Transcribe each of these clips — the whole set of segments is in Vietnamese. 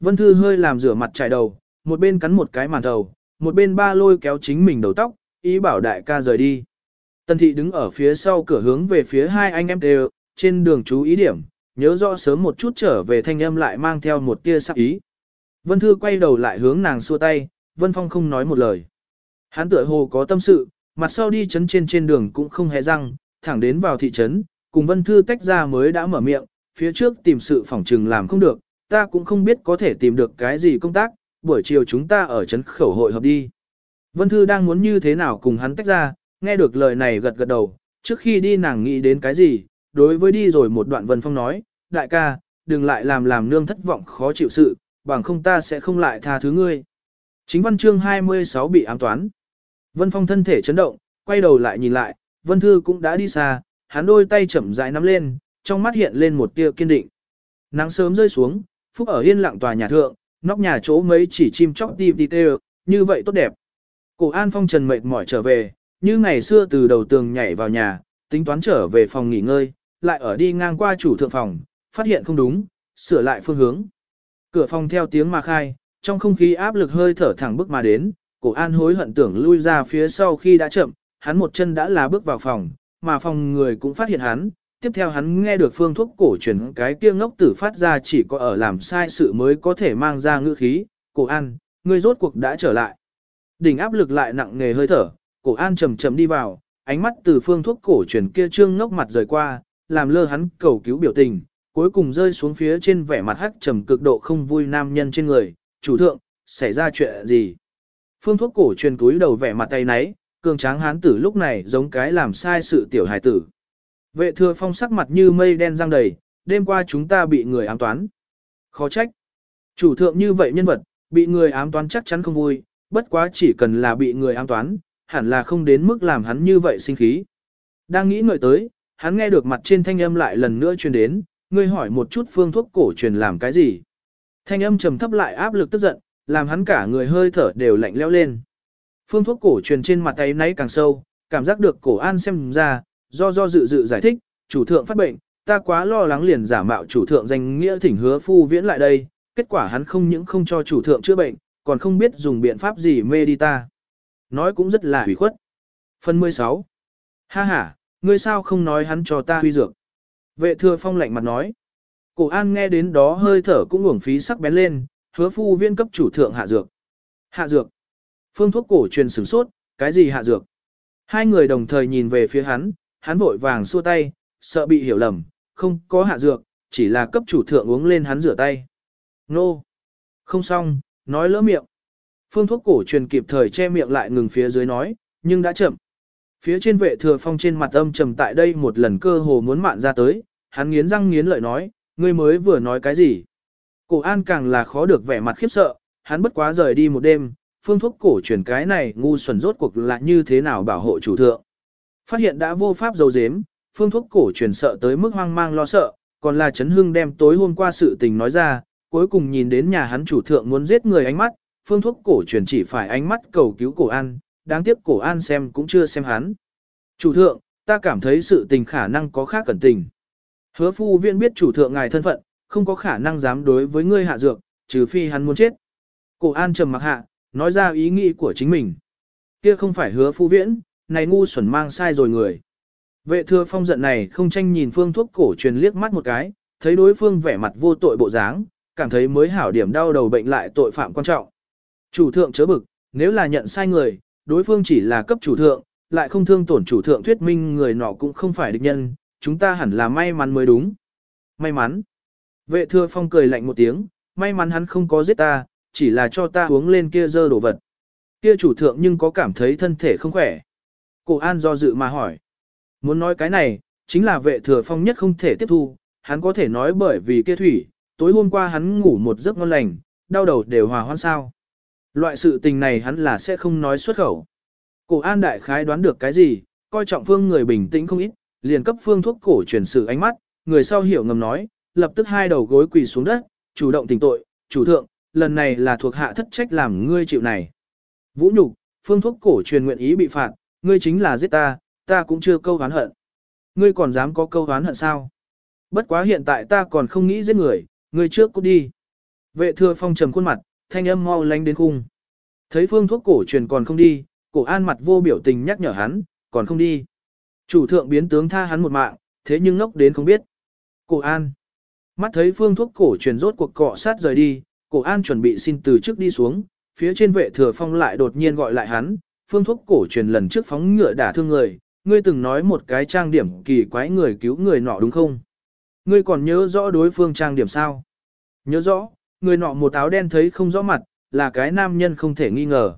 Vân Thư hơi làm rửa mặt trải đầu, một bên cắn một cái màn đầu, một bên ba lôi kéo chính mình đầu tóc, ý bảo đại ca rời đi. Tần thị đứng ở phía sau cửa hướng về phía hai anh em đều, trên đường chú ý điểm, nhớ rõ sớm một chút trở về thanh âm lại mang theo một tia sắc ý. Vân Thư quay đầu lại hướng nàng xua tay, Vân Phong không nói một lời. Hắn tựa hồ có tâm sự, mặt sau đi chấn trên trên đường cũng không hề răng, thẳng đến vào thị trấn, cùng Vân Thư tách ra mới đã mở miệng, phía trước tìm sự phỏng trừng làm không được, ta cũng không biết có thể tìm được cái gì công tác, buổi chiều chúng ta ở trấn khẩu hội hợp đi. Vân Thư đang muốn như thế nào cùng hắn tách ra, nghe được lời này gật gật đầu, trước khi đi nàng nghĩ đến cái gì, đối với đi rồi một đoạn Vân Phong nói, đại ca, đừng lại làm làm nương thất vọng khó chịu sự, bằng không ta sẽ không lại tha thứ ngươi. Chính văn chương 26 bị ám toán. Vân Phong thân thể chấn động, quay đầu lại nhìn lại, Vân Thư cũng đã đi xa, hắn đôi tay chậm rãi nắm lên, trong mắt hiện lên một tia kiên định. Nắng sớm rơi xuống, Phúc ở yên lặng tòa nhà thượng, nóc nhà chỗ mấy chỉ chim chóc đi đi tê, như vậy tốt đẹp. Cổ An Phong trần mệt mỏi trở về, như ngày xưa từ đầu tường nhảy vào nhà, tính toán trở về phòng nghỉ ngơi, lại ở đi ngang qua chủ thượng phòng, phát hiện không đúng, sửa lại phương hướng. Cửa phòng theo tiếng mà khai, trong không khí áp lực hơi thở thẳng bước mà đến, cổ an hối hận tưởng lui ra phía sau khi đã chậm, hắn một chân đã là bước vào phòng, mà phòng người cũng phát hiện hắn, tiếp theo hắn nghe được phương thuốc cổ truyền cái kia ngốc tử phát ra chỉ có ở làm sai sự mới có thể mang ra ngữ khí, cổ an, ngươi rốt cuộc đã trở lại. Đỉnh áp lực lại nặng nề hơi thở, cổ an chầm chầm đi vào, ánh mắt từ phương thuốc cổ truyền kia trương ngốc mặt rời qua, làm lơ hắn cầu cứu biểu tình, cuối cùng rơi xuống phía trên vẻ mặt hắc trầm cực độ không vui nam nhân trên người, chủ thượng, xảy ra chuyện gì? Phương thuốc cổ truyền túi đầu vẻ mặt tay náy, cường tráng hán tử lúc này giống cái làm sai sự tiểu hài tử. Vệ thừa phong sắc mặt như mây đen răng đầy, đêm qua chúng ta bị người ám toán. Khó trách. Chủ thượng như vậy nhân vật, bị người ám toán chắc chắn không vui, bất quá chỉ cần là bị người ám toán, hẳn là không đến mức làm hắn như vậy sinh khí. Đang nghĩ ngợi tới, hắn nghe được mặt trên thanh âm lại lần nữa truyền đến, ngươi hỏi một chút phương thuốc cổ truyền làm cái gì. Thanh âm trầm thấp lại áp lực tức giận, làm hắn cả người hơi thở đều lạnh leo lên. Phương thuốc cổ truyền trên mặt tay nấy càng sâu, cảm giác được cổ an xem ra, do do dự dự giải thích, chủ thượng phát bệnh, ta quá lo lắng liền giả mạo chủ thượng danh nghĩa thỉnh hứa phu viễn lại đây, kết quả hắn không những không cho chủ thượng chữa bệnh, còn không biết dùng biện pháp gì mê đi ta. Nói cũng rất là hủy khuất. Phần 16. Ha ha, ngươi sao không nói hắn cho ta huy dược. Vệ thừa phong lạnh mặt nói. Cổ an nghe đến đó hơi thở cũng uổng phí sắc bén lên, hứa phu viên cấp chủ thượng hạ dược. Hạ dược. Phương thuốc cổ truyền sửng sốt, cái gì hạ dược? Hai người đồng thời nhìn về phía hắn, hắn vội vàng xua tay, sợ bị hiểu lầm, không có hạ dược, chỉ là cấp chủ thượng uống lên hắn rửa tay. Nô! Không xong, nói lỡ miệng. Phương thuốc cổ truyền kịp thời che miệng lại ngừng phía dưới nói, nhưng đã chậm. Phía trên vệ thừa phong trên mặt âm trầm tại đây một lần cơ hồ muốn mạn ra tới, hắn nghiến răng nghiến lợi nói, ngươi mới vừa nói cái gì. Cổ an càng là khó được vẻ mặt khiếp sợ, hắn bất quá rời đi một đêm, phương thuốc cổ truyền cái này ngu xuẩn rốt cuộc là như thế nào bảo hộ chủ thượng. Phát hiện đã vô pháp dấu dếm, phương thuốc cổ truyền sợ tới mức hoang mang lo sợ, còn là chấn hưng đem tối hôm qua sự tình nói ra, cuối cùng nhìn đến nhà hắn chủ thượng muốn giết người ánh mắt, phương thuốc cổ truyền chỉ phải ánh mắt cầu cứu cổ an, đáng tiếc cổ an xem cũng chưa xem hắn. Chủ thượng, ta cảm thấy sự tình khả năng có khác cẩn tình. Hứa phu viện biết chủ thượng ngài thân phận, không có khả năng dám đối với ngươi hạ dược, trừ phi hắn muốn chết. Cổ an trầm mặc hạ, nói ra ý nghĩ của chính mình. Kia không phải hứa phu viễn, này ngu xuẩn mang sai rồi người. Vệ thừa phong giận này không tranh nhìn phương thuốc cổ truyền liếc mắt một cái, thấy đối phương vẻ mặt vô tội bộ dáng, cảm thấy mới hảo điểm đau đầu bệnh lại tội phạm quan trọng. Chủ thượng chớ bực, nếu là nhận sai người, đối phương chỉ là cấp chủ thượng, lại không thương tổn chủ thượng thuyết minh người nọ cũng không phải địch nhân, chúng ta hẳn là may mắn mới đúng. May mắn. Vệ thừa phong cười lạnh một tiếng, may mắn hắn không có giết ta, chỉ là cho ta uống lên kia dơ đồ vật. Kia chủ thượng nhưng có cảm thấy thân thể không khỏe. Cổ an do dự mà hỏi. Muốn nói cái này, chính là vệ thừa phong nhất không thể tiếp thu, hắn có thể nói bởi vì kia thủy, tối hôm qua hắn ngủ một giấc ngon lành, đau đầu đều hòa hoan sao. Loại sự tình này hắn là sẽ không nói xuất khẩu. Cổ an đại khái đoán được cái gì, coi trọng phương người bình tĩnh không ít, liền cấp phương thuốc cổ truyền sự ánh mắt, người sau hiểu ngầm nói, lập tức hai đầu gối quỳ xuống đất, chủ động tỉnh tội, chủ thượng, lần này là thuộc hạ thất trách làm ngươi chịu này. Vũ nhục, phương thuốc cổ truyền nguyện ý bị phạt, ngươi chính là giết ta, ta cũng chưa câu hán hận. Ngươi còn dám có câu hán hận sao? Bất quá hiện tại ta còn không nghĩ giết người, ngươi trước cút đi. Vệ thừa phong trầm khuôn mặt, thanh âm mau lánh đến khung. Thấy phương thuốc cổ truyền còn không đi, cổ an mặt vô biểu tình nhắc nhở hắn, còn không đi. Chủ thượng biến tướng tha hắn một mạng, thế nhưng ngốc đến không biết. Cổ an. Mắt thấy phương thuốc cổ truyền rốt cuộc cọ sát rời đi, cổ an chuẩn bị xin từ trước đi xuống, phía trên vệ thừa phong lại đột nhiên gọi lại hắn, phương thuốc cổ truyền lần trước phóng ngựa đả thương người, ngươi từng nói một cái trang điểm kỳ quái người cứu người nọ đúng không? Ngươi còn nhớ rõ đối phương trang điểm sao? Nhớ rõ, người nọ một áo đen thấy không rõ mặt, là cái nam nhân không thể nghi ngờ.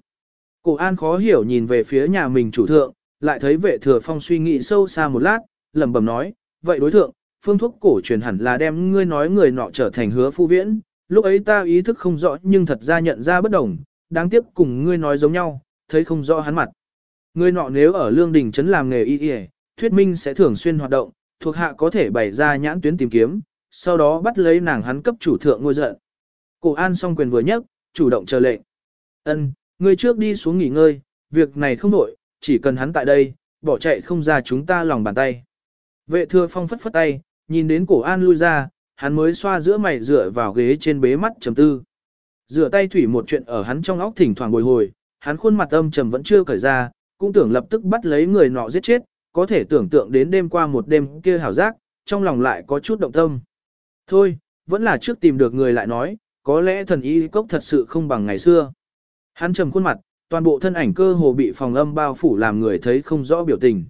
Cổ an khó hiểu nhìn về phía nhà mình chủ thượng, lại thấy vệ thừa phong suy nghĩ sâu xa một lát, lẩm bẩm nói, vậy đối thượng, phương thuốc cổ truyền hẳn là đem ngươi nói người nọ trở thành hứa phu viễn, lúc ấy ta ý thức không rõ nhưng thật ra nhận ra bất đồng, đáng tiếc cùng ngươi nói giống nhau, thấy không rõ hắn mặt. Người nọ nếu ở lương đình trấn làm nghề y y, thuyết minh sẽ thường xuyên hoạt động, thuộc hạ có thể bày ra nhãn tuyến tìm kiếm, sau đó bắt lấy nàng hắn cấp chủ thượng ngôi giận. Cổ an song quyền vừa nhấc, chủ động chờ lệnh. Ân, ngươi trước đi xuống nghỉ ngơi, việc này không đổi, chỉ cần hắn tại đây, bỏ chạy không ra chúng ta lòng bàn tay. Vệ thừa phong phất phất tay, nhìn đến cổ an lui ra, hắn mới xoa giữa mày dựa vào ghế trên bế mắt trầm tư. Rửa tay thủy một chuyện ở hắn trong óc thỉnh thoảng bồi hồi, hắn khuôn mặt âm trầm vẫn chưa cởi ra, cũng tưởng lập tức bắt lấy người nọ giết chết, có thể tưởng tượng đến đêm qua một đêm kia hảo giác, trong lòng lại có chút động tâm. Thôi, vẫn là trước tìm được người lại nói, có lẽ thần y cốc thật sự không bằng ngày xưa. Hắn trầm khuôn mặt, toàn bộ thân ảnh cơ hồ bị phòng âm bao phủ làm người thấy không rõ biểu tình.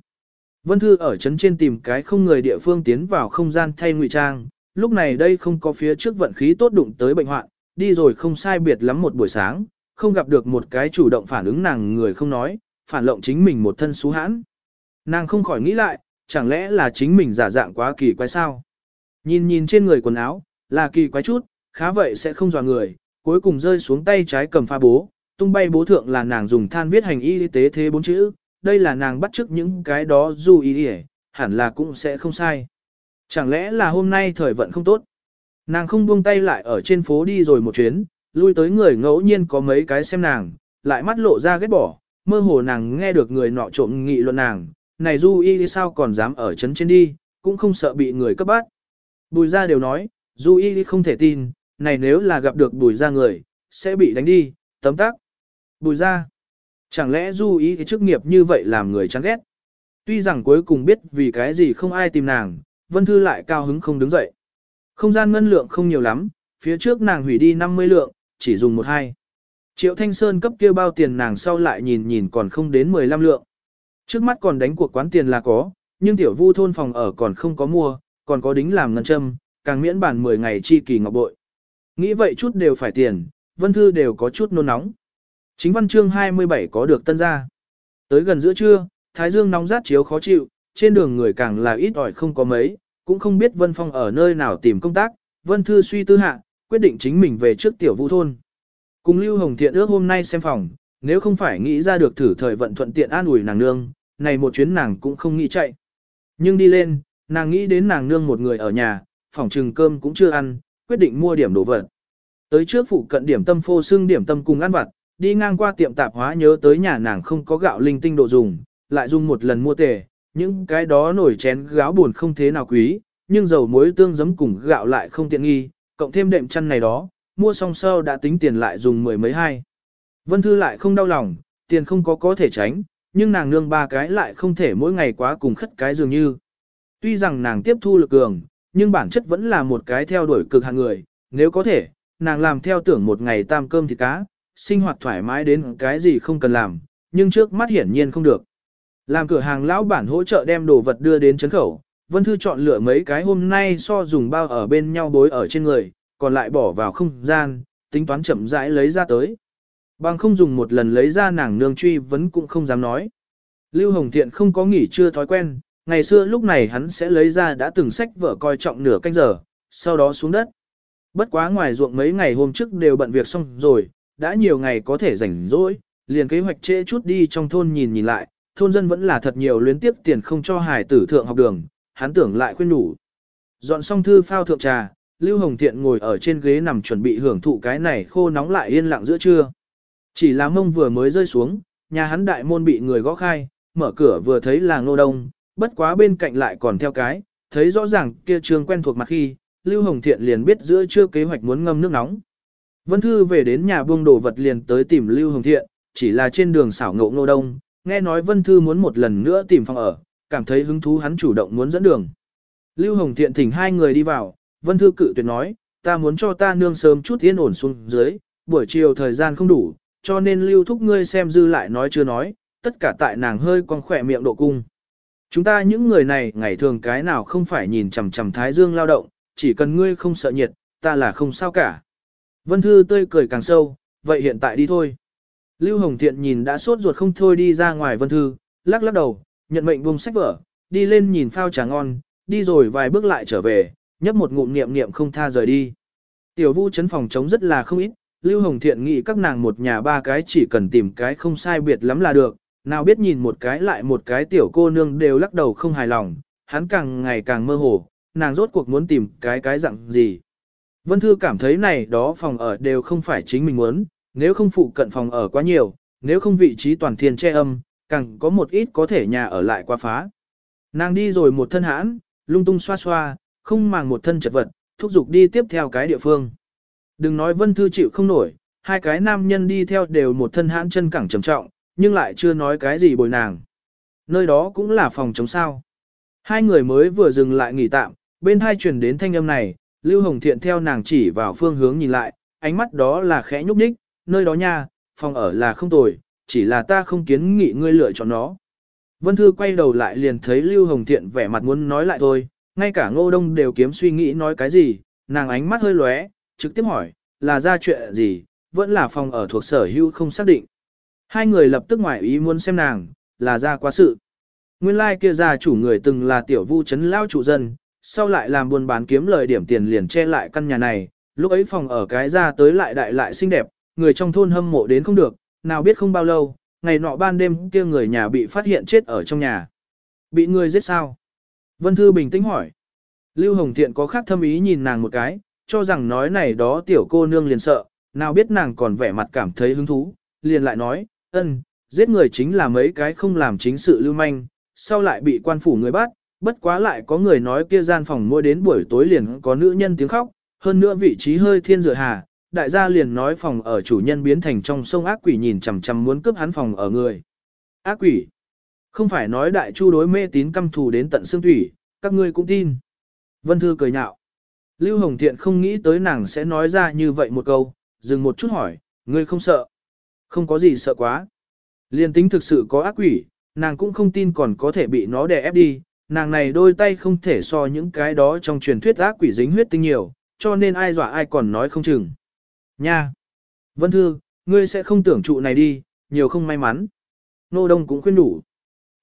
Vân Thư ở trấn trên tìm cái không người địa phương tiến vào không gian thay ngụy trang, lúc này đây không có phía trước vận khí tốt đụng tới bệnh hoạn, đi rồi không sai biệt lắm một buổi sáng, không gặp được một cái chủ động phản ứng nàng người không nói, phản lộng chính mình một thân xú hãn. Nàng không khỏi nghĩ lại, chẳng lẽ là chính mình giả dạng quá kỳ quái sao? Nhìn nhìn trên người quần áo, là kỳ quái chút, khá vậy sẽ không dò người, cuối cùng rơi xuống tay trái cầm pha bố, tung bay bố thượng là nàng dùng than viết hành y tế thế bốn chữ, đây là nàng bắt chước những cái đó dù ý đi hẳn là cũng sẽ không sai. Chẳng lẽ là hôm nay thời vận không tốt? Nàng không buông tay lại ở trên phố đi rồi một chuyến, lui tới người ngẫu nhiên có mấy cái xem nàng, lại mắt lộ ra ghét bỏ, mơ hồ nàng nghe được người nọ trộm nghị luận nàng, này du y sao còn dám ở chấn trên đi, cũng không sợ bị người cấp bắt. Bùi ra đều nói, du y không thể tin, này nếu là gặp được bùi ra người, sẽ bị đánh đi, tấm tắc. Bùi ra, chẳng lẽ du y cái chức nghiệp như vậy làm người chán ghét. Tuy rằng cuối cùng biết vì cái gì không ai tìm nàng, Vân Thư lại cao hứng không đứng dậy. Không gian ngân lượng không nhiều lắm, phía trước nàng hủy đi 50 lượng, chỉ dùng một hai. Triệu Thanh Sơn cấp kia bao tiền nàng sau lại nhìn nhìn còn không đến 15 lượng. Trước mắt còn đánh cuộc quán tiền là có, nhưng tiểu vu thôn phòng ở còn không có mua, còn có đính làm ngân châm, càng miễn bản 10 ngày chi kỳ ngọc bội. Nghĩ vậy chút đều phải tiền, Vân Thư đều có chút nôn nóng. Chính văn chương 27 có được tân ra. Tới gần giữa trưa, Thái Dương nóng rát chiếu khó chịu, trên đường người càng là ít ỏi không có mấy, cũng không biết Vân Phong ở nơi nào tìm công tác, Vân Thư suy tư hạ, quyết định chính mình về trước tiểu vũ thôn. Cùng Lưu Hồng Thiện ước hôm nay xem phòng, nếu không phải nghĩ ra được thử thời vận thuận tiện an ủi nàng nương, này một chuyến nàng cũng không nghĩ chạy. Nhưng đi lên, nàng nghĩ đến nàng nương một người ở nhà, phòng trừng cơm cũng chưa ăn, quyết định mua điểm đồ vật. Tới trước phụ cận điểm tâm phô xương điểm tâm cùng ăn vặt, đi ngang qua tiệm tạp hóa nhớ tới nhà nàng không có gạo linh tinh độ dùng, lại dùng một lần mua tề, những cái đó nổi chén gáo buồn không thế nào quý, nhưng dầu muối tương giấm cùng gạo lại không tiện nghi, cộng thêm đệm chăn này đó, mua xong sau đã tính tiền lại dùng mười mấy hai. Vân Thư lại không đau lòng, tiền không có có thể tránh, nhưng nàng nương ba cái lại không thể mỗi ngày quá cùng khất cái dường như. Tuy rằng nàng tiếp thu lực cường, nhưng bản chất vẫn là một cái theo đuổi cực hạng người, nếu có thể, nàng làm theo tưởng một ngày tam cơm thịt cá, sinh hoạt thoải mái đến cái gì không cần làm, nhưng trước mắt hiển nhiên không được. Làm cửa hàng lão bản hỗ trợ đem đồ vật đưa đến chấn khẩu, Vân Thư chọn lựa mấy cái hôm nay so dùng bao ở bên nhau bối ở trên người, còn lại bỏ vào không gian, tính toán chậm rãi lấy ra tới. Bằng không dùng một lần lấy ra nàng nương truy vẫn cũng không dám nói. Lưu Hồng Thiện không có nghỉ chưa thói quen, ngày xưa lúc này hắn sẽ lấy ra đã từng sách vở coi trọng nửa canh giờ, sau đó xuống đất. Bất quá ngoài ruộng mấy ngày hôm trước đều bận việc xong rồi, đã nhiều ngày có thể rảnh rỗi, liền kế hoạch trễ chút đi trong thôn nhìn nhìn lại, thôn dân vẫn là thật nhiều luyến tiếp tiền không cho hải tử thượng học đường, hắn tưởng lại khuyên đủ. Dọn xong thư phao thượng trà, Lưu Hồng Thiện ngồi ở trên ghế nằm chuẩn bị hưởng thụ cái này khô nóng lại yên lặng giữa trưa. Chỉ là mông vừa mới rơi xuống, nhà hắn đại môn bị người gõ khai, mở cửa vừa thấy là ngô đông, bất quá bên cạnh lại còn theo cái, thấy rõ ràng kia trường quen thuộc mặt khi, Lưu Hồng Thiện liền biết giữa trưa kế hoạch muốn ngâm nước nóng. Vân Thư về đến nhà buông đồ vật liền tới tìm Lưu Hồng Thiện, chỉ là trên đường xảo ngộ ngô đông, nghe nói Vân Thư muốn một lần nữa tìm phòng ở, cảm thấy hứng thú hắn chủ động muốn dẫn đường. Lưu Hồng Thiện thỉnh hai người đi vào, Vân Thư cự tuyệt nói, ta muốn cho ta nương sớm chút yên ổn xuống dưới, buổi chiều thời gian không đủ, cho nên Lưu thúc ngươi xem dư lại nói chưa nói, tất cả tại nàng hơi con khỏe miệng độ cung. Chúng ta những người này ngày thường cái nào không phải nhìn chằm chằm thái dương lao động, chỉ cần ngươi không sợ nhiệt, ta là không sao cả. Vân Thư tươi cười càng sâu, vậy hiện tại đi thôi. Lưu Hồng Thiện nhìn đã sốt ruột không thôi đi ra ngoài Vân Thư, lắc lắc đầu, nhận mệnh buông sách vở, đi lên nhìn phao trà ngon, đi rồi vài bước lại trở về, nhấp một ngụm niệm niệm không tha rời đi. Tiểu Vu chấn phòng chống rất là không ít, Lưu Hồng Thiện nghĩ các nàng một nhà ba cái chỉ cần tìm cái không sai biệt lắm là được, nào biết nhìn một cái lại một cái tiểu cô nương đều lắc đầu không hài lòng, hắn càng ngày càng mơ hồ, nàng rốt cuộc muốn tìm cái cái dạng gì. Vân Thư cảm thấy này đó phòng ở đều không phải chính mình muốn, nếu không phụ cận phòng ở quá nhiều, nếu không vị trí toàn thiên che âm, càng có một ít có thể nhà ở lại qua phá. Nàng đi rồi một thân hãn, lung tung xoa xoa, không màng một thân chật vật, thúc giục đi tiếp theo cái địa phương. Đừng nói Vân Thư chịu không nổi, hai cái nam nhân đi theo đều một thân hãn chân cẳng trầm trọng, nhưng lại chưa nói cái gì bồi nàng. Nơi đó cũng là phòng chống sao. Hai người mới vừa dừng lại nghỉ tạm, bên hai truyền đến thanh âm này, Lưu Hồng Thiện theo nàng chỉ vào phương hướng nhìn lại, ánh mắt đó là khẽ nhúc nhích, nơi đó nha, phòng ở là không tồi, chỉ là ta không kiến nghị ngươi lựa chọn nó. Vân Thư quay đầu lại liền thấy Lưu Hồng Thiện vẻ mặt muốn nói lại thôi, ngay cả ngô đông đều kiếm suy nghĩ nói cái gì, nàng ánh mắt hơi lóe, trực tiếp hỏi, là ra chuyện gì, vẫn là phòng ở thuộc sở hữu không xác định. Hai người lập tức ngoại ý muốn xem nàng, là ra quá sự. Nguyên lai like kia gia chủ người từng là tiểu vu chấn lao chủ dân, sau lại làm buôn bán kiếm lời điểm tiền liền che lại căn nhà này, lúc ấy phòng ở cái ra tới lại đại lại xinh đẹp, người trong thôn hâm mộ đến không được, nào biết không bao lâu, ngày nọ ban đêm kia người nhà bị phát hiện chết ở trong nhà. Bị người giết sao? Vân Thư bình tĩnh hỏi. Lưu Hồng Thiện có khác thâm ý nhìn nàng một cái, cho rằng nói này đó tiểu cô nương liền sợ, nào biết nàng còn vẻ mặt cảm thấy hứng thú, liền lại nói, ân, giết người chính là mấy cái không làm chính sự lưu manh, sau lại bị quan phủ người bắt, bất quá lại có người nói kia gian phòng mua đến buổi tối liền có nữ nhân tiếng khóc, hơn nữa vị trí hơi thiên dựa hà, đại gia liền nói phòng ở chủ nhân biến thành trong sông ác quỷ nhìn chằm chằm muốn cướp hắn phòng ở người. Ác quỷ. Không phải nói đại chu đối mê tín căm thù đến tận xương thủy, các ngươi cũng tin. Vân Thư cười nhạo. Lưu Hồng Thiện không nghĩ tới nàng sẽ nói ra như vậy một câu, dừng một chút hỏi, ngươi không sợ. Không có gì sợ quá. Liên tính thực sự có ác quỷ, nàng cũng không tin còn có thể bị nó đè ép đi, nàng này đôi tay không thể so những cái đó trong truyền thuyết ác quỷ dính huyết tinh nhiều, cho nên ai dọa ai còn nói không chừng. Nha! Vân Thư, ngươi sẽ không tưởng trụ này đi, nhiều không may mắn. Nô Đông cũng khuyên đủ.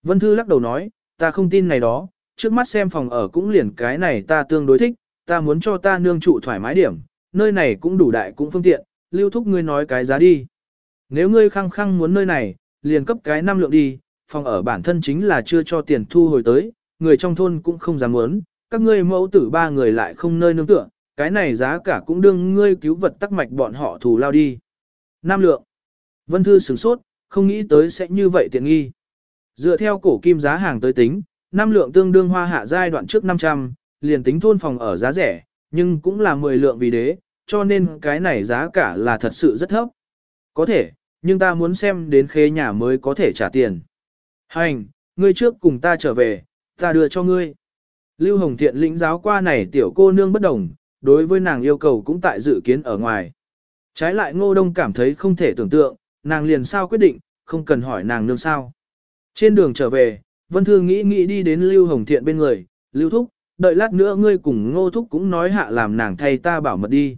Vân Thư lắc đầu nói, ta không tin này đó, trước mắt xem phòng ở cũng liền cái này ta tương đối thích, ta muốn cho ta nương trụ thoải mái điểm, nơi này cũng đủ đại cũng phương tiện, lưu thúc ngươi nói cái giá đi. Nếu ngươi khăng khăng muốn nơi này, liền cấp cái năm lượng đi, phòng ở bản thân chính là chưa cho tiền thu hồi tới, người trong thôn cũng không dám muốn, các ngươi mẫu tử ba người lại không nơi nương tựa, cái này giá cả cũng đương ngươi cứu vật tắc mạch bọn họ thù lao đi. Nam lượng. Vân Thư sửng sốt, không nghĩ tới sẽ như vậy tiện nghi. Dựa theo cổ kim giá hàng tới tính, năm lượng tương đương hoa hạ giai đoạn trước 500, liền tính thôn phòng ở giá rẻ, nhưng cũng là 10 lượng vì đế, cho nên cái này giá cả là thật sự rất thấp. Có thể, nhưng ta muốn xem đến khế nhà mới có thể trả tiền. Hành, ngươi trước cùng ta trở về, ta đưa cho ngươi. Lưu Hồng Thiện lĩnh giáo qua này tiểu cô nương bất đồng, đối với nàng yêu cầu cũng tại dự kiến ở ngoài. Trái lại ngô đông cảm thấy không thể tưởng tượng, nàng liền sao quyết định, không cần hỏi nàng nương sao. Trên đường trở về, Vân Thư nghĩ nghĩ đi đến Lưu Hồng Thiện bên người, Lưu Thúc, đợi lát nữa ngươi cùng ngô thúc cũng nói hạ làm nàng thay ta bảo mật đi.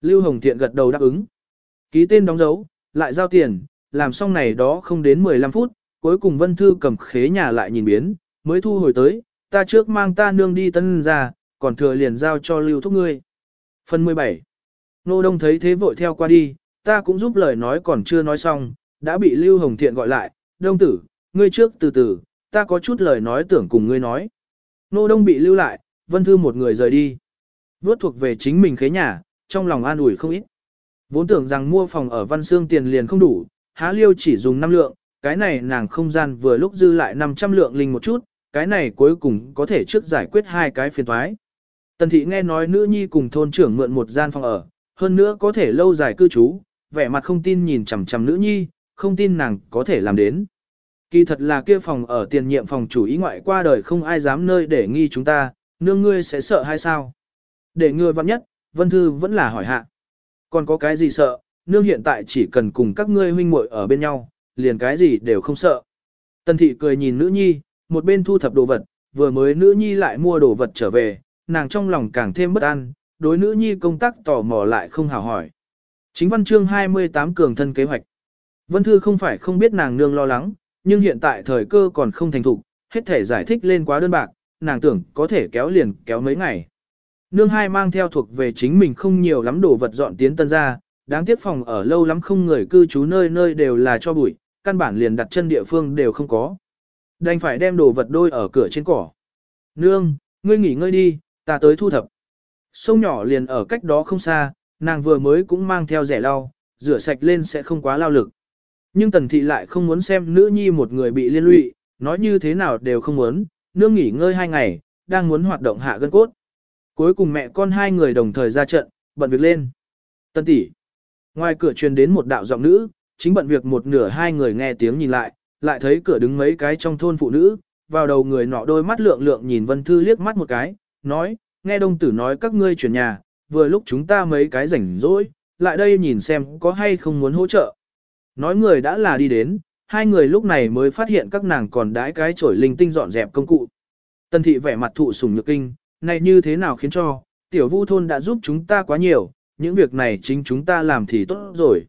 Lưu Hồng Thiện gật đầu đáp ứng. Ký tên đóng dấu, lại giao tiền, làm xong này đó không đến 15 phút, cuối cùng Vân Thư cầm khế nhà lại nhìn biến, mới thu hồi tới, ta trước mang ta nương đi tân ra, còn thừa liền giao cho lưu thúc ngươi. Phần 17 Nô Đông thấy thế vội theo qua đi, ta cũng giúp lời nói còn chưa nói xong, đã bị Lưu Hồng Thiện gọi lại, Đông tử, ngươi trước từ từ, ta có chút lời nói tưởng cùng ngươi nói. Nô Đông bị lưu lại, Vân Thư một người rời đi. Vốt thuộc về chính mình khế nhà, trong lòng an ủi không ít. Vốn tưởng rằng mua phòng ở Văn Xương tiền liền không đủ, há liêu chỉ dùng 5 lượng, cái này nàng không gian vừa lúc dư lại 500 lượng linh một chút, cái này cuối cùng có thể trước giải quyết hai cái phiền thoái. Tần thị nghe nói nữ nhi cùng thôn trưởng mượn một gian phòng ở, hơn nữa có thể lâu dài cư trú, vẻ mặt không tin nhìn chằm chằm nữ nhi, không tin nàng có thể làm đến. Kỳ thật là kia phòng ở tiền nhiệm phòng chủ ý ngoại qua đời không ai dám nơi để nghi chúng ta, nương ngươi sẽ sợ hay sao? Để ngươi vặn nhất, Vân Thư vẫn là hỏi hạ. Còn có cái gì sợ, nương hiện tại chỉ cần cùng các ngươi huynh muội ở bên nhau, liền cái gì đều không sợ. Tần thị cười nhìn nữ nhi, một bên thu thập đồ vật, vừa mới nữ nhi lại mua đồ vật trở về, nàng trong lòng càng thêm bất an, đối nữ nhi công tác tò mò lại không hào hỏi. Chính văn chương 28 cường thân kế hoạch. Vân Thư không phải không biết nàng nương lo lắng, nhưng hiện tại thời cơ còn không thành thục, hết thể giải thích lên quá đơn bạc, nàng tưởng có thể kéo liền kéo mấy ngày. Nương hai mang theo thuộc về chính mình không nhiều lắm đồ vật dọn tiến tân ra, đáng tiếc phòng ở lâu lắm không người cư trú nơi nơi đều là cho bụi, căn bản liền đặt chân địa phương đều không có. Đành phải đem đồ vật đôi ở cửa trên cỏ. Nương, ngươi nghỉ ngơi đi, ta tới thu thập. Sông nhỏ liền ở cách đó không xa, nàng vừa mới cũng mang theo rẻ lau, rửa sạch lên sẽ không quá lao lực. Nhưng tần thị lại không muốn xem nữ nhi một người bị liên lụy, nói như thế nào đều không muốn, nương nghỉ ngơi hai ngày, đang muốn hoạt động hạ gân cốt. Cuối cùng mẹ con hai người đồng thời ra trận, bận việc lên. Tần tỷ. Ngoài cửa truyền đến một đạo giọng nữ, chính bận việc một nửa hai người nghe tiếng nhìn lại, lại thấy cửa đứng mấy cái trong thôn phụ nữ, vào đầu người nọ đôi mắt lượng lượng nhìn Vân Thư liếc mắt một cái, nói, nghe đông tử nói các ngươi chuyển nhà, vừa lúc chúng ta mấy cái rảnh rỗi, lại đây nhìn xem có hay không muốn hỗ trợ. Nói người đã là đi đến, hai người lúc này mới phát hiện các nàng còn đãi cái chổi linh tinh dọn dẹp công cụ. Tần thị vẻ mặt thụ sủng nhược kinh, này như thế nào khiến cho, tiểu vu thôn đã giúp chúng ta quá nhiều, những việc này chính chúng ta làm thì tốt rồi.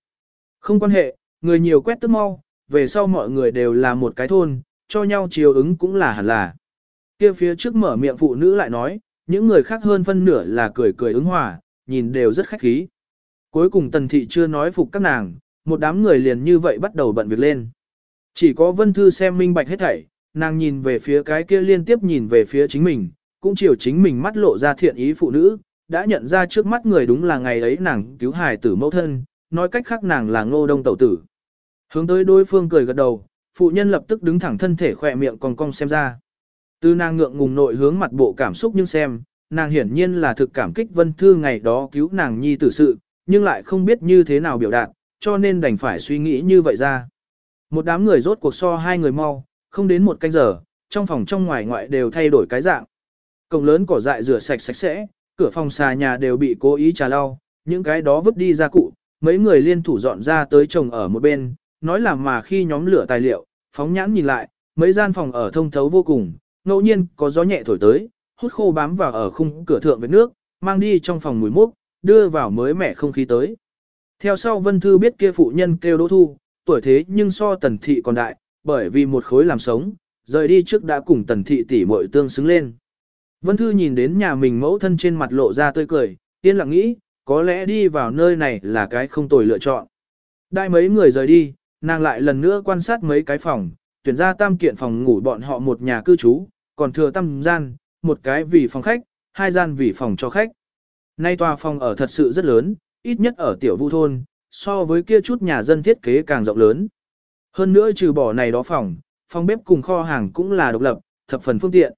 Không quan hệ, người nhiều quét tức mau, về sau mọi người đều là một cái thôn, cho nhau chiều ứng cũng là hẳn là. Kia phía trước mở miệng phụ nữ lại nói, những người khác hơn phân nửa là cười cười ứng hòa, nhìn đều rất khách khí. Cuối cùng tần thị chưa nói phục các nàng, một đám người liền như vậy bắt đầu bận việc lên. Chỉ có vân thư xem minh bạch hết thảy, nàng nhìn về phía cái kia liên tiếp nhìn về phía chính mình, cũng chiều chính mình mắt lộ ra thiện ý phụ nữ, đã nhận ra trước mắt người đúng là ngày ấy nàng cứu hài tử mẫu thân, nói cách khác nàng là ngô đông tẩu tử. Hướng tới đối phương cười gật đầu, phụ nhân lập tức đứng thẳng thân thể khỏe miệng còn cong xem ra. Từ nàng ngượng ngùng nội hướng mặt bộ cảm xúc nhưng xem, nàng hiển nhiên là thực cảm kích vân thư ngày đó cứu nàng nhi tử sự, nhưng lại không biết như thế nào biểu đạt, cho nên đành phải suy nghĩ như vậy ra. Một đám người rốt cuộc so hai người mau, không đến một canh giờ, trong phòng trong ngoài ngoại đều thay đổi cái dạng. Cổng lớn cỏ dại rửa sạch sạch sẽ, cửa phòng xà nhà đều bị cố ý trà lau, những cái đó vứt đi ra cụ, mấy người liên thủ dọn ra tới chồng ở một bên, nói là mà khi nhóm lửa tài liệu, phóng nhãn nhìn lại, mấy gian phòng ở thông thấu vô cùng, ngẫu nhiên có gió nhẹ thổi tới, hút khô bám vào ở khung cửa thượng với nước, mang đi trong phòng mùi mốc, đưa vào mới mẻ không khí tới. Theo sau Vân Thư biết kia phụ nhân kêu Đỗ Thu, tuổi thế nhưng so tần thị còn đại, bởi vì một khối làm sống, rời đi trước đã cùng tần thị tỷ muội tương xứng lên. Vân Thư nhìn đến nhà mình mẫu thân trên mặt lộ ra tươi cười, yên lặng nghĩ, có lẽ đi vào nơi này là cái không tồi lựa chọn. Đại mấy người rời đi, nàng lại lần nữa quan sát mấy cái phòng, tuyển ra tam kiện phòng ngủ bọn họ một nhà cư trú, còn thừa tam gian, một cái vì phòng khách, hai gian vì phòng cho khách. Nay tòa phòng ở thật sự rất lớn, ít nhất ở tiểu vu thôn, so với kia chút nhà dân thiết kế càng rộng lớn. Hơn nữa trừ bỏ này đó phòng, phòng bếp cùng kho hàng cũng là độc lập, thập phần phương tiện.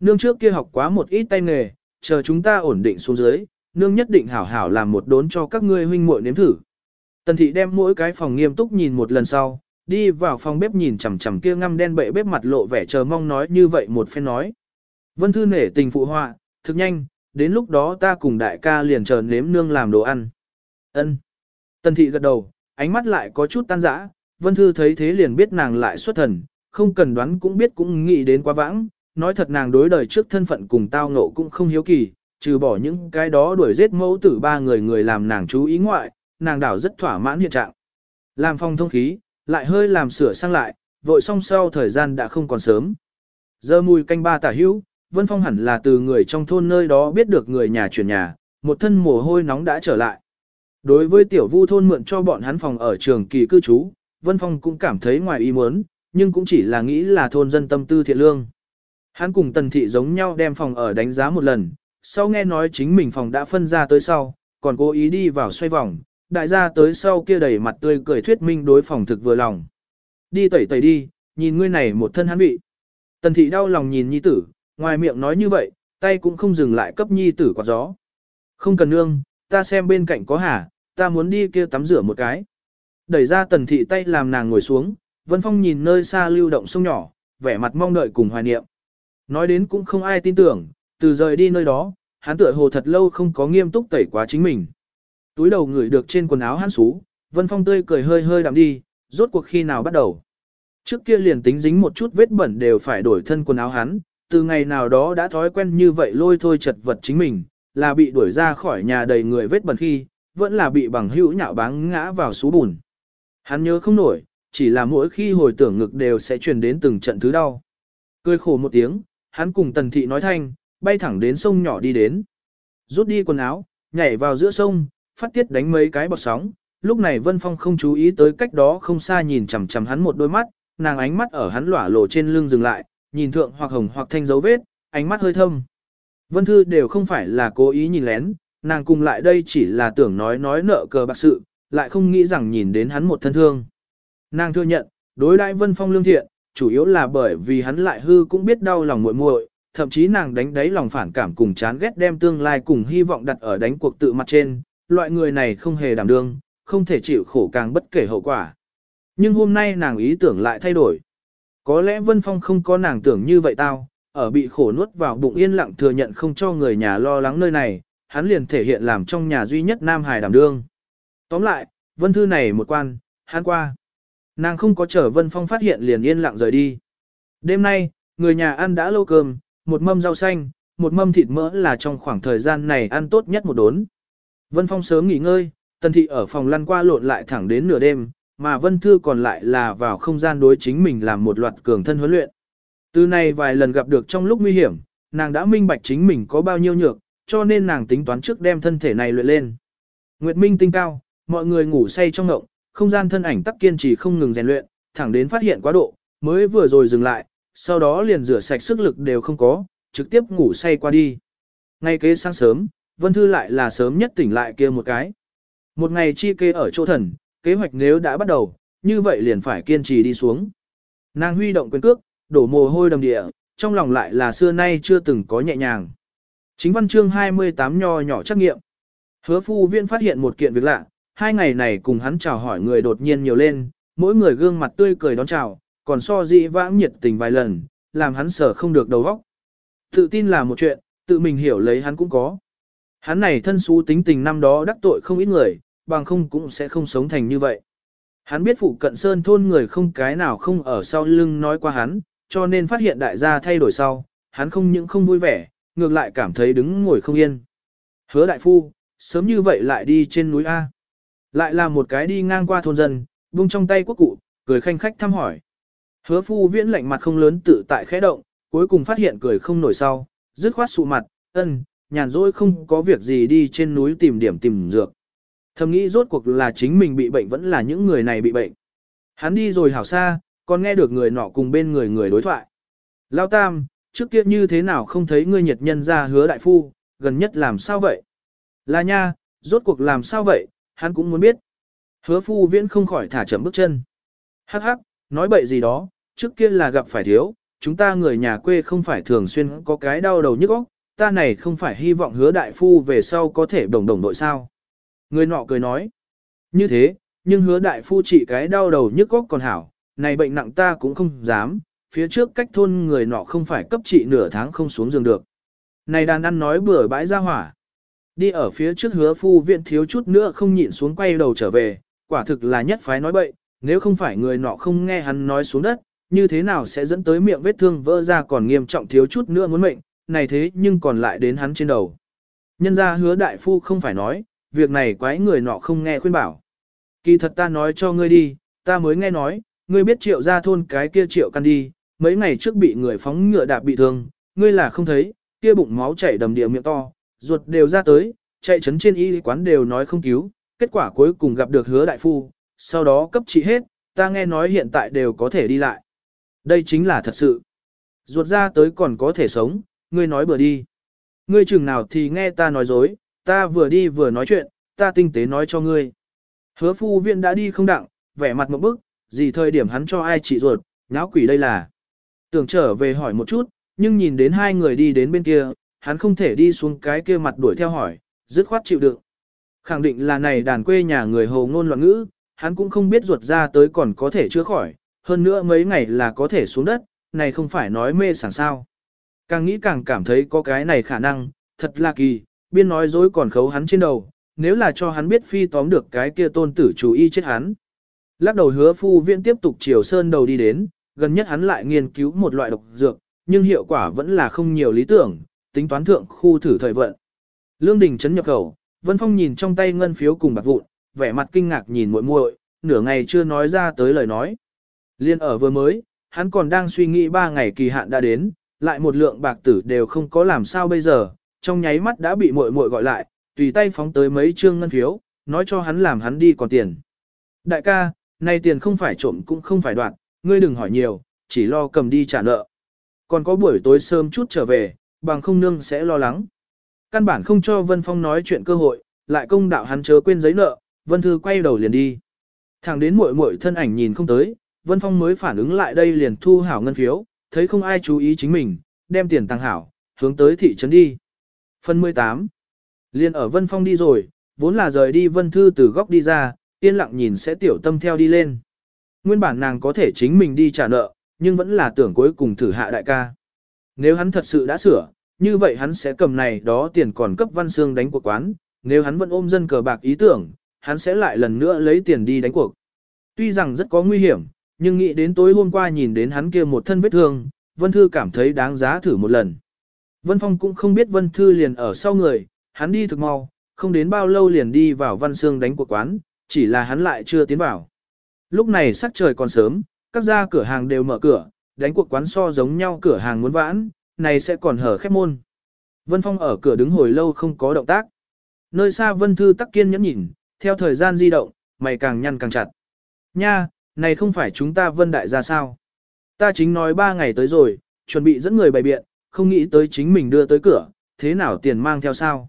Nương trước kia học quá một ít tay nghề, chờ chúng ta ổn định xuống dưới, nương nhất định hảo hảo làm một đốn cho các ngươi huynh muội nếm thử. Tần thị đem mỗi cái phòng nghiêm túc nhìn một lần sau, đi vào phòng bếp nhìn chằm chằm kia ngăm đen bệ bếp mặt lộ vẻ chờ mong nói như vậy một phen nói. Vân Thư nể tình phụ họa, thực nhanh, đến lúc đó ta cùng đại ca liền chờ nếm nương làm đồ ăn. Ân. Tần thị gật đầu, ánh mắt lại có chút tan rã, Vân Thư thấy thế liền biết nàng lại xuất thần, không cần đoán cũng biết cũng nghĩ đến quá vãng, nói thật nàng đối đời trước thân phận cùng tao ngộ cũng không hiếu kỳ, trừ bỏ những cái đó đuổi giết mẫu tử ba người người làm nàng chú ý ngoại, nàng đảo rất thỏa mãn hiện trạng. Làm phong thông khí, lại hơi làm sửa sang lại, vội xong sau thời gian đã không còn sớm. Giờ mùi canh ba tả hữu, Vân Phong hẳn là từ người trong thôn nơi đó biết được người nhà chuyển nhà, một thân mồ hôi nóng đã trở lại. Đối với tiểu vu thôn mượn cho bọn hắn phòng ở trường kỳ cư trú, Vân Phong cũng cảm thấy ngoài ý muốn, nhưng cũng chỉ là nghĩ là thôn dân tâm tư thiện lương. Hắn cùng tần thị giống nhau đem phòng ở đánh giá một lần, sau nghe nói chính mình phòng đã phân ra tới sau, còn cố ý đi vào xoay vòng, đại gia tới sau kia đầy mặt tươi cười thuyết minh đối phòng thực vừa lòng. Đi tẩy tẩy đi, nhìn ngươi này một thân hắn bị. Tần thị đau lòng nhìn nhi tử, ngoài miệng nói như vậy, tay cũng không dừng lại cấp nhi tử quạt gió. Không cần nương, ta xem bên cạnh có hà, ta muốn đi kia tắm rửa một cái. Đẩy ra tần thị tay làm nàng ngồi xuống, Vân Phong nhìn nơi xa lưu động sông nhỏ, vẻ mặt mong đợi cùng hoài niệm. Nói đến cũng không ai tin tưởng, từ rời đi nơi đó, hắn tựa hồ thật lâu không có nghiêm túc tẩy quá chính mình. Túi đầu ngửi được trên quần áo hắn xú, Vân Phong tươi cười hơi hơi đạm đi, rốt cuộc khi nào bắt đầu. Trước kia liền tính dính một chút vết bẩn đều phải đổi thân quần áo hắn, từ ngày nào đó đã thói quen như vậy lôi thôi chật vật chính mình, là bị đuổi ra khỏi nhà đầy người vết bẩn khi, vẫn là bị bằng hữu nhạo báng ngã vào sú bùn. Hắn nhớ không nổi, chỉ là mỗi khi hồi tưởng ngực đều sẽ truyền đến từng trận thứ đau. Cười khổ một tiếng, hắn cùng tần thị nói thanh, bay thẳng đến sông nhỏ đi đến. Rút đi quần áo, nhảy vào giữa sông, phát tiết đánh mấy cái bọt sóng. Lúc này Vân Phong không chú ý tới cách đó không xa nhìn chằm chằm hắn một đôi mắt, nàng ánh mắt ở hắn lỏa lộ trên lưng dừng lại, nhìn thượng hoặc hồng hoặc thanh dấu vết, ánh mắt hơi thâm. Vân Thư đều không phải là cố ý nhìn lén, nàng cùng lại đây chỉ là tưởng nói nói nợ cờ bạc sự, lại không nghĩ rằng nhìn đến hắn một thân thương. Nàng thừa nhận, đối đãi Vân Phong lương thiện, chủ yếu là bởi vì hắn lại hư cũng biết đau lòng muội muội, thậm chí nàng đánh đáy lòng phản cảm cùng chán ghét đem tương lai cùng hy vọng đặt ở đánh cuộc tự mặt trên, loại người này không hề đảm đương, không thể chịu khổ càng bất kể hậu quả. Nhưng hôm nay nàng ý tưởng lại thay đổi. Có lẽ Vân Phong không có nàng tưởng như vậy tao, ở bị khổ nuốt vào bụng yên lặng thừa nhận không cho người nhà lo lắng nơi này, hắn liền thể hiện làm trong nhà duy nhất Nam Hải đảm đương. Tóm lại, Vân Thư này một quan, hắn qua. Nàng không có chờ Vân Phong phát hiện liền yên lặng rời đi. Đêm nay, người nhà ăn đã lâu cơm, một mâm rau xanh, một mâm thịt mỡ là trong khoảng thời gian này ăn tốt nhất một đốn. Vân Phong sớm nghỉ ngơi, Tần Thị ở phòng lăn qua lộn lại thẳng đến nửa đêm, mà Vân Thư còn lại là vào không gian đối chính mình làm một loạt cường thân huấn luyện. Từ này vài lần gặp được trong lúc nguy hiểm, nàng đã minh bạch chính mình có bao nhiêu nhược, cho nên nàng tính toán trước đem thân thể này luyện lên. Nguyệt Minh tinh cao, mọi người ngủ say trong ngộng, không gian thân ảnh tắc kiên trì không ngừng rèn luyện, thẳng đến phát hiện quá độ, mới vừa rồi dừng lại, sau đó liền rửa sạch sức lực đều không có, trực tiếp ngủ say qua đi. Ngay kế sáng sớm, Vân Thư lại là sớm nhất tỉnh lại kia một cái. Một ngày chi kê ở chỗ thần, kế hoạch nếu đã bắt đầu, như vậy liền phải kiên trì đi xuống. Nàng huy động quyền cước, đổ mồ hôi đầm địa, trong lòng lại là xưa nay chưa từng có nhẹ nhàng. Chính văn chương 28 nho nhỏ trắc nghiệm. Hứa phu viên phát hiện một kiện việc lạ, hai ngày này cùng hắn chào hỏi người đột nhiên nhiều lên, mỗi người gương mặt tươi cười đón chào, còn so dị vãng nhiệt tình vài lần, làm hắn sở không được đầu óc. Tự tin là một chuyện, tự mình hiểu lấy hắn cũng có. Hắn này thân xú tính tình năm đó đắc tội không ít người, bằng không cũng sẽ không sống thành như vậy. Hắn biết phụ cận sơn thôn người không cái nào không ở sau lưng nói qua hắn, cho nên phát hiện đại gia thay đổi sau, hắn không những không vui vẻ, ngược lại cảm thấy đứng ngồi không yên. Hứa đại phu, sớm như vậy lại đi trên núi A. Lại là một cái đi ngang qua thôn dân, buông trong tay quốc cụ, cười khanh khách thăm hỏi. Hứa phu viễn lạnh mặt không lớn tự tại khẽ động, cuối cùng phát hiện cười không nổi sau, dứt khoát sụ mặt, ân, nhàn rỗi không có việc gì đi trên núi tìm điểm tìm dược. Thầm nghĩ rốt cuộc là chính mình bị bệnh vẫn là những người này bị bệnh. Hắn đi rồi hảo xa, còn nghe được người nọ cùng bên người người đối thoại. Lao Tam, trước kia như thế nào không thấy ngươi nhiệt nhân ra hứa đại phu, gần nhất làm sao vậy? Là nha, rốt cuộc làm sao vậy, hắn cũng muốn biết. Hứa phu viễn không khỏi thả chậm bước chân. Hắc hắc, nói bậy gì đó, trước kia là gặp phải thiếu, chúng ta người nhà quê không phải thường xuyên có cái đau đầu nhức óc, ta này không phải hy vọng hứa đại phu về sau có thể đồng đồng đội sao. Người nọ cười nói, như thế, nhưng hứa đại phu trị cái đau đầu nhức góc còn hảo, này bệnh nặng ta cũng không dám, phía trước cách thôn người nọ không phải cấp trị nửa tháng không xuống giường được. Này đàn ăn nói bừa bãi ra hỏa. Đi ở phía trước hứa phu viện thiếu chút nữa không nhịn xuống quay đầu trở về, quả thực là nhất phái nói bậy, nếu không phải người nọ không nghe hắn nói xuống đất, như thế nào sẽ dẫn tới miệng vết thương vỡ ra còn nghiêm trọng thiếu chút nữa muốn mệnh, này thế nhưng còn lại đến hắn trên đầu. Nhân ra hứa đại phu không phải nói, việc này quái người nọ không nghe khuyên bảo. Kỳ thật ta nói cho ngươi đi, ta mới nghe nói, ngươi biết triệu ra thôn cái kia triệu căn đi, mấy ngày trước bị người phóng ngựa đạp bị thương, ngươi là không thấy, kia bụng máu chảy đầm địa miệng to, ruột đều ra tới, chạy chấn trên y quán đều nói không cứu, kết quả cuối cùng gặp được hứa đại phu, sau đó cấp trị hết, ta nghe nói hiện tại đều có thể đi lại. Đây chính là thật sự. Ruột ra tới còn có thể sống, ngươi nói bừa đi. Ngươi chừng nào thì nghe ta nói dối, ta vừa đi vừa nói chuyện, ta tinh tế nói cho ngươi. Hứa phu viện đã đi không đặng, vẻ mặt một bức, gì thời điểm hắn cho ai chỉ ruột, nháo quỷ đây là. Tưởng trở về hỏi một chút, nhưng nhìn đến hai người đi đến bên kia, hắn không thể đi xuống cái kia mặt đuổi theo hỏi, dứt khoát chịu đựng. Khẳng định là này đàn quê nhà người hồ ngôn loạn ngữ, hắn cũng không biết ruột ra tới còn có thể chữa khỏi, hơn nữa mấy ngày là có thể xuống đất, này không phải nói mê sảng sao. Càng nghĩ càng cảm thấy có cái này khả năng, thật là kỳ, biên nói dối còn khấu hắn trên đầu, nếu là cho hắn biết phi tóm được cái kia tôn tử chú ý chết hắn. Lắc đầu hứa phu viện tiếp tục chiều sơn đầu đi đến, gần nhất hắn lại nghiên cứu một loại độc dược, nhưng hiệu quả vẫn là không nhiều lý tưởng, tính toán thượng khu thử thời vận. Lương Đình chấn nhập khẩu, Vân Phong nhìn trong tay ngân phiếu cùng bạc vụn, vẻ mặt kinh ngạc nhìn muội muội, nửa ngày chưa nói ra tới lời nói. Liên ở vừa mới, hắn còn đang suy nghĩ ba ngày kỳ hạn đã đến, lại một lượng bạc tử đều không có làm sao bây giờ, trong nháy mắt đã bị muội muội gọi lại, tùy tay phóng tới mấy trương ngân phiếu, nói cho hắn làm hắn đi còn tiền. Đại ca, này tiền không phải trộm cũng không phải đoạn, ngươi đừng hỏi nhiều, chỉ lo cầm đi trả nợ. Còn có buổi tối sớm chút trở về, bằng không nương sẽ lo lắng. Căn bản không cho Vân Phong nói chuyện cơ hội, lại công đạo hắn chớ quên giấy nợ, Vân Thư quay đầu liền đi. Thẳng đến muội muội thân ảnh nhìn không tới, Vân Phong mới phản ứng lại đây liền thu hảo ngân phiếu, thấy không ai chú ý chính mình, đem tiền tăng hảo, hướng tới thị trấn đi. Phần 18 Liên ở Vân Phong đi rồi, vốn là rời đi Vân Thư từ góc đi ra, yên lặng nhìn sẽ tiểu tâm theo đi lên. Nguyên bản nàng có thể chính mình đi trả nợ, nhưng vẫn là tưởng cuối cùng thử hạ đại ca. Nếu hắn thật sự đã sửa, như vậy hắn sẽ cầm này đó tiền còn cấp văn xương đánh cuộc quán, nếu hắn vẫn ôm dân cờ bạc ý tưởng, hắn sẽ lại lần nữa lấy tiền đi đánh cuộc. Tuy rằng rất có nguy hiểm, nhưng nghĩ đến tối hôm qua nhìn đến hắn kia một thân vết thương, Vân Thư cảm thấy đáng giá thử một lần. Vân Phong cũng không biết Vân Thư liền ở sau người, hắn đi thực mau, không đến bao lâu liền đi vào văn Sương đánh cuộc quán, chỉ là hắn lại chưa tiến vào. Lúc này sắc trời còn sớm, các gia cửa hàng đều mở cửa, đánh cuộc quán so giống nhau cửa hàng muốn vãn, này sẽ còn hở khép môn. Vân Phong ở cửa đứng hồi lâu không có động tác. Nơi xa Vân Thư tắc kiên nhẫn nhìn, theo thời gian di động, mày càng nhăn càng chặt. Nha, này không phải chúng ta Vân Đại gia sao? Ta chính nói ba ngày tới rồi, chuẩn bị dẫn người bày biện, không nghĩ tới chính mình đưa tới cửa, thế nào tiền mang theo sao?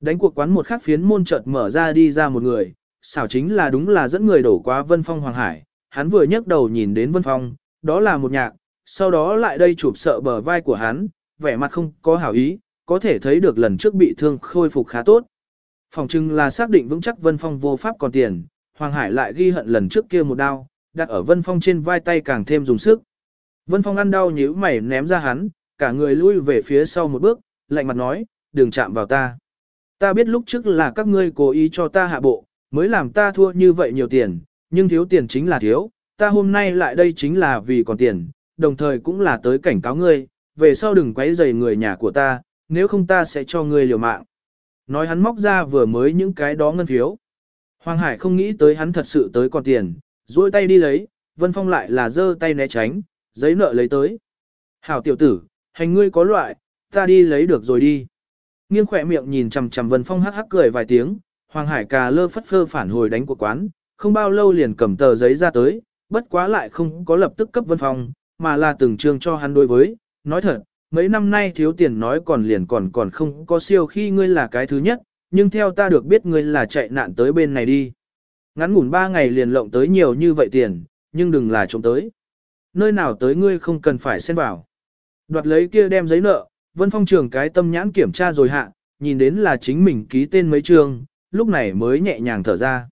Đánh cuộc quán một khắc phiến môn chợt mở ra đi ra một người, xảo chính là đúng là dẫn người đổ qua Vân Phong Hoàng Hải, hắn vừa nhấc đầu nhìn đến Vân Phong, đó là một nhạc, sau đó lại đây chụp sợ bờ vai của hắn, vẻ mặt không có hảo ý, có thể thấy được lần trước bị thương khôi phục khá tốt. Phòng trưng là xác định vững chắc Vân Phong vô pháp còn tiền, Hoàng Hải lại ghi hận lần trước kia một đao, đặt ở Vân Phong trên vai tay càng thêm dùng sức. Vân Phong ăn đau nhíu mày ném ra hắn, cả người lui về phía sau một bước, lạnh mặt nói, đừng chạm vào ta. Ta biết lúc trước là các ngươi cố ý cho ta hạ bộ, mới làm ta thua như vậy nhiều tiền, nhưng thiếu tiền chính là thiếu, ta hôm nay lại đây chính là vì còn tiền, đồng thời cũng là tới cảnh cáo ngươi, về sau đừng quấy rầy người nhà của ta, nếu không ta sẽ cho ngươi liều mạng. Nói hắn móc ra vừa mới những cái đó ngân phiếu. Hoàng Hải không nghĩ tới hắn thật sự tới còn tiền, duỗi tay đi lấy, Vân Phong lại là giơ tay né tránh, giấy nợ lấy tới. Hảo tiểu tử, hành ngươi có loại, ta đi lấy được rồi đi. Nghiêng khỏe miệng nhìn chằm chằm Vân Phong hắc hắc cười vài tiếng, Hoàng Hải cà lơ phất phơ phản hồi đánh của quán, không bao lâu liền cầm tờ giấy ra tới, bất quá lại không có lập tức cấp Vân Phong, mà là từng chương cho hắn đối với, nói thật, mấy năm nay thiếu tiền nói còn liền còn còn không có siêu khi ngươi là cái thứ nhất, nhưng theo ta được biết ngươi là chạy nạn tới bên này đi. Ngắn ngủn ba ngày liền lộng tới nhiều như vậy tiền, nhưng đừng là trộm tới. Nơi nào tới ngươi không cần phải xen vào. Đoạt lấy kia đem giấy nợ, Vân Phong trường cái tâm nhãn kiểm tra rồi hạ, nhìn đến là chính mình ký tên mấy trường, lúc này mới nhẹ nhàng thở ra.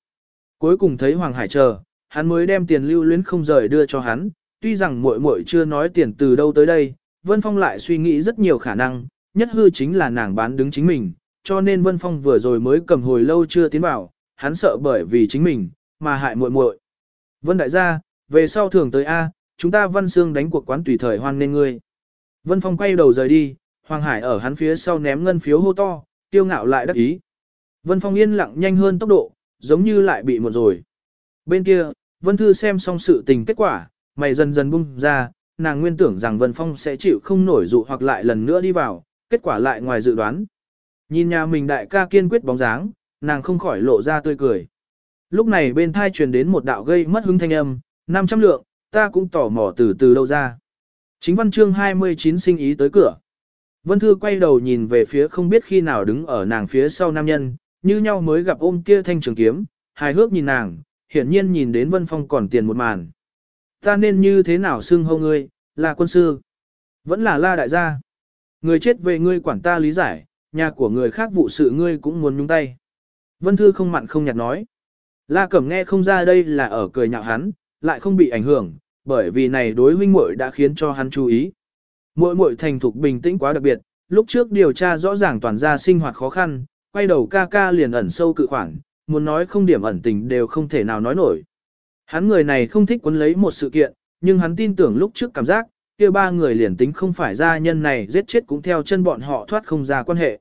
Cuối cùng thấy Hoàng Hải chờ, hắn mới đem tiền lưu luyến không rời đưa cho hắn, tuy rằng muội muội chưa nói tiền từ đâu tới đây, Vân Phong lại suy nghĩ rất nhiều khả năng, nhất hư chính là nàng bán đứng chính mình, cho nên Vân Phong vừa rồi mới cầm hồi lâu chưa tiến vào, hắn sợ bởi vì chính mình, mà hại muội muội. Vân đại gia, về sau thường tới A, chúng ta Văn xương đánh cuộc quán tùy thời hoan nên ngươi. Vân Phong quay đầu rời đi, Hoàng Hải ở hắn phía sau ném ngân phiếu hô to, tiêu ngạo lại đắc ý. Vân Phong yên lặng nhanh hơn tốc độ, giống như lại bị một rồi. Bên kia, Vân Thư xem xong sự tình kết quả, mày dần dần bung ra, nàng nguyên tưởng rằng Vân Phong sẽ chịu không nổi dụ hoặc lại lần nữa đi vào, kết quả lại ngoài dự đoán. Nhìn nhà mình đại ca kiên quyết bóng dáng, nàng không khỏi lộ ra tươi cười. Lúc này bên thai truyền đến một đạo gây mất hứng thanh âm, 500 lượng, ta cũng tỏ mò từ từ đâu ra. Chính văn chương 29 sinh ý tới cửa. Vân Thư quay đầu nhìn về phía không biết khi nào đứng ở nàng phía sau nam nhân, như nhau mới gặp ôm kia thanh trường kiếm, hài hước nhìn nàng, hiển nhiên nhìn đến Vân Phong còn tiền một màn. Ta nên như thế nào xưng hô ngươi, là quân sư, vẫn là la đại gia. Người chết về ngươi quản ta lý giải, nhà của người khác vụ sự ngươi cũng muốn nhúng tay. Vân Thư không mặn không nhạt nói. La Cẩm nghe không ra đây là ở cười nhạo hắn, lại không bị ảnh hưởng, bởi vì này đối huynh muội đã khiến cho hắn chú ý. Muội muội thành thục bình tĩnh quá đặc biệt, lúc trước điều tra rõ ràng toàn gia sinh hoạt khó khăn, quay đầu ca ca liền ẩn sâu cự khoản, muốn nói không điểm ẩn tình đều không thể nào nói nổi. Hắn người này không thích quấn lấy một sự kiện, nhưng hắn tin tưởng lúc trước cảm giác, kia ba người liền tính không phải gia nhân này giết chết cũng theo chân bọn họ thoát không ra quan hệ.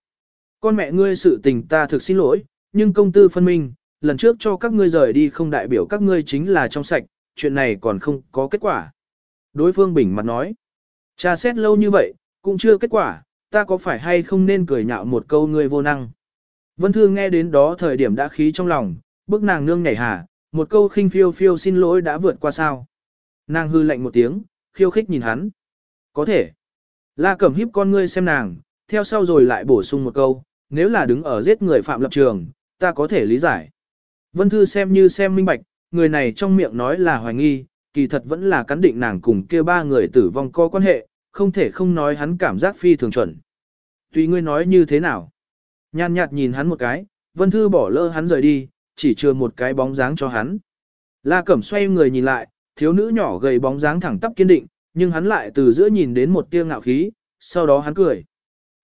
Con mẹ ngươi sự tình ta thực xin lỗi, nhưng công tư phân minh, lần trước cho các ngươi rời đi không đại biểu các ngươi chính là trong sạch, chuyện này còn không có kết quả. Đối phương bình mặt nói, cha xét lâu như vậy, cũng chưa kết quả, ta có phải hay không nên cười nhạo một câu ngươi vô năng. Vân Thư nghe đến đó thời điểm đã khí trong lòng, bức nàng nương nhảy hà, một câu khinh phiêu phiêu xin lỗi đã vượt qua sao. Nàng hư lạnh một tiếng, khiêu khích nhìn hắn. Có thể. La Cẩm híp con ngươi xem nàng, theo sau rồi lại bổ sung một câu, nếu là đứng ở giết người phạm lập trường, ta có thể lý giải. Vân Thư xem như xem minh bạch, người này trong miệng nói là hoài nghi, kỳ thật vẫn là cắn định nàng cùng kia ba người tử vong có quan hệ, không thể không nói hắn cảm giác phi thường chuẩn. Tùy ngươi nói như thế nào. Nhàn nhạt nhìn hắn một cái, Vân Thư bỏ lỡ hắn rời đi, chỉ chừa một cái bóng dáng cho hắn. La Cẩm xoay người nhìn lại, thiếu nữ nhỏ gầy bóng dáng thẳng tắp kiên định, nhưng hắn lại từ giữa nhìn đến một tia ngạo khí, sau đó hắn cười.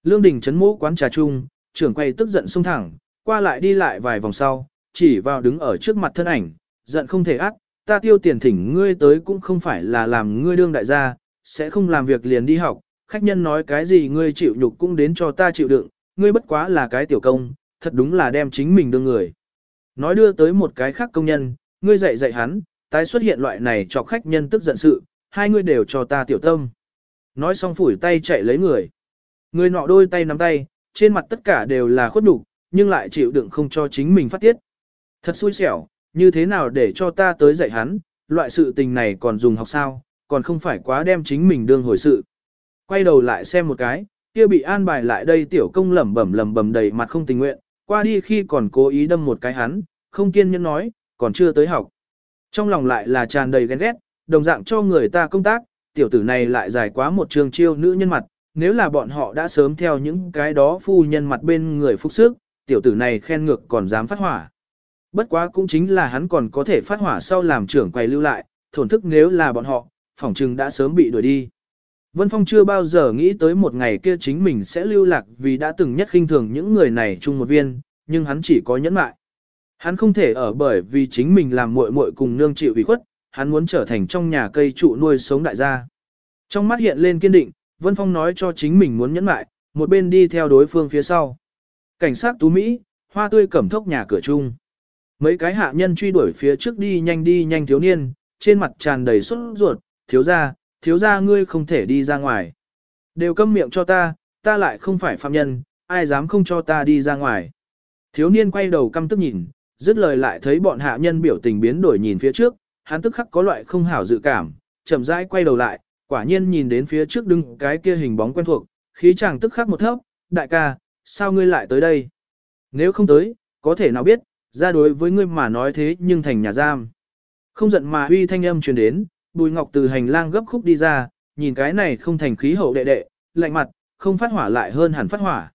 Lương Đình chấn mũ quán trà chung, trưởng quay tức giận xông thẳng, qua lại đi lại vài vòng sau, chỉ vào đứng ở trước mặt thân ảnh, giận không thể ác, ta tiêu tiền thỉnh ngươi tới cũng không phải là làm ngươi đương đại gia, sẽ không làm việc liền đi học, khách nhân nói cái gì ngươi chịu nhục cũng đến cho ta chịu đựng, ngươi bất quá là cái tiểu công, thật đúng là đem chính mình đương người. Nói đưa tới một cái khác công nhân, ngươi dạy dạy hắn, tái xuất hiện loại này cho khách nhân tức giận sự, hai ngươi đều cho ta tiểu tâm. Nói xong phủi tay chạy lấy người. Người nọ đôi tay nắm tay, trên mặt tất cả đều là khuất nhục, nhưng lại chịu đựng không cho chính mình phát tiết. Thật xui xẻo, như thế nào để cho ta tới dạy hắn, loại sự tình này còn dùng học sao, còn không phải quá đem chính mình đương hồi sự. Quay đầu lại xem một cái, kia bị an bài lại đây tiểu công lẩm bẩm lẩm bẩm đầy mặt không tình nguyện, qua đi khi còn cố ý đâm một cái hắn, không kiên nhẫn nói, còn chưa tới học. Trong lòng lại là tràn đầy ghen ghét, đồng dạng cho người ta công tác, tiểu tử này lại dài quá một trường chiêu nữ nhân mặt, nếu là bọn họ đã sớm theo những cái đó phu nhân mặt bên người phúc sức, tiểu tử này khen ngược còn dám phát hỏa. Bất quá cũng chính là hắn còn có thể phát hỏa sau làm trưởng quay lưu lại, thổn thức nếu là bọn họ, phỏng chừng đã sớm bị đuổi đi. Vân Phong chưa bao giờ nghĩ tới một ngày kia chính mình sẽ lưu lạc vì đã từng nhất khinh thường những người này chung một viên, nhưng hắn chỉ có nhẫn mại. Hắn không thể ở bởi vì chính mình làm muội muội cùng nương chịu ủy khuất, hắn muốn trở thành trong nhà cây trụ nuôi sống đại gia. Trong mắt hiện lên kiên định, Vân Phong nói cho chính mình muốn nhẫn mại, một bên đi theo đối phương phía sau. Cảnh sát tú Mỹ, hoa tươi cẩm thốc nhà cửa chung. Mấy cái hạ nhân truy đuổi phía trước đi nhanh đi nhanh thiếu niên, trên mặt tràn đầy sốt ruột, thiếu ra, thiếu ra ngươi không thể đi ra ngoài. Đều câm miệng cho ta, ta lại không phải phạm nhân, ai dám không cho ta đi ra ngoài. Thiếu niên quay đầu căm tức nhìn, dứt lời lại thấy bọn hạ nhân biểu tình biến đổi nhìn phía trước, hắn tức khắc có loại không hảo dự cảm, chậm rãi quay đầu lại, quả nhiên nhìn đến phía trước đứng cái kia hình bóng quen thuộc, khí chàng tức khắc một thấp, đại ca, sao ngươi lại tới đây? Nếu không tới, có thể nào biết, ra đối với ngươi mà nói thế nhưng thành nhà giam. Không giận mà huy thanh âm truyền đến, Bùi Ngọc từ hành lang gấp khúc đi ra, nhìn cái này không thành khí hậu đệ đệ, lạnh mặt, không phát hỏa lại hơn hẳn phát hỏa.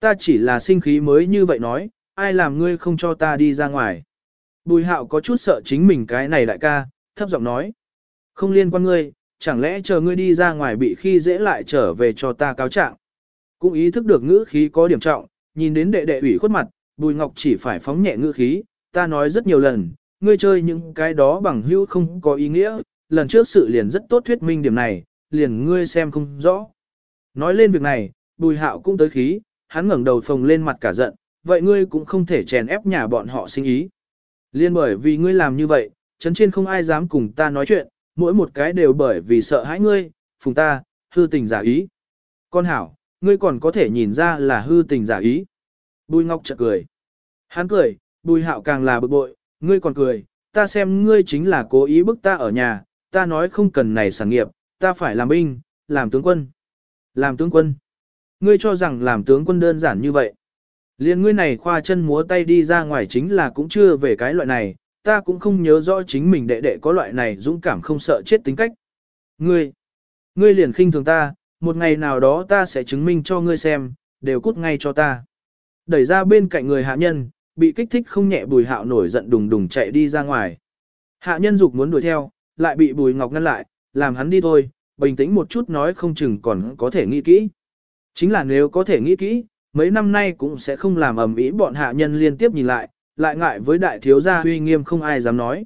Ta chỉ là sinh khí mới như vậy nói, ai làm ngươi không cho ta đi ra ngoài. Bùi hạo có chút sợ chính mình cái này đại ca, thấp giọng nói. Không liên quan ngươi, chẳng lẽ chờ ngươi đi ra ngoài bị khi dễ lại trở về cho ta cáo trạng. Cũng ý thức được ngữ khí có điểm trọng, nhìn đến đệ đệ ủy khuất mặt, bùi ngọc chỉ phải phóng nhẹ ngữ khí, ta nói rất nhiều lần, ngươi chơi những cái đó bằng hữu không có ý nghĩa, lần trước sự liền rất tốt thuyết minh điểm này, liền ngươi xem không rõ. Nói lên việc này, bùi hạo cũng tới khí, hắn ngẩng đầu phồng lên mặt cả giận, vậy ngươi cũng không thể chèn ép nhà bọn họ sinh ý. Liên bởi vì ngươi làm như vậy, chấn trên không ai dám cùng ta nói chuyện, mỗi một cái đều bởi vì sợ hãi ngươi, phùng ta, hư tình giả ý. Con hảo, ngươi còn có thể nhìn ra là hư tình giả ý. Bùi ngọc chợt cười. Hắn cười, bùi hạo càng là bực bội, ngươi còn cười, ta xem ngươi chính là cố ý bức ta ở nhà, ta nói không cần này sản nghiệp, ta phải làm binh, làm tướng quân. Làm tướng quân. Ngươi cho rằng làm tướng quân đơn giản như vậy. Liên ngươi này khoa chân múa tay đi ra ngoài chính là cũng chưa về cái loại này, ta cũng không nhớ rõ chính mình đệ đệ có loại này dũng cảm không sợ chết tính cách. Ngươi, ngươi liền khinh thường ta, một ngày nào đó ta sẽ chứng minh cho ngươi xem, đều cút ngay cho ta. Đẩy ra bên cạnh người hạ nhân, bị kích thích không nhẹ bùi hạo nổi giận đùng đùng chạy đi ra ngoài. Hạ nhân dục muốn đuổi theo, lại bị bùi ngọc ngăn lại, làm hắn đi thôi, bình tĩnh một chút nói không chừng còn có thể nghĩ kỹ. Chính là nếu có thể nghĩ kỹ, mấy năm nay cũng sẽ không làm ầm ĩ bọn hạ nhân liên tiếp nhìn lại, lại ngại với đại thiếu gia huy nghiêm không ai dám nói.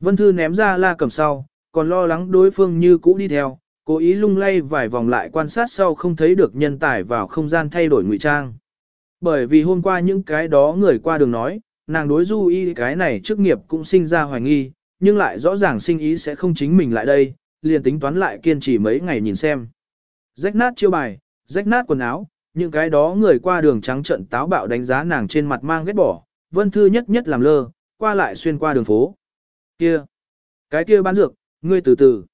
Vân Thư ném ra la cầm sau, còn lo lắng đối phương như cũ đi theo, cố ý lung lay vài vòng lại quan sát sau không thấy được nhân tài vào không gian thay đổi ngụy trang. Bởi vì hôm qua những cái đó người qua đường nói, nàng đối du y cái này trước nghiệp cũng sinh ra hoài nghi, nhưng lại rõ ràng sinh ý sẽ không chính mình lại đây, liền tính toán lại kiên trì mấy ngày nhìn xem. Rách nát chiêu bài, rách nát quần áo, những cái đó người qua đường trắng trận táo bạo đánh giá nàng trên mặt mang ghét bỏ, vân thư nhất nhất làm lơ, qua lại xuyên qua đường phố. Kia! Cái kia bán dược, ngươi từ từ.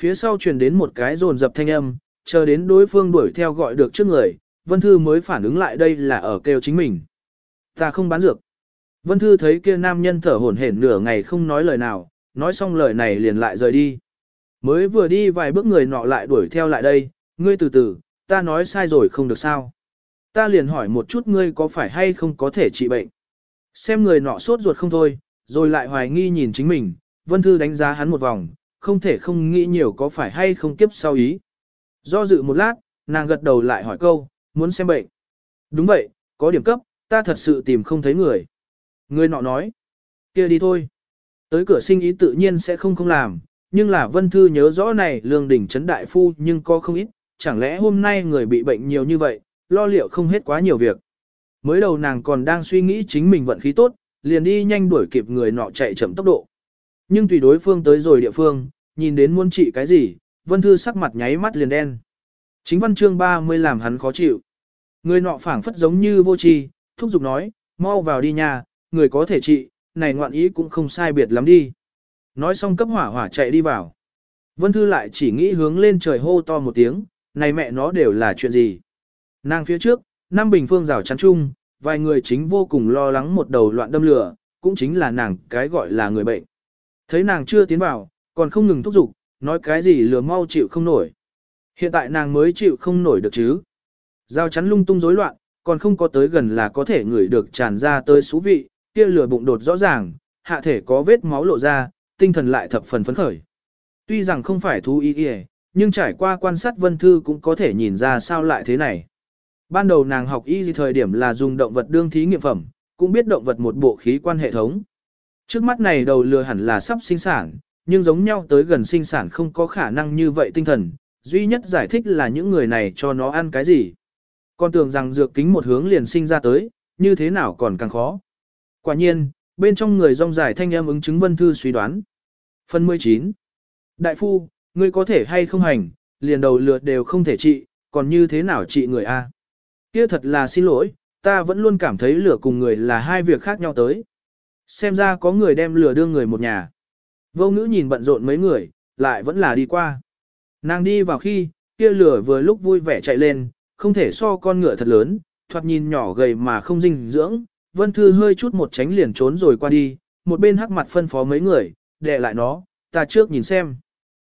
Phía sau truyền đến một cái rồn dập thanh âm, chờ đến đối phương đuổi theo gọi được trước người, Vân Thư mới phản ứng lại đây là ở kêu chính mình. Ta không bán dược. Vân Thư thấy kia nam nhân thở hổn hển nửa ngày không nói lời nào, nói xong lời này liền lại rời đi. Mới vừa đi vài bước người nọ lại đuổi theo lại đây, ngươi từ từ, ta nói sai rồi không được sao. Ta liền hỏi một chút ngươi có phải hay không có thể trị bệnh. Xem người nọ sốt ruột không thôi, rồi lại hoài nghi nhìn chính mình, Vân Thư đánh giá hắn một vòng, không thể không nghĩ nhiều có phải hay không kiếp sau ý. Do dự một lát, nàng gật đầu lại hỏi câu, muốn xem bệnh. Đúng vậy, có điểm cấp, ta thật sự tìm không thấy người. Người nọ nói, kia đi thôi. Tới cửa sinh ý tự nhiên sẽ không không làm, nhưng là Vân Thư nhớ rõ này lương đỉnh trấn đại phu nhưng có không ít, chẳng lẽ hôm nay người bị bệnh nhiều như vậy, lo liệu không hết quá nhiều việc. Mới đầu nàng còn đang suy nghĩ chính mình vận khí tốt, liền đi nhanh đuổi kịp người nọ chạy chậm tốc độ. Nhưng tùy đối phương tới rồi địa phương, nhìn đến muốn trị cái gì, Vân Thư sắc mặt nháy mắt liền đen. Chính văn chương 30 làm hắn khó chịu. Người nọ phảng phất giống như vô tri, thúc giục nói, mau vào đi nhà, người có thể trị, này ngoạn ý cũng không sai biệt lắm đi. Nói xong cấp hỏa hỏa chạy đi vào. Vân Thư lại chỉ nghĩ hướng lên trời hô to một tiếng, này mẹ nó đều là chuyện gì. Nàng phía trước, năm bình phương rào chắn chung, vài người chính vô cùng lo lắng một đầu loạn đâm lửa, cũng chính là nàng cái gọi là người bệnh. Thấy nàng chưa tiến vào, còn không ngừng thúc giục, nói cái gì lừa mau chịu không nổi. Hiện tại nàng mới chịu không nổi được chứ. Giao chắn lung tung rối loạn, còn không có tới gần là có thể ngửi được tràn ra tới xú vị, kia lửa bụng đột rõ ràng, hạ thể có vết máu lộ ra, tinh thần lại thập phần phấn khởi. Tuy rằng không phải thú ý y nhưng trải qua quan sát vân thư cũng có thể nhìn ra sao lại thế này. Ban đầu nàng học y thời điểm là dùng động vật đương thí nghiệm phẩm, cũng biết động vật một bộ khí quan hệ thống. Trước mắt này đầu lừa hẳn là sắp sinh sản, nhưng giống nhau tới gần sinh sản không có khả năng như vậy tinh thần, duy nhất giải thích là những người này cho nó ăn cái gì. Con tưởng rằng dược kính một hướng liền sinh ra tới, như thế nào còn càng khó. Quả nhiên, bên trong người rong giải thanh em ứng chứng vân thư suy đoán. Phần 19. Đại phu, ngươi có thể hay không hành, liền đầu lượt đều không thể trị, còn như thế nào trị người A. Kia thật là xin lỗi, ta vẫn luôn cảm thấy lửa cùng người là hai việc khác nhau tới. Xem ra có người đem lửa đưa người một nhà. Vô ngữ nhìn bận rộn mấy người, lại vẫn là đi qua. Nàng đi vào khi, kia lửa vừa lúc vui vẻ chạy lên, không thể so con ngựa thật lớn, thoạt nhìn nhỏ gầy mà không dinh dưỡng. Vân Thư hơi chút một tránh liền trốn rồi qua đi, một bên hắc mặt phân phó mấy người, để lại nó, ta trước nhìn xem.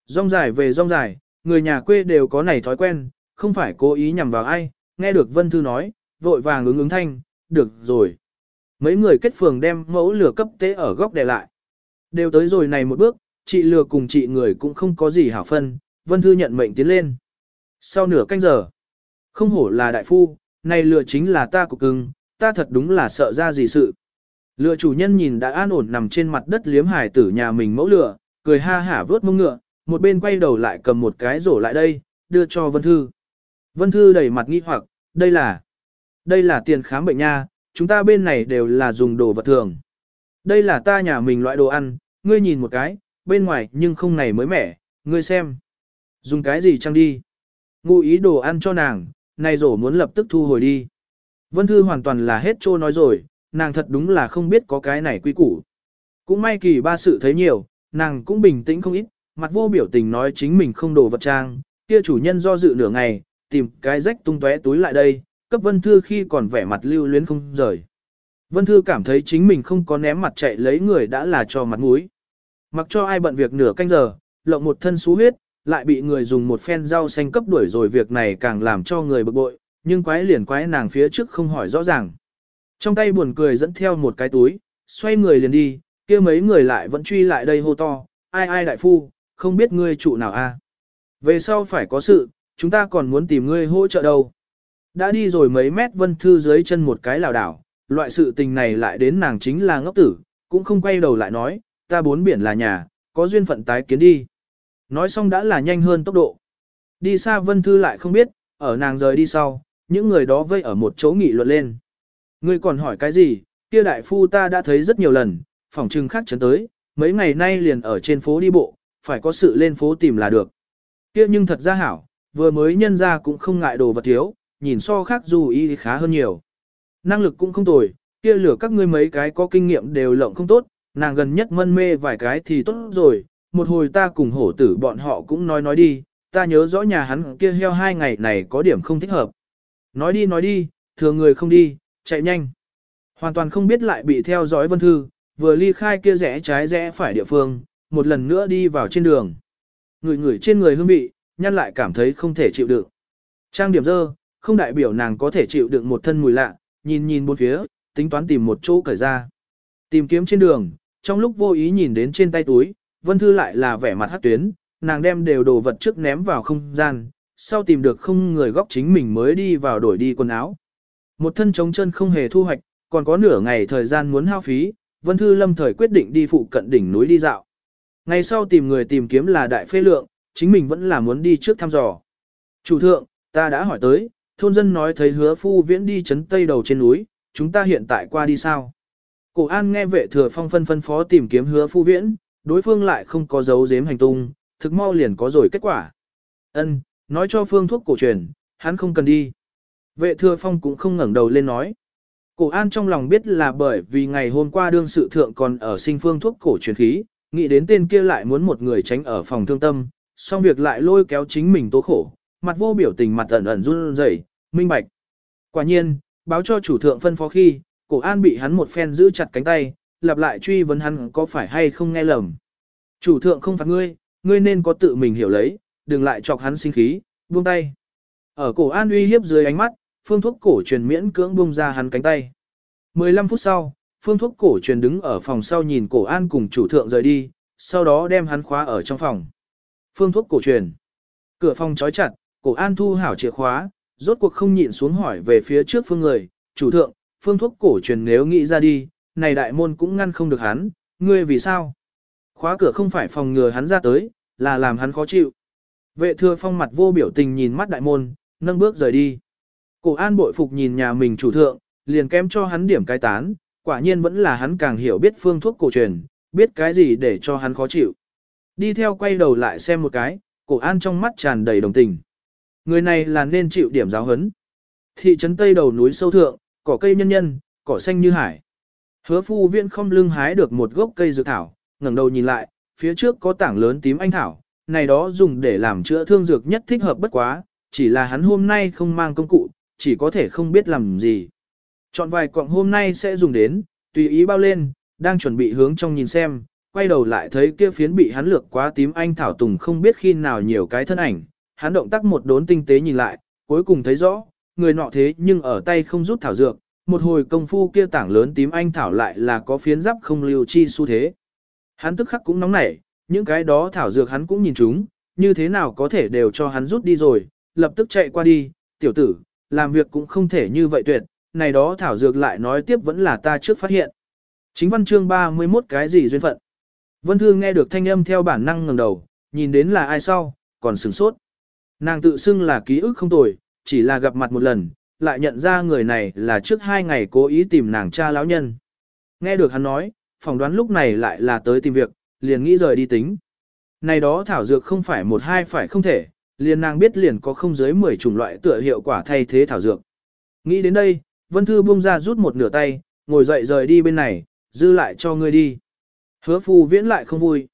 Rong dài về rong dài, người nhà quê đều có này thói quen, không phải cố ý nhằm vào ai, nghe được Vân Thư nói, vội vàng ứng ứng thanh, được rồi. Mấy người kết phường đem mẫu lửa cấp tế ở góc để lại. Đều tới rồi này một bước, chị lừa cùng chị người cũng không có gì hảo phân, Vân Thư nhận mệnh tiến lên. Sau nửa canh giờ, không hổ là đại phu, này lừa chính là ta của cưng, ta thật đúng là sợ ra gì sự. Lừa chủ nhân nhìn đã an ổn nằm trên mặt đất liếm hải tử nhà mình mẫu lửa, cười ha hả vớt mông ngựa, một bên quay đầu lại cầm một cái rổ lại đây, đưa cho Vân Thư. Vân Thư đẩy mặt nghi hoặc, đây là, đây là tiền khám bệnh nha, chúng ta bên này đều là dùng đồ vật thường. Đây là ta nhà mình loại đồ ăn, ngươi nhìn một cái, bên ngoài nhưng không này mới mẻ, ngươi xem. Dùng cái gì chăng đi? Ngụ ý đồ ăn cho nàng, này rổ muốn lập tức thu hồi đi. Vân Thư hoàn toàn là hết trô nói rồi, nàng thật đúng là không biết có cái này quy củ. Cũng may kỳ ba sự thấy nhiều, nàng cũng bình tĩnh không ít, mặt vô biểu tình nói chính mình không đồ vật trang, kia chủ nhân do dự nửa ngày, tìm cái rách tung tóe túi lại đây, cấp Vân Thư khi còn vẻ mặt lưu luyến không rời. Vân Thư cảm thấy chính mình không có ném mặt chạy lấy người đã là cho mặt mũi. Mặc cho ai bận việc nửa canh giờ, lộng một thân xú huyết, lại bị người dùng một phen rau xanh cấp đuổi rồi việc này càng làm cho người bực bội, nhưng quái liền quái nàng phía trước không hỏi rõ ràng. Trong tay buồn cười dẫn theo một cái túi, xoay người liền đi, kia mấy người lại vẫn truy lại đây hô to, ai ai đại phu, không biết ngươi trụ nào a? Về sau phải có sự, chúng ta còn muốn tìm ngươi hỗ trợ đâu. Đã đi rồi mấy mét vân thư dưới chân một cái lảo đảo, loại sự tình này lại đến nàng chính là ngốc tử, cũng không quay đầu lại nói, ta bốn biển là nhà, có duyên phận tái kiến đi. Nói xong đã là nhanh hơn tốc độ. Đi xa vân thư lại không biết, ở nàng rời đi sau, những người đó vây ở một chỗ nghị luận lên. Ngươi còn hỏi cái gì, kia đại phu ta đã thấy rất nhiều lần, phòng trưng khác chấn tới, mấy ngày nay liền ở trên phố đi bộ, phải có sự lên phố tìm là được. Kia nhưng thật ra hảo, vừa mới nhân ra cũng không ngại đồ vật thiếu, nhìn so khác dù y khá hơn nhiều. Năng lực cũng không tồi, kia lửa các ngươi mấy cái có kinh nghiệm đều lộng không tốt, nàng gần nhất mân mê vài cái thì tốt rồi, một hồi ta cùng hổ tử bọn họ cũng nói nói đi, ta nhớ rõ nhà hắn kia heo hai ngày này có điểm không thích hợp. Nói đi nói đi, thừa người không đi, chạy nhanh. Hoàn toàn không biết lại bị theo dõi vân thư, vừa ly khai kia rẽ trái rẽ phải địa phương, một lần nữa đi vào trên đường. Người người trên người hương vị, nhăn lại cảm thấy không thể chịu đựng. Trang điểm dơ, không đại biểu nàng có thể chịu đựng một thân mùi lạ, nhìn nhìn bốn phía, tính toán tìm một chỗ cởi ra. Tìm kiếm trên đường, trong lúc vô ý nhìn đến trên tay túi, Vân Thư lại là vẻ mặt hát tuyến, nàng đem đều đồ vật trước ném vào không gian, sau tìm được không người góc chính mình mới đi vào đổi đi quần áo. Một thân trống chân không hề thu hoạch, còn có nửa ngày thời gian muốn hao phí, Vân Thư lâm thời quyết định đi phụ cận đỉnh núi đi dạo. Ngày sau tìm người tìm kiếm là đại phê lượng, chính mình vẫn là muốn đi trước thăm dò. Chủ thượng, ta đã hỏi tới, thôn dân nói thấy hứa phu viễn đi chấn tây đầu trên núi, chúng ta hiện tại qua đi sao? Cổ an nghe vệ thừa phong phân phân phó tìm kiếm hứa phu viễn, đối phương lại không có dấu giếm hành tung, thực mau liền có rồi kết quả. Ân, nói cho phương thuốc cổ truyền, hắn không cần đi. Vệ thừa phong cũng không ngẩng đầu lên nói. Cổ an trong lòng biết là bởi vì ngày hôm qua đương sự thượng còn ở sinh phương thuốc cổ truyền khí, nghĩ đến tên kia lại muốn một người tránh ở phòng thương tâm, xong việc lại lôi kéo chính mình tố khổ, mặt vô biểu tình mặt ẩn ẩn run rẩy, minh bạch. Quả nhiên, báo cho chủ thượng phân phó khi, cổ an bị hắn một phen giữ chặt cánh tay, lặp lại truy vấn hắn có phải hay không nghe lầm. Chủ thượng không phạt ngươi, ngươi nên có tự mình hiểu lấy, đừng lại chọc hắn sinh khí, buông tay. Ở cổ an uy hiếp dưới ánh mắt, phương thuốc cổ truyền miễn cưỡng buông ra hắn cánh tay. 15 phút sau, phương thuốc cổ truyền đứng ở phòng sau nhìn cổ an cùng chủ thượng rời đi, sau đó đem hắn khóa ở trong phòng. Phương thuốc cổ truyền. Cửa phòng trói chặt, cổ an thu hảo chìa khóa, rốt cuộc không nhịn xuống hỏi về phía trước phương người, chủ thượng, phương thuốc cổ truyền nếu nghĩ ra đi, này đại môn cũng ngăn không được hắn, ngươi vì sao? Khóa cửa không phải phòng ngừa hắn ra tới, là làm hắn khó chịu. Vệ thừa phong mặt vô biểu tình nhìn mắt đại môn, nâng bước rời đi. Cổ an bội phục nhìn nhà mình chủ thượng, liền kém cho hắn điểm cái tán, quả nhiên vẫn là hắn càng hiểu biết phương thuốc cổ truyền, biết cái gì để cho hắn khó chịu. Đi theo quay đầu lại xem một cái, cổ an trong mắt tràn đầy đồng tình. Người này là nên chịu điểm giáo hấn. Thị trấn Tây đầu núi sâu thượng, cỏ cây nhân nhân, cỏ xanh như hải. Hứa phu Viên không lưng hái được một gốc cây dược thảo, ngẩng đầu nhìn lại, phía trước có tảng lớn tím anh thảo, này đó dùng để làm chữa thương dược nhất thích hợp bất quá, chỉ là hắn hôm nay không mang công cụ, chỉ có thể không biết làm gì. Chọn vài cọng hôm nay sẽ dùng đến, tùy ý bao lên, đang chuẩn bị hướng trong nhìn xem, quay đầu lại thấy kia phiến bị hắn lược quá tím anh thảo tùng không biết khi nào nhiều cái thân ảnh, hắn động tác một đốn tinh tế nhìn lại, cuối cùng thấy rõ, người nọ thế nhưng ở tay không rút thảo dược, một hồi công phu kia tảng lớn tím anh thảo lại là có phiến giáp không lưu chi xu thế. Hắn tức khắc cũng nóng nảy, những cái đó thảo dược hắn cũng nhìn chúng, như thế nào có thể đều cho hắn rút đi rồi, lập tức chạy qua đi, tiểu tử, làm việc cũng không thể như vậy tuyệt, này đó thảo dược lại nói tiếp vẫn là ta trước phát hiện. Chính văn chương 31 cái gì duyên phận. Vân Thư nghe được thanh âm theo bản năng ngẩng đầu, nhìn đến là ai sau, còn sửng sốt. Nàng tự xưng là ký ức không tồi, chỉ là gặp mặt một lần, lại nhận ra người này là trước hai ngày cố ý tìm nàng cha lão nhân. Nghe được hắn nói, phỏng đoán lúc này lại là tới tìm việc, liền nghĩ rời đi tính. Này đó thảo dược không phải một hai phải không thể, liền nàng biết liền có không dưới 10 chủng loại tựa hiệu quả thay thế thảo dược. Nghĩ đến đây, Vân Thư buông ra rút một nửa tay, ngồi dậy rời đi bên này, dư lại cho ngươi đi. Hứa phu viễn lại không vui.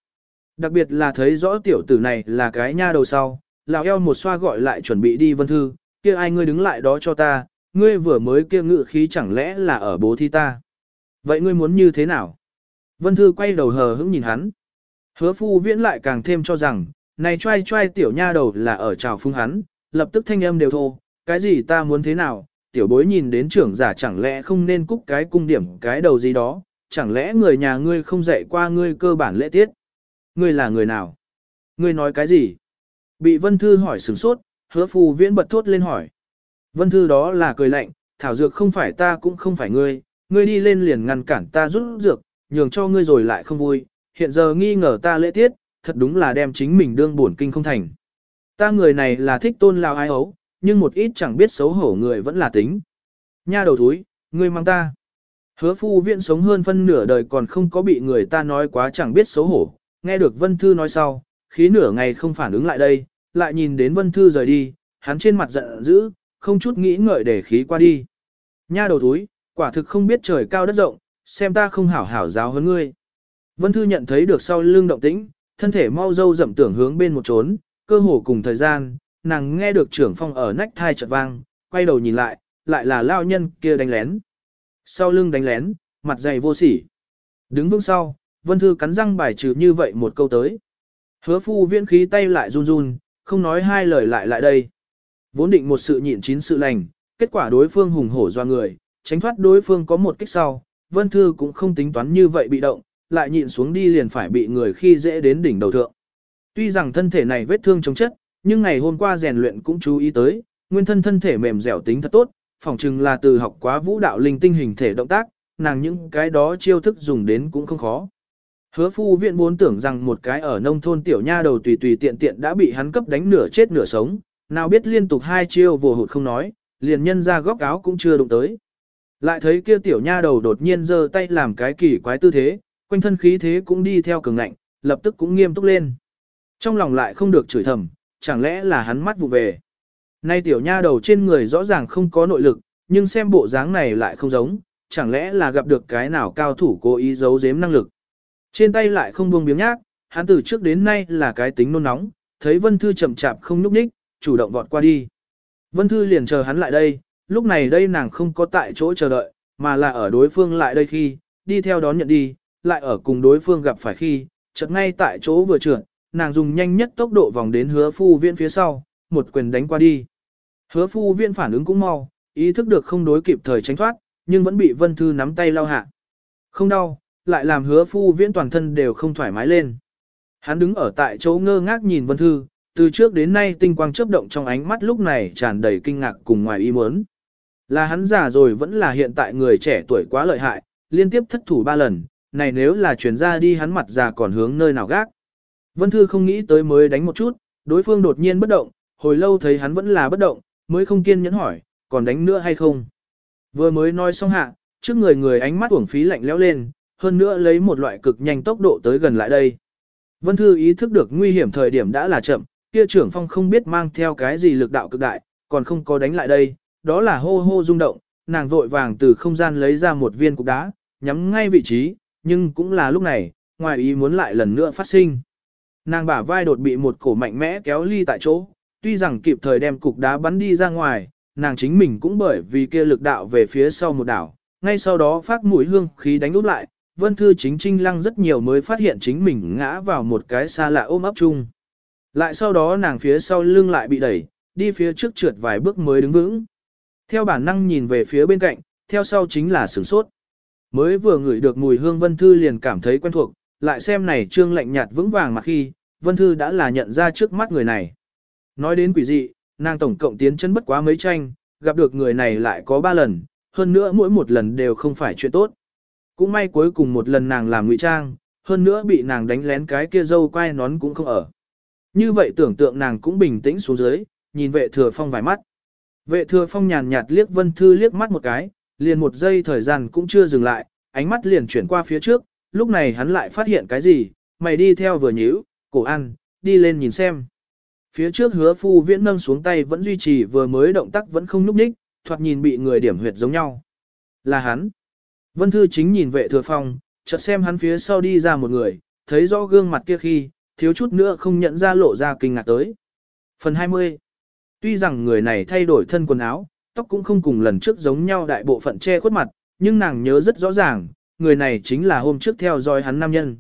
Đặc biệt là thấy rõ tiểu tử này là cái nha đầu sau, lão eo một xoa gọi lại chuẩn bị đi Vân Thư, kia ai ngươi đứng lại đó cho ta, ngươi vừa mới kia ngự khí chẳng lẽ là ở bố thi ta. Vậy ngươi muốn như thế nào? Vân Thư quay đầu hờ hững nhìn hắn. Hứa phu viễn lại càng thêm cho rằng, này trai trai tiểu nha đầu là ở trào phương hắn, lập tức thanh âm đều thô, cái gì ta muốn thế nào, tiểu bối nhìn đến trưởng giả chẳng lẽ không nên cúc cái cung điểm cái đầu gì đó, chẳng lẽ người nhà ngươi không dạy qua ngươi cơ bản lễ tiết? Ngươi là người nào? Ngươi nói cái gì? Bị Vân Thư hỏi sửng sốt, hứa phù viễn bật thốt lên hỏi. Vân Thư đó là cười lạnh, thảo dược không phải ta cũng không phải ngươi, ngươi đi lên liền ngăn cản ta rút dược, nhường cho ngươi rồi lại không vui, hiện giờ nghi ngờ ta lễ tiết, thật đúng là đem chính mình đương buồn kinh không thành. Ta người này là thích tôn lao ai ấu, nhưng một ít chẳng biết xấu hổ người vẫn là tính. Nha đầu thúi, ngươi mang ta. Hứa phu viện sống hơn phân nửa đời còn không có bị người ta nói quá chẳng biết xấu hổ, nghe được Vân Thư nói sau, khí nửa ngày không phản ứng lại đây, lại nhìn đến Vân Thư rời đi, hắn trên mặt giận dữ, không chút nghĩ ngợi để khí qua đi. Nha đầu túi, quả thực không biết trời cao đất rộng, xem ta không hảo hảo giáo hơn ngươi. Vân Thư nhận thấy được sau lưng động tĩnh, thân thể mau dâu dậm tưởng hướng bên một trốn, cơ hồ cùng thời gian, nàng nghe được trưởng phong ở nách thai chợt vang, quay đầu nhìn lại, lại là lao nhân kia đánh lén. Sau lưng đánh lén, mặt dày vô sỉ. Đứng vững sau, Vân Thư cắn răng bài trừ như vậy một câu tới. Hứa phu viễn khí tay lại run run, không nói hai lời lại lại đây. Vốn định một sự nhịn chín sự lành, kết quả đối phương hùng hổ doa người, tránh thoát đối phương có một kích sau, Vân Thư cũng không tính toán như vậy bị động, lại nhịn xuống đi liền phải bị người khi dễ đến đỉnh đầu thượng. Tuy rằng thân thể này vết thương chống chất, nhưng ngày hôm qua rèn luyện cũng chú ý tới, nguyên thân thân thể mềm dẻo tính thật tốt, phỏng chừng là từ học quá vũ đạo linh tinh hình thể động tác, nàng những cái đó chiêu thức dùng đến cũng không khó. Hứa phu viện muốn tưởng rằng một cái ở nông thôn tiểu nha đầu tùy tùy tiện tiện đã bị hắn cấp đánh nửa chết nửa sống, nào biết liên tục hai chiêu vồ hụt không nói, liền nhân ra góc áo cũng chưa đụng tới. Lại thấy kia tiểu nha đầu đột nhiên giơ tay làm cái kỳ quái tư thế, quanh thân khí thế cũng đi theo cường ngạnh, lập tức cũng nghiêm túc lên. Trong lòng lại không được chửi thầm, chẳng lẽ là hắn mắt vụ về. Nay tiểu nha đầu trên người rõ ràng không có nội lực, nhưng xem bộ dáng này lại không giống, chẳng lẽ là gặp được cái nào cao thủ cố ý giấu giếm năng lực. Trên tay lại không buông biếng nhác, hắn từ trước đến nay là cái tính nôn nóng, thấy Vân Thư chậm chạp không nhúc nhích, chủ động vọt qua đi. Vân Thư liền chờ hắn lại đây, lúc này đây nàng không có tại chỗ chờ đợi, mà là ở đối phương lại đây khi, đi theo đón nhận đi, lại ở cùng đối phương gặp phải khi, chợt ngay tại chỗ vừa trượt, nàng dùng nhanh nhất tốc độ vòng đến hứa phu viện phía sau, một quyền đánh qua đi. Hứa phu viện phản ứng cũng mau, ý thức được không đối kịp thời tránh thoát, nhưng vẫn bị Vân Thư nắm tay lao hạ. Không đau, lại làm hứa phu viễn toàn thân đều không thoải mái lên. Hắn đứng ở tại chỗ ngơ ngác nhìn Vân Thư, từ trước đến nay tinh quang chớp động trong ánh mắt lúc này tràn đầy kinh ngạc cùng ngoài ý muốn. Là hắn già rồi vẫn là hiện tại người trẻ tuổi quá lợi hại, liên tiếp thất thủ ba lần, này nếu là chuyển ra đi hắn mặt già còn hướng nơi nào gác. Vân Thư không nghĩ tới mới đánh một chút, đối phương đột nhiên bất động, hồi lâu thấy hắn vẫn là bất động, mới không kiên nhẫn hỏi, còn đánh nữa hay không. Vừa mới nói xong hạ, trước người người ánh mắt uổng phí lạnh lẽo lên, hơn nữa lấy một loại cực nhanh tốc độ tới gần lại đây. Vân Thư ý thức được nguy hiểm thời điểm đã là chậm, kia trưởng phong không biết mang theo cái gì lực đạo cực đại, còn không có đánh lại đây, đó là hô hô rung động, nàng vội vàng từ không gian lấy ra một viên cục đá, nhắm ngay vị trí, nhưng cũng là lúc này, ngoài ý muốn lại lần nữa phát sinh. Nàng bả vai đột bị một cổ mạnh mẽ kéo ly tại chỗ, tuy rằng kịp thời đem cục đá bắn đi ra ngoài, nàng chính mình cũng bởi vì kia lực đạo về phía sau một đảo, ngay sau đó phát mũi hương khí đánh úp lại, Vân Thư chính trinh lăng rất nhiều mới phát hiện chính mình ngã vào một cái xa lạ ôm ấp chung. Lại sau đó nàng phía sau lưng lại bị đẩy, đi phía trước trượt vài bước mới đứng vững. Theo bản năng nhìn về phía bên cạnh, theo sau chính là sửng sốt. Mới vừa ngửi được mùi hương Vân Thư liền cảm thấy quen thuộc, lại xem này trương lạnh nhạt vững vàng mà khi, Vân Thư đã là nhận ra trước mắt người này. Nói đến quỷ dị, nàng tổng cộng tiến chân bất quá mấy tranh, gặp được người này lại có ba lần, hơn nữa mỗi một lần đều không phải chuyện tốt. Cũng may cuối cùng một lần nàng làm ngụy trang, hơn nữa bị nàng đánh lén cái kia dâu quai nón cũng không ở. Như vậy tưởng tượng nàng cũng bình tĩnh xuống dưới, nhìn vệ thừa phong vài mắt. Vệ thừa phong nhàn nhạt liếc vân thư liếc mắt một cái, liền một giây thời gian cũng chưa dừng lại, ánh mắt liền chuyển qua phía trước, lúc này hắn lại phát hiện cái gì, mày đi theo vừa nhíu, cổ ăn, đi lên nhìn xem. Phía trước hứa phu viễn nâng xuống tay vẫn duy trì vừa mới động tác vẫn không núp ních, thoạt nhìn bị người điểm huyệt giống nhau. Là hắn. Vân Thư chính nhìn vệ thừa phong, chợt xem hắn phía sau đi ra một người, thấy rõ gương mặt kia khi, thiếu chút nữa không nhận ra lộ ra kinh ngạc tới. Phần 20 Tuy rằng người này thay đổi thân quần áo, tóc cũng không cùng lần trước giống nhau đại bộ phận che khuất mặt, nhưng nàng nhớ rất rõ ràng, người này chính là hôm trước theo dõi hắn nam nhân.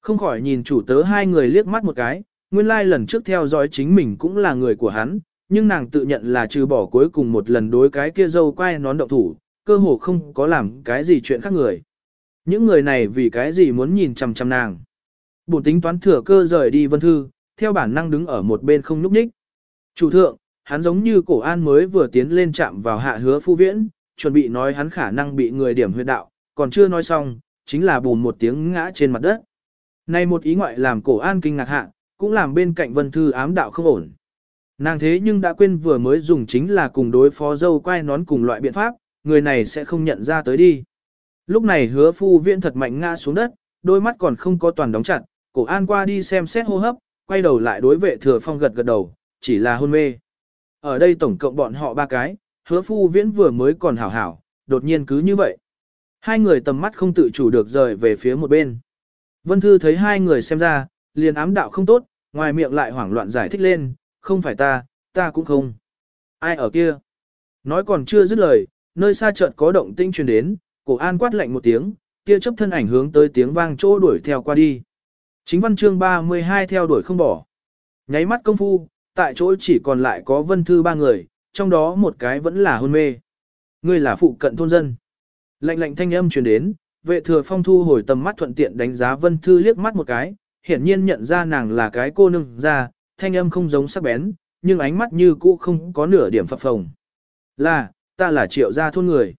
Không khỏi nhìn chủ tớ hai người liếc mắt một cái, nguyên lai lần trước theo dõi chính mình cũng là người của hắn, nhưng nàng tự nhận là trừ bỏ cuối cùng một lần đối cái kia dâu quay nón động thủ, cơ hồ không có làm cái gì chuyện khác người. Những người này vì cái gì muốn nhìn chằm chằm nàng. Bổn tính toán thừa cơ rời đi vân thư, theo bản năng đứng ở một bên không núp ních. Chủ thượng, hắn giống như cổ an mới vừa tiến lên chạm vào hạ hứa phu viễn, chuẩn bị nói hắn khả năng bị người điểm huyệt đạo, còn chưa nói xong, chính là bùn một tiếng ngã trên mặt đất. Này một ý ngoại làm cổ an kinh ngạc hạ, cũng làm bên cạnh vân thư ám đạo không ổn. Nàng thế nhưng đã quên vừa mới dùng chính là cùng đối phó dâu quay nón cùng loại biện pháp, người này sẽ không nhận ra tới đi. Lúc này hứa phu viễn thật mạnh ngã xuống đất, đôi mắt còn không có toàn đóng chặt, cổ an qua đi xem xét hô hấp, quay đầu lại đối vệ thừa phong gật gật đầu, chỉ là hôn mê. Ở đây tổng cộng bọn họ ba cái, hứa phu viễn vừa mới còn hảo hảo, đột nhiên cứ như vậy. Hai người tầm mắt không tự chủ được rời về phía một bên. Vân Thư thấy hai người xem ra, liền ám đạo không tốt, ngoài miệng lại hoảng loạn giải thích lên, không phải ta, ta cũng không. Ai ở kia? Nói còn chưa dứt lời, nơi xa chợt có động tinh truyền đến, cổ an quát lạnh một tiếng, kia chấp thân ảnh hướng tới tiếng vang chỗ đuổi theo qua đi. Chính văn chương 32 theo đuổi không bỏ. Nháy mắt công phu, tại chỗ chỉ còn lại có vân thư ba người, trong đó một cái vẫn là hôn mê. Ngươi là phụ cận thôn dân. Lạnh lạnh thanh âm truyền đến, vệ thừa phong thu hồi tầm mắt thuận tiện đánh giá vân thư liếc mắt một cái, hiển nhiên nhận ra nàng là cái cô nương ra, thanh âm không giống sắc bén, nhưng ánh mắt như cũ không có nửa điểm phập phồng. Là, ta là triệu gia thôn người.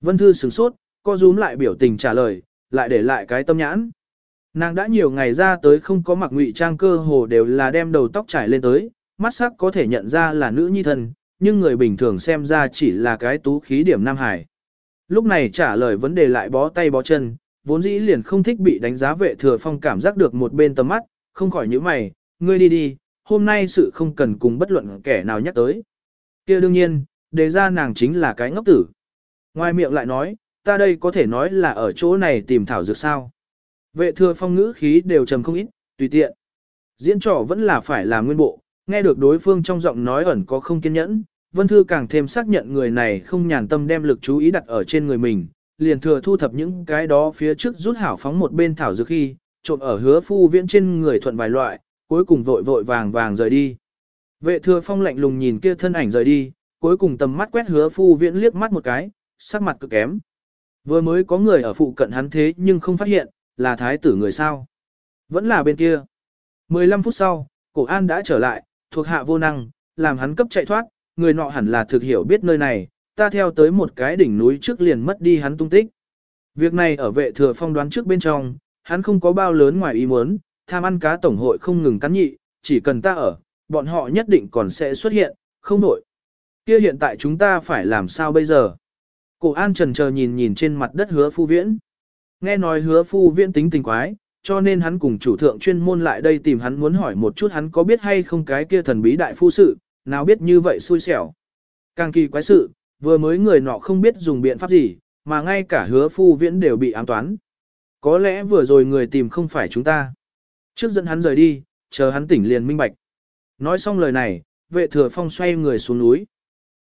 Vân thư sửng sốt, co rúm lại biểu tình trả lời, lại để lại cái tâm nhãn. Nàng đã nhiều ngày ra tới không có mặc ngụy trang cơ hồ đều là đem đầu tóc trải lên tới, mắt sắc có thể nhận ra là nữ nhi thân, nhưng người bình thường xem ra chỉ là cái tú khí điểm Nam Hải. Lúc này trả lời vấn đề lại bó tay bó chân, vốn dĩ liền không thích bị đánh giá vệ thừa phong cảm giác được một bên tầm mắt, không khỏi những mày, ngươi đi đi, hôm nay sự không cần cùng bất luận kẻ nào nhắc tới. kia đương nhiên, đề ra nàng chính là cái ngốc tử. Ngoài miệng lại nói, ta đây có thể nói là ở chỗ này tìm thảo dược sao. Vệ thừa phong ngữ khí đều trầm không ít, tùy tiện. Diễn trò vẫn là phải là nguyên bộ, nghe được đối phương trong giọng nói ẩn có không kiên nhẫn, Vân Thư càng thêm xác nhận người này không nhàn tâm đem lực chú ý đặt ở trên người mình, liền thừa thu thập những cái đó phía trước rút hảo phóng một bên thảo dược khi, trộn ở hứa phu viễn trên người thuận vài loại, cuối cùng vội vội vàng vàng rời đi. Vệ thừa phong lạnh lùng nhìn kia thân ảnh rời đi, cuối cùng tầm mắt quét hứa phu viễn liếc mắt một cái, sắc mặt cực kém. Vừa mới có người ở phụ cận hắn thế nhưng không phát hiện, là thái tử người sao. Vẫn là bên kia. 15 phút sau, cổ an đã trở lại, thuộc hạ vô năng, làm hắn cấp chạy thoát, người nọ hẳn là thực hiểu biết nơi này, ta theo tới một cái đỉnh núi trước liền mất đi hắn tung tích. Việc này ở vệ thừa phong đoán trước bên trong, hắn không có bao lớn ngoài ý muốn, tham ăn cá tổng hội không ngừng cắn nhị, chỉ cần ta ở, bọn họ nhất định còn sẽ xuất hiện, không nổi. Kia hiện tại chúng ta phải làm sao bây giờ? Cổ an trần chờ nhìn nhìn trên mặt đất hứa phu viễn. Nghe nói hứa phu viễn tính tình quái, cho nên hắn cùng chủ thượng chuyên môn lại đây tìm hắn muốn hỏi một chút hắn có biết hay không cái kia thần bí đại phu sự, nào biết như vậy xui xẻo. Càng kỳ quái sự, vừa mới người nọ không biết dùng biện pháp gì, mà ngay cả hứa phu viễn đều bị ám toán. Có lẽ vừa rồi người tìm không phải chúng ta. Trước dẫn hắn rời đi, chờ hắn tỉnh liền minh bạch. Nói xong lời này, vệ thừa phong xoay người xuống núi.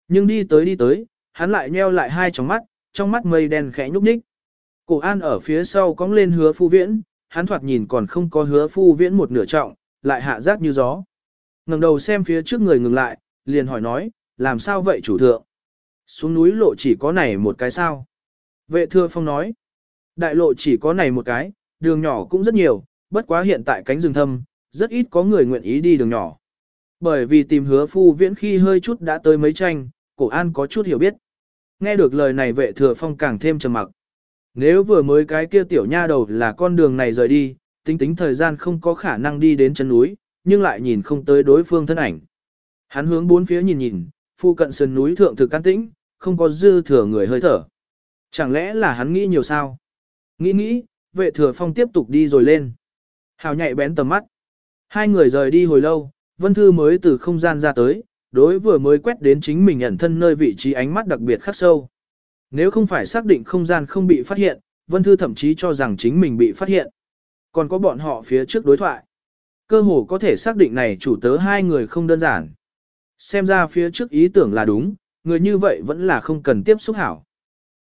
Nhưng đi tới đi tới, hắn lại nheo lại hai tròng mắt, trong mắt mây đen khẽ nhúc nhích. Cổ an ở phía sau cong lên hứa phu viễn, hắn thoạt nhìn còn không có hứa phu viễn một nửa trọng, lại hạ giác như gió ngẩng đầu xem phía trước người ngừng lại, liền hỏi nói, làm sao vậy chủ thượng? Xuống núi lộ chỉ có này một cái sao? Vệ thưa phong nói, đại lộ chỉ có này một cái, đường nhỏ cũng rất nhiều, bất quá hiện tại cánh rừng thâm, rất ít có người nguyện ý đi đường nhỏ. Bởi vì tìm hứa phu viễn khi hơi chút đã tới mấy tranh, cổ an có chút hiểu biết. Nghe được lời này vệ thừa phong càng thêm trầm mặc. Nếu vừa mới cái kia tiểu nha đầu là con đường này rời đi, tính tính thời gian không có khả năng đi đến chân núi, nhưng lại nhìn không tới đối phương thân ảnh. Hắn hướng bốn phía nhìn nhìn, phu cận sườn núi thượng thực can tĩnh, không có dư thừa người hơi thở. Chẳng lẽ là hắn nghĩ nhiều sao? Nghĩ nghĩ, vệ thừa phong tiếp tục đi rồi lên. Hào nhạy bén tầm mắt. Hai người rời đi hồi lâu, Vân Thư mới từ không gian ra tới, đối vừa mới quét đến chính mình ẩn thân nơi vị trí ánh mắt đặc biệt khắc sâu. Nếu không phải xác định không gian không bị phát hiện, Vân Thư thậm chí cho rằng chính mình bị phát hiện. Còn có bọn họ phía trước đối thoại. Cơ hồ có thể xác định này chủ tớ hai người không đơn giản. Xem ra phía trước ý tưởng là đúng, người như vậy vẫn là không cần tiếp xúc hảo.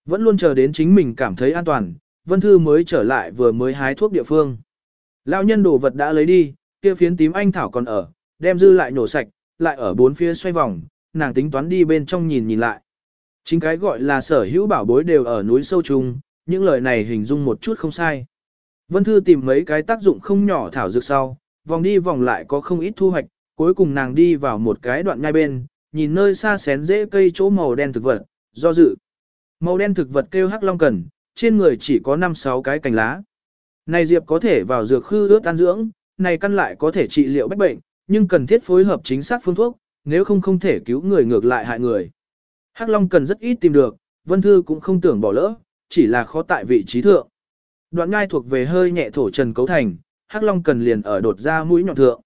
Vẫn luôn chờ đến chính mình cảm thấy an toàn, Vân Thư mới trở lại vừa mới hái thuốc địa phương. Lão nhân đồ vật đã lấy đi, kia phiến tím anh thảo còn ở, đem dư lại nổ sạch, lại ở bốn phía xoay vòng, nàng tính toán đi bên trong nhìn nhìn lại. Chính cái gọi là sở hữu bảo bối đều ở núi sâu trùng, những lời này hình dung một chút không sai. Vân Thư tìm mấy cái tác dụng không nhỏ thảo dược sau, vòng đi vòng lại có không ít thu hoạch, cuối cùng nàng đi vào một cái đoạn ngay bên, nhìn nơi xa xén dễ cây chỗ màu đen thực vật, do dự. Màu đen thực vật kêu hắc long cần, trên người chỉ có 5-6 cái cành lá. Này diệp có thể vào dược khư ướt tan dưỡng, này căn lại có thể trị liệu bách bệnh, nhưng cần thiết phối hợp chính xác phương thuốc, nếu không không thể cứu người ngược lại hại người. Hắc long cần rất ít tìm được, Vân Thư cũng không tưởng bỏ lỡ, chỉ là khó tại vị trí thượng. Đoạn ngai thuộc về hơi nhẹ thổ trần cấu thành, Hắc long cần liền ở đột ra mũi nhọn thượng.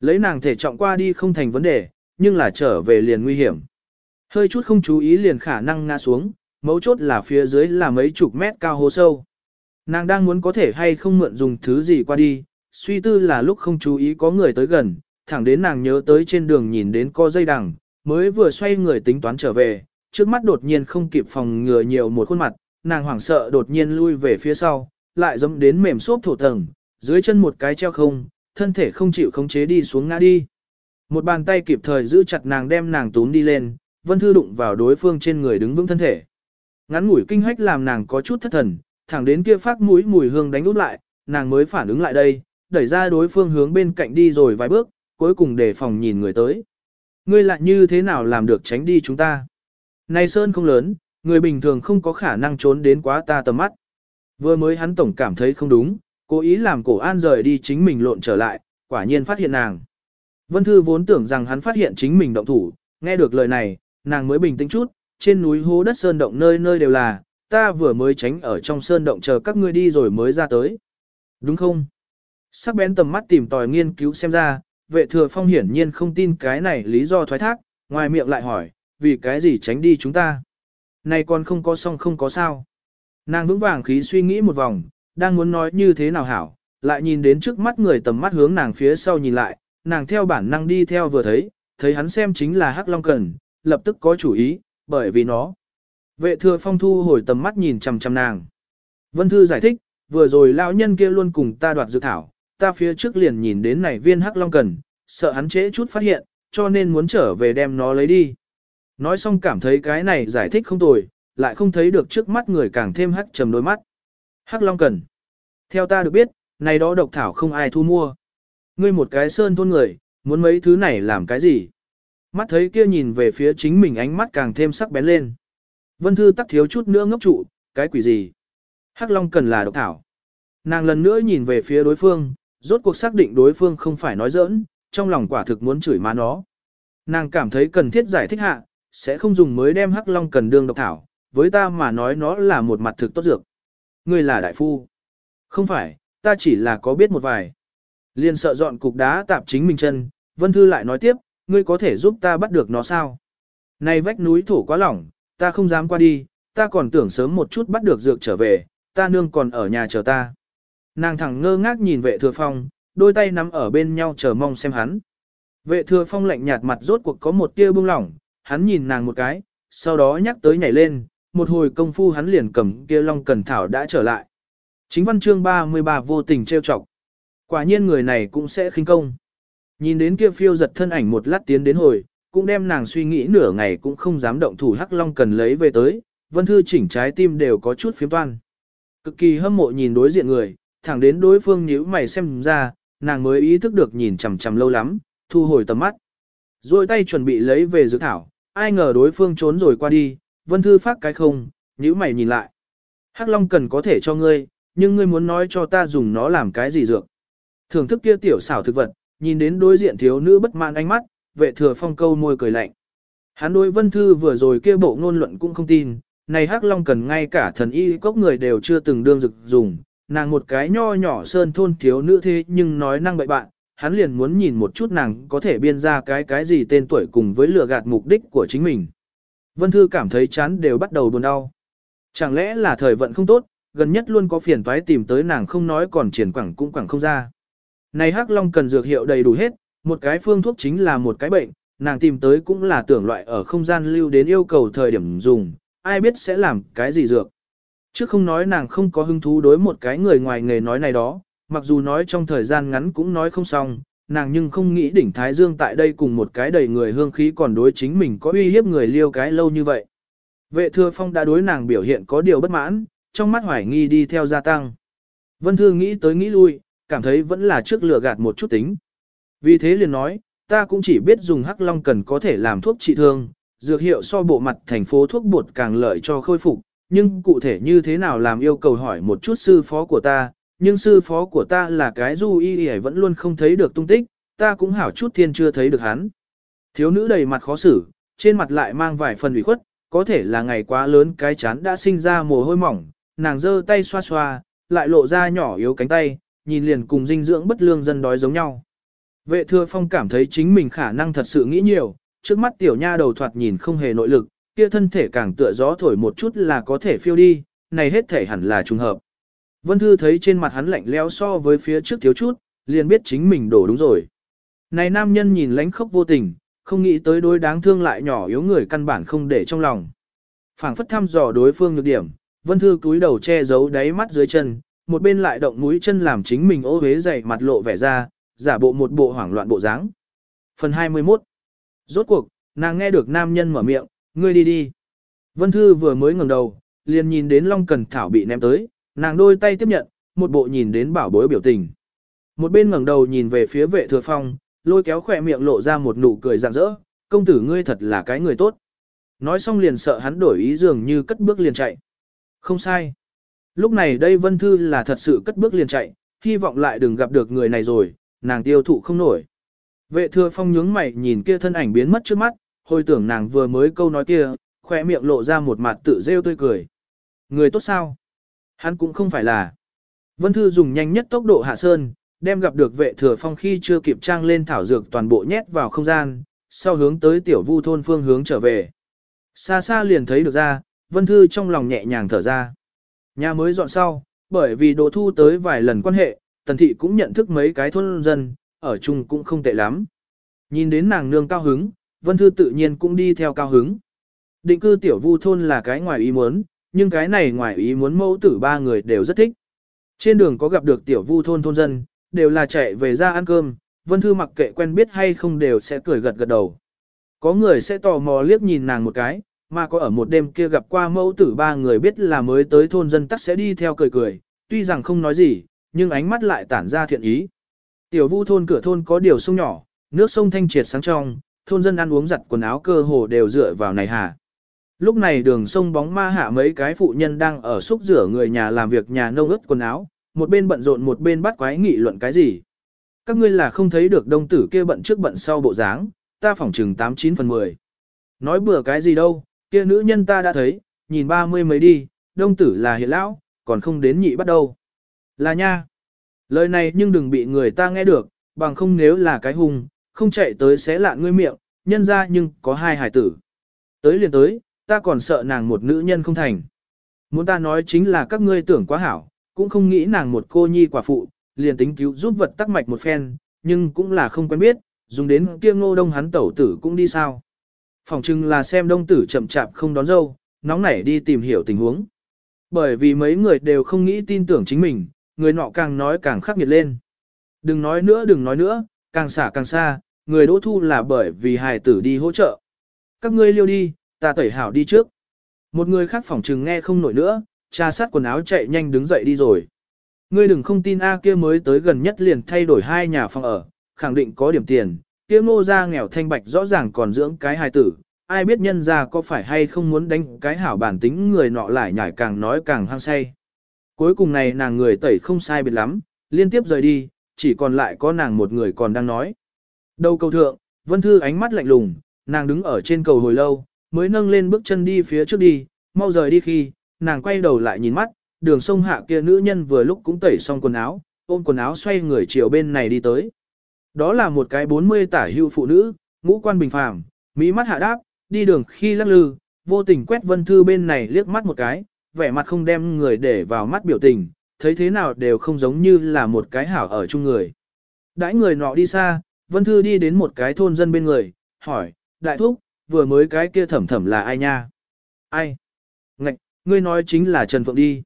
Lấy nàng thể trọng qua đi không thành vấn đề, nhưng là trở về liền nguy hiểm. Hơi chút không chú ý liền khả năng ngã xuống, mấu chốt là phía dưới là mấy chục mét cao hố sâu. Nàng đang muốn có thể hay không mượn dùng thứ gì qua đi, suy tư là lúc không chú ý có người tới gần, thẳng đến nàng nhớ tới trên đường nhìn đến co dây đằng, mới vừa xoay người tính toán trở về, trước mắt đột nhiên không kịp phòng ngừa nhiều một khuôn mặt, nàng hoảng sợ đột nhiên lui về phía sau, lại dẫm đến mềm xốp thổ tầng, dưới chân một cái treo không, thân thể không chịu khống chế đi xuống ngã đi. Một bàn tay kịp thời giữ chặt nàng đem nàng túm đi lên, Vân Thư đụng vào đối phương trên người đứng vững thân thể. Ngắn ngủi kinh hách làm nàng có chút thất thần, thẳng đến kia phát mũi mùi hương đánh út lại, nàng mới phản ứng lại đây, đẩy ra đối phương hướng bên cạnh đi rồi vài bước, cuối cùng để phòng nhìn người tới. Ngươi lại như thế nào làm được tránh đi chúng ta? Này Sơn không lớn, người bình thường không có khả năng trốn đến quá ta tầm mắt. Vừa mới hắn tổng cảm thấy không đúng, cố ý làm cổ an rời đi chính mình lộn trở lại, quả nhiên phát hiện nàng. Vân Thư vốn tưởng rằng hắn phát hiện chính mình động thủ, nghe được lời này, nàng mới bình tĩnh chút, trên núi hố đất sơn động nơi nơi đều là, ta vừa mới tránh ở trong sơn động chờ các ngươi đi rồi mới ra tới. Đúng không? Sắc bén tầm mắt tìm tòi nghiên cứu xem ra, vệ thừa phong hiển nhiên không tin cái này lý do thoái thác, ngoài miệng lại hỏi, vì cái gì tránh đi chúng ta? Này còn không có xong không có sao. Nàng vững vàng khí suy nghĩ một vòng, đang muốn nói như thế nào hảo, lại nhìn đến trước mắt người tầm mắt hướng nàng phía sau nhìn lại, nàng theo bản năng đi theo vừa thấy, thấy hắn xem chính là Hắc Long Cần, lập tức có chủ ý, bởi vì nó. Vệ thừa phong thu hồi tầm mắt nhìn chằm chằm nàng. Vân Thư giải thích, vừa rồi lão nhân kia luôn cùng ta đoạt dự thảo, ta phía trước liền nhìn đến này viên Hắc Long Cần, sợ hắn trễ chút phát hiện, cho nên muốn trở về đem nó lấy đi. Nói xong cảm thấy cái này giải thích không tồi, lại không thấy được trước mắt người càng thêm hắc trầm đôi mắt. Hắc Long Cần. Theo ta được biết, này đó độc thảo không ai thu mua. Ngươi một cái sơn thôn người, muốn mấy thứ này làm cái gì? Mắt thấy kia nhìn về phía chính mình ánh mắt càng thêm sắc bén lên. Vân Thư tắc thiếu chút nữa ngốc trụ, cái quỷ gì? Hắc Long cần là độc thảo. Nàng lần nữa nhìn về phía đối phương, rốt cuộc xác định đối phương không phải nói giỡn, trong lòng quả thực muốn chửi má nó. Nàng cảm thấy cần thiết giải thích hạ, sẽ không dùng mới đem Hắc Long cần đương độc thảo, với ta mà nói nó là một mặt thực tốt dược. Ngươi là đại phu. Không phải, ta chỉ là có biết một vài. Liên sợ dọn cục đá tạp chính mình chân, Vân Thư lại nói tiếp, ngươi có thể giúp ta bắt được nó sao? Này vách núi thổ quá lỏng, ta không dám qua đi, ta còn tưởng sớm một chút bắt được dược trở về, ta nương còn ở nhà chờ ta. Nàng thẳng ngơ ngác nhìn vệ thừa phong, đôi tay nắm ở bên nhau chờ mong xem hắn. Vệ thừa phong lạnh nhạt mặt rốt cuộc có một tia bưng lỏng, hắn nhìn nàng một cái, sau đó nhắc tới nhảy lên, một hồi công phu hắn liền cầm kia long cần thảo đã trở lại. Chính văn chương 33 vô tình trêu chọc. Quả nhiên người này cũng sẽ khinh công. Nhìn đến kia phiêu giật thân ảnh một lát tiến đến hồi, cũng đem nàng suy nghĩ nửa ngày cũng không dám động thủ hắc long cần lấy về tới, vân thư chỉnh trái tim đều có chút phiếm toan. Cực kỳ hâm mộ nhìn đối diện người, thẳng đến đối phương nhíu mày xem ra, nàng mới ý thức được nhìn chằm chằm lâu lắm, thu hồi tầm mắt. Rồi tay chuẩn bị lấy về dược thảo, ai ngờ đối phương trốn rồi qua đi, vân thư phát cái không, nhíu mày nhìn lại. Hắc Long cần có thể cho ngươi, nhưng ngươi muốn nói cho ta dùng nó làm cái gì dược. Thưởng thức kia tiểu xảo thực vật, nhìn đến đối diện thiếu nữ bất mãn ánh mắt, vệ thừa phong câu môi cười lạnh. Hắn đối vân thư vừa rồi kia bộ ngôn luận cũng không tin, này hắc long cần ngay cả thần y cốc người đều chưa từng đương dực dùng, nàng một cái nho nhỏ sơn thôn thiếu nữ thế nhưng nói năng bậy bạn, hắn liền muốn nhìn một chút nàng có thể biên ra cái cái gì tên tuổi cùng với lừa gạt mục đích của chính mình. Vân Thư cảm thấy chán đều bắt đầu buồn đau. Chẳng lẽ là thời vận không tốt, gần nhất luôn có phiền toái tìm tới nàng không nói còn triển quẳng cũng quẳng không ra. Này Hắc Long cần dược hiệu đầy đủ hết, một cái phương thuốc chính là một cái bệnh, nàng tìm tới cũng là tưởng loại ở không gian lưu đến yêu cầu thời điểm dùng, ai biết sẽ làm cái gì dược. Chứ không nói nàng không có hứng thú đối một cái người ngoài nghề nói này đó, mặc dù nói trong thời gian ngắn cũng nói không xong, nàng nhưng không nghĩ đỉnh Thái Dương tại đây cùng một cái đầy người hương khí còn đối chính mình có uy hiếp người liêu cái lâu như vậy. Vệ thừa phong đã đối nàng biểu hiện có điều bất mãn, trong mắt hoài nghi đi theo gia tăng. Vân Thư nghĩ tới nghĩ lui, cảm thấy vẫn là trước lừa gạt một chút tính. Vì thế liền nói, ta cũng chỉ biết dùng hắc long cần có thể làm thuốc trị thương, dược hiệu so bộ mặt thành phố thuốc bột càng lợi cho khôi phục, nhưng cụ thể như thế nào làm yêu cầu hỏi một chút sư phó của ta, nhưng sư phó của ta là cái du y y vẫn luôn không thấy được tung tích, ta cũng hảo chút thiên chưa thấy được hắn. Thiếu nữ đầy mặt khó xử, trên mặt lại mang vài phần ủy khuất, có thể là ngày quá lớn cái chán đã sinh ra mồ hôi mỏng, nàng giơ tay xoa xoa, lại lộ ra nhỏ yếu cánh tay, nhìn liền cùng dinh dưỡng bất lương dân đói giống nhau. Vệ thừa phong cảm thấy chính mình khả năng thật sự nghĩ nhiều, trước mắt tiểu nha đầu thoạt nhìn không hề nội lực, kia thân thể càng tựa gió thổi một chút là có thể phiêu đi, này hết thể hẳn là trùng hợp. Vân Thư thấy trên mặt hắn lạnh lẽo so với phía trước thiếu chút, liền biết chính mình đổ đúng rồi. Này nam nhân nhìn lánh khóc vô tình, không nghĩ tới đối đáng thương lại nhỏ yếu người căn bản không để trong lòng. phảng phất thăm dò đối phương nhược điểm, Vân Thư cúi đầu che giấu đáy mắt dưới chân, một bên lại động mũi chân làm chính mình ô hế dày mặt lộ vẻ ra, giả bộ một bộ hoảng loạn bộ dáng. Phần 21 Rốt cuộc, nàng nghe được nam nhân mở miệng, ngươi đi đi. Vân Thư vừa mới ngẩng đầu, liền nhìn đến Long Cần Thảo bị ném tới, nàng đôi tay tiếp nhận, một bộ nhìn đến bảo bối biểu tình. Một bên ngẩng đầu nhìn về phía vệ thừa phong, lôi kéo khỏe miệng lộ ra một nụ cười rạng rỡ, công tử ngươi thật là cái người tốt. Nói xong liền sợ hắn đổi ý dường như cất bước liền chạy. Không sai. Lúc này đây Vân Thư là thật sự cất bước liền chạy, hy vọng lại đừng gặp được người này rồi, nàng tiêu thụ không nổi. Vệ thừa phong nhướng mày nhìn kia thân ảnh biến mất trước mắt, hồi tưởng nàng vừa mới câu nói kia, khỏe miệng lộ ra một mặt tự rêu tươi cười. Người tốt sao? Hắn cũng không phải là. Vân Thư dùng nhanh nhất tốc độ hạ sơn, đem gặp được vệ thừa phong khi chưa kịp trang lên thảo dược toàn bộ nhét vào không gian, sau hướng tới tiểu vu thôn phương hướng trở về. Xa xa liền thấy được ra, Vân Thư trong lòng nhẹ nhàng thở ra. Nhà mới dọn sau, bởi vì đồ thu tới vài lần quan hệ, tần thị cũng nhận thức mấy cái thôn dân, ở chung cũng không tệ lắm. Nhìn đến nàng nương cao hứng, Vân Thư tự nhiên cũng đi theo cao hứng. Định cư tiểu vu thôn là cái ngoài ý muốn, nhưng cái này ngoài ý muốn mẫu tử ba người đều rất thích. Trên đường có gặp được tiểu vu thôn thôn dân, đều là chạy về ra ăn cơm, Vân Thư mặc kệ quen biết hay không đều sẽ cười gật gật đầu. Có người sẽ tò mò liếc nhìn nàng một cái, mà có ở một đêm kia gặp qua mẫu tử ba người biết là mới tới thôn dân tắc sẽ đi theo cười cười, tuy rằng không nói gì, nhưng ánh mắt lại tản ra thiện ý. Tiểu vu thôn cửa thôn có điều sông nhỏ, nước sông thanh triệt sáng trong, thôn dân ăn uống giặt quần áo cơ hồ đều dựa vào này hà. Lúc này đường sông bóng ma hạ mấy cái phụ nhân đang ở xúc rửa người nhà làm việc nhà nông ướt quần áo, một bên bận rộn một bên bắt quái nghị luận cái gì. Các ngươi là không thấy được đông tử kia bận trước bận sau bộ dáng, ta phỏng chừng 89 phần 10. Nói bừa cái gì đâu, kia nữ nhân ta đã thấy, nhìn ba mươi mấy đi, đông tử là hiện lão, còn không đến nhị bắt đầu. Là nha. Lời này nhưng đừng bị người ta nghe được, bằng không nếu là cái hùng, không chạy tới xé lạ ngươi miệng, nhân ra nhưng có hai hài tử. Tới liền tới, ta còn sợ nàng một nữ nhân không thành. Muốn ta nói chính là các ngươi tưởng quá hảo, cũng không nghĩ nàng một cô nhi quả phụ, liền tính cứu giúp vật tắc mạch một phen, nhưng cũng là không quen biết, dùng đến kia ngô đông hắn tẩu tử cũng đi sao. Phòng chừng là xem đông tử chậm chạp không đón dâu, nóng nảy đi tìm hiểu tình huống. Bởi vì mấy người đều không nghĩ tin tưởng chính mình, người nọ càng nói càng khắc nghiệt lên. Đừng nói nữa đừng nói nữa, càng xả càng xa, người đỗ thu là bởi vì hài tử đi hỗ trợ. Các ngươi liêu đi, ta tẩy hảo đi trước. Một người khác phỏng chừng nghe không nổi nữa, cha sát quần áo chạy nhanh đứng dậy đi rồi. Ngươi đừng không tin A kia mới tới gần nhất liền thay đổi hai nhà phòng ở, khẳng định có điểm tiền, kia ngô ra nghèo thanh bạch rõ ràng còn dưỡng cái hài tử, ai biết nhân ra có phải hay không muốn đánh cái hảo bản tính người nọ lại nhảy càng nói càng hăng say. Cuối cùng này nàng người tẩy không sai biệt lắm, liên tiếp rời đi, chỉ còn lại có nàng một người còn đang nói. Đầu cầu thượng, Vân Thư ánh mắt lạnh lùng, nàng đứng ở trên cầu hồi lâu, mới nâng lên bước chân đi phía trước đi, mau rời đi khi, nàng quay đầu lại nhìn mắt, đường sông hạ kia nữ nhân vừa lúc cũng tẩy xong quần áo, ôm quần áo xoay người chiều bên này đi tới. Đó là một cái 40 tả hưu phụ nữ, ngũ quan bình phàm, mỹ mắt hạ đáp, đi đường khi lắc lư, vô tình quét vân thư bên này liếc mắt một cái, vẻ mặt không đem người để vào mắt biểu tình, thấy thế nào đều không giống như là một cái hảo ở chung người. Đãi người nọ đi xa, vân thư đi đến một cái thôn dân bên người, hỏi, đại thúc, vừa mới cái kia thẩm thẩm là ai nha? Ai? Ngạch, ngươi nói chính là Trần Phượng đi.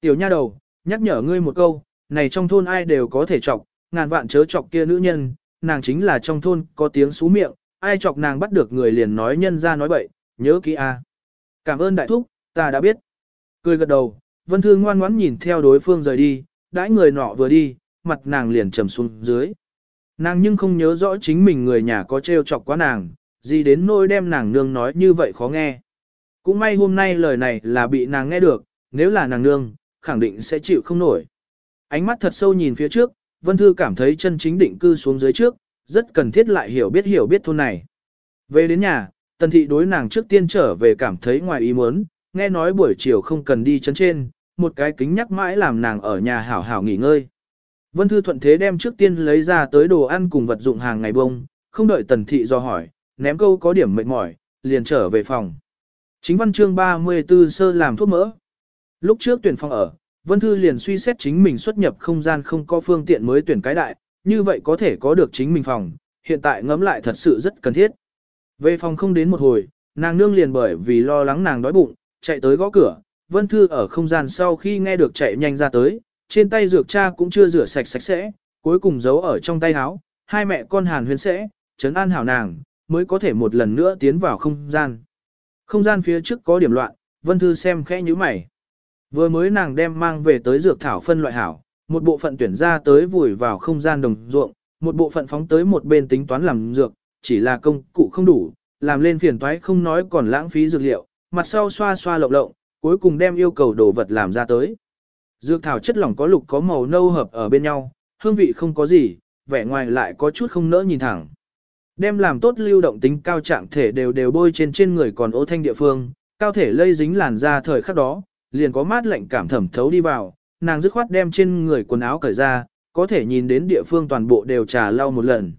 Tiểu nha đầu, nhắc nhở ngươi một câu, này trong thôn ai đều có thể chọc, ngàn vạn chớ chọc kia nữ nhân, nàng chính là trong thôn có tiếng xú miệng, ai chọc nàng bắt được người liền nói nhân ra nói bậy, nhớ kỹ a. Cảm ơn đại thúc, ta đã biết. Cười gật đầu, Vân Thư ngoan ngoãn nhìn theo đối phương rời đi, đãi người nọ vừa đi, mặt nàng liền trầm xuống dưới. Nàng nhưng không nhớ rõ chính mình người nhà có trêu chọc quá nàng, gì đến nỗi đem nàng nương nói như vậy khó nghe. Cũng may hôm nay lời này là bị nàng nghe được, nếu là nàng nương, khẳng định sẽ chịu không nổi. Ánh mắt thật sâu nhìn phía trước, Vân Thư cảm thấy chân chính định cư xuống dưới trước, rất cần thiết lại hiểu biết hiểu biết thôn này. Về đến nhà, Tần Thị đối nàng trước tiên trở về cảm thấy ngoài ý muốn, nghe nói buổi chiều không cần đi chân trên, một cái kính nhắc mãi làm nàng ở nhà hảo hảo nghỉ ngơi. Vân Thư thuận thế đem trước tiên lấy ra tới đồ ăn cùng vật dụng hàng ngày bông, không đợi Tần Thị do hỏi, ném câu có điểm mệt mỏi, liền trở về phòng. Chính văn chương 34 sơ làm thuốc mỡ. Lúc trước tuyển phòng ở, Vân Thư liền suy xét chính mình xuất nhập không gian không có phương tiện mới tuyển cái đại, như vậy có thể có được chính mình phòng, hiện tại ngẫm lại thật sự rất cần thiết. Về phòng không đến một hồi, nàng nương liền bởi vì lo lắng nàng đói bụng, chạy tới gõ cửa, Vân Thư ở không gian sau khi nghe được chạy nhanh ra tới, trên tay dược cha cũng chưa rửa sạch sạch sẽ, cuối cùng giấu ở trong tay áo, hai mẹ con hàn huyên sẽ, chấn an hảo nàng, mới có thể một lần nữa tiến vào không gian. Không gian phía trước có điểm loạn, Vân Thư xem khẽ như mày. Vừa mới nàng đem mang về tới dược thảo phân loại hảo, một bộ phận tuyển ra tới vùi vào không gian đồng ruộng, một bộ phận phóng tới một bên tính toán làm dược, chỉ là công cụ không đủ, làm lên phiền toái không nói còn lãng phí dược liệu, mặt sau xoa xoa lộng lộng, cuối cùng đem yêu cầu đồ vật làm ra tới. Dược thảo chất lỏng có lục có màu nâu hợp ở bên nhau, hương vị không có gì, vẻ ngoài lại có chút không nỡ nhìn thẳng. Đem làm tốt lưu động tính cao trạng thể đều đều bôi trên trên người còn ô thanh địa phương, cao thể lây dính làn da thời khắc đó, liền có mát lạnh cảm thẩm thấu đi vào, nàng dứt khoát đem trên người quần áo cởi ra, có thể nhìn đến địa phương toàn bộ đều trà lau một lần.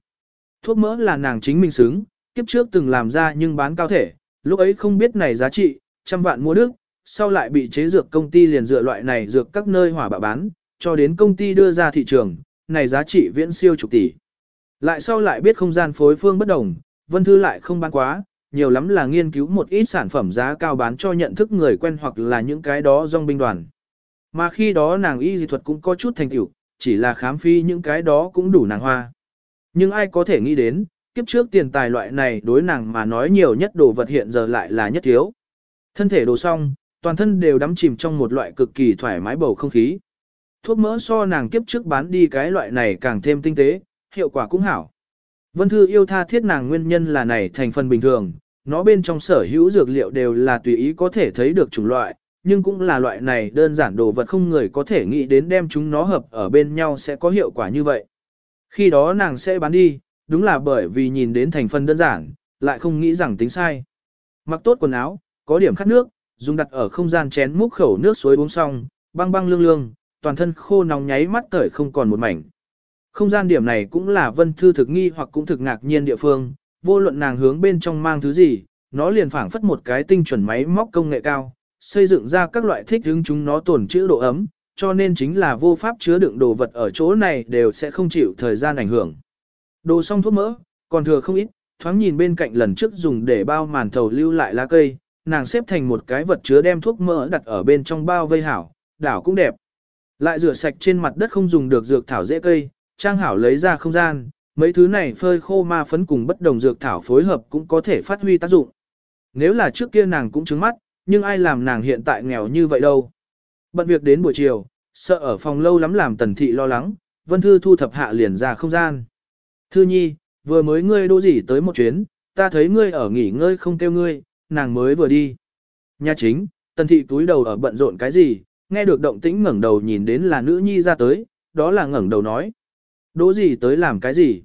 Thuốc mỡ là nàng chính mình xứng, kiếp trước từng làm ra nhưng bán cao thể, lúc ấy không biết này giá trị, trăm vạn mua đức, sau lại bị chế dược công ty liền dựa loại này dược các nơi hỏa bạ bán, cho đến công ty đưa ra thị trường, này giá trị viễn siêu chục tỷ. Lại sau lại biết không gian phối phương bất đồng, Vân Thư lại không bán quá, nhiều lắm là nghiên cứu một ít sản phẩm giá cao bán cho nhận thức người quen hoặc là những cái đó dòng binh đoàn. Mà khi đó nàng y dị thuật cũng có chút thành tựu, chỉ là khám phi những cái đó cũng đủ nàng hoa. Nhưng ai có thể nghĩ đến, kiếp trước tiền tài loại này đối nàng mà nói nhiều nhất đồ vật hiện giờ lại là nhất thiếu. Thân thể đồ xong, toàn thân đều đắm chìm trong một loại cực kỳ thoải mái bầu không khí. Thuốc mỡ so nàng kiếp trước bán đi cái loại này càng thêm tinh tế, hiệu quả cũng hảo. Vân Thư yêu tha thiết nàng nguyên nhân là này thành phần bình thường, nó bên trong sở hữu dược liệu đều là tùy ý có thể thấy được chủng loại, nhưng cũng là loại này đơn giản đồ vật không người có thể nghĩ đến đem chúng nó hợp ở bên nhau sẽ có hiệu quả như vậy. Khi đó nàng sẽ bán đi, đúng là bởi vì nhìn đến thành phần đơn giản, lại không nghĩ rằng tính sai. Mặc tốt quần áo, có điểm khát nước, dùng đặt ở không gian chén múc khẩu nước suối uống xong, băng băng lương lương, toàn thân khô nóng nháy mắt tởi không còn một mảnh. Không gian điểm này cũng là vân thư thực nghi hoặc cũng thực ngạc nhiên địa phương, vô luận nàng hướng bên trong mang thứ gì, nó liền phảng phất một cái tinh chuẩn máy móc công nghệ cao, xây dựng ra các loại thích hướng chúng nó tồn trữ độ ấm, cho nên chính là vô pháp chứa đựng đồ vật ở chỗ này đều sẽ không chịu thời gian ảnh hưởng. Đồ xong thuốc mỡ, còn thừa không ít, thoáng nhìn bên cạnh lần trước dùng để bao màn thầu lưu lại lá cây, nàng xếp thành một cái vật chứa đem thuốc mỡ đặt ở bên trong bao vây hảo, đảo cũng đẹp. Lại rửa sạch trên mặt đất không dùng được dược thảo dễ cây, trang hảo lấy ra không gian, mấy thứ này phơi khô ma phấn cùng bất đồng dược thảo phối hợp cũng có thể phát huy tác dụng. Nếu là trước kia nàng cũng trứng mắt, nhưng ai làm nàng hiện tại nghèo như vậy đâu. Bận việc đến buổi chiều, sợ ở phòng lâu lắm làm tần thị lo lắng, vân thư thu thập hạ liền ra không gian. Thư nhi, vừa mới ngươi đô gì tới một chuyến, ta thấy ngươi ở nghỉ ngơi không kêu ngươi, nàng mới vừa đi. Nhà chính, tần thị túi đầu ở bận rộn cái gì, nghe được động tĩnh ngẩng đầu nhìn đến là nữ nhi ra tới, đó là ngẩng đầu nói. Đỗ gì tới làm cái gì?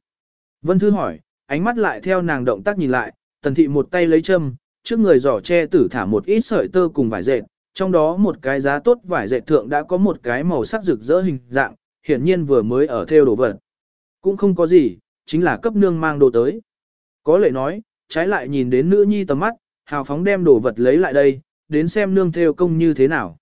Vân Thư hỏi, ánh mắt lại theo nàng động tác nhìn lại, tần thị một tay lấy châm, trước người giỏ che tử thả một ít sợi tơ cùng vải dệt, trong đó một cái giá tốt vải dệt thượng đã có một cái màu sắc rực rỡ hình dạng, hiển nhiên vừa mới ở theo đồ vật. Cũng không có gì, chính là cấp nương mang đồ tới. Có lệ nói, trái lại nhìn đến nữ nhi tầm mắt, hào phóng đem đồ vật lấy lại đây, đến xem nương theo công như thế nào.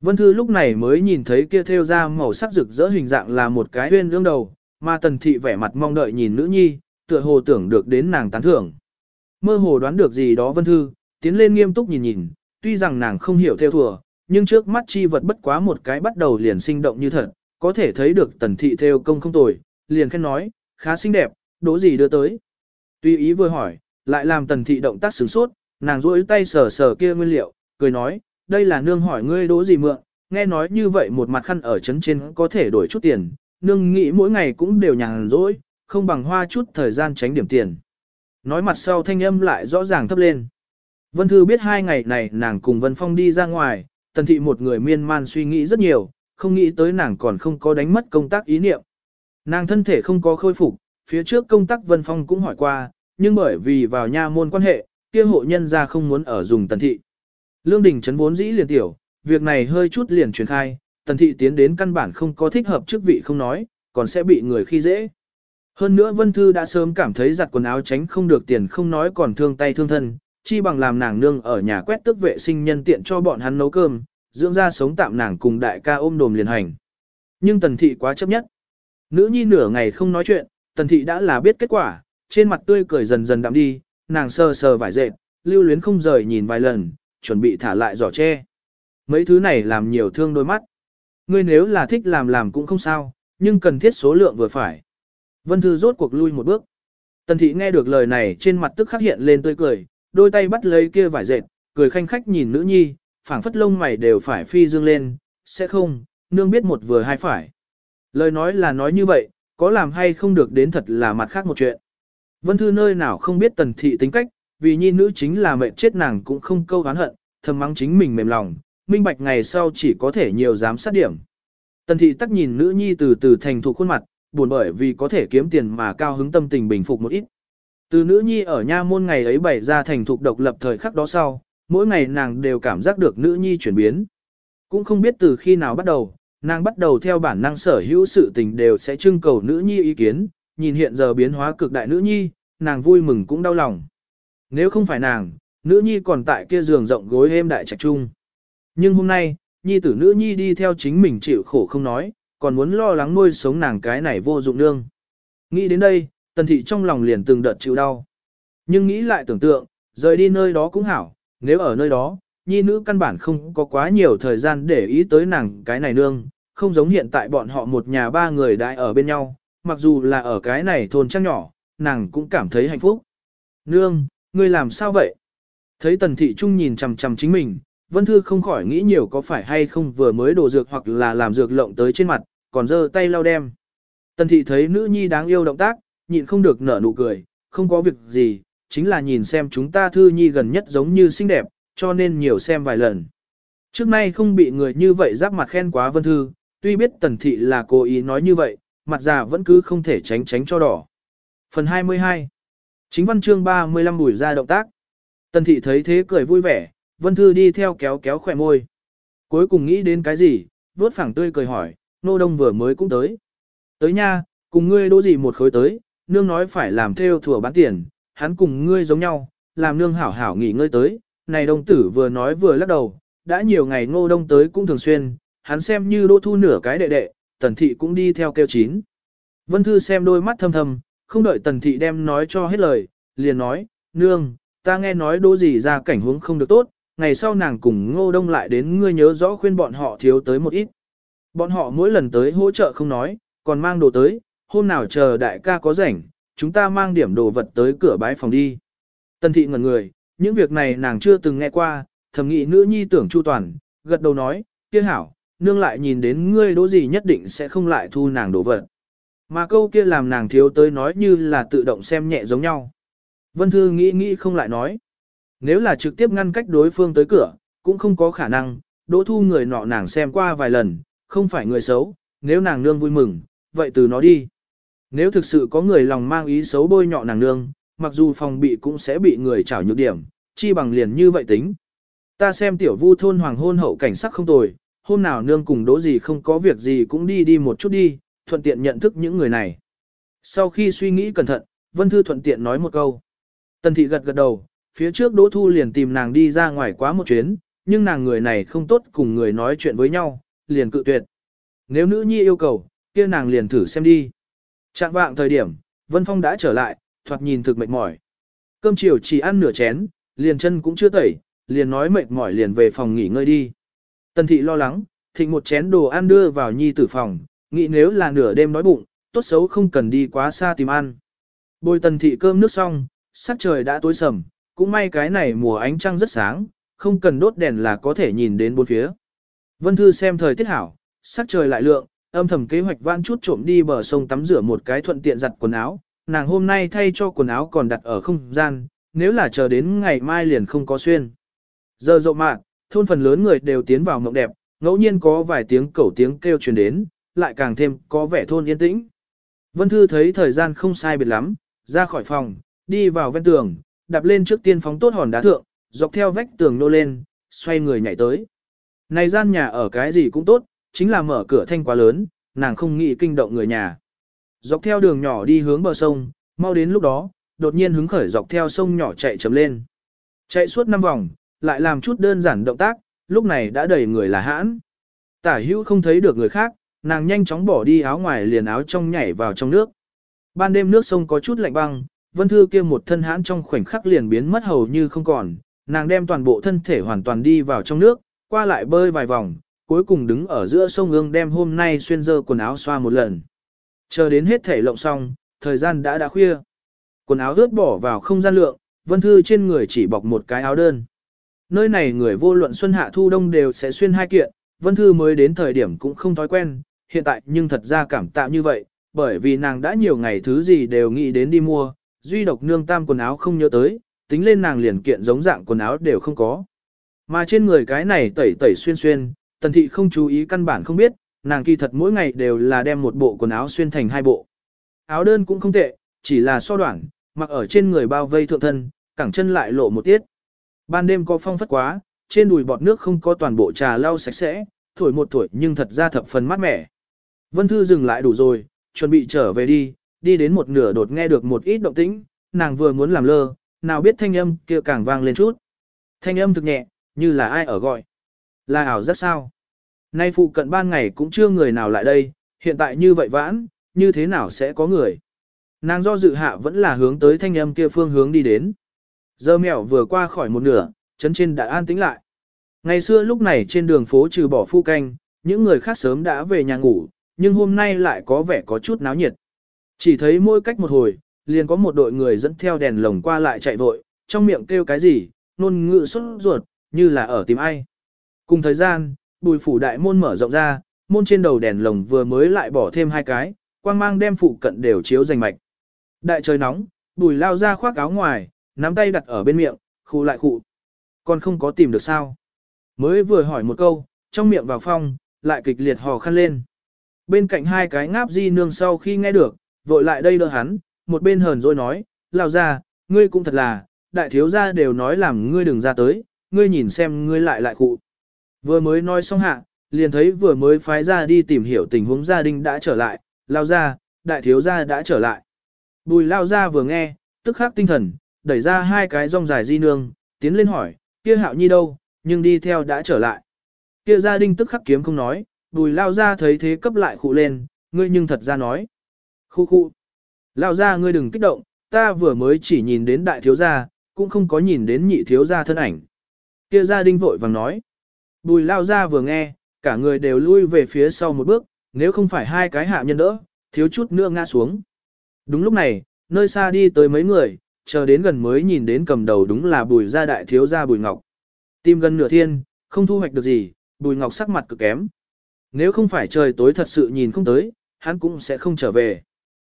Vân Thư lúc này mới nhìn thấy kia theo ra màu sắc rực rỡ hình dạng là một cái huyên ương đầu, mà tần thị vẻ mặt mong đợi nhìn nữ nhi, tựa hồ tưởng được đến nàng tán thưởng. Mơ hồ đoán được gì đó Vân Thư, tiến lên nghiêm túc nhìn nhìn, tuy rằng nàng không hiểu theo thừa, nhưng trước mắt chi vật bất quá một cái bắt đầu liền sinh động như thật, có thể thấy được tần thị theo công không tồi, liền khen nói, khá xinh đẹp, đố gì đưa tới. Tuy ý vừa hỏi, lại làm tần thị động tác sửng sốt, nàng duỗi tay sờ sờ kia nguyên liệu, cười nói, đây là nương hỏi ngươi đố gì mượn, nghe nói như vậy một mặt khăn ở chấn trên có thể đổi chút tiền, nương nghĩ mỗi ngày cũng đều nhàn rỗi, không bằng hoa chút thời gian tránh điểm tiền. Nói mặt sau thanh âm lại rõ ràng thấp lên. Vân Thư biết hai ngày này nàng cùng Vân Phong đi ra ngoài, tần thị một người miên man suy nghĩ rất nhiều, không nghĩ tới nàng còn không có đánh mất công tác ý niệm. Nàng thân thể không có khôi phục, phía trước công tác Vân Phong cũng hỏi qua, nhưng bởi vì vào nha môn quan hệ, kia hộ nhân ra không muốn ở dùng tần thị. Lương đình chấn vốn dĩ liền tiểu, việc này hơi chút liền truyền khai, tần thị tiến đến căn bản không có thích hợp chức vị không nói, còn sẽ bị người khi dễ. Hơn nữa Vân Thư đã sớm cảm thấy giặt quần áo tránh không được tiền không nói còn thương tay thương thân, chi bằng làm nàng nương ở nhà quét tức vệ sinh nhân tiện cho bọn hắn nấu cơm, dưỡng ra sống tạm nàng cùng đại ca ôm đồm liền hành. Nhưng tần thị quá chấp nhất. Nữ nhi nửa ngày không nói chuyện, tần thị đã là biết kết quả, trên mặt tươi cười dần dần đạm đi, nàng sờ sờ vải dệt, lưu luyến không rời nhìn vài lần, chuẩn bị thả lại giỏ tre. Mấy thứ này làm nhiều thương đôi mắt. Ngươi nếu là thích làm làm cũng không sao, nhưng cần thiết số lượng vừa phải. Vân Thư rốt cuộc lui một bước. Tần thị nghe được lời này trên mặt tức khắc hiện lên tươi cười, đôi tay bắt lấy kia vải dệt, cười khanh khách nhìn nữ nhi, phảng phất lông mày đều phải phi dương lên, sẽ không, nương biết một vừa hai phải. Lời nói là nói như vậy, có làm hay không được đến thật là mặt khác một chuyện. Vân Thư nơi nào không biết tần thị tính cách, vì nhi nữ chính là mệnh chết nàng cũng không câu hán hận, thầm mắng chính mình mềm lòng, minh bạch ngày sau chỉ có thể nhiều giám sát điểm. Tần thị tắc nhìn nữ nhi từ từ thành thục khuôn mặt, buồn bởi vì có thể kiếm tiền mà cao hứng tâm tình bình phục một ít. Từ nữ nhi ở nha môn ngày ấy bày ra thành thục độc lập thời khắc đó sau, mỗi ngày nàng đều cảm giác được nữ nhi chuyển biến. Cũng không biết từ khi nào bắt đầu, nàng bắt đầu theo bản năng sở hữu sự tình đều sẽ trưng cầu nữ nhi ý kiến, nhìn hiện giờ biến hóa cực đại nữ nhi, nàng vui mừng cũng đau lòng. Nếu không phải nàng, nữ nhi còn tại kia giường rộng gối êm đại trạch trung. Nhưng hôm nay, nhi tử nữ nhi đi theo chính mình chịu khổ không nói, còn muốn lo lắng nuôi sống nàng cái này vô dụng nương. Nghĩ đến đây, tần thị trong lòng liền từng đợt chịu đau. Nhưng nghĩ lại tưởng tượng, rời đi nơi đó cũng hảo, nếu ở nơi đó, nhi nữ căn bản không có quá nhiều thời gian để ý tới nàng cái này nương, không giống hiện tại bọn họ một nhà ba người đại ở bên nhau, mặc dù là ở cái này thôn trang nhỏ, nàng cũng cảm thấy hạnh phúc. Nương, ngươi làm sao vậy? Thấy tần thị trung nhìn chằm chằm chính mình, Vân Thư không khỏi nghĩ nhiều có phải hay không vừa mới đổ dược hoặc là làm dược lộng tới trên mặt, còn giơ tay lau đem. Tần thị thấy nữ nhi đáng yêu động tác, nhịn không được nở nụ cười, không có việc gì, chính là nhìn xem chúng ta Thư nhi gần nhất giống như xinh đẹp, cho nên nhiều xem vài lần. Trước nay không bị người như vậy giáp mặt khen quá Vân Thư, tuy biết tần thị là cố ý nói như vậy, mặt già vẫn cứ không thể tránh tránh cho đỏ. Phần 22 Chính văn chương 35 bùi ra động tác. Tần thị thấy thế cười vui vẻ, Vân Thư đi theo kéo kéo khỏe môi. Cuối cùng nghĩ đến cái gì, vớt phẳng tươi cười hỏi, nô đông vừa mới cũng tới. Tới nha, cùng ngươi đỗ gì một khối tới, nương nói phải làm theo thừa bán tiền, hắn cùng ngươi giống nhau, làm nương hảo hảo nghỉ ngơi tới. Này đông tử vừa nói vừa lắc đầu, đã nhiều ngày ngô đông tới cũng thường xuyên, hắn xem như đỗ thu nửa cái đệ đệ, tần thị cũng đi theo kêu chín. Vân Thư xem đôi mắt thâm thâm, không đợi tần thị đem nói cho hết lời, liền nói, nương, ta nghe nói đô gì ra cảnh huống không được tốt, ngày sau nàng cùng ngô đông lại đến ngươi nhớ rõ khuyên bọn họ thiếu tới một ít. Bọn họ mỗi lần tới hỗ trợ không nói, còn mang đồ tới, hôm nào chờ đại ca có rảnh, chúng ta mang điểm đồ vật tới cửa bái phòng đi. Tần thị ngẩn người, những việc này nàng chưa từng nghe qua, thầm nghĩ nữ nhi tưởng chu toàn, gật đầu nói, kia hảo, nương lại nhìn đến ngươi đỗ gì nhất định sẽ không lại thu nàng đổ vật. Mà câu kia làm nàng thiếu tới nói như là tự động xem nhẹ giống nhau. Vân Thư nghĩ nghĩ không lại nói. Nếu là trực tiếp ngăn cách đối phương tới cửa, cũng không có khả năng, đỗ thu người nọ nàng xem qua vài lần, không phải người xấu, nếu nàng nương vui mừng, vậy từ nó đi. Nếu thực sự có người lòng mang ý xấu bôi nhọ nàng nương, mặc dù phòng bị cũng sẽ bị người trảo nhược điểm, chi bằng liền như vậy tính. Ta xem tiểu vu thôn hoàng hôn hậu cảnh sắc không tồi, hôm nào nương cùng đỗ gì không có việc gì cũng đi đi một chút đi, thuận tiện nhận thức những người này. Sau khi suy nghĩ cẩn thận, Vân Thư thuận tiện nói một câu. Tần thị gật gật đầu, phía trước Đỗ Thu liền tìm nàng đi ra ngoài quá một chuyến, nhưng nàng người này không tốt cùng người nói chuyện với nhau, liền cự tuyệt. Nếu nữ nhi yêu cầu, kia nàng liền thử xem đi. Trạng vạng thời điểm, Vân Phong đã trở lại, thoạt nhìn thực mệt mỏi. Cơm chiều chỉ ăn nửa chén, liền chân cũng chưa tẩy, liền nói mệt mỏi liền về phòng nghỉ ngơi đi. Tần thị lo lắng, thịnh một chén đồ ăn đưa vào nhi tử phòng, nghĩ nếu là nửa đêm đói bụng, tốt xấu không cần đi quá xa tìm ăn. Bồi tần thị cơm nước xong, sắc trời đã tối sầm, cũng may cái này mùa ánh trăng rất sáng, không cần đốt đèn là có thể nhìn đến bốn phía. Vân Thư xem thời tiết hảo, sắc trời lại lượng, âm thầm kế hoạch vãn chút trộm đi bờ sông tắm rửa một cái thuận tiện giặt quần áo, nàng hôm nay thay cho quần áo còn đặt ở không gian, nếu là chờ đến ngày mai liền không có xuyên. Giờ rộng mạng, thôn phần lớn người đều tiến vào mộng đẹp, ngẫu nhiên có vài tiếng cẩu tiếng kêu truyền đến, lại càng thêm có vẻ thôn yên tĩnh. Vân Thư thấy thời gian không sai biệt lắm, ra khỏi phòng, đi vào ven tường, đạp lên trước tiên phóng tốt hòn đá thượng, dọc theo vách tường nô lên, xoay người nhảy tới. Này gian nhà ở cái gì cũng tốt, chính là mở cửa thanh quá lớn, nàng không nghĩ kinh động người nhà. Dọc theo đường nhỏ đi hướng bờ sông, mau đến lúc đó, đột nhiên hứng khởi dọc theo sông nhỏ chạy chấm lên. Chạy suốt năm vòng, lại làm chút đơn giản động tác, lúc này đã đầy người là hãn. Tả hữu không thấy được người khác, nàng nhanh chóng bỏ đi áo ngoài liền áo trong nhảy vào trong nước. Ban đêm nước sông có chút lạnh băng, vân thư kia một thân hãn trong khoảnh khắc liền biến mất hầu như không còn, nàng đem toàn bộ thân thể hoàn toàn đi vào trong nước, qua lại bơi vài vòng, cuối cùng đứng ở giữa sông ương đem hôm nay xuyên dơ quần áo xoa một lần. Chờ đến hết thể lộng xong, thời gian đã đã khuya. Quần áo ướt bỏ vào không gian lượng, vân thư trên người chỉ bọc một cái áo đơn. Nơi này người vô luận xuân hạ thu đông đều sẽ xuyên hai kiện, vân thư mới đến thời điểm cũng không thói quen, hiện tại nhưng thật ra cảm tạ như vậy, bởi vì nàng đã nhiều ngày thứ gì đều nghĩ đến đi mua, duy độc nương tam quần áo không nhớ tới, tính lên nàng liền kiện giống dạng quần áo đều không có. Mà trên người cái này tẩy tẩy xuyên xuyên, tần thị không chú ý căn bản không biết, nàng kỳ thật mỗi ngày đều là đem một bộ quần áo xuyên thành hai bộ. Áo đơn cũng không tệ, chỉ là so đoạn, mặc ở trên người bao vây thượng thân, cẳng chân lại lộ một tiết. Ban đêm có phong phất quá, trên đùi bọt nước không có toàn bộ trà lau sạch sẽ, thổi một thổi nhưng thật ra thập phần mát mẻ. Vân Thư dừng lại đủ rồi, chuẩn bị trở về đi, đi đến một nửa đột nghe được một ít động tĩnh, nàng vừa muốn làm lơ, nào biết thanh âm kia càng vang lên chút. Thanh âm thực nhẹ, như là ai ở gọi. Là ảo rất sao. Nay phụ cận ban ngày cũng chưa người nào lại đây, hiện tại như vậy vãn, như thế nào sẽ có người. Nàng do dự hạ vẫn là hướng tới thanh âm kia phương hướng đi đến. Giờ mèo vừa qua khỏi một nửa, chấn trên đã an tĩnh lại. Ngày xưa lúc này trên đường phố trừ bỏ phu canh, những người khác sớm đã về nhà ngủ, nhưng hôm nay lại có vẻ có chút náo nhiệt. Chỉ thấy mỗi cách một hồi, liền có một đội người dẫn theo đèn lồng qua lại chạy vội, trong miệng kêu cái gì, nôn ngự xuất ruột, như là ở tìm ai. Cùng thời gian, bùi phủ đại môn mở rộng ra, môn trên đầu đèn lồng vừa mới lại bỏ thêm hai cái, quang mang đem phụ cận đều chiếu rành mạch. Đại trời nóng, bùi lao ra khoác áo ngoài, nắm tay đặt ở bên miệng, khu lại khụ. Còn không có tìm được sao. Mới vừa hỏi một câu, trong miệng vào phong, lại kịch liệt hò khăn lên. Bên cạnh hai cái ngáp di nương sau khi nghe được, vội lại đây đỡ hắn, một bên hờn rồi nói, lao ra, ngươi cũng thật là, đại thiếu gia đều nói làm ngươi đừng ra tới, ngươi nhìn xem ngươi lại lại cụ. Vừa mới nói xong hạ, liền thấy vừa mới phái ra đi tìm hiểu tình huống gia đình đã trở lại, lao ra, đại thiếu gia đã trở lại. Bùi lao ra vừa nghe, tức khắc tinh thần, đẩy ra hai cái rong dài di nương, tiến lên hỏi, kia hạo nhi đâu, nhưng đi theo đã trở lại. Kia gia đình tức khắc kiếm không nói, bùi lao ra thấy thế cấp lại khụ lên, ngươi nhưng thật ra nói. Khu khu. Lao ra ngươi đừng kích động, ta vừa mới chỉ nhìn đến đại thiếu gia, cũng không có nhìn đến nhị thiếu gia thân ảnh. Kia gia đình vội vàng nói. Bùi lao ra vừa nghe, cả người đều lui về phía sau một bước, nếu không phải hai cái hạ nhân đỡ, thiếu chút nữa ngã xuống. Đúng lúc này, nơi xa đi tới mấy người, chờ đến gần mới nhìn đến cầm đầu đúng là bùi gia đại thiếu gia bùi ngọc. Tim gần nửa thiên, không thu hoạch được gì, bùi ngọc sắc mặt cực kém. Nếu không phải trời tối thật sự nhìn không tới, hắn cũng sẽ không trở về.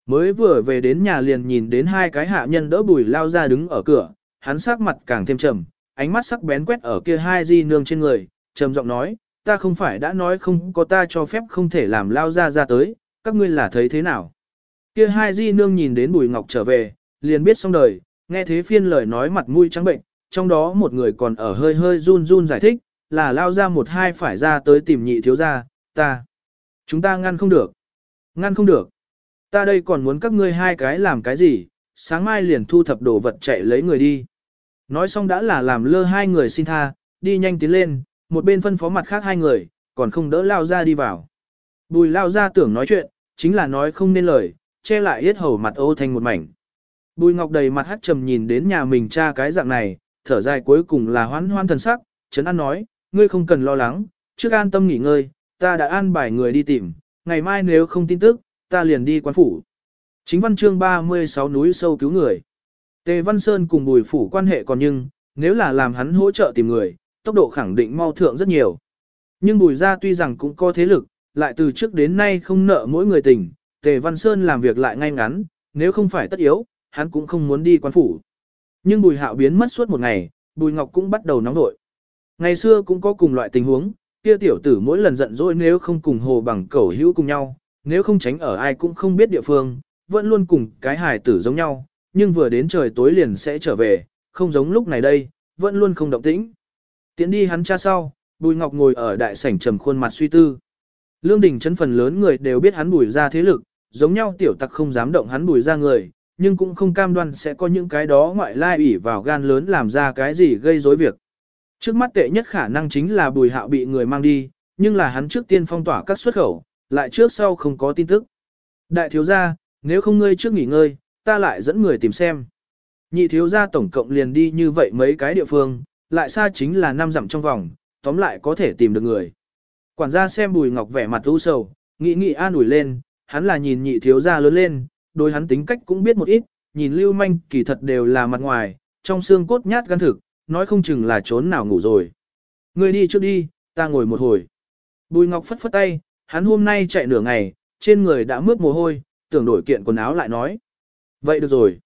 Mới vừa về đến nhà liền nhìn đến hai cái hạ nhân đỡ bùi lao ra đứng ở cửa, hắn sắc mặt càng thêm trầm, ánh mắt sắc bén quét ở kia hai di nương trên người, trầm giọng nói, ta không phải đã nói không có ta cho phép không thể làm lao ra ra tới, các ngươi là thấy thế nào. Kia hai di nương nhìn đến bùi ngọc trở về, liền biết xong đời, nghe thế phiên lời nói mặt mũi trắng bệnh, trong đó một người còn ở hơi hơi run run giải thích, là lao ra một hai phải ra tới tìm nhị thiếu gia, ta. Chúng ta ngăn không được. Ngăn không được. Ta đây còn muốn các ngươi hai cái làm cái gì, sáng mai liền thu thập đồ vật chạy lấy người đi. Nói xong đã là làm lơ hai người xin tha, đi nhanh tiến lên, một bên phân phó mặt khác hai người, còn không đỡ lao ra đi vào. Bùi lao ra tưởng nói chuyện, chính là nói không nên lời, che lại yết hầu mặt ô thành một mảnh. Bùi ngọc đầy mặt hắt trầm nhìn đến nhà mình cha cái dạng này, thở dài cuối cùng là hoan hoan thần sắc, Trấn An nói, ngươi không cần lo lắng, trước an tâm nghỉ ngơi, ta đã an bài người đi tìm, ngày mai nếu không tin tức, ta liền đi quán phủ. Chính văn chương 36 núi sâu cứu người. Tề Văn Sơn cùng Bùi Phủ quan hệ còn nhưng, nếu là làm hắn hỗ trợ tìm người, tốc độ khẳng định mau thượng rất nhiều. Nhưng Bùi gia tuy rằng cũng có thế lực, lại từ trước đến nay không nợ mỗi người tình, Tề Văn Sơn làm việc lại ngay ngắn, nếu không phải tất yếu, hắn cũng không muốn đi quan phủ. Nhưng Bùi Hạo biến mất suốt một ngày, Bùi Ngọc cũng bắt đầu nóng nội. Ngày xưa cũng có cùng loại tình huống, kia tiểu tử mỗi lần giận dỗi nếu không cùng hồ bằng cẩu hữu cùng nhau, nếu không tránh ở ai cũng không biết địa phương, vẫn luôn cùng cái hài tử giống nhau, nhưng vừa đến trời tối liền sẽ trở về, không giống lúc này đây, vẫn luôn không động tĩnh. Tiến đi hắn cha sau, Bùi Ngọc ngồi ở đại sảnh trầm khuôn mặt suy tư. Lương đình chân phần lớn người đều biết hắn bùi ra thế lực, giống nhau tiểu tặc không dám động hắn bùi ra người, nhưng cũng không cam đoan sẽ có những cái đó ngoại lai ủy vào gan lớn làm ra cái gì gây rối việc. Trước mắt tệ nhất khả năng chính là bùi hạo bị người mang đi, nhưng là hắn trước tiên phong tỏa các xuất khẩu, lại trước sau không có tin tức. Đại thiếu gia, nếu không ngươi trước nghỉ ngơi, ta lại dẫn người tìm xem. Nhị thiếu gia tổng cộng liền đi như vậy mấy cái địa phương, lại xa chính là năm dặm trong vòng, tóm lại có thể tìm được người. Quản gia xem bùi ngọc vẻ mặt u sầu, nghĩ nghĩ an ủi lên, hắn là nhìn nhị thiếu gia lớn lên, đối hắn tính cách cũng biết một ít, nhìn lưu manh kỳ thật đều là mặt ngoài, trong xương cốt nhát gan thực, nói không chừng là trốn nào ngủ rồi. Người đi trước đi, ta ngồi một hồi. Bùi ngọc phất phất tay, hắn hôm nay chạy nửa ngày, trên người đã mướt mồ hôi, tưởng đổi kiện quần áo lại nói. Vậy được rồi.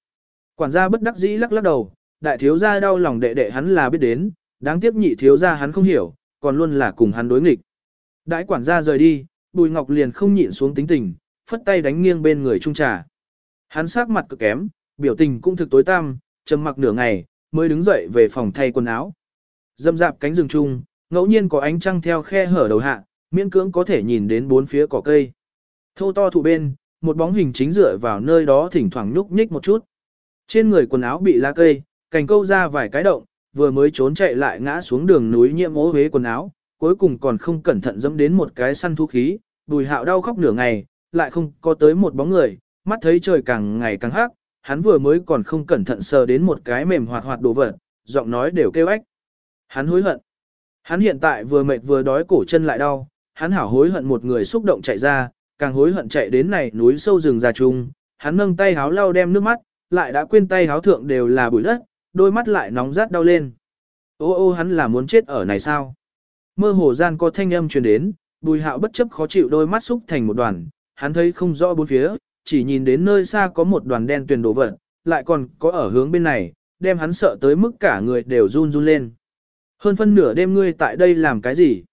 Quản gia bất đắc dĩ lắc lắc đầu, đại thiếu gia đau lòng đệ đệ hắn là biết đến, đáng tiếc nhị thiếu gia hắn không hiểu, còn luôn là cùng hắn đối nghịch. Đại quản gia rời đi, Bùi Ngọc liền không nhịn xuống tính tình, phất tay đánh nghiêng bên người trung trà. Hắn sắc mặt cực kém, biểu tình cũng thực tối tăm, trầm mặc nửa ngày, mới đứng dậy về phòng thay quần áo. Dâm dạp cánh rừng trung, ngẫu nhiên có ánh trăng theo khe hở đầu hạ, miễn cưỡng có thể nhìn đến bốn phía cỏ cây. Thô to thụ bên, một bóng hình chính dựa vào nơi đó thỉnh thoảng nhúc nhích một chút. Trên người quần áo bị lá cây, cành câu ra vài cái động, vừa mới trốn chạy lại ngã xuống đường núi nhiễm ố hế quần áo, cuối cùng còn không cẩn thận dẫm đến một cái săn thú khí, đùi hạo đau khóc nửa ngày, lại không có tới một bóng người, mắt thấy trời càng ngày càng hắc, hắn vừa mới còn không cẩn thận sờ đến một cái mềm hoạt hoạt đồ vật, giọng nói đều kêu ếch. Hắn hối hận. Hắn hiện tại vừa mệt vừa đói cổ chân lại đau, hắn hảo hối hận một người xúc động chạy ra, càng hối hận chạy đến này núi sâu rừng già trùng, hắn nâng tay háo lau đem nước mắt, lại đã quên tay háo thượng đều là bụi đất, đôi mắt lại nóng rát đau lên. Ô ô hắn là muốn chết ở này sao? Mơ hồ gian có thanh âm truyền đến, bùi hạo bất chấp khó chịu đôi mắt xúc thành một đoàn, hắn thấy không rõ bốn phía, chỉ nhìn đến nơi xa có một đoàn đen tuyền đổ vật, lại còn có ở hướng bên này, đem hắn sợ tới mức cả người đều run run lên. Hơn phân nửa đêm ngươi tại đây làm cái gì?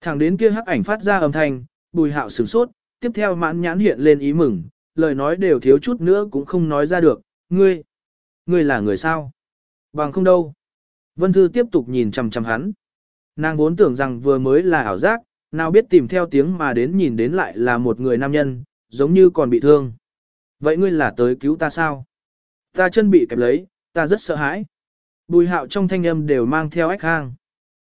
Thẳng đến kia hắc ảnh phát ra âm thanh, bùi hạo sửng sốt, tiếp theo mãn nhãn hiện lên ý mừng, lời nói đều thiếu chút nữa cũng không nói ra được, ngươi, ngươi là người sao? Bằng không đâu. Vân Thư tiếp tục nhìn chằm chằm hắn. Nàng vốn tưởng rằng vừa mới là ảo giác, nào biết tìm theo tiếng mà đến nhìn đến lại là một người nam nhân, giống như còn bị thương. Vậy ngươi là tới cứu ta sao? Ta chân bị kẹp lấy, ta rất sợ hãi. Bùi hạo trong thanh âm đều mang theo ách hang.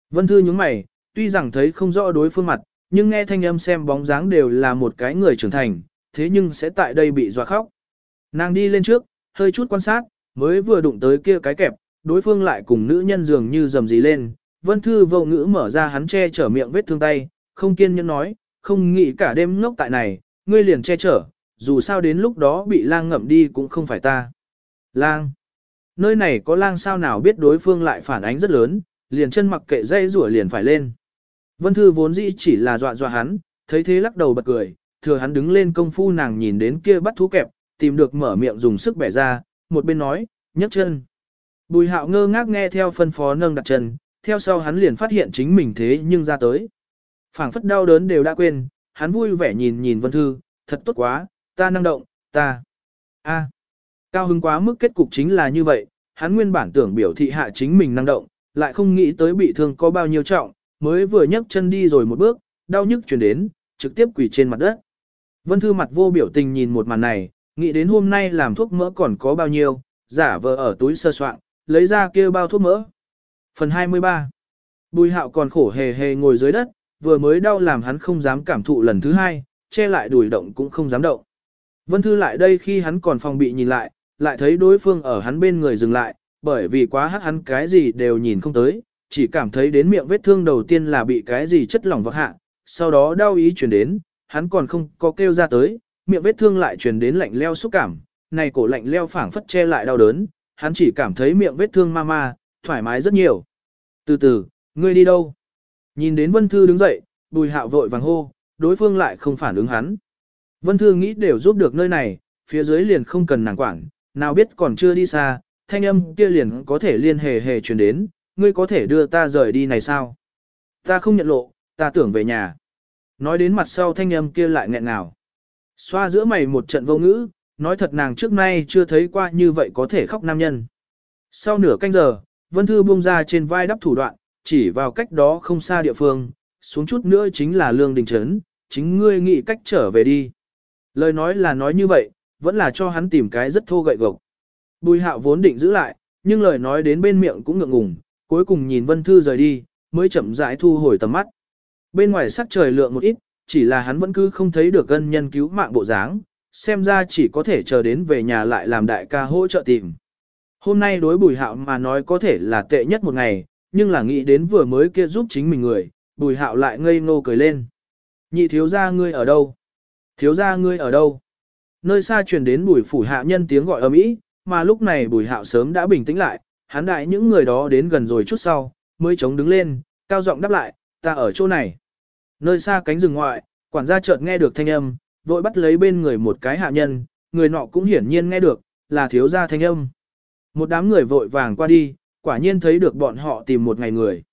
Vân Thư nhướng mày, tuy rằng thấy không rõ đối phương mặt, nhưng nghe thanh âm xem bóng dáng đều là một cái người trưởng thành, thế nhưng sẽ tại đây bị dọa khóc. Nàng đi lên trước, hơi chút quan sát, mới vừa đụng tới kia cái kẹp, đối phương lại cùng nữ nhân dường như dầm dì lên. Vân Thư vô ngữ mở ra hắn che chở miệng vết thương tay, không kiên nhẫn nói, không nghĩ cả đêm ngốc tại này, ngươi liền che chở, dù sao đến lúc đó bị lang ngậm đi cũng không phải ta. Lang. Nơi này có lang sao nào biết đối phương lại phản ánh rất lớn, liền chân mặc kệ dây rủa liền phải lên. Vân Thư vốn dĩ chỉ là dọa dọa hắn, thấy thế lắc đầu bật cười, thừa hắn đứng lên công phu nàng nhìn đến kia bắt thú kẹp, tìm được mở miệng dùng sức bẻ ra, một bên nói, nhấc chân. Bùi hạo ngơ ngác nghe theo phân phó nâng đặt chân, theo sau hắn liền phát hiện chính mình thế nhưng ra tới. phảng phất đau đớn đều đã quên, hắn vui vẻ nhìn nhìn Vân Thư, thật tốt quá, ta năng động, ta. a cao hứng quá mức kết cục chính là như vậy, hắn nguyên bản tưởng biểu thị hạ chính mình năng động, lại không nghĩ tới bị thương có bao nhiêu trọng, mới vừa nhấc chân đi rồi một bước, đau nhức chuyển đến, trực tiếp quỳ trên mặt đất. Vân Thư mặt vô biểu tình nhìn một màn này, nghĩ đến hôm nay làm thuốc mỡ còn có bao nhiêu, giả vờ ở túi sơ soạn, lấy ra kia bao thuốc mỡ. Phần 23 Bùi hạo còn khổ hề hề ngồi dưới đất, vừa mới đau làm hắn không dám cảm thụ lần thứ hai, che lại đùi động cũng không dám động. Vân Thư lại đây khi hắn còn phòng bị nhìn lại, lại thấy đối phương ở hắn bên người dừng lại, bởi vì quá hắc hắn cái gì đều nhìn không tới, chỉ cảm thấy đến miệng vết thương đầu tiên là bị cái gì chất lỏng vọt hạ, sau đó đau ý chuyển đến, hắn còn không có kêu ra tới, miệng vết thương lại truyền đến lạnh leo xúc cảm, này cổ lạnh leo phảng phất che lại đau đớn, hắn chỉ cảm thấy miệng vết thương ma ma, thoải mái rất nhiều. Từ từ, ngươi đi đâu? Nhìn đến Vân Thư đứng dậy, bùi hạo vội vàng hô, đối phương lại không phản ứng hắn. Vân Thư nghĩ đều giúp được nơi này, phía dưới liền không cần nàng quản, nào biết còn chưa đi xa, thanh âm kia liền có thể liên hề hề truyền đến, ngươi có thể đưa ta rời đi này sao? Ta không nhận lộ, ta tưởng về nhà. Nói đến mặt sau thanh âm kia lại nghẹn ngào. Xoa giữa mày một trận vô ngữ, nói thật nàng trước nay chưa thấy qua như vậy có thể khóc nam nhân. Sau nửa canh giờ, Vân Thư buông ra trên vai đắp thủ đoạn, chỉ vào cách đó không xa địa phương, xuống chút nữa chính là Lương Đình Trấn, chính ngươi nghĩ cách trở về đi. Lời nói là nói như vậy, vẫn là cho hắn tìm cái rất thô gậy gộc. Bùi hạo vốn định giữ lại, nhưng lời nói đến bên miệng cũng ngượng ngùng, cuối cùng nhìn Vân Thư rời đi, mới chậm rãi thu hồi tầm mắt. Bên ngoài sắc trời lượng một ít, chỉ là hắn vẫn cứ không thấy được ân nhân cứu mạng bộ dáng, xem ra chỉ có thể chờ đến về nhà lại làm đại ca hỗ trợ tìm. Hôm nay đối bùi hạo mà nói có thể là tệ nhất một ngày, nhưng là nghĩ đến vừa mới kia giúp chính mình người, bùi hạo lại ngây ngô cười lên. Nhị thiếu gia ngươi ở đâu? Thiếu gia ngươi ở đâu? Nơi xa truyền đến bùi phủ hạ nhân tiếng gọi ầm ĩ, mà lúc này bùi hạo sớm đã bình tĩnh lại, hắn đại những người đó đến gần rồi chút sau, mới chống đứng lên, cao giọng đáp lại, ta ở chỗ này. Nơi xa cánh rừng ngoại, quản gia chợt nghe được thanh âm, vội bắt lấy bên người một cái hạ nhân, người nọ cũng hiển nhiên nghe được, là thiếu gia thanh âm. Một đám người vội vàng qua đi, quả nhiên thấy được bọn họ tìm một ngày người.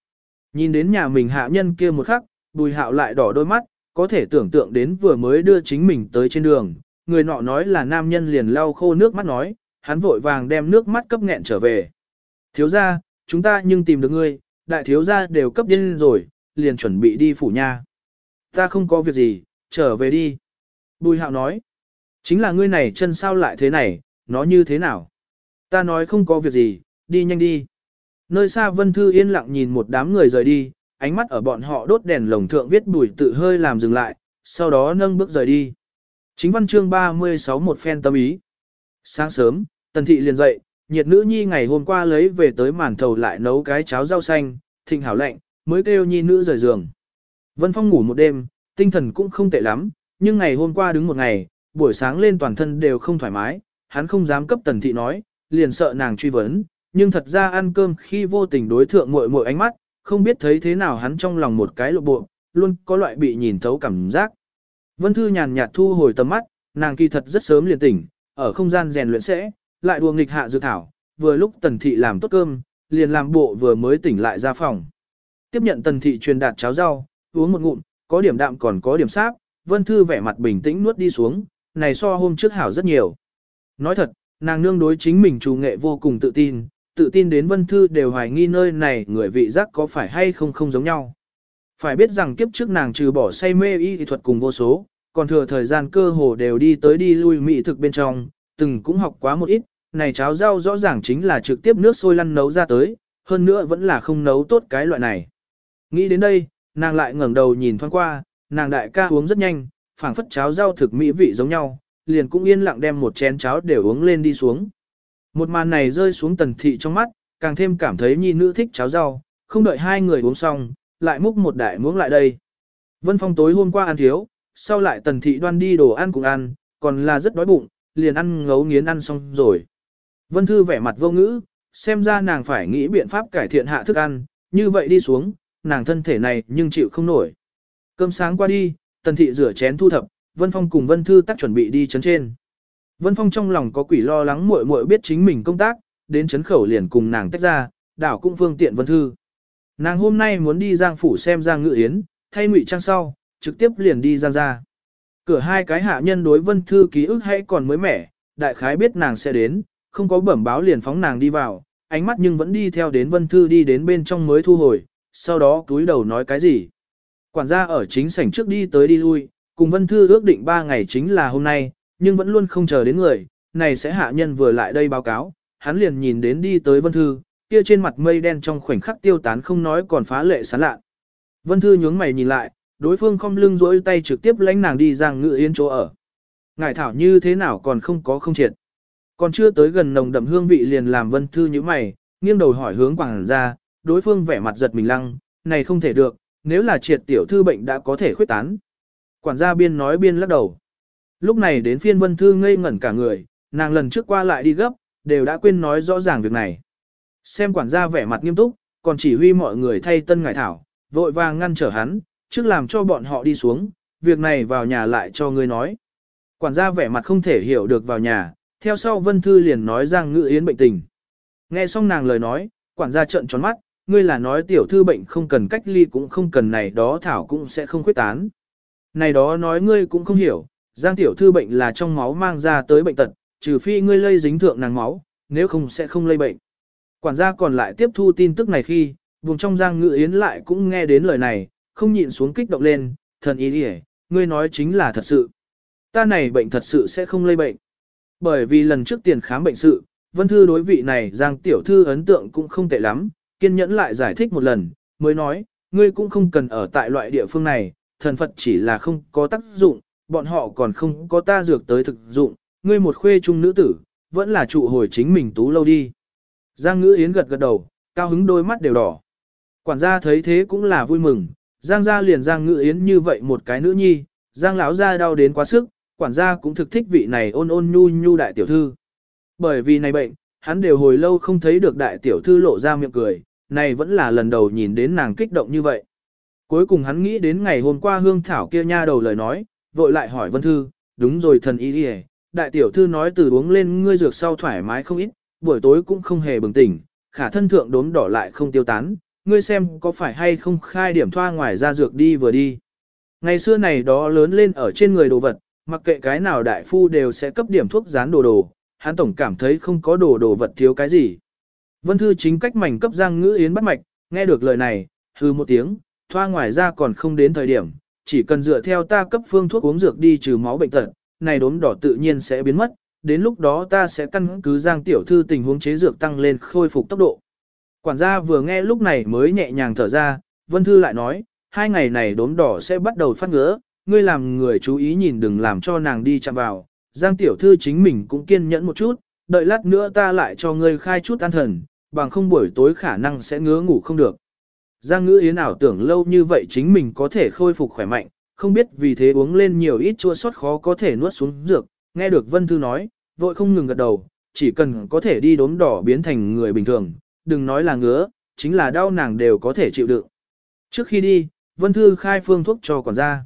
Nhìn đến nhà mình hạ nhân kia một khắc, bùi hạo lại đỏ đôi mắt, có thể tưởng tượng đến vừa mới đưa chính mình tới trên đường, người nọ nói là nam nhân liền lau khô nước mắt nói, hắn vội vàng đem nước mắt cấp nghẹn trở về. Thiếu gia, chúng ta nhưng tìm được ngươi, đại thiếu gia đều cấp điên rồi, liền chuẩn bị đi phủ nha. Ta không có việc gì, trở về đi. Bùi hạo nói, chính là ngươi này chân sao lại thế này, nó như thế nào? Ta nói không có việc gì, đi nhanh đi. Nơi xa Vân Thư yên lặng nhìn một đám người rời đi, ánh mắt ở bọn họ đốt đèn lồng thượng viết bùi tự hơi làm dừng lại, sau đó nâng bước rời đi. Chính văn chương 36 một phen tâm ý. Sáng sớm, Tần Thị liền dậy, nhiệt nữ nhi ngày hôm qua lấy về tới màn thầu lại nấu cái cháo rau xanh, thịnh hảo lạnh, mới kêu nhi nữ rời giường. Vân Phong ngủ một đêm, tinh thần cũng không tệ lắm, nhưng ngày hôm qua đứng một ngày, buổi sáng lên toàn thân đều không thoải mái, hắn không dám cấp Tần Thị nói, liền sợ nàng truy vấn, nhưng thật ra ăn cơm khi vô tình đối thượng muội muội ánh mắt, không biết thấy thế nào hắn trong lòng một cái lộ bộ, luôn có loại bị nhìn thấu cảm giác. Vân Thư nhàn nhạt thu hồi tầm mắt, nàng kỳ thật rất sớm liền tỉnh, ở không gian rèn luyện sẽ, lại đùa nghịch hạ dự thảo, vừa lúc tần thị làm tốt cơm, liền làm bộ vừa mới tỉnh lại ra phòng. Tiếp nhận tần thị truyền đạt cháo rau, uống một ngụm, có điểm đạm còn có điểm sáp, Vân Thư vẻ mặt bình tĩnh nuốt đi xuống, này so hôm trước hảo rất nhiều. Nói thật, nàng nương đối chính mình chủ nghệ vô cùng tự tin, tự tin đến Vân Thư đều hoài nghi nơi này người vị giác có phải hay không không giống nhau. Phải biết rằng kiếp trước nàng trừ bỏ say mê y thuật cùng vô số, còn thừa thời gian cơ hồ đều đi tới đi lui mỹ thực bên trong, từng cũng học quá một ít, này cháo rau rõ ràng chính là trực tiếp nước sôi lăn nấu ra tới, hơn nữa vẫn là không nấu tốt cái loại này. Nghĩ đến đây, nàng lại ngẩng đầu nhìn thoáng qua, nàng đại ca uống rất nhanh, phảng phất cháo rau thực mỹ vị giống nhau, liền cũng yên lặng đem một chén cháo để uống lên đi xuống. Một màn này rơi xuống tần thị trong mắt, càng thêm cảm thấy nhi nữ thích cháo rau, không đợi hai người uống xong, lại múc một đại muỗng lại đây. Vân Phong tối hôm qua ăn thiếu, sau lại tần thị đoan đi đồ ăn cùng ăn, còn là rất đói bụng, liền ăn ngấu nghiến ăn xong rồi. Vân Thư vẻ mặt vô ngữ, xem ra nàng phải nghĩ biện pháp cải thiện hạ thức ăn, như vậy đi xuống, nàng thân thể này nhưng chịu không nổi. Cơm sáng qua đi, tần thị rửa chén thu thập, Vân Phong cùng Vân Thư tắt chuẩn bị đi chấn trên. Vân Phong trong lòng có quỷ lo lắng muội muội biết chính mình công tác, đến chấn khẩu liền cùng nàng tách ra, đảo cũng phương tiện Vân Thư. Nàng hôm nay muốn đi Giang phủ xem Giang Ngự Yến, thay ngụy trang sau, trực tiếp liền đi Giang ra. Cửa hai cái hạ nhân đối Vân Thư ký ức hay còn mới mẻ, đại khái biết nàng sẽ đến, không có bẩm báo liền phóng nàng đi vào, ánh mắt nhưng vẫn đi theo đến Vân Thư đi đến bên trong mới thu hồi, sau đó túi đầu nói cái gì. Quản gia ở chính sảnh trước đi tới đi lui, cùng Vân Thư ước định 3 ngày chính là hôm nay, nhưng vẫn luôn không chờ đến người, này sẽ hạ nhân vừa lại đây báo cáo, hắn liền nhìn đến đi tới Vân Thư, kia trên mặt mây đen trong khoảnh khắc tiêu tán không nói còn phá lệ sán lạ. Vân Thư nhướng mày nhìn lại, đối phương không lưng rỗi tay trực tiếp lãnh nàng đi giang ngự yên chỗ ở. Ngải thảo như thế nào còn không có không triệt. Còn chưa tới gần nồng đậm hương vị liền làm Vân Thư như mày, nghiêng đầu hỏi hướng quảng ra, đối phương vẻ mặt giật mình lăng, này không thể được, nếu là triệt tiểu thư bệnh đã có thể khuyết tán. Quản gia biên nói biên lắc đầu. Lúc này đến phiên Vân Thư ngây ngẩn cả người, nàng lần trước qua lại đi gấp, đều đã quên nói rõ ràng việc này. Xem quản gia vẻ mặt nghiêm túc, còn chỉ huy mọi người thay tân ngải thảo, vội vàng ngăn trở hắn, trước làm cho bọn họ đi xuống, việc này vào nhà lại cho ngươi nói. Quản gia vẻ mặt không thể hiểu được vào nhà, theo sau Vân Thư liền nói rằng Ngự Yến bệnh tình. Nghe xong nàng lời nói, quản gia trợn tròn mắt, ngươi là nói tiểu thư bệnh không cần cách ly cũng không cần này đó thảo cũng sẽ không khuyết tán. Này đó nói ngươi cũng không hiểu, Giang tiểu thư bệnh là trong máu mang ra tới bệnh tật, trừ phi ngươi lây dính thượng nàng máu, nếu không sẽ không lây bệnh. Quản gia còn lại tiếp thu tin tức này khi, vùng trong Giang Ngự Yến lại cũng nghe đến lời này, không nhịn xuống kích động lên, thần ý đi ngươi nói chính là thật sự. Ta này bệnh thật sự sẽ không lây bệnh. Bởi vì lần trước tiền khám bệnh sự, Vân Thư đối vị này Giang Tiểu Thư ấn tượng cũng không tệ lắm, kiên nhẫn lại giải thích một lần, mới nói, ngươi cũng không cần ở tại loại địa phương này, thần Phật chỉ là không có tác dụng, bọn họ còn không có ta dược tới thực dụng, ngươi một khuê trung nữ tử, vẫn là trụ hồi chính mình tú lâu đi. Giang Ngữ Yến gật gật đầu, cao hứng đôi mắt đều đỏ. Quản gia thấy thế cũng là vui mừng, Giang gia liền Giang Ngữ Yến như vậy một cái nữ nhi, Giang lão gia đau đến quá sức, quản gia cũng thực thích vị này ôn ôn nhu nhu đại tiểu thư. Bởi vì này bệnh, hắn đều hồi lâu không thấy được đại tiểu thư lộ ra miệng cười, này vẫn là lần đầu nhìn đến nàng kích động như vậy. Cuối cùng hắn nghĩ đến ngày hôm qua hương thảo kia nha đầu lời nói, vội lại hỏi Vân Thư, đúng rồi thần y đi đại tiểu thư nói từ uống lên ngươi dược sau thoải mái không ít, buổi tối cũng không hề bừng tỉnh, khả thân thượng đốm đỏ lại không tiêu tán, ngươi xem có phải hay không khai điểm thoa ngoài ra dược đi vừa đi. Ngày xưa này đó lớn lên ở trên người đồ vật, mặc kệ cái nào đại phu đều sẽ cấp điểm thuốc dán đồ đồ, hắn tổng cảm thấy không có đồ đồ vật thiếu cái gì. Vân Thư chính cách mảnh cấp Giang Ngữ Yến bắt mạch, nghe được lời này, hư một tiếng, thoa ngoài ra còn không đến thời điểm, chỉ cần dựa theo ta cấp phương thuốc uống dược đi trừ máu bệnh tật, này đốm đỏ tự nhiên sẽ biến mất, đến lúc đó ta sẽ căn cứ Giang tiểu thư tình huống chế dược tăng lên khôi phục tốc độ. Quản gia vừa nghe lúc này mới nhẹ nhàng thở ra, Vân Thư lại nói, hai ngày này đốm đỏ sẽ bắt đầu phát ngứa, ngươi làm người chú ý nhìn đừng làm cho nàng đi chạm vào, Giang tiểu thư chính mình cũng kiên nhẫn một chút, đợi lát nữa ta lại cho ngươi khai chút an thần, bằng không buổi tối khả năng sẽ ngứa ngủ không được. Giang ngữ yến ảo tưởng lâu như vậy chính mình có thể khôi phục khỏe mạnh, không biết vì thế uống lên nhiều ít chua sót khó có thể nuốt xuống dược, nghe được Vân Thư nói, vội không ngừng gật đầu, chỉ cần có thể đi đốm đỏ biến thành người bình thường, đừng nói là ngứa, chính là đau nàng đều có thể chịu đựng. Trước khi đi, Vân Thư khai phương thuốc cho quản gia.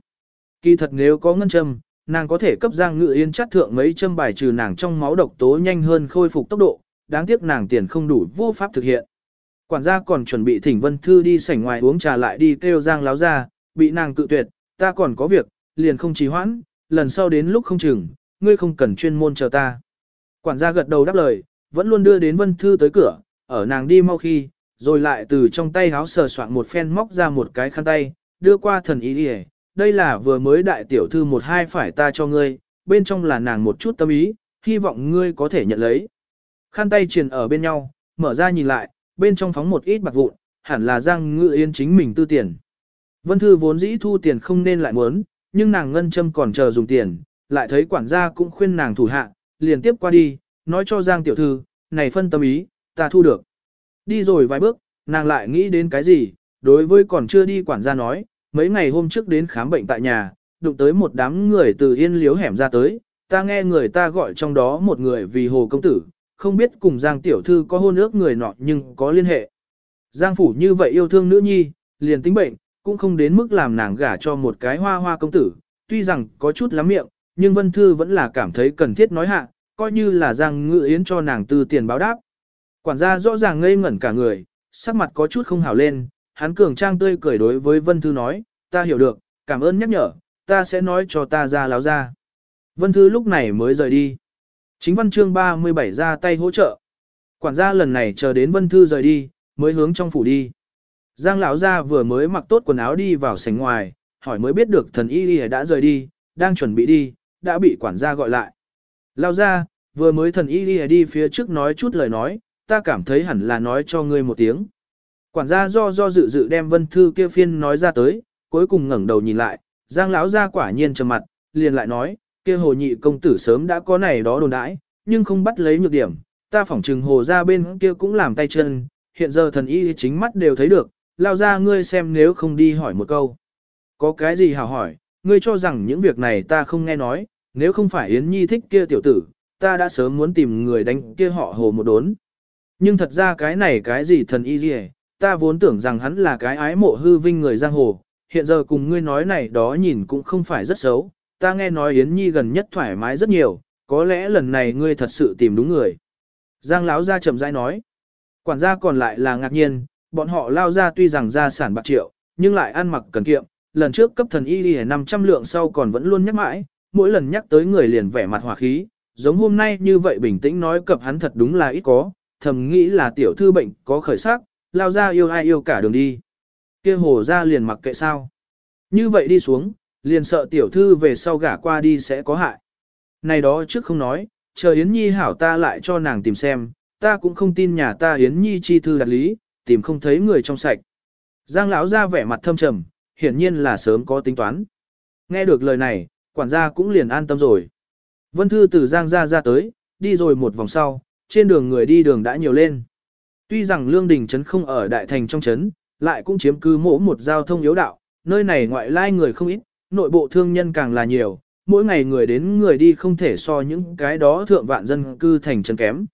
Kỳ thật nếu có ngân châm, nàng có thể cấp Giang Ngự Yên chắt thượng mấy châm bài trừ nàng trong máu độc tố nhanh hơn khôi phục tốc độ, đáng tiếc nàng tiền không đủ vô pháp thực hiện. Quản gia còn chuẩn bị thỉnh Vân Thư đi sảnh ngoài uống trà lại đi kêu Giang láo ra, bị nàng cự tuyệt, ta còn có việc, liền không trì hoãn, lần sau đến lúc không chừng, ngươi không cần chuyên môn chờ ta. Quản gia gật đầu đáp lời, vẫn luôn đưa đến Vân Thư tới cửa, ở nàng đi mau khi, rồi lại từ trong tay háo sờ soạn một phen móc ra một cái khăn tay, đưa qua thần ý đi đây là vừa mới đại tiểu thư một hai phải ta cho ngươi, bên trong là nàng một chút tâm ý, hy vọng ngươi có thể nhận lấy. Khăn tay truyền ở bên nhau, mở ra nhìn lại, bên trong phóng một ít bạc vụn, hẳn là Giang Ngự Yên chính mình tư tiền. Vân Thư vốn dĩ thu tiền không nên lại muốn, nhưng nàng ngân châm còn chờ dùng tiền, lại thấy quản gia cũng khuyên nàng thủ hạ, liền tiếp qua đi, nói cho Giang tiểu thư, này phân tâm ý, ta thu được. Đi rồi vài bước, nàng lại nghĩ đến cái gì, đối với còn chưa đi quản gia nói, mấy ngày hôm trước đến khám bệnh tại nhà, đụng tới một đám người từ yên liếu hẻm ra tới, ta nghe người ta gọi trong đó một người vì hồ công tử, không biết cùng Giang tiểu thư có hôn ước người nọ nhưng có liên hệ. Giang phủ như vậy yêu thương nữ nhi, liền tính bệnh, cũng không đến mức làm nàng gả cho một cái hoa hoa công tử, tuy rằng có chút lắm miệng, nhưng Vân Thư vẫn là cảm thấy cần thiết nói hạ, coi như là Giang ngự yến cho nàng tư tiền báo đáp. Quản gia rõ ràng ngây ngẩn cả người, sắc mặt có chút không hào lên, hắn cường trang tươi cười đối với Vân Thư nói, ta hiểu được, cảm ơn nhắc nhở, ta sẽ nói cho ta ra láo ra. Vân Thư lúc này mới rời đi. Chính văn chương 37 ra tay hỗ trợ. Quản gia lần này chờ đến Vân Thư rời đi, mới hướng trong phủ đi. Giang lão gia vừa mới mặc tốt quần áo đi vào sảnh ngoài, hỏi mới biết được thần y y đã rời đi, đang chuẩn bị đi, đã bị quản gia gọi lại. Lão gia, vừa mới thần y y đi phía trước nói chút lời nói, ta cảm thấy hẳn là nói cho ngươi một tiếng. Quản gia do do dự dự đem vân thư kia phiên nói ra tới, cuối cùng ngẩng đầu nhìn lại, Giang lão gia quả nhiên trầm mặt, liền lại nói, kia hồ nhị công tử sớm đã có này đó đồn đãi, nhưng không bắt lấy nhược điểm, ta phỏng trừng hồ ra bên kia cũng làm tay chân, hiện giờ thần y chính mắt đều thấy được, lao ra ngươi xem nếu không đi hỏi một câu. Có cái gì hào hỏi, ngươi cho rằng những việc này ta không nghe nói, Nếu không phải Yến Nhi thích kia tiểu tử, ta đã sớm muốn tìm người đánh kia họ hồ một đốn. Nhưng thật ra cái này cái gì thần y gì ta vốn tưởng rằng hắn là cái ái mộ hư vinh người giang hồ, hiện giờ cùng ngươi nói này đó nhìn cũng không phải rất xấu, ta nghe nói Yến Nhi gần nhất thoải mái rất nhiều, có lẽ lần này ngươi thật sự tìm đúng người. Giang Lão ra chậm rãi nói, quản gia còn lại là ngạc nhiên, bọn họ lao ra tuy rằng gia sản bạc triệu, nhưng lại ăn mặc cần kiệm, lần trước cấp thần y đi 500 lượng sau còn vẫn luôn nhắc mãi, mỗi lần nhắc tới người liền vẻ mặt hòa khí, giống hôm nay như vậy bình tĩnh nói cập hắn thật đúng là ít có, thầm nghĩ là tiểu thư bệnh có khởi sắc, lao ra yêu ai yêu cả đường đi. kia hồ ra liền mặc kệ sao. Như vậy đi xuống, liền sợ tiểu thư về sau gả qua đi sẽ có hại. Này đó trước không nói, chờ Yến Nhi hảo ta lại cho nàng tìm xem, ta cũng không tin nhà ta Yến Nhi chi thư đặt lý, tìm không thấy người trong sạch. Giang lão ra vẻ mặt thâm trầm, hiển nhiên là sớm có tính toán. Nghe được lời này, quản gia cũng liền an tâm rồi. Vân Thư từ Giang ra ra tới, đi rồi một vòng sau, trên đường người đi đường đã nhiều lên. Tuy rằng Lương Đình Trấn không ở đại thành trong trấn, lại cũng chiếm cứ mỗ một giao thông yếu đạo, nơi này ngoại lai người không ít, nội bộ thương nhân càng là nhiều, mỗi ngày người đến người đi không thể so những cái đó thượng vạn dân cư thành chân kém.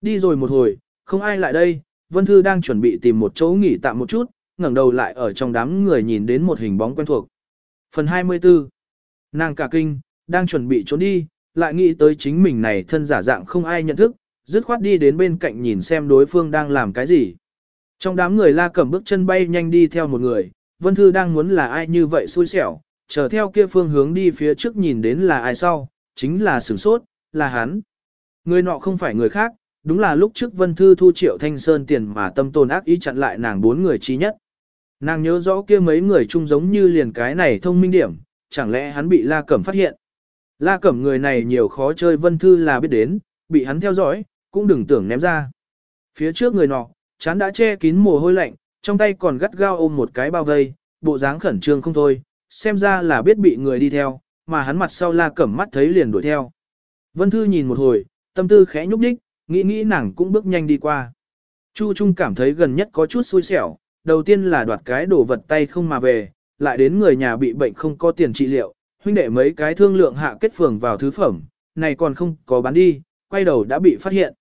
Đi rồi một hồi, không ai lại đây, Vân Thư đang chuẩn bị tìm một chỗ nghỉ tạm một chút, ngẩng đầu lại ở trong đám người nhìn đến một hình bóng quen thuộc. Phần 24 Nàng cả kinh, đang chuẩn bị trốn đi, lại nghĩ tới chính mình này thân giả dạng không ai nhận thức, dứt khoát đi đến bên cạnh nhìn xem đối phương đang làm cái gì. Trong đám người la cầm bước chân bay nhanh đi theo một người, Vân Thư đang muốn là ai như vậy xui xẻo, chờ theo kia phương hướng đi phía trước nhìn đến là ai sau, chính là sửng sốt, là hắn. Người nọ không phải người khác, đúng là lúc trước Vân Thư thu triệu thanh sơn tiền mà tâm tồn ác ý chặn lại nàng bốn người chi nhất. Nàng nhớ rõ kia mấy người chung giống như liền cái này thông minh điểm, chẳng lẽ hắn bị La Cẩm phát hiện. La Cẩm người này nhiều khó chơi Vân Thư là biết đến, bị hắn theo dõi, cũng đừng tưởng ném ra. Phía trước người nọ, chán đã che kín mồ hôi lạnh, trong tay còn gắt gao ôm một cái bao vây, bộ dáng khẩn trương không thôi, xem ra là biết bị người đi theo, mà hắn mặt sau La Cẩm mắt thấy liền đuổi theo. Vân Thư nhìn một hồi, tâm tư khẽ nhúc nhích, nghĩ nghĩ nàng cũng bước nhanh đi qua. Chu Trung cảm thấy gần nhất có chút xui xẻo, đầu tiên là đoạt cái đồ vật tay không mà về, lại đến người nhà bị bệnh không có tiền trị liệu, huynh đệ mấy cái thương lượng hạ kết phường vào thứ phẩm, này còn không có bán đi, quay đầu đã bị phát hiện.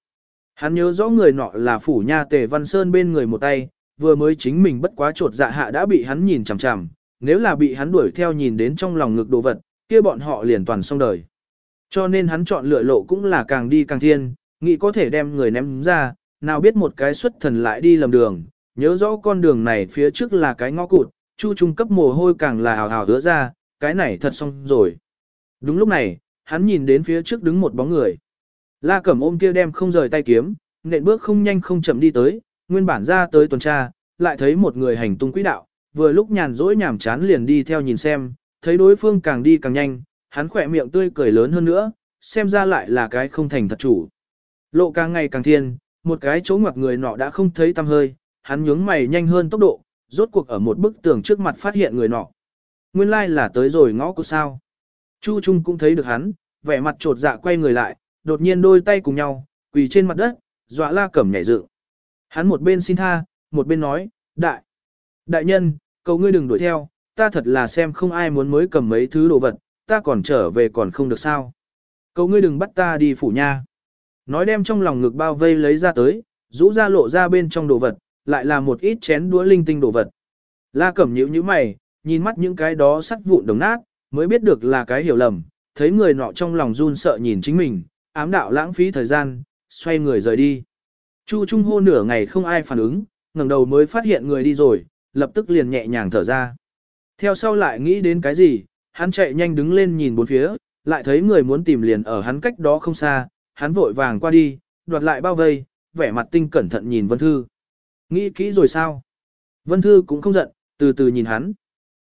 Hắn nhớ rõ người nọ là phủ nha tề văn sơn bên người một tay, vừa mới chính mình bất quá trột dạ hạ đã bị hắn nhìn chằm chằm, nếu là bị hắn đuổi theo nhìn đến trong lòng ngực đồ vật, kia bọn họ liền toàn xong đời. Cho nên hắn chọn lựa lộ cũng là càng đi càng thiên, nghĩ có thể đem người ném ra, nào biết một cái xuất thần lại đi lầm đường, nhớ rõ con đường này phía trước là cái ngõ cụt, chu trung cấp mồ hôi càng là hào hào hứa ra, cái này thật xong rồi. Đúng lúc này, hắn nhìn đến phía trước đứng một bóng người. La Cẩm ôm kia đem không rời tay kiếm, nện bước không nhanh không chậm đi tới, nguyên bản ra tới tuần tra, lại thấy một người hành tung quỹ đạo, vừa lúc nhàn rỗi nhảm chán liền đi theo nhìn xem, thấy đối phương càng đi càng nhanh, hắn khỏe miệng tươi cười lớn hơn nữa, xem ra lại là cái không thành thật chủ. Lộ càng ngày càng thiên, một cái chỗ ngoặc người nọ đã không thấy tăm hơi, hắn nhướng mày nhanh hơn tốc độ, rốt cuộc ở một bức tường trước mặt phát hiện người nọ. Nguyên lai like là tới rồi ngõ của sao. Chu Trung cũng thấy được hắn, vẻ mặt trột dạ quay người lại, đột nhiên đôi tay cùng nhau, quỳ trên mặt đất, dọa la cẩm nhảy dựng. Hắn một bên xin tha, một bên nói, đại, đại nhân, cầu ngươi đừng đuổi theo, ta thật là xem không ai muốn mới cầm mấy thứ đồ vật, ta còn trở về còn không được sao. Cầu ngươi đừng bắt ta đi phủ nha. Nói đem trong lòng ngực bao vây lấy ra tới, rũ ra lộ ra bên trong đồ vật, lại là một ít chén đũa linh tinh đồ vật. La cẩm nhíu nhíu mày, nhìn mắt những cái đó sắt vụn đồng nát, mới biết được là cái hiểu lầm, thấy người nọ trong lòng run sợ nhìn chính mình, ám đạo lãng phí thời gian, xoay người rời đi. Chu Trung hô nửa ngày không ai phản ứng, ngẩng đầu mới phát hiện người đi rồi, lập tức liền nhẹ nhàng thở ra. Theo sau lại nghĩ đến cái gì, hắn chạy nhanh đứng lên nhìn bốn phía, lại thấy người muốn tìm liền ở hắn cách đó không xa, hắn vội vàng qua đi, đoạt lại bao vây, vẻ mặt tinh cẩn thận nhìn Vân Thư. Nghĩ kỹ rồi sao? Vân Thư cũng không giận, từ từ nhìn hắn.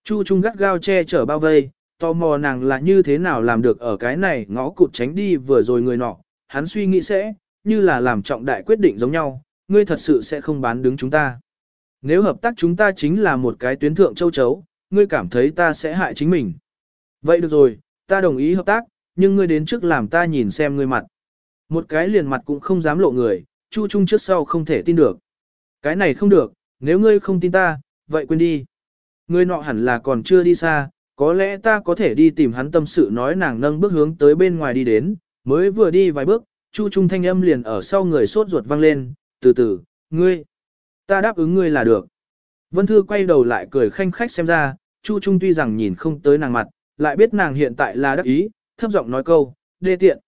Chu Trung gắt gao che chở bao vây, tò mò nàng là như thế nào làm được ở cái này ngõ cụt tránh đi vừa rồi người nọ, hắn suy nghĩ sẽ, như là làm trọng đại quyết định giống nhau, ngươi thật sự sẽ không bán đứng chúng ta. Nếu hợp tác chúng ta chính là một cái tuyến thượng châu chấu, ngươi cảm thấy ta sẽ hại chính mình. Vậy được rồi, ta đồng ý hợp tác, nhưng ngươi đến trước làm ta nhìn xem ngươi mặt. Một cái liền mặt cũng không dám lộ người, chu trung trước sau không thể tin được. Cái này không được, nếu ngươi không tin ta, vậy quên đi. Ngươi nọ hẳn là còn chưa đi xa, có lẽ ta có thể đi tìm hắn tâm sự nói nàng nâng bước hướng tới bên ngoài đi đến, mới vừa đi vài bước, Chu Trung thanh âm liền ở sau người sốt ruột vang lên, từ từ, ngươi, ta đáp ứng ngươi là được. Vân Thư quay đầu lại cười khanh khách xem ra, Chu Trung tuy rằng nhìn không tới nàng mặt, lại biết nàng hiện tại là đắc ý, thấp giọng nói câu, đê tiện.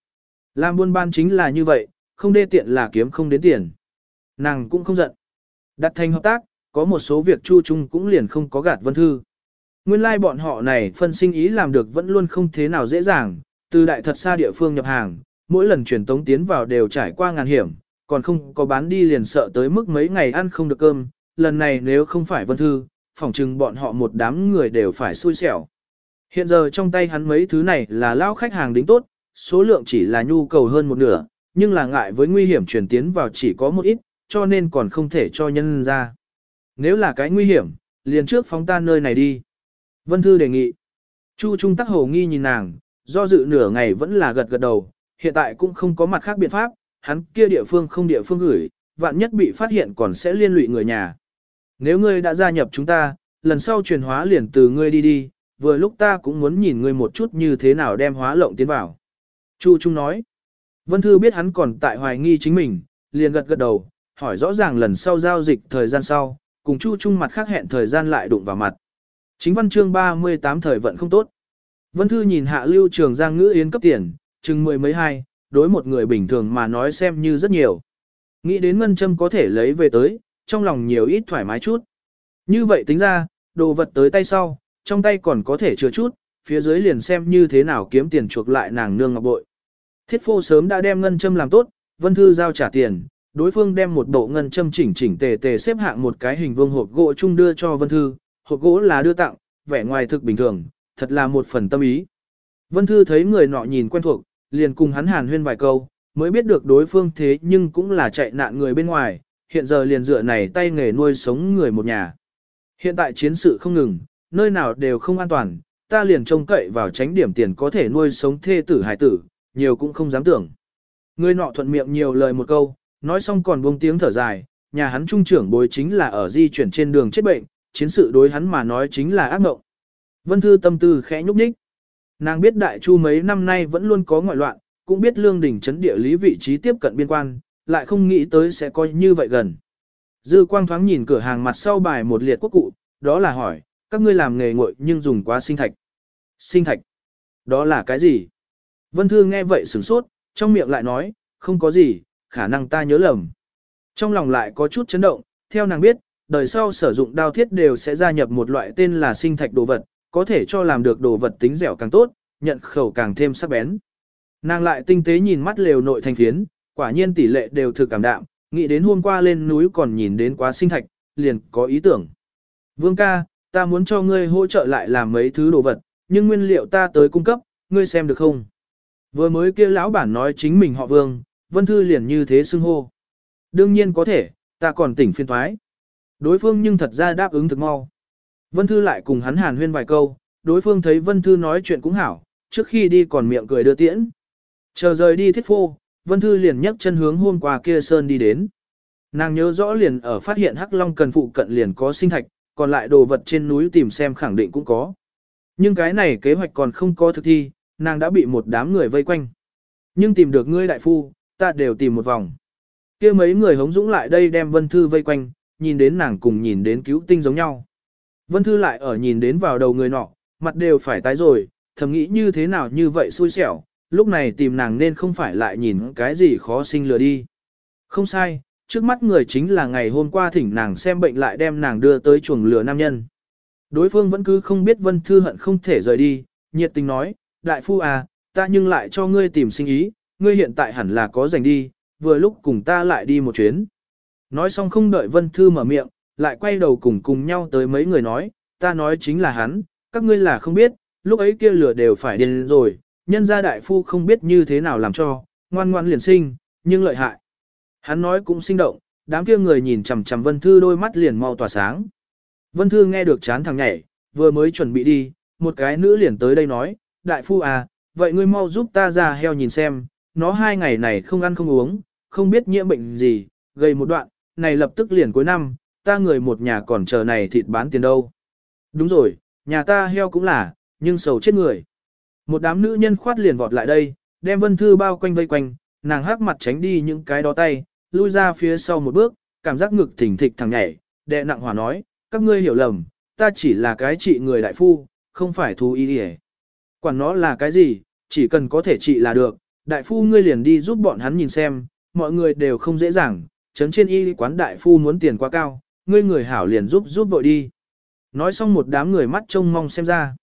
Làm buôn ban chính là như vậy, không đê tiện là kiếm không đến tiền. Nàng cũng không giận. Đặt thành hợp tác, có một số việc Chu Trung cũng liền không có gạt Vân Thư. Nguyên lai like bọn họ này phân sinh ý làm được vẫn luôn không thế nào dễ dàng, từ đại thật xa địa phương nhập hàng, mỗi lần truyền tống tiến vào đều trải qua ngàn hiểm, còn không có bán đi liền sợ tới mức mấy ngày ăn không được cơm, lần này nếu không phải Vân Thư, phỏng chừng bọn họ một đám người đều phải xui xẻo. Hiện giờ trong tay hắn mấy thứ này là lao khách hàng đính tốt, số lượng chỉ là nhu cầu hơn một nửa, nhưng là ngại với nguy hiểm truyền tiến vào chỉ có một ít, cho nên còn không thể cho nhân ra. Nếu là cái nguy hiểm, liền trước phóng ta nơi này đi. Vân Thư đề nghị. Chu Trung Tắc Hồ nghi nhìn nàng, do dự nửa ngày vẫn là gật gật đầu, hiện tại cũng không có mặt khác biện pháp, hắn kia địa phương không địa phương gửi, vạn nhất bị phát hiện còn sẽ liên lụy người nhà. Nếu ngươi đã gia nhập chúng ta, lần sau truyền hóa liền từ ngươi đi đi, vừa lúc ta cũng muốn nhìn ngươi một chút như thế nào đem hóa lộng tiến vào. Chu Trung nói. Vân Thư biết hắn còn tại hoài nghi chính mình, liền gật gật đầu, hỏi rõ ràng lần sau giao dịch thời gian sau, cùng Chu Trung mặt khác hẹn thời gian lại đụng vào mặt. Chính văn chương 38 thời vận không tốt. Vân Thư nhìn hạ lưu trường giang ngữ yến cấp tiền, chừng mười mấy hai, đối một người bình thường mà nói xem như rất nhiều. Nghĩ đến ngân châm có thể lấy về tới, trong lòng nhiều ít thoải mái chút. Như vậy tính ra, đồ vật tới tay sau, trong tay còn có thể chứa chút, phía dưới liền xem như thế nào kiếm tiền chuộc lại nàng nương ngọc bội. Thiết phô sớm đã đem ngân châm làm tốt, Vân Thư giao trả tiền, đối phương đem một bộ ngân châm chỉnh chỉnh tề tề xếp hạng một cái hình vuông hộp gỗ chung đưa cho Vân Thư, hộp gỗ là đưa tặng, vẻ ngoài thực bình thường, thật là một phần tâm ý. Vân Thư thấy người nọ nhìn quen thuộc, liền cùng hắn hàn huyên vài câu, mới biết được đối phương thế nhưng cũng là chạy nạn người bên ngoài, hiện giờ liền dựa này tay nghề nuôi sống người một nhà. Hiện tại chiến sự không ngừng, nơi nào đều không an toàn, ta liền trông cậy vào tránh điểm tiền có thể nuôi sống thê tử hải tử, nhiều cũng không dám tưởng. Người nọ thuận miệng nhiều lời một câu, nói xong còn buông tiếng thở dài, nhà hắn trung trưởng bối chính là ở di chuyển trên đường chết bệnh, chiến sự đối hắn mà nói chính là ác mộng. Vân Thư tâm tư khẽ nhúc nhích. Nàng biết đại chu mấy năm nay vẫn luôn có ngoại loạn, cũng biết lương đỉnh chấn địa lý vị trí tiếp cận biên quan, lại không nghĩ tới sẽ coi như vậy gần. Dư quang thoáng nhìn cửa hàng mặt sau bài một liệt quốc cụ, đó là hỏi, các ngươi làm nghề nguội nhưng dùng quá sinh thạch. Sinh thạch, đó là cái gì? Vân Thư nghe vậy sửng sốt, trong miệng lại nói, không có gì, khả năng ta nhớ lầm. Trong lòng lại có chút chấn động, theo nàng biết, đời sau sử dụng đao thiết đều sẽ gia nhập một loại tên là sinh thạch đồ vật, có thể cho làm được đồ vật tính dẻo càng tốt, nhận khẩu càng thêm sắc bén. Nàng lại tinh tế nhìn mắt lều nội thành phiến, quả nhiên tỷ lệ đều thực cảm đạm, nghĩ đến hôm qua lên núi còn nhìn đến quá sinh thạch, liền có ý tưởng. Vương ca, ta muốn cho ngươi hỗ trợ lại làm mấy thứ đồ vật, nhưng nguyên liệu ta tới cung cấp, ngươi xem được không? Vừa mới kia lão bản nói chính mình họ Vương, Vân Thư liền như thế xưng hô. Đương nhiên có thể, ta còn tỉnh phiên thoái. Đối phương nhưng thật ra đáp ứng thực mau. Vân Thư lại cùng hắn hàn huyên vài câu, đối phương thấy Vân Thư nói chuyện cũng hảo, trước khi đi còn miệng cười đưa tiễn. Chờ rời đi thiết phô, Vân Thư liền nhấc chân hướng hôm qua kia sơn đi đến. Nàng nhớ rõ liền ở phát hiện Hắc Long cần phụ cận liền có sinh thạch, còn lại đồ vật trên núi tìm xem khẳng định cũng có. Nhưng cái này kế hoạch còn không có thực thi, nàng đã bị một đám người vây quanh. Nhưng tìm được ngươi đại phu, ta đều tìm một vòng. kia mấy người hống dũng lại đây đem Vân Thư vây quanh, nhìn đến nàng cùng nhìn đến cứu tinh giống nhau. Vân Thư lại ở nhìn đến vào đầu người nọ, mặt đều phải tái rồi, thầm nghĩ như thế nào như vậy xui xẻo, lúc này tìm nàng nên không phải lại nhìn cái gì khó sinh lừa đi. Không sai, trước mắt người chính là ngày hôm qua thỉnh nàng xem bệnh lại đem nàng đưa tới chuồng lừa nam nhân. Đối phương vẫn cứ không biết Vân Thư hận không thể rời đi, nhiệt tình nói, đại phu à, ta nhưng lại cho ngươi tìm sinh ý, ngươi hiện tại hẳn là có rảnh đi, vừa lúc cùng ta lại đi một chuyến. Nói xong không đợi Vân Thư mở miệng, lại quay đầu cùng cùng nhau tới mấy người nói, ta nói chính là hắn, các ngươi là không biết, lúc ấy kia lửa đều phải điên rồi, nhân gia đại phu không biết như thế nào làm cho, ngoan ngoan liền sinh, nhưng lợi hại. Hắn nói cũng sinh động, đám kia người nhìn chằm chằm Vân Thư đôi mắt liền mau tỏa sáng. Vân Thư nghe được chán thằng nhảy, vừa mới chuẩn bị đi, một cái nữ liền tới đây nói, đại phu à, vậy ngươi mau giúp ta ra heo nhìn xem, nó hai ngày này không ăn không uống, không biết nhiễm bệnh gì, gây một đoạn, này lập tức liền cuối năm, ta người một nhà còn chờ này thịt bán tiền đâu. Đúng rồi, nhà ta heo cũng là, nhưng sầu chết người. Một đám nữ nhân khoát liền vọt lại đây, đem Vân Thư bao quanh vây quanh, nàng hắc mặt tránh đi những cái đó tay, lui ra phía sau một bước, cảm giác ngực thỉnh thịch thằng nhảy, đệ nặng hòa nói, các ngươi hiểu lầm, ta chỉ là cái trị người đại phu, không phải thú y đi Quản nó là cái gì, chỉ cần có thể trị là được, đại phu ngươi liền đi giúp bọn hắn nhìn xem, mọi người đều không dễ dàng, chấn trên y quán đại phu muốn tiền quá cao, ngươi người hảo liền giúp giúp vội đi. Nói xong một đám người mắt trông mong xem ra.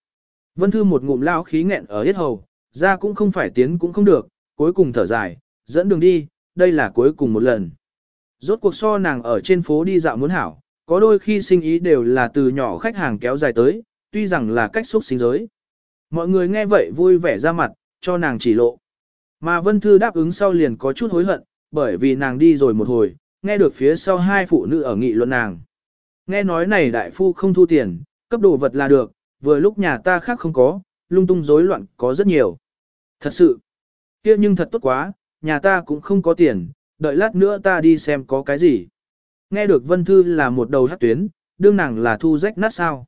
Vân Thư một ngụm lao khí nghẹn ở hết hầu, ra cũng không phải tiến cũng không được, cuối cùng thở dài, dẫn đường đi, đây là cuối cùng một lần. Rốt cuộc so nàng ở trên phố đi dạo muốn hảo, có đôi khi sinh ý đều là từ nhỏ khách hàng kéo dài tới, tuy rằng là cách xúc sinh giới. Mọi người nghe vậy vui vẻ ra mặt, cho nàng chỉ lộ. Mà Vân Thư đáp ứng sau liền có chút hối hận, bởi vì nàng đi rồi một hồi, nghe được phía sau hai phụ nữ ở nghị luận nàng. Nghe nói này đại phu không thu tiền, cấp đồ vật là được, vừa lúc nhà ta khác không có, lung tung rối loạn có rất nhiều. Thật sự, kia nhưng thật tốt quá, nhà ta cũng không có tiền, đợi lát nữa ta đi xem có cái gì. Nghe được Vân Thư là một đầu hát tuyến, đương nàng là thu rách nát sao.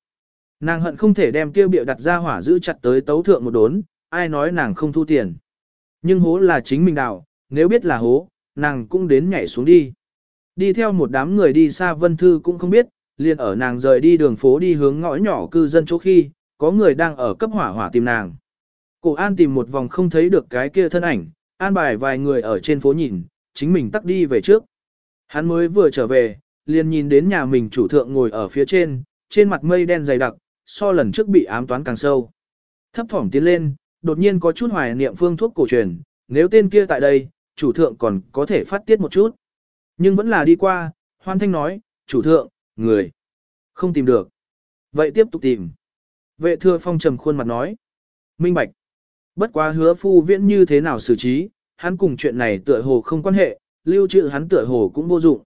Nàng hận không thể đem kia biểu đặt ra hỏa giữ chặt tới tấu thượng một đốn, ai nói nàng không thu tiền. Nhưng hố là chính mình đào, nếu biết là hố, nàng cũng đến nhảy xuống đi. Đi theo một đám người đi xa Vân Thư cũng không biết, liền ở nàng rời đi đường phố đi hướng ngõ nhỏ cư dân chỗ khi, có người đang ở cấp hỏa hỏa tìm nàng. Cổ An tìm một vòng không thấy được cái kia thân ảnh, an bài vài người ở trên phố nhìn, chính mình tắt đi về trước. Hắn mới vừa trở về, liền nhìn đến nhà mình chủ thượng ngồi ở phía trên, trên mặt mây đen dày đặc, so lần trước bị ám toán càng sâu. Thấp thỏm tiến lên, đột nhiên có chút hoài niệm phương thuốc cổ truyền, nếu tên kia tại đây, chủ thượng còn có thể phát tiết một chút. Nhưng vẫn là đi qua, hoan thanh nói, chủ thượng, người, không tìm được. Vậy tiếp tục tìm. Vệ Thừa phong trầm khuôn mặt nói, minh bạch. Bất quá hứa phu viễn như thế nào xử trí, hắn cùng chuyện này tựa hồ không quan hệ, lưu trữ hắn tựa hồ cũng vô dụng.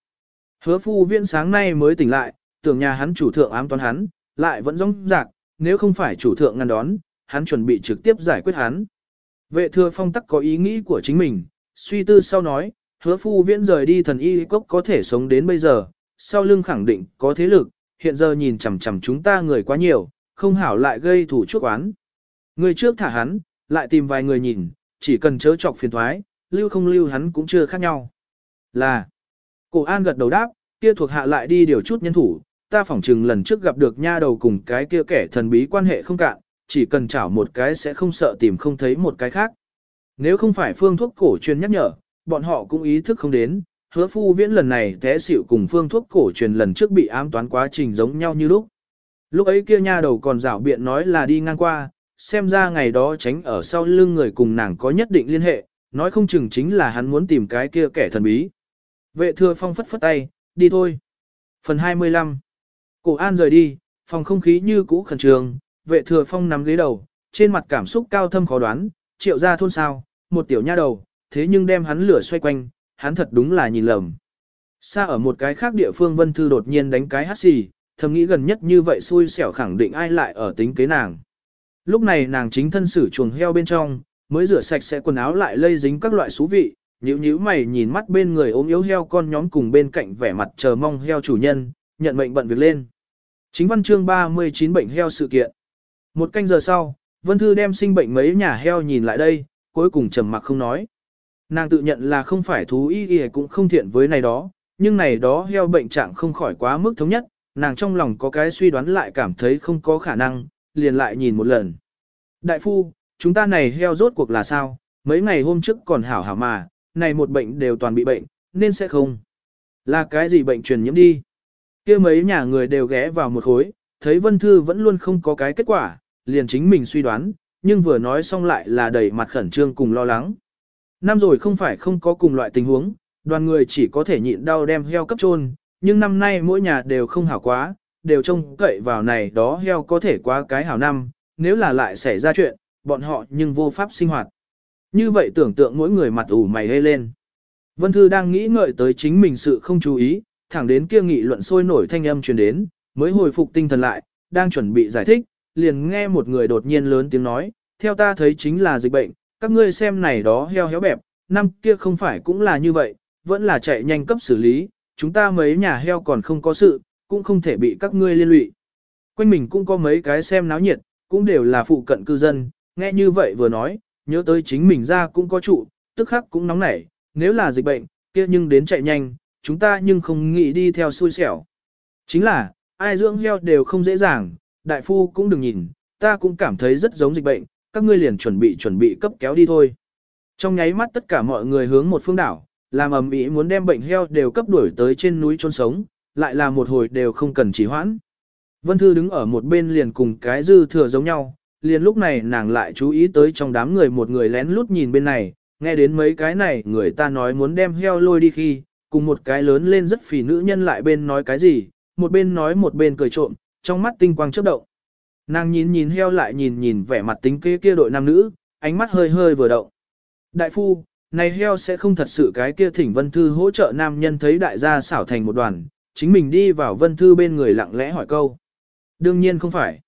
Hứa phu viễn sáng nay mới tỉnh lại, tưởng nhà hắn chủ thượng ám toán hắn, lại vẫn rong rạc, nếu không phải chủ thượng ngăn đón, hắn chuẩn bị trực tiếp giải quyết hắn. Vệ thừa phong tắc có ý nghĩ của chính mình, suy tư sau nói, hứa phu viễn rời đi thần y cốc có thể sống đến bây giờ, sau lưng khẳng định có thế lực, hiện giờ nhìn chằm chằm chúng ta người quá nhiều, không hảo lại gây thủ chuốc oán. Người trước thả hắn, lại tìm vài người nhìn, chỉ cần chớ chọc phiền thoái, lưu không lưu hắn cũng chưa khác nhau. Là, cổ an gật đầu đáp, kia thuộc hạ lại đi điều chút nhân thủ, ta phỏng chừng lần trước gặp được nha đầu cùng cái kia kẻ thần bí quan hệ không cạn, chỉ cần chảo một cái sẽ không sợ tìm không thấy một cái khác. Nếu không phải phương thuốc cổ truyền nhắc nhở, bọn họ cũng ý thức không đến, hứa phu viễn lần này té xỉu cùng phương thuốc cổ truyền lần trước bị ám toán quá trình giống nhau như lúc. Lúc ấy kia nha đầu còn rảo biện nói là đi ngang qua, xem ra ngày đó tránh ở sau lưng người cùng nàng có nhất định liên hệ, nói không chừng chính là hắn muốn tìm cái kia kẻ thần bí. Vệ thừa phong phất phất tay, đi thôi. Phần 25 Cổ an rời đi, phòng không khí như cũ khẩn trương, vệ thừa phong nắm ghế đầu, trên mặt cảm xúc cao thâm khó đoán, triệu ra thôn sao, một tiểu nha đầu, thế nhưng đem hắn lửa xoay quanh, hắn thật đúng là nhìn lầm. Xa ở một cái khác địa phương Vân Thư đột nhiên đánh cái hát xì, thầm nghĩ gần nhất như vậy xui xẻo khẳng định ai lại ở tính kế nàng. Lúc này nàng chính thân xử chuồng heo bên trong, mới rửa sạch sẽ quần áo lại lây dính các loại xú vị, nhíu nhíu mày nhìn mắt bên người ốm yếu heo con nhóm cùng bên cạnh vẻ mặt chờ mong heo chủ nhân, nhận mệnh bận việc lên. Chính văn chương 39 bệnh heo sự kiện. Một canh giờ sau, Vân Thư đem sinh bệnh mấy nhà heo nhìn lại đây, cuối cùng trầm mặc không nói. Nàng tự nhận là không phải thú y y cũng không thiện với này đó, nhưng này đó heo bệnh trạng không khỏi quá mức thống nhất, nàng trong lòng có cái suy đoán lại cảm thấy không có khả năng, liền lại nhìn một lần. Đại phu, chúng ta này heo rốt cuộc là sao, mấy ngày hôm trước còn hảo hảo mà, này một bệnh đều toàn bị bệnh, nên sẽ không. Là cái gì bệnh truyền nhiễm đi? kia mấy nhà người đều ghé vào một khối, thấy Vân Thư vẫn luôn không có cái kết quả, liền chính mình suy đoán, nhưng vừa nói xong lại là đầy mặt khẩn trương cùng lo lắng. Năm rồi không phải không có cùng loại tình huống, đoàn người chỉ có thể nhịn đau đem heo cấp trôn, nhưng năm nay mỗi nhà đều không hảo quá, đều trông cậy vào này đó heo có thể quá cái hảo năm, nếu là lại xảy ra chuyện, bọn họ nhưng vô pháp sinh hoạt. Như vậy tưởng tượng mỗi người mặt ủ mày hê lên. Vân Thư đang nghĩ ngợi tới chính mình sự không chú ý, thẳng đến kia nghị luận sôi nổi thanh âm truyền đến, mới hồi phục tinh thần lại, đang chuẩn bị giải thích, liền nghe một người đột nhiên lớn tiếng nói, theo ta thấy chính là dịch bệnh, các ngươi xem này đó heo héo bẹp, năm kia không phải cũng là như vậy, vẫn là chạy nhanh cấp xử lý, chúng ta mấy nhà heo còn không có sự, cũng không thể bị các ngươi liên lụy. Quanh mình cũng có mấy cái xem náo nhiệt, cũng đều là phụ cận cư dân, nghe như vậy vừa nói, nhớ tới chính mình ra cũng có trụ, tức khắc cũng nóng nảy, nếu là dịch bệnh, kia nhưng đến chạy nhanh, chúng ta nhưng không nghĩ đi theo xui xẻo. Chính là, ai dưỡng heo đều không dễ dàng, đại phu cũng đừng nhìn, ta cũng cảm thấy rất giống dịch bệnh, các ngươi liền chuẩn bị chuẩn bị cấp kéo đi thôi. Trong nháy mắt tất cả mọi người hướng một phương đảo, làm ầm ĩ muốn đem bệnh heo đều cấp đuổi tới trên núi chôn sống, lại là một hồi đều không cần trì hoãn. Vân Thư đứng ở một bên liền cùng cái dư thừa giống nhau, liền lúc này nàng lại chú ý tới trong đám người một người lén lút nhìn bên này, nghe đến mấy cái này người ta nói muốn đem heo lôi đi khi, cùng một cái lớn lên rất phì nữ nhân lại bên nói cái gì, một bên nói một bên cười trộm, trong mắt tinh quang chớp động. Nàng nhìn nhìn heo lại nhìn nhìn vẻ mặt tính kế kia đội nam nữ, ánh mắt hơi hơi vừa động. Đại phu, này heo sẽ không thật sự cái kia thỉnh Vân Thư hỗ trợ nam nhân thấy đại gia xảo thành một đoàn, chính mình đi vào Vân Thư bên người lặng lẽ hỏi câu. Đương nhiên không phải.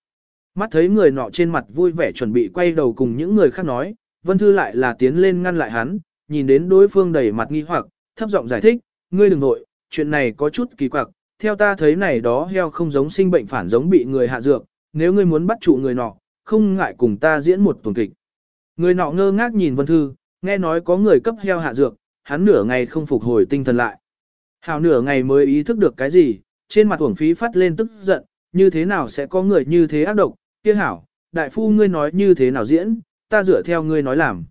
Mắt thấy người nọ trên mặt vui vẻ chuẩn bị quay đầu cùng những người khác nói, Vân Thư lại là tiến lên ngăn lại hắn, nhìn đến đối phương đầy mặt nghi hoặc, thấp giọng giải thích, ngươi đừng nội, chuyện này có chút kỳ quặc, theo ta thấy này đó heo không giống sinh bệnh phản giống bị người hạ dược, nếu ngươi muốn bắt trụ người nọ, không ngại cùng ta diễn một tuần kịch. Người nọ ngơ ngác nhìn Vân Thư, nghe nói có người cấp heo hạ dược, hắn nửa ngày không phục hồi tinh thần lại. Hào nửa ngày mới ý thức được cái gì, trên mặt uổng phí phát lên tức giận, như thế nào sẽ có người như thế ác độc, kia hảo, đại phu ngươi nói như thế nào diễn, ta dựa theo ngươi nói làm.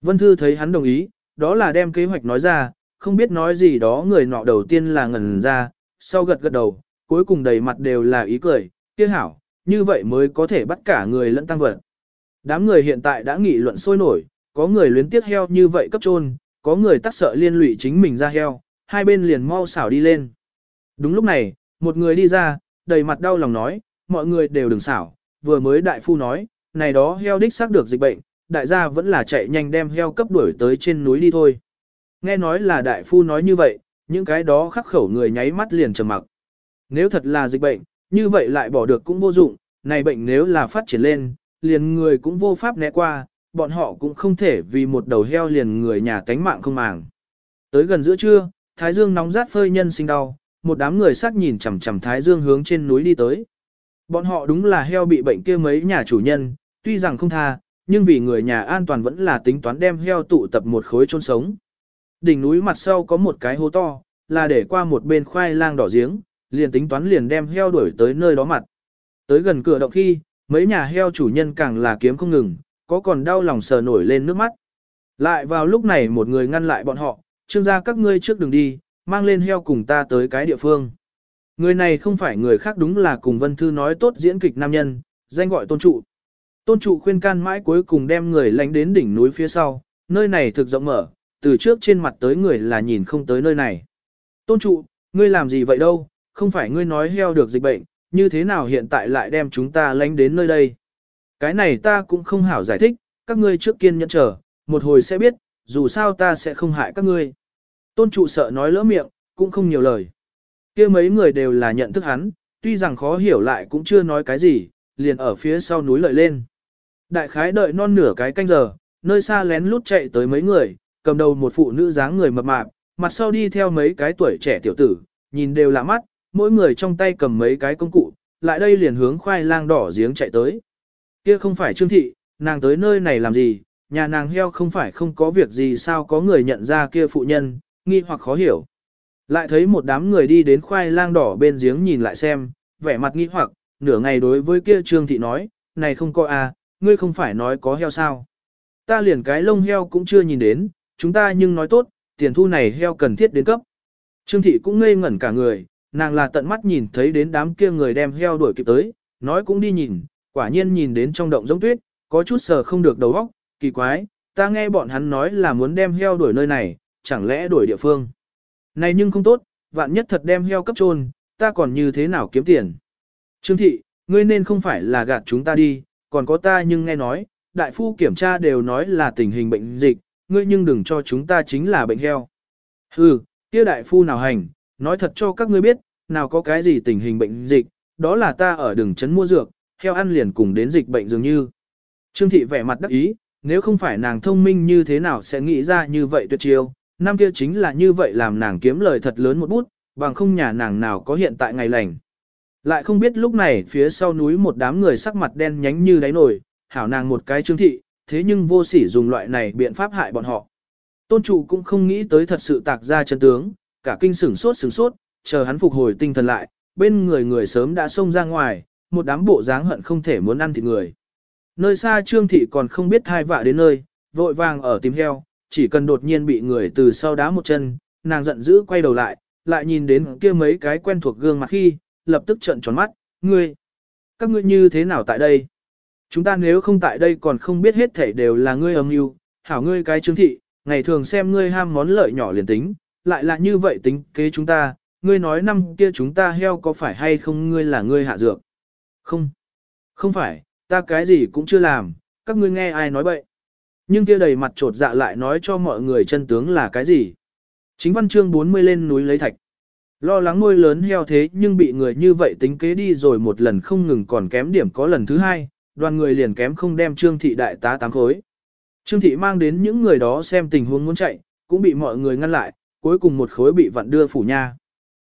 Vân Thư thấy hắn đồng ý, đó là đem kế hoạch nói ra, không biết nói gì đó người nọ đầu tiên là ngẩn ra, sau gật gật đầu, cuối cùng đầy mặt đều là ý cười, kia hảo, như vậy mới có thể bắt cả người lẫn tăng vật. Đám người hiện tại đã nghị luận sôi nổi, có người luyến tiếc heo như vậy cấp trôn, có người tắc sợ liên lụy chính mình ra heo, hai bên liền mau xảo đi lên. Đúng lúc này, một người đi ra, đầy mặt đau lòng nói, mọi người đều đừng xảo, vừa mới đại phu nói, này đó heo đích xác được dịch bệnh, đại gia vẫn là chạy nhanh đem heo cấp đuổi tới trên núi đi thôi. Nghe nói là đại phu nói như vậy, những cái đó khắc khẩu người nháy mắt liền trầm mặc. Nếu thật là dịch bệnh, như vậy lại bỏ được cũng vô dụng, này bệnh nếu là phát triển lên, liền người cũng vô pháp né qua, bọn họ cũng không thể vì một đầu heo liền người nhà tánh mạng không màng. Tới gần giữa trưa, Thái Dương nóng rát phơi nhân sinh đau, một đám người sắc nhìn chằm chằm Thái Dương hướng trên núi đi tới. Bọn họ đúng là heo bị bệnh kia mấy nhà chủ nhân, tuy rằng không tha, nhưng vì người nhà an toàn vẫn là tính toán đem heo tụ tập một khối chôn sống. Đỉnh núi mặt sau có một cái hố to, là để qua một bên khoai lang đỏ giếng, liền tính toán liền đem heo đuổi tới nơi đó mặt. Tới gần cửa động khi, mấy nhà heo chủ nhân càng là kiếm không ngừng, có còn đau lòng sờ nổi lên nước mắt. Lại vào lúc này một người ngăn lại bọn họ, trương gia các ngươi trước đừng đi, mang lên heo cùng ta tới cái địa phương. Người này không phải người khác đúng là cùng Vân Thư nói tốt diễn kịch nam nhân, danh gọi tôn trụ. Tôn trụ khuyên can mãi cuối cùng đem người lánh đến đỉnh núi phía sau, nơi này thực rộng mở, từ trước trên mặt tới người là nhìn không tới nơi này. Tôn trụ, ngươi làm gì vậy đâu, không phải ngươi nói heo được dịch bệnh, như thế nào hiện tại lại đem chúng ta lánh đến nơi đây. Cái này ta cũng không hảo giải thích, các ngươi trước kiên nhẫn chờ, một hồi sẽ biết, dù sao ta sẽ không hại các ngươi. Tôn trụ sợ nói lỡ miệng, cũng không nhiều lời. kia mấy người đều là nhận thức hắn, tuy rằng khó hiểu lại cũng chưa nói cái gì, liền ở phía sau núi lợi lên. Đại khái đợi non nửa cái canh giờ, nơi xa lén lút chạy tới mấy người, cầm đầu một phụ nữ dáng người mập mạp, mặt sau đi theo mấy cái tuổi trẻ tiểu tử, nhìn đều lạ mắt, mỗi người trong tay cầm mấy cái công cụ, lại đây liền hướng khoai lang đỏ giếng chạy tới. Kia không phải Trương Thị, nàng tới nơi này làm gì, nhà nàng heo không phải không có việc gì sao có người nhận ra kia phụ nhân, nghi hoặc khó hiểu. Lại thấy một đám người đi đến khoai lang đỏ bên giếng nhìn lại xem, vẻ mặt nghi hoặc, nửa ngày đối với kia Trương Thị nói, này không có à, ngươi không phải nói có heo sao. Ta liền cái lông heo cũng chưa nhìn đến, chúng ta nhưng nói tốt, tiền thu này heo cần thiết đến cấp. Trương Thị cũng ngây ngẩn cả người, nàng là tận mắt nhìn thấy đến đám kia người đem heo đuổi kịp tới, nói cũng đi nhìn, quả nhiên nhìn đến trong động giống tuyết, có chút sờ không được đầu óc, kỳ quái, ta nghe bọn hắn nói là muốn đem heo đuổi nơi này, chẳng lẽ đuổi địa phương. Này nhưng không tốt, vạn nhất thật đem heo cấp trôn, ta còn như thế nào kiếm tiền. Trương thị, ngươi nên không phải là gạt chúng ta đi, còn có ta nhưng nghe nói, đại phu kiểm tra đều nói là tình hình bệnh dịch, ngươi nhưng đừng cho chúng ta chính là bệnh heo. Hừ, kia đại phu nào hành, nói thật cho các ngươi biết, nào có cái gì tình hình bệnh dịch, đó là ta ở đường trấn mua dược, heo ăn liền cùng đến dịch bệnh dường như. Trương thị vẻ mặt đắc ý, nếu không phải nàng thông minh như thế nào sẽ nghĩ ra như vậy tuyệt chiêu, năm kia chính là như vậy làm nàng kiếm lời thật lớn một bút, bằng không nhà nàng nào có hiện tại ngày lành. Lại không biết lúc này phía sau núi một đám người sắc mặt đen nhánh như đáy nổi, hảo nàng một cái trương thị, thế nhưng vô sỉ dùng loại này biện pháp hại bọn họ. Tôn trụ cũng không nghĩ tới thật sự tạc ra chân tướng, cả kinh sửng sốt sửng sốt, chờ hắn phục hồi tinh thần lại, bên người người sớm đã xông ra ngoài, một đám bộ dáng hận không thể muốn ăn thịt người. Nơi xa trương thị còn không biết thai vạ đến nơi, vội vàng ở tìm heo, chỉ cần đột nhiên bị người từ sau đá một chân, nàng giận dữ quay đầu lại, lại nhìn đến kia mấy cái quen thuộc gương mặt khi, lập tức trợn tròn mắt, ngươi, các ngươi như thế nào tại đây? Chúng ta nếu không tại đây còn không biết hết thể đều là ngươi âm mưu, hảo ngươi cái trương thị, ngày thường xem ngươi ham món lợi nhỏ liền tính, lại là như vậy tính kế chúng ta, ngươi nói năm kia chúng ta heo có phải hay không ngươi là ngươi hạ dược? Không, không phải, ta cái gì cũng chưa làm, các ngươi nghe ai nói bậy. Nhưng kia đầy mặt trột dạ lại nói cho mọi người chân tướng là cái gì. Chính văn chương 40 lên núi lấy thạch. Lo lắng nuôi lớn heo thế nhưng bị người như vậy tính kế đi rồi một lần không ngừng còn kém điểm có lần thứ hai, đoàn người liền kém không đem trương thị đại tá tám khối. Trương thị mang đến những người đó xem tình huống muốn chạy, cũng bị mọi người ngăn lại, cuối cùng một khối bị vặn đưa phủ nha.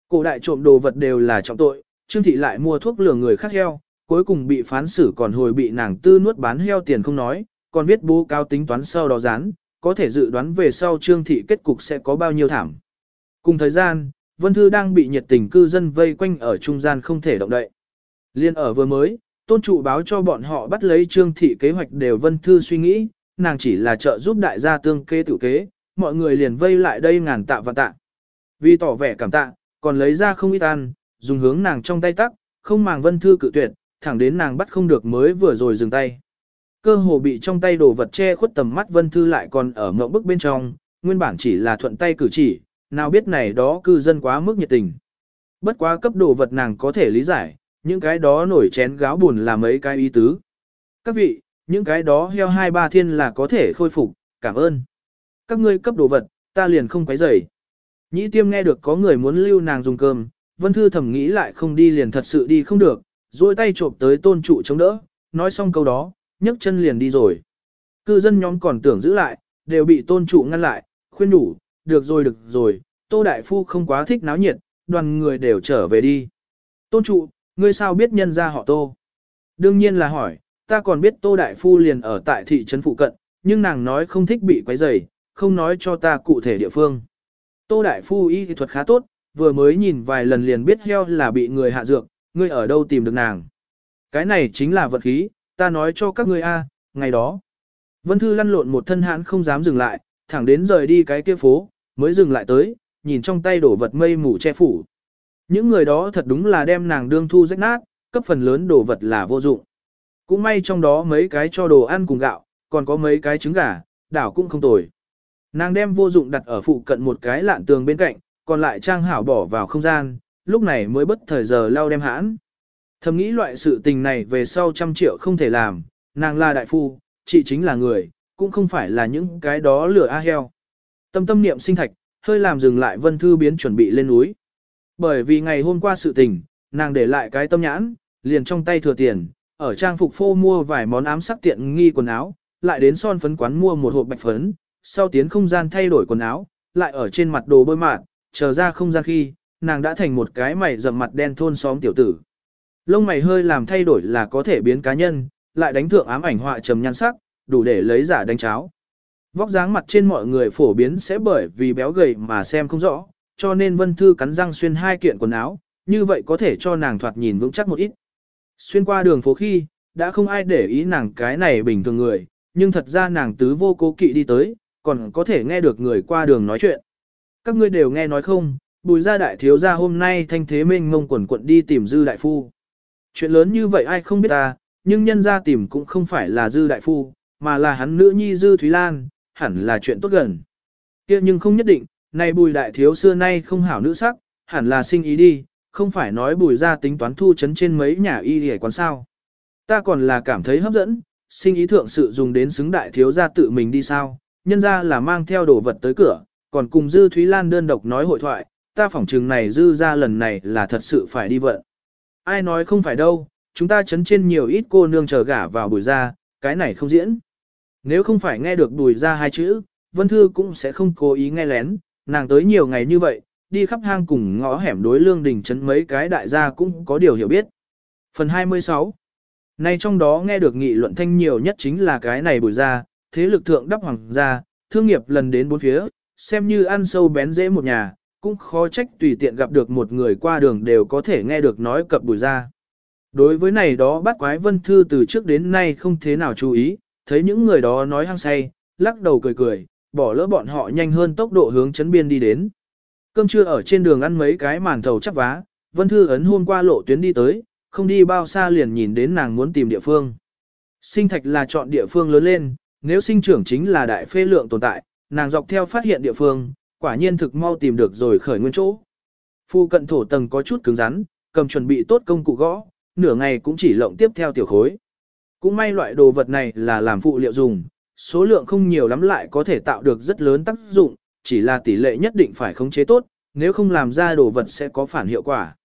Cổ đại trộm đồ vật đều là trọng tội, Trương thị lại mua thuốc lừa người khác heo, cuối cùng bị phán xử còn hồi bị nàng tư nuốt bán heo tiền không nói, còn viết bố cáo tính toán sau đó dán, có thể dự đoán về sau Trương thị kết cục sẽ có bao nhiêu thảm. Cùng thời gian, Vân Thư đang bị nhiệt tình cư dân vây quanh ở trung gian không thể động đậy. Liên ở vừa mới, tôn trụ báo cho bọn họ bắt lấy Trương thị kế hoạch đều Vân Thư suy nghĩ, nàng chỉ là trợ giúp đại gia tương kế tự kế, mọi người liền vây lại đây ngàn tạ và tạ. Vì tỏ vẻ cảm tạ, còn lấy ra không ít ăn, dùng hướng nàng trong tay tắc, không màng Vân Thư cự tuyệt, thẳng đến nàng bắt không được mới vừa rồi dừng tay. Cơ hồ bị trong tay đồ vật che khuất tầm mắt Vân Thư lại còn ở ngậu bức bên trong, nguyên bản chỉ là thuận tay cử chỉ, nào biết này đó cư dân quá mức nhiệt tình. Bất quá cấp đồ vật nàng có thể lý giải, những cái đó nổi chén gáo buồn là mấy cái ý tứ. Các vị, những cái đó heo hai ba thiên là có thể khôi phục, cảm ơn. Các ngươi cấp đồ vật, ta liền không quấy rầy. Nhĩ tiêm nghe được có người muốn lưu nàng dùng cơm, vân thư thầm nghĩ lại không đi liền thật sự đi không được, duỗi tay trộm tới tôn trụ chống đỡ, nói xong câu đó, nhấc chân liền đi rồi. Cư dân nhóm còn tưởng giữ lại, đều bị tôn trụ ngăn lại, khuyên đủ, được rồi được rồi, tô đại phu không quá thích náo nhiệt, đoàn người đều trở về đi. Tôn trụ, ngươi sao biết nhân ra họ tô? Đương nhiên là hỏi, ta còn biết tô đại phu liền ở tại thị trấn phụ cận, nhưng nàng nói không thích bị quấy rầy, không nói cho ta cụ thể địa phương. Tô đại phu y thuật khá tốt, vừa mới nhìn vài lần liền biết heo là bị người hạ dược, ngươi ở đâu tìm được nàng. Cái này chính là vật khí, ta nói cho các ngươi a, ngày đó. Vân Thư lăn lộn một thân hãn không dám dừng lại, thẳng đến rời đi cái kia phố, mới dừng lại tới, nhìn trong tay đổ vật mây mù che phủ. Những người đó thật đúng là đem nàng đương thu rách nát, cấp phần lớn đồ vật là vô dụng. Cũng may trong đó mấy cái cho đồ ăn cùng gạo, còn có mấy cái trứng gà, đảo cũng không tồi. Nàng đem vô dụng đặt ở phụ cận một cái lạn tường bên cạnh, còn lại trang hảo bỏ vào không gian, lúc này mới bất thời giờ lao đem hãn. Thầm nghĩ loại sự tình này về sau trăm triệu không thể làm, nàng là đại phu, chị chính là người, cũng không phải là những cái đó lửa a heo. Tâm tâm niệm sinh thạch, hơi làm dừng lại vân thư biến chuẩn bị lên núi. Bởi vì ngày hôm qua sự tình, nàng để lại cái tâm nhãn, liền trong tay thừa tiền, ở trang phục phô mua vài món ám sắc tiện nghi quần áo, lại đến son phấn quán mua một hộp bạch phấn, sau tiến không gian thay đổi quần áo, lại ở trên mặt đồ bôi mạn, chờ ra không gian khi, nàng đã thành một cái mày rậm mặt đen thôn xóm tiểu tử. Lông mày hơi làm thay đổi là có thể biến cá nhân, lại đánh thượng ám ảnh họa trầm nhan sắc, đủ để lấy giả đánh cháo. Vóc dáng mặt trên mọi người phổ biến sẽ bởi vì béo gầy mà xem không rõ, cho nên Vân Thư cắn răng xuyên hai kiện quần áo, như vậy có thể cho nàng thoạt nhìn vững chắc một ít. Xuyên qua đường phố khi, đã không ai để ý nàng cái này bình thường người, nhưng thật ra nàng tứ vô cố kỵ đi tới, còn có thể nghe được người qua đường nói chuyện. Các ngươi đều nghe nói không, bùi gia đại thiếu gia hôm nay thanh thế mênh mông quần quận đi tìm dư đại phu. Chuyện lớn như vậy ai không biết ta, nhưng nhân gia tìm cũng không phải là dư đại phu, mà là hắn nữ nhi dư Thúy Lan, hẳn là chuyện tốt gần. kia nhưng không nhất định, này bùi đại thiếu xưa nay không hảo nữ sắc, hẳn là sinh ý đi, không phải nói bùi gia tính toán thu chấn trên mấy nhà y hề quán sao. Ta còn là cảm thấy hấp dẫn, sinh ý thượng sự dùng đến xứng đại thiếu gia tự mình đi sao, nhân ra là mang theo đồ vật tới cửa, còn cùng Dư Thúy Lan đơn độc nói hội thoại, ta phỏng chừng này Dư ra lần này là thật sự phải đi vận. Ai nói không phải đâu, chúng ta chấn trên nhiều ít cô nương chờ gả vào bùi ra, cái này không diễn. Nếu không phải nghe được bùi ra hai chữ, Vân Thư cũng sẽ không cố ý nghe lén, nàng tới nhiều ngày như vậy, đi khắp hang cùng ngõ hẻm đối lương đình chấn mấy cái đại gia cũng có điều hiểu biết. Phần 26 Nay trong đó nghe được nghị luận thanh nhiều nhất chính là cái này bùi ra, thế lực thượng đắp hoàng gia, thương nghiệp lần đến bốn phía, xem như ăn sâu bén dễ một nhà, cũng khó trách tùy tiện gặp được một người qua đường đều có thể nghe được nói cập bùi ra. Đối với này đó bắt quái vân thư từ trước đến nay không thế nào chú ý, thấy những người đó nói hăng say, lắc đầu cười cười, bỏ lỡ bọn họ nhanh hơn tốc độ hướng chấn biên đi đến. Cơm trưa ở trên đường ăn mấy cái màn thầu chắc vá, vân thư ấn hôm qua lộ tuyến đi tới, không đi bao xa liền nhìn đến nàng muốn tìm địa phương. Sinh thạch là chọn địa phương lớn lên, nếu sinh trưởng chính là đại phê lượng tồn tại, nàng dọc theo phát hiện địa phương, quả nhiên thực mau tìm được rồi khởi nguyên chỗ. Phu cận thổ tầng có chút cứng rắn, cầm chuẩn bị tốt công cụ gõ, nửa ngày cũng chỉ lộng tiếp theo tiểu khối. Cũng may loại đồ vật này là làm phụ liệu dùng, số lượng không nhiều lắm lại có thể tạo được rất lớn tác dụng, chỉ là tỷ lệ nhất định phải khống chế tốt, nếu không làm ra đồ vật sẽ có phản hiệu quả.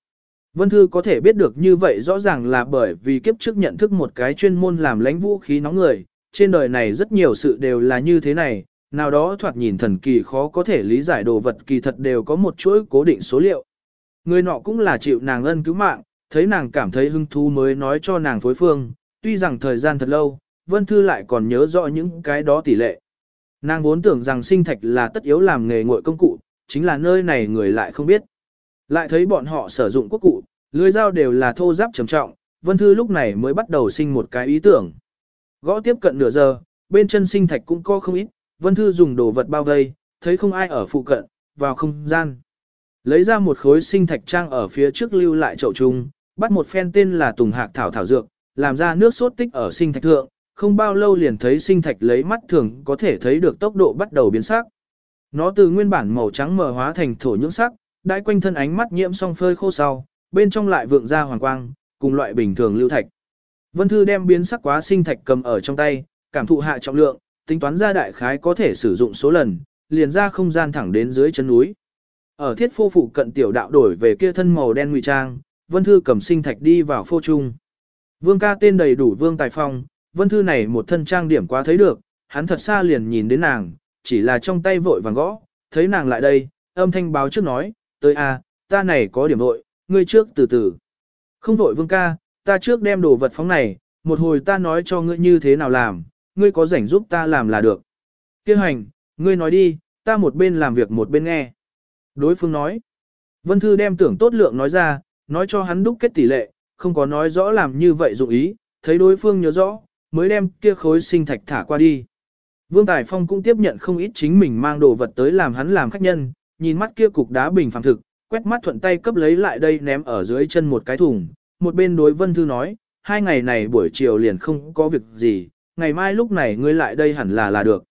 Vân Thư có thể biết được như vậy rõ ràng là bởi vì kiếp trước nhận thức một cái chuyên môn làm lãnh vũ khí nóng người, trên đời này rất nhiều sự đều là như thế này, nào đó thoạt nhìn thần kỳ khó có thể lý giải đồ vật kỳ thật đều có một chuỗi cố định số liệu. Người nọ cũng là chịu nàng ân cứu mạng, thấy nàng cảm thấy hứng thú mới nói cho nàng phối phương, tuy rằng thời gian thật lâu, Vân Thư lại còn nhớ rõ những cái đó tỷ lệ. Nàng vốn tưởng rằng sinh thạch là tất yếu làm nghề ngội công cụ, chính là nơi này người lại không biết. Lại thấy bọn họ sử dụng quốc cụ, lưới dao đều là thô giáp trầm trọng, Vân Thư lúc này mới bắt đầu sinh một cái ý tưởng. Gõ tiếp cận nửa giờ, bên chân sinh thạch cũng có không ít, Vân Thư dùng đồ vật bao vây, thấy không ai ở phụ cận, vào không gian. Lấy ra một khối sinh thạch trang ở phía trước lưu lại chậu trung, bắt một phen tên là Tùng Hạc Thảo Thảo Dược, làm ra nước sốt tích ở sinh thạch thượng, không bao lâu liền thấy sinh thạch lấy mắt thường có thể thấy được tốc độ bắt đầu biến sắc. Nó từ nguyên bản màu trắng mờ hóa thành thổ nhưỡng sắc, đãi quanh thân ánh mắt nhiễm xong phơi khô sau, bên trong lại vượng ra hoàng quang, cùng loại bình thường lưu thạch. Vân Thư đem biến sắc quá sinh thạch cầm ở trong tay, cảm thụ hạ trọng lượng, tính toán ra đại khái có thể sử dụng số lần, liền ra không gian thẳng đến dưới chân núi. Ở thiết phô phụ cận tiểu đạo đổi về kia thân màu đen ngụy trang, Vân Thư cầm sinh thạch đi vào phô trung. Vương ca tên đầy đủ Vương Tài Phong, Vân Thư này một thân trang điểm quá thấy được, hắn thật xa liền nhìn đến nàng, chỉ là trong tay vội vàng gõ, thấy nàng lại đây, âm thanh báo trước nói, tới a, ta này có điểm vội, ngươi trước từ từ. Không vội Vương ca, ta trước đem đồ vật phóng này, một hồi ta nói cho ngươi như thế nào làm, ngươi có rảnh giúp ta làm là được. Kêu hành, ngươi nói đi, ta một bên làm việc một bên nghe. Đối phương nói. Vân Thư đem tưởng tốt lượng nói ra, nói cho hắn đúc kết tỷ lệ, không có nói rõ làm như vậy dụng ý, thấy đối phương nhớ rõ, mới đem kia khối sinh thạch thả qua đi. Vương Tài Phong cũng tiếp nhận không ít chính mình mang đồ vật tới làm hắn làm khách nhân, nhìn mắt kia cục đá bình phẳng thực, quét mắt thuận tay cấp lấy lại đây ném ở dưới chân một cái thùng, một bên đối Vân Thư nói, hai ngày này buổi chiều liền không có việc gì, ngày mai lúc này ngươi lại đây hẳn là là được.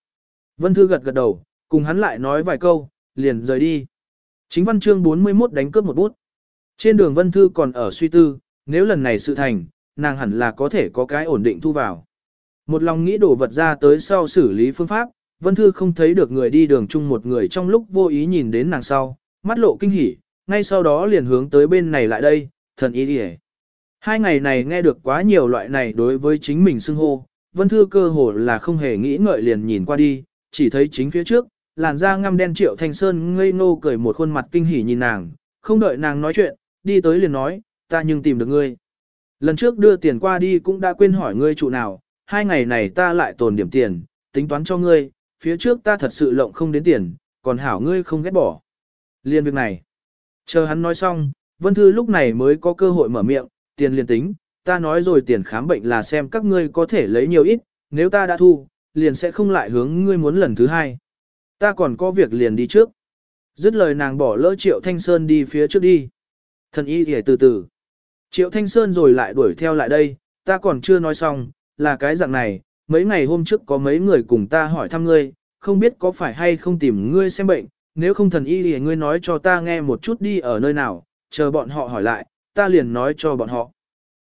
Vân Thư gật gật đầu, cùng hắn lại nói vài câu, liền rời đi. Chính văn chương 41 đánh cướp một bút. Trên đường Vân Thư còn ở suy tư, nếu lần này sự thành, nàng hẳn là có thể có cái ổn định thu vào. Một lòng nghĩ đổ vật ra tới sau xử lý phương pháp, Vân Thư không thấy được người đi đường chung một người trong lúc vô ý nhìn đến nàng sau, mắt lộ kinh hỉ, ngay sau đó liền hướng tới bên này lại đây, thần ý đi Hai ngày này nghe được quá nhiều loại này đối với chính mình xưng hô, Vân Thư cơ hồ là không hề nghĩ ngợi liền nhìn qua đi, chỉ thấy chính phía trước, làn da ngăm đen triệu thanh sơn ngây ngô cười một khuôn mặt kinh hỉ nhìn nàng, không đợi nàng nói chuyện, đi tới liền nói, ta nhưng tìm được ngươi. Lần trước đưa tiền qua đi cũng đã quên hỏi ngươi trụ nào, hai ngày này ta lại tồn điểm tiền, tính toán cho ngươi, phía trước ta thật sự lộng không đến tiền, còn hảo ngươi không ghét bỏ. Liên việc này, chờ hắn nói xong, Vân Thư lúc này mới có cơ hội mở miệng, tiền liền tính, ta nói rồi tiền khám bệnh là xem các ngươi có thể lấy nhiều ít, nếu ta đã thu, liền sẽ không lại hướng ngươi muốn lần thứ hai. Ta còn có việc liền đi trước. Dứt lời nàng bỏ lỡ Triệu Thanh Sơn đi phía trước đi. Thần y thì từ từ. Triệu Thanh Sơn rồi lại đuổi theo lại đây, ta còn chưa nói xong, là cái dạng này, mấy ngày hôm trước có mấy người cùng ta hỏi thăm ngươi, không biết có phải hay không tìm ngươi xem bệnh, nếu không thần y thì ngươi nói cho ta nghe một chút đi ở nơi nào, chờ bọn họ hỏi lại, ta liền nói cho bọn họ.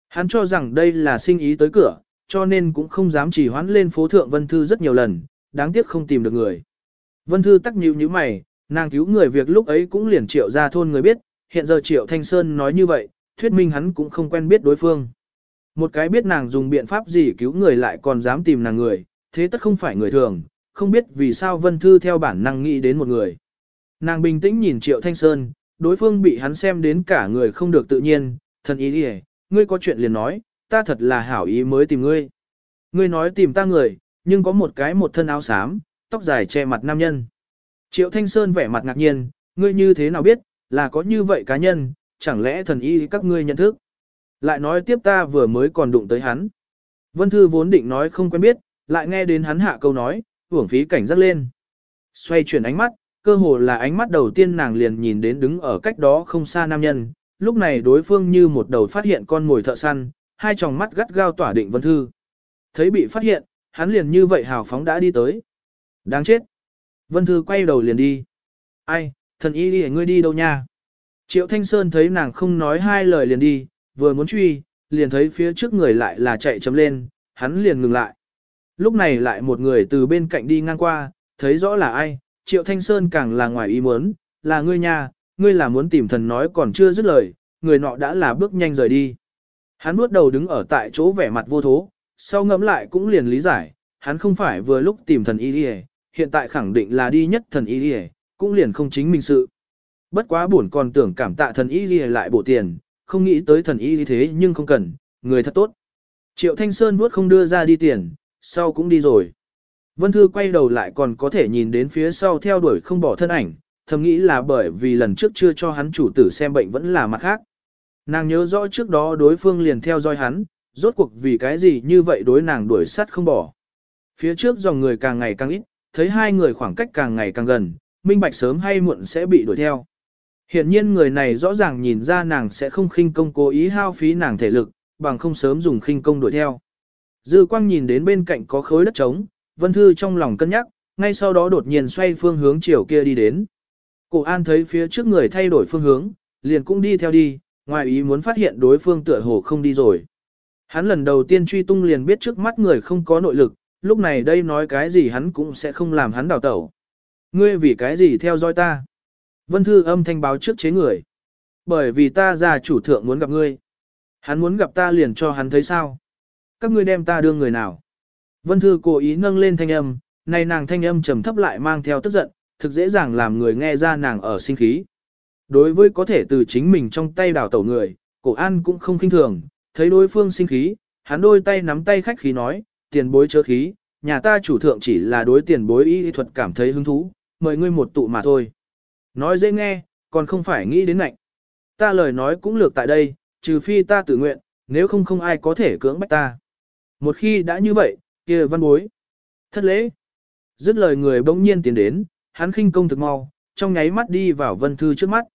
Hắn cho rằng đây là sinh ý tới cửa, cho nên cũng không dám chỉ hoãn lên phố thượng Vân Thư rất nhiều lần, đáng tiếc không tìm được người. Vân Thư tắc nhíu như mày, nàng cứu người việc lúc ấy cũng liền triệu ra thôn người biết, hiện giờ triệu Thanh Sơn nói như vậy, thuyết minh hắn cũng không quen biết đối phương. Một cái biết nàng dùng biện pháp gì cứu người lại còn dám tìm nàng người, thế tất không phải người thường, không biết vì sao Vân Thư theo bản năng nghĩ đến một người. Nàng bình tĩnh nhìn Triệu Thanh Sơn, đối phương bị hắn xem đến cả người không được tự nhiên, thần ý đi ngươi có chuyện liền nói, ta thật là hảo ý mới tìm ngươi. Ngươi nói tìm ta người, nhưng có một cái một thân áo xám, tóc dài che mặt nam nhân. Triệu Thanh Sơn vẻ mặt ngạc nhiên, ngươi như thế nào biết, là có như vậy cá nhân, chẳng lẽ thần y các ngươi nhận thức. Lại nói tiếp ta vừa mới còn đụng tới hắn. Vân Thư vốn định nói không quen biết, lại nghe đến hắn hạ câu nói, hưởng phí cảnh giác lên. Xoay chuyển ánh mắt, cơ hồ là ánh mắt đầu tiên nàng liền nhìn đến đứng ở cách đó không xa nam nhân, lúc này đối phương như một đầu phát hiện con mồi thợ săn, hai tròng mắt gắt gao tỏa định Vân Thư. Thấy bị phát hiện, hắn liền như vậy hào phóng đã đi tới. Đáng chết. Vân Thư quay đầu liền đi. Ai, thần y đi ngươi đi đâu nha? Triệu Thanh Sơn thấy nàng không nói hai lời liền đi, vừa muốn truy, liền thấy phía trước người lại là chạy chấm lên, hắn liền ngừng lại. Lúc này lại một người từ bên cạnh đi ngang qua, thấy rõ là ai, Triệu Thanh Sơn càng là ngoài ý muốn, là ngươi nha, ngươi là muốn tìm thần nói còn chưa dứt lời, người nọ đã là bước nhanh rời đi. Hắn bước đầu đứng ở tại chỗ vẻ mặt vô thố, sau ngẫm lại cũng liền lý giải, hắn không phải vừa lúc tìm thần y đi hiện tại khẳng định là đi nhất thần y đi cũng liền không chính mình sự. Bất quá buồn còn tưởng cảm tạ thần y đi lại bổ tiền, không nghĩ tới thần y thế nhưng không cần, người thật tốt. Triệu Thanh Sơn vuốt không đưa ra đi tiền, sau cũng đi rồi. Vân Thư quay đầu lại còn có thể nhìn đến phía sau theo đuổi không bỏ thân ảnh, thầm nghĩ là bởi vì lần trước chưa cho hắn chủ tử xem bệnh vẫn là mặt khác. Nàng nhớ rõ trước đó đối phương liền theo dõi hắn, rốt cuộc vì cái gì như vậy đối nàng đuổi sát không bỏ. Phía trước dòng người càng ngày càng ít, thấy hai người khoảng cách càng ngày càng gần, minh bạch sớm hay muộn sẽ bị đuổi theo. Hiện nhiên người này rõ ràng nhìn ra nàng sẽ không khinh công cố ý hao phí nàng thể lực, bằng không sớm dùng khinh công đuổi theo. Dư quang nhìn đến bên cạnh có khối đất trống, Vân Thư trong lòng cân nhắc, ngay sau đó đột nhiên xoay phương hướng chiều kia đi đến. Cổ An thấy phía trước người thay đổi phương hướng, liền cũng đi theo đi, ngoài ý muốn phát hiện đối phương tựa hồ không đi rồi. Hắn lần đầu tiên truy tung liền biết trước mắt người không có nội lực, lúc này đây nói cái gì hắn cũng sẽ không làm hắn đào tẩu. Ngươi vì cái gì theo dõi ta? Vân Thư âm thanh báo trước chế người. Bởi vì ta già chủ thượng muốn gặp ngươi. Hắn muốn gặp ta liền cho hắn thấy sao. Các ngươi đem ta đưa người nào. Vân Thư cố ý nâng lên thanh âm, này nàng thanh âm trầm thấp lại mang theo tức giận, thực dễ dàng làm người nghe ra nàng ở sinh khí. Đối với có thể từ chính mình trong tay đảo tẩu người, cổ an cũng không kinh thường, thấy đối phương sinh khí, hắn đôi tay nắm tay khách khí nói, tiền bối chớ khí, nhà ta chủ thượng chỉ là đối tiền bối y thuật cảm thấy hứng thú, mời ngươi một tụ mà thôi. Nói dễ nghe, còn không phải nghĩ đến ngạnh. Ta lời nói cũng lược tại đây, trừ phi ta tự nguyện, nếu không không ai có thể cưỡng bách ta. Một khi đã như vậy, kia văn bối. Thất lễ. Dứt lời người bỗng nhiên tiến đến, hắn khinh công thực mau, trong nháy mắt đi vào vân thư trước mắt.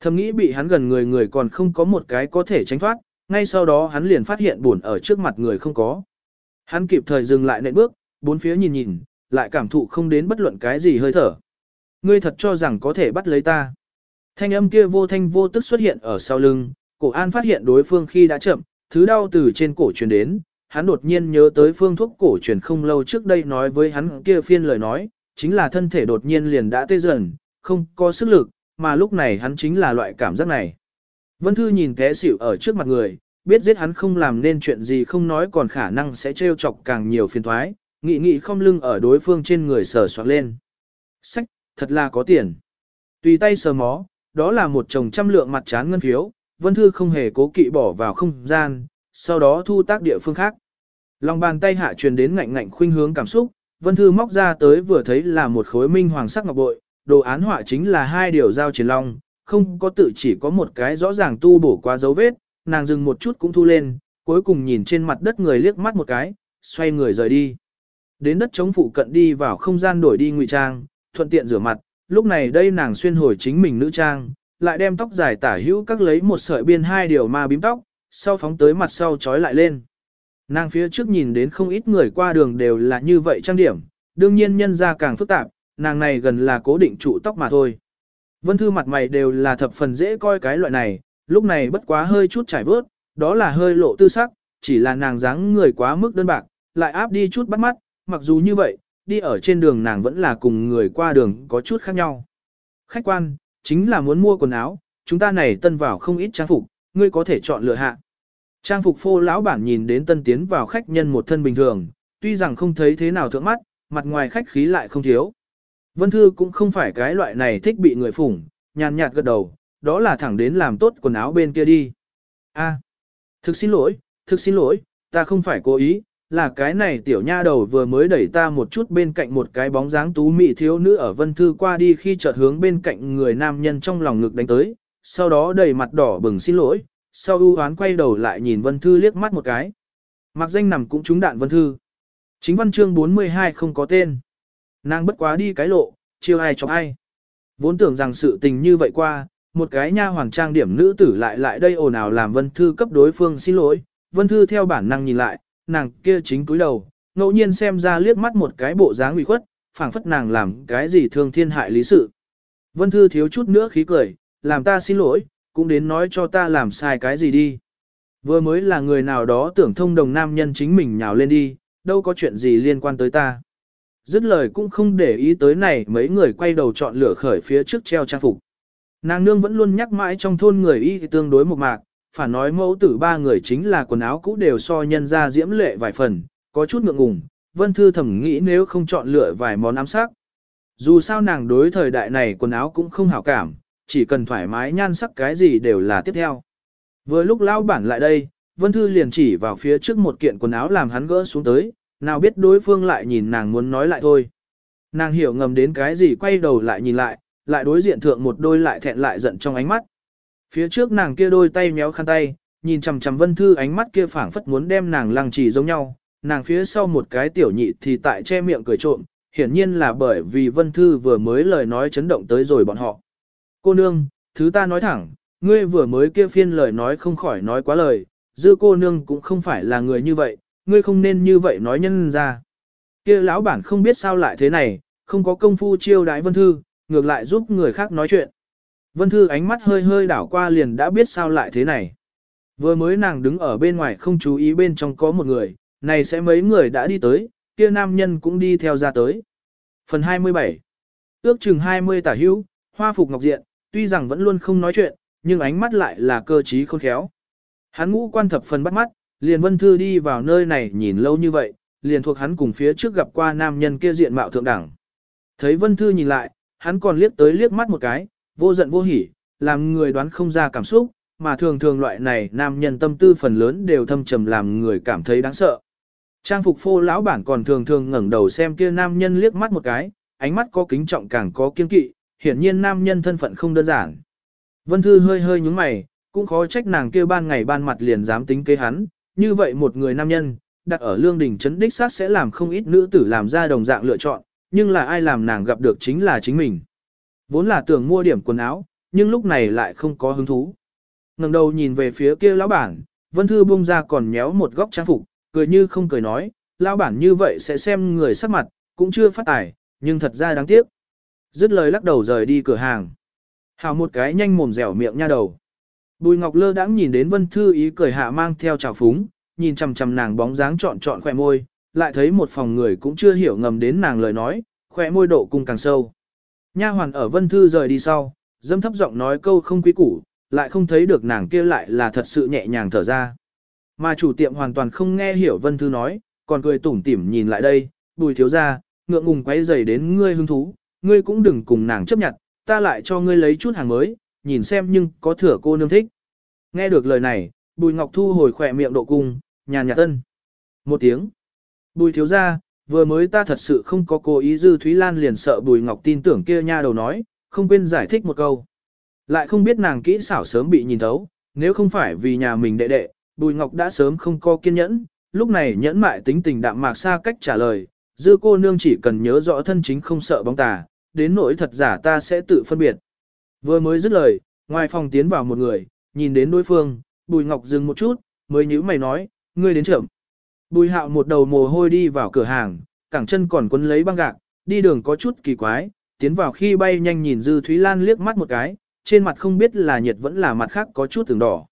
Thầm nghĩ bị hắn gần người người còn không có một cái có thể tránh thoát, ngay sau đó hắn liền phát hiện buồn ở trước mặt người không có. Hắn kịp thời dừng lại nệm bước, bốn phía nhìn nhìn, lại cảm thụ không đến bất luận cái gì hơi thở. Ngươi thật cho rằng có thể bắt lấy ta. Thanh âm kia vô thanh vô tức xuất hiện ở sau lưng, cổ an phát hiện đối phương khi đã chậm, thứ đau từ trên cổ truyền đến, hắn đột nhiên nhớ tới phương thuốc cổ truyền không lâu trước đây nói với hắn kia phiên lời nói, chính là thân thể đột nhiên liền đã tê dần, không có sức lực, mà lúc này hắn chính là loại cảm giác này. Vân Thư nhìn té xỉu ở trước mặt người, biết giết hắn không làm nên chuyện gì không nói còn khả năng sẽ trêu chọc càng nhiều phiền thoái, nghị nghị không lưng ở đối phương trên người sờ soạn lên. Sách, thật là có tiền. Tùy tay sờ mó, đó là một chồng trăm lượng mặt chán ngân phiếu, Vân Thư không hề cố kỵ bỏ vào không gian, sau đó thu tác địa phương khác. Lòng bàn tay hạ truyền đến ngạnh ngạnh khuynh hướng cảm xúc, Vân Thư móc ra tới vừa thấy là một khối minh hoàng sắc ngọc bội, đồ án họa chính là hai điều giao chiến long, không có tự chỉ có một cái rõ ràng tu bổ qua dấu vết, nàng dừng một chút cũng thu lên, cuối cùng nhìn trên mặt đất người liếc mắt một cái, xoay người rời đi. Đến đất chống phụ cận đi vào không gian đổi đi ngụy trang, thuận tiện rửa mặt, lúc này đây nàng xuyên hồi chính mình nữ trang, lại đem tóc dài tả hữu các lấy một sợi biên hai điều ma bím tóc, sau phóng tới mặt sau trói lại lên. Nàng phía trước nhìn đến không ít người qua đường đều là như vậy trang điểm, đương nhiên nhân ra càng phức tạp, nàng này gần là cố định trụ tóc mà thôi. Vân Thư mặt mày đều là thập phần dễ coi cái loại này, lúc này bất quá hơi chút trải vớt, đó là hơi lộ tư sắc, chỉ là nàng dáng người quá mức đơn bạc, lại áp đi chút bắt mắt, mặc dù như vậy, đi ở trên đường nàng vẫn là cùng người qua đường có chút khác nhau. Khách quan, chính là muốn mua quần áo, chúng ta này tân vào không ít trang phục, ngươi có thể chọn lựa hạ. Trang phục phô lão bản nhìn đến tân tiến vào khách nhân một thân bình thường, tuy rằng không thấy thế nào thượng mắt, mặt ngoài khách khí lại không thiếu. Vân Thư cũng không phải cái loại này thích bị người phủng, nhàn nhạt gật đầu, đó là thẳng đến làm tốt quần áo bên kia đi. A, thực xin lỗi, thực xin lỗi, ta không phải cố ý, là cái này tiểu nha đầu vừa mới đẩy ta một chút bên cạnh một cái bóng dáng tú mị thiếu nữ ở vân thư qua đi khi chợt hướng bên cạnh người nam nhân trong lòng ngực đánh tới, sau đó đầy mặt đỏ bừng xin lỗi, sau ưu hoán quay đầu lại nhìn vân thư liếc mắt một cái. Mặc danh nằm cũng trúng đạn vân thư. Chính văn chương 42 không có tên. Nàng bất quá đi cái lộ, chiêu ai cho ai. Vốn tưởng rằng sự tình như vậy qua, một cái nha hoàng trang điểm nữ tử lại lại đây ồn ào làm vân thư cấp đối phương xin lỗi. Vân thư theo bản năng nhìn lại, nàng kia chính cúi đầu, ngẫu nhiên xem ra liếc mắt một cái bộ dáng ủy khuất, phảng phất nàng làm cái gì thương thiên hại lý sự. Vân thư thiếu chút nữa khí cười, làm ta xin lỗi, cũng đến nói cho ta làm sai cái gì đi. Vừa mới là người nào đó tưởng thông đồng nam nhân chính mình nhào lên đi, đâu có chuyện gì liên quan tới ta. Dứt lời cũng không để ý tới này mấy người quay đầu chọn lửa khởi phía trước treo trang phục. Nàng nương vẫn luôn nhắc mãi trong thôn người y tương đối một mạc, phản nói mẫu tử ba người chính là quần áo cũ đều so nhân ra diễm lệ vài phần, có chút ngượng ngùng, vân thư thầm nghĩ nếu không chọn lựa vài món ám sắc. Dù sao nàng đối thời đại này quần áo cũng không hảo cảm, chỉ cần thoải mái nhan sắc cái gì đều là tiếp theo. Vừa lúc lao bản lại đây, Vân Thư liền chỉ vào phía trước một kiện quần áo làm hắn gỡ xuống tới, nào biết đối phương lại nhìn nàng muốn nói lại thôi. Nàng hiểu ngầm đến cái gì quay đầu lại nhìn lại, lại đối diện thượng một đôi lại thẹn lại giận trong ánh mắt. Phía trước nàng kia đôi tay méo khăn tay, nhìn chằm chằm Vân Thư ánh mắt kia phảng phất muốn đem nàng lăng trì giống nhau, nàng phía sau một cái tiểu nhị thì tại che miệng cười trộm, hiển nhiên là bởi vì Vân Thư vừa mới lời nói chấn động tới rồi bọn họ. Cô nương, thứ ta nói thẳng, ngươi vừa mới kia phiên lời nói không khỏi nói quá lời, dư cô nương cũng không phải là người như vậy, ngươi không nên như vậy nói nhân ra. Kia lão bản không biết sao lại thế này, không có công phu chiêu đái Vân Thư, ngược lại giúp người khác nói chuyện. Vân Thư ánh mắt hơi hơi đảo qua liền đã biết sao lại thế này. Vừa mới nàng đứng ở bên ngoài không chú ý bên trong có một người, này sẽ mấy người đã đi tới, kia nam nhân cũng đi theo ra tới. Phần 27 Ước chừng 20 tả hữu, hoa phục ngọc diện, tuy rằng vẫn luôn không nói chuyện, nhưng ánh mắt lại là cơ trí khôn khéo. Hắn ngũ quan thập phần bắt mắt, liền vân thư đi vào nơi này nhìn lâu như vậy, liền thuộc hắn cùng phía trước gặp qua nam nhân kia diện mạo thượng đẳng. Thấy vân thư nhìn lại, hắn còn liếc tới liếc mắt một cái, vô giận vô hỉ, làm người đoán không ra cảm xúc, mà thường thường loại này nam nhân tâm tư phần lớn đều thâm trầm làm người cảm thấy đáng sợ. Trang phục phô lão bản còn thường thường ngẩng đầu xem kia nam nhân liếc mắt một cái, ánh mắt có kính trọng càng có kiên kỵ, hiển nhiên nam nhân thân phận không đơn giản. Vân Thư hơi hơi nhúng mày, cũng khó trách nàng kia ban ngày ban mặt liền dám tính kế hắn, như vậy một người nam nhân, đặt ở lương đình chấn đích xác sẽ làm không ít nữ tử làm ra đồng dạng lựa chọn, nhưng là ai làm nàng gặp được chính là chính mình. Vốn là tưởng mua điểm quần áo, nhưng lúc này lại không có hứng thú. ngẩng đầu nhìn về phía kia lão bản, Vân Thư bung ra còn nhéo một góc trang phục, cười như không cười nói, lão bản như vậy sẽ xem người sắc mặt, cũng chưa phát tài, nhưng thật ra đáng tiếc. Dứt lời lắc đầu rời đi cửa hàng. Hào một cái nhanh mồm dẻo miệng nha đầu. Bùi Ngọc Lơ đãng nhìn đến Vân Thư ý cười hạ mang theo trào phúng, nhìn chằm chằm nàng bóng dáng trọn trọn khỏe môi, lại thấy một phòng người cũng chưa hiểu ngầm đến nàng lời nói, khỏe môi độ cung càng sâu. Nha hoàn ở Vân Thư rời đi sau, dâm thấp giọng nói câu không quý củ, lại không thấy được nàng kia lại là thật sự nhẹ nhàng thở ra. Mà chủ tiệm hoàn toàn không nghe hiểu Vân Thư nói, còn cười tủm tỉm nhìn lại đây, bùi thiếu ra, ngượng ngùng quay dày đến ngươi hứng thú, ngươi cũng đừng cùng nàng chấp nhận, ta lại cho ngươi lấy chút hàng mới, nhìn xem nhưng có thừa cô nương thích. Nghe được lời này, Bùi Ngọc Thu hồi khỏe miệng độ cung, nhàn nhạt tân. Một tiếng. Bùi thiếu ra, vừa mới ta thật sự không có cố ý dư Thúy Lan liền sợ Bùi Ngọc tin tưởng kia nha đầu nói, không quên giải thích một câu. Lại không biết nàng kỹ xảo sớm bị nhìn thấu, nếu không phải vì nhà mình đệ đệ, Bùi Ngọc đã sớm không có kiên nhẫn, lúc này nhẫn mại tính tình đạm mạc xa cách trả lời, dư cô nương chỉ cần nhớ rõ thân chính không sợ bóng tà, đến nỗi thật giả ta sẽ tự phân biệt. Vừa mới dứt lời, ngoài phòng tiến vào một người, nhìn đến đối phương, Bùi Ngọc dừng một chút, mới nhíu mày nói, ngươi đến trưởng. Bùi hạo một đầu mồ hôi đi vào cửa hàng, cẳng chân còn quấn lấy băng gạc, đi đường có chút kỳ quái, tiến vào khi bay nhanh nhìn Dư Thúy Lan liếc mắt một cái, trên mặt không biết là nhiệt vẫn là mặt khác có chút từng đỏ.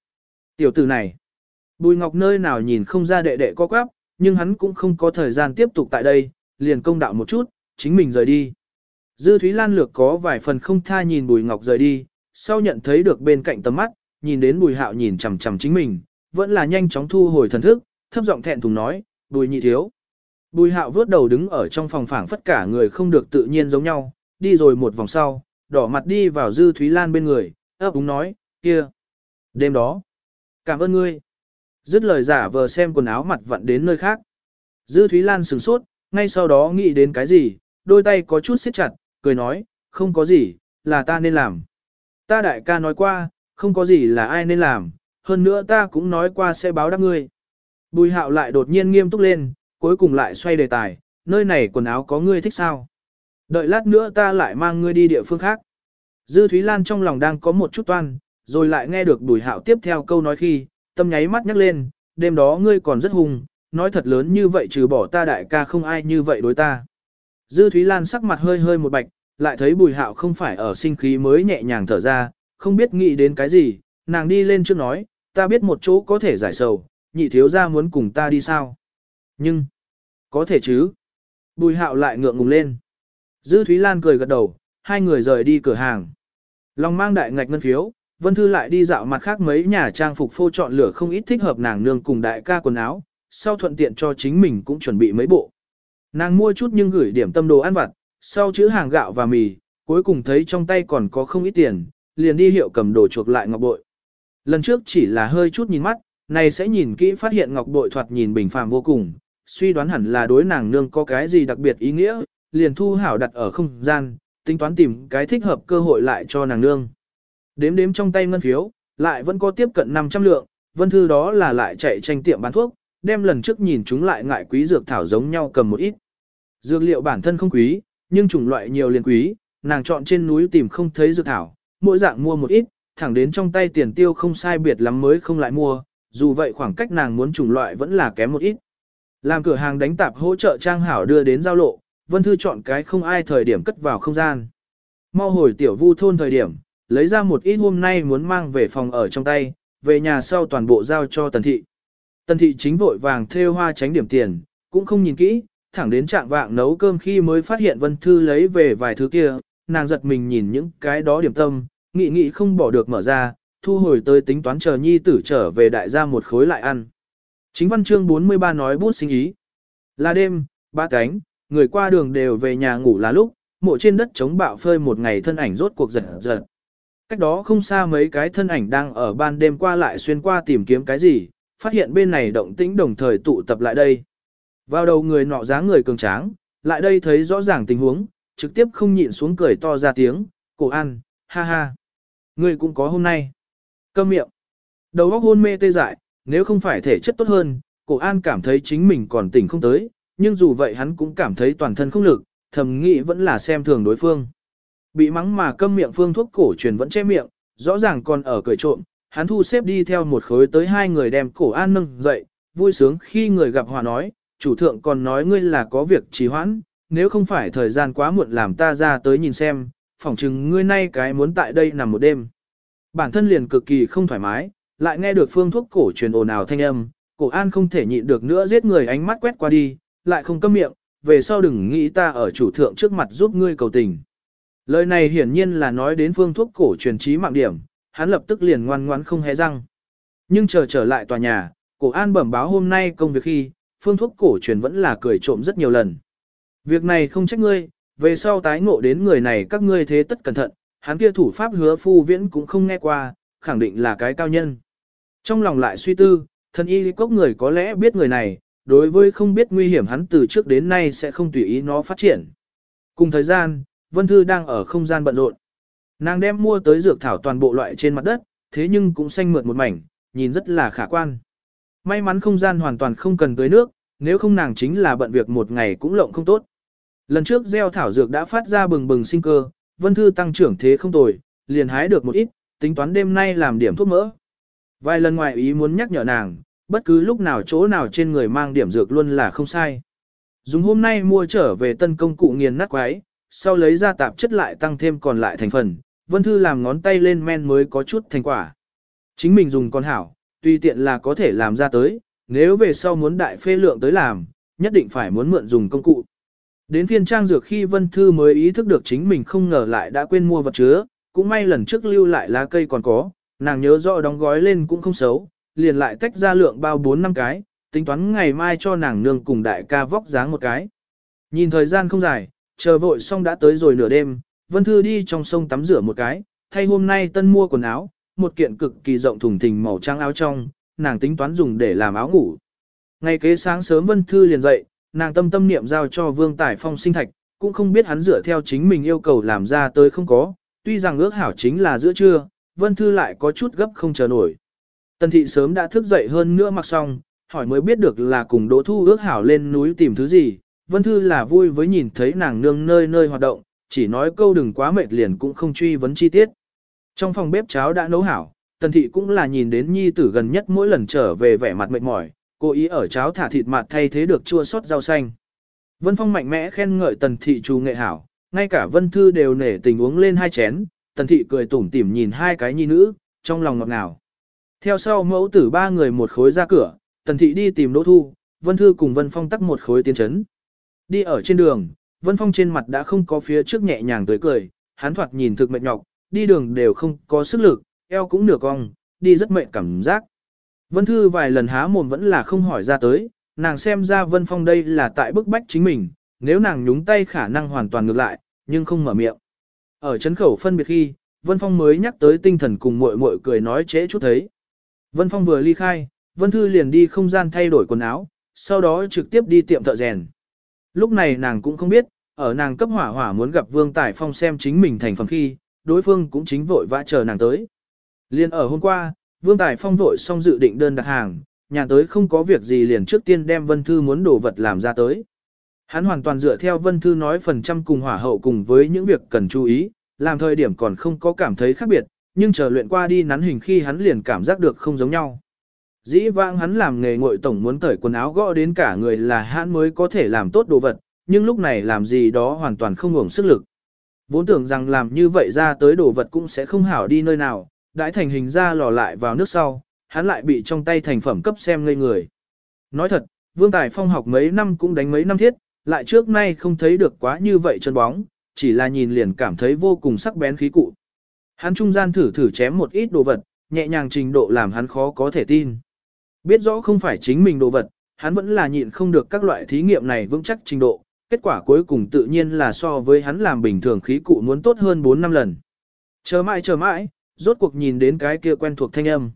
Tiểu tử này, Bùi Ngọc nơi nào nhìn không ra đệ đệ có quáp, nhưng hắn cũng không có thời gian tiếp tục tại đây, liền công đạo một chút, chính mình rời đi. Dư Thúy Lan lược có vài phần không tha nhìn Bùi Ngọc rời đi, sau nhận thấy được bên cạnh tầm mắt, nhìn đến Bùi Hạo nhìn chằm chằm chính mình, vẫn là nhanh chóng thu hồi thần thức, thấp giọng thẹn thùng nói, Bùi nhị thiếu. Bùi Hạo vớt đầu đứng ở trong phòng phảng phất cả người không được tự nhiên giống nhau, đi rồi một vòng sau, đỏ mặt đi vào Dư Thúy Lan bên người, ấp úng nói, kia. Đêm đó. Cảm ơn ngươi. Dứt lời giả vờ xem quần áo mặt vặn đến nơi khác. Dư Thúy Lan sửng sốt, ngay sau đó nghĩ đến cái gì, đôi tay có chút siết chặt, cười nói, không có gì, là ta nên làm. Ta đại ca nói qua, không có gì là ai nên làm, hơn nữa ta cũng nói qua sẽ báo đáp ngươi. Bùi hạo lại đột nhiên nghiêm túc lên, cuối cùng lại xoay đề tài, nơi này quần áo có ngươi thích sao? Đợi lát nữa ta lại mang ngươi đi địa phương khác. Dư Thúy Lan trong lòng đang có một chút toan, rồi lại nghe được bùi hạo tiếp theo câu nói khi, tâm nháy mắt nhắc lên, đêm đó ngươi còn rất hùng, nói thật lớn như vậy trừ bỏ ta đại ca không ai như vậy đối ta. Dư Thúy Lan sắc mặt hơi hơi một bạch, lại thấy bùi hạo không phải ở sinh khí mới nhẹ nhàng thở ra, không biết nghĩ đến cái gì, nàng đi lên trước nói, ta biết một chỗ có thể giải sầu, nhị thiếu ra muốn cùng ta đi sao. Nhưng, có thể chứ. Bùi hạo lại ngượng ngùng lên. Dư Thúy Lan cười gật đầu, hai người rời đi cửa hàng. Lòng mang đại ngạch ngân phiếu, Vân Thư lại đi dạo mặt khác mấy nhà trang phục phô chọn lựa không ít thích hợp nàng nương cùng đại ca quần áo, sau thuận tiện cho chính mình cũng chuẩn bị mấy bộ. Nàng mua chút nhưng gửi điểm tâm đồ ăn vặt, sau chữ hàng gạo và mì, cuối cùng thấy trong tay còn có không ít tiền, liền đi hiệu cầm đồ chuộc lại ngọc bội. Lần trước chỉ là hơi chút nhìn mắt, này sẽ nhìn kỹ phát hiện ngọc bội thoạt nhìn bình phàm vô cùng, suy đoán hẳn là đối nàng nương có cái gì đặc biệt ý nghĩa, liền thu hảo đặt ở không gian, tính toán tìm cái thích hợp cơ hội lại cho nàng nương. Đếm đếm trong tay ngân phiếu, lại vẫn có tiếp cận 500 lượng, vân thư đó là lại chạy tranh tiệm bán thuốc, đem lần trước nhìn chúng lại ngại quý dược thảo giống nhau cầm một ít. Dược liệu bản thân không quý, nhưng chủng loại nhiều liền quý, nàng chọn trên núi tìm không thấy dược thảo, mỗi dạng mua một ít, thẳng đến trong tay tiền tiêu không sai biệt lắm mới không lại mua, dù vậy khoảng cách nàng muốn chủng loại vẫn là kém một ít. Làm cửa hàng đánh tạp hỗ trợ trang hảo đưa đến giao lộ, Vân Thư chọn cái không ai thời điểm cất vào không gian. Mau hồi tiểu vu thôn thời điểm, lấy ra một ít hôm nay muốn mang về phòng ở trong tay, về nhà sau toàn bộ giao cho Tần Thị. Tần Thị chính vội vàng theo hoa tránh điểm tiền, cũng không nhìn kỹ, thẳng đến trạng vạng nấu cơm khi mới phát hiện Vân Thư lấy về vài thứ kia, nàng giật mình nhìn những cái đó điểm tâm, nghị nghị không bỏ được mở ra, thu hồi tới tính toán chờ nhi tử trở về đại gia một khối lại ăn. Chính văn chương 43 nói bút sinh ý. Là đêm, ba cánh, người qua đường đều về nhà ngủ là lúc, mộ trên đất chống bạo phơi một ngày thân ảnh rốt cuộc giật giật. Cách đó không xa mấy cái thân ảnh đang ở ban đêm qua lại xuyên qua tìm kiếm cái gì, phát hiện bên này động tĩnh đồng thời tụ tập lại đây. Vào đầu người nọ dáng người cường tráng, lại đây thấy rõ ràng tình huống, trực tiếp không nhịn xuống cười to ra tiếng, cổ ăn, ha ha. Người cũng có hôm nay. Câm miệng. Đầu óc hôn mê tê dại, nếu không phải thể chất tốt hơn, cổ an cảm thấy chính mình còn tỉnh không tới, nhưng dù vậy hắn cũng cảm thấy toàn thân không lực, thầm nghĩ vẫn là xem thường đối phương. Bị mắng mà câm miệng phương thuốc cổ truyền vẫn che miệng, rõ ràng còn ở cười trộm, hắn thu xếp đi theo một khối tới hai người đem cổ an nâng dậy, vui sướng khi người gặp hòa nói, chủ thượng còn nói ngươi là có việc trì hoãn, nếu không phải thời gian quá muộn làm ta ra tới nhìn xem, phỏng chừng ngươi nay cái muốn tại đây nằm một đêm. Bản thân liền cực kỳ không thoải mái, lại nghe được phương thuốc cổ truyền ồn ào thanh âm, cổ an không thể nhịn được nữa giết người ánh mắt quét qua đi, lại không câm miệng, về sau đừng nghĩ ta ở chủ thượng trước mặt giúp ngươi cầu tình. Lời này hiển nhiên là nói đến phương thuốc cổ truyền trí mạng điểm, hắn lập tức liền ngoan ngoãn không hé răng. Nhưng chờ trở lại tòa nhà, cổ an bẩm báo hôm nay công việc khi, phương thuốc cổ truyền vẫn là cười trộm rất nhiều lần. Việc này không trách ngươi, về sau tái ngộ đến người này các ngươi thế tất cẩn thận, hắn kia thủ pháp hứa phu viễn cũng không nghe qua, khẳng định là cái cao nhân. Trong lòng lại suy tư, thần y cốc người có lẽ biết người này, đối với không biết nguy hiểm hắn từ trước đến nay sẽ không tùy ý nó phát triển. Cùng thời gian, Vân Thư đang ở không gian bận rộn. Nàng đem mua tới dược thảo toàn bộ loại trên mặt đất, thế nhưng cũng xanh mượt một mảnh, nhìn rất là khả quan. May mắn không gian hoàn toàn không cần tới nước, nếu không nàng chính là bận việc một ngày cũng lộng không tốt. Lần trước gieo thảo dược đã phát ra bừng bừng sinh cơ, Vân Thư tăng trưởng thế không tồi, liền hái được một ít, tính toán đêm nay làm điểm thuốc mỡ. Vài lần ngoài ý muốn nhắc nhở nàng, bất cứ lúc nào chỗ nào trên người mang điểm dược luôn là không sai. Dùng hôm nay mua trở về tân công cụ nghiền nát quái, sau lấy ra tạp chất lại tăng thêm còn lại thành phần, Vân Thư làm ngón tay lên men mới có chút thành quả. Chính mình dùng con hảo, tuy tiện là có thể làm ra tới, nếu về sau muốn đại phê lượng tới làm, nhất định phải muốn mượn dùng công cụ. Đến phiên trang dược khi Vân Thư mới ý thức được chính mình không ngờ lại đã quên mua vật chứa, cũng may lần trước lưu lại lá cây còn có, nàng nhớ rõ đóng gói lên cũng không xấu, liền lại tách ra lượng bao 4 năm cái, tính toán ngày mai cho nàng nương cùng đại ca vóc dáng một cái. Nhìn thời gian không dài, chờ vội xong đã tới rồi nửa đêm, Vân Thư đi trong sông tắm rửa một cái, thay hôm nay tân mua quần áo, một kiện cực kỳ rộng thùng thình màu trắng áo trong, nàng tính toán dùng để làm áo ngủ. Ngày kế sáng sớm Vân Thư liền dậy, nàng tâm tâm niệm giao cho Vương Tài Phong sinh thạch, cũng không biết hắn dựa theo chính mình yêu cầu làm ra tới không có, tuy rằng ước hảo chính là giữa trưa, Vân Thư lại có chút gấp không chờ nổi. Tần thị sớm đã thức dậy hơn nữa mặc xong, hỏi mới biết được là cùng Đỗ Thu ước hảo lên núi tìm thứ gì, Vân Thư là vui với nhìn thấy nàng nương nơi nơi hoạt động, chỉ nói câu đừng quá mệt liền cũng không truy vấn chi tiết. Trong phòng bếp cháo đã nấu hảo, Tần thị cũng là nhìn đến nhi tử gần nhất mỗi lần trở về vẻ mặt mệt mỏi, cố ý ở cháo thả thịt mặt thay thế được chua sót rau xanh. Vân Phong mạnh mẽ khen ngợi Tần thị chú nghệ hảo, ngay cả Vân Thư đều nể tình uống lên hai chén, Tần thị cười tủm tỉm nhìn hai cái nhi nữ, trong lòng ngọt ngào. Theo sau mẫu tử ba người một khối ra cửa, Tần thị đi tìm Đỗ Thu, Vân Thư cùng Vân Phong tắc một khối tiến chấn. Đi ở trên đường, Vân Phong trên mặt đã không có phía trước nhẹ nhàng tới cười, hắn thoạt nhìn thực mệt nhọc, đi đường đều không có sức lực, eo cũng nửa cong, đi rất mệt cảm giác. Vân Thư vài lần há mồm vẫn là không hỏi ra tới, nàng xem ra Vân Phong đây là tại bức bách chính mình, nếu nàng nhúng tay khả năng hoàn toàn ngược lại, nhưng không mở miệng. Ở chấn khẩu phân biệt khi, Vân Phong mới nhắc tới tinh thần cùng muội muội cười nói trễ chút thấy. Vân Phong vừa ly khai, Vân Thư liền đi không gian thay đổi quần áo, sau đó trực tiếp đi tiệm thợ rèn. Lúc này nàng cũng không biết, ở nàng cấp hỏa hỏa muốn gặp Vương Tài Phong xem chính mình thành phẩm khi, đối phương cũng chính vội vã chờ nàng tới. Liên ở hôm qua, Vương Tài Phong vội xong dự định đơn đặt hàng, nhà tới không có việc gì liền trước tiên đem Vân Thư muốn đồ vật làm ra tới. Hắn hoàn toàn dựa theo Vân Thư nói phần trăm cùng hỏa hậu cùng với những việc cần chú ý, làm thời điểm còn không có cảm thấy khác biệt, nhưng chờ luyện qua đi nắn hình khi hắn liền cảm giác được không giống nhau. Dĩ vãng hắn làm nghề ngội tổng muốn cởi quần áo gõ đến cả người là hắn mới có thể làm tốt đồ vật, nhưng lúc này làm gì đó hoàn toàn không ngủng sức lực. Vốn tưởng rằng làm như vậy ra tới đồ vật cũng sẽ không hảo đi nơi nào, đãi thành hình ra lò lại vào nước sau, hắn lại bị trong tay thành phẩm cấp xem ngây người. Nói thật, Vương Tài Phong học mấy năm cũng đánh mấy năm thiết, lại trước nay không thấy được quá như vậy chân bóng, chỉ là nhìn liền cảm thấy vô cùng sắc bén khí cụ. Hắn trung gian thử thử chém một ít đồ vật, nhẹ nhàng trình độ làm hắn khó có thể tin. Biết rõ không phải chính mình đồ vật, hắn vẫn là nhịn không được các loại thí nghiệm này vững chắc trình độ, kết quả cuối cùng tự nhiên là so với hắn làm bình thường khí cụ muốn tốt hơn 4 năm lần. Chờ mãi chờ mãi, rốt cuộc nhìn đến cái kia quen thuộc thanh âm.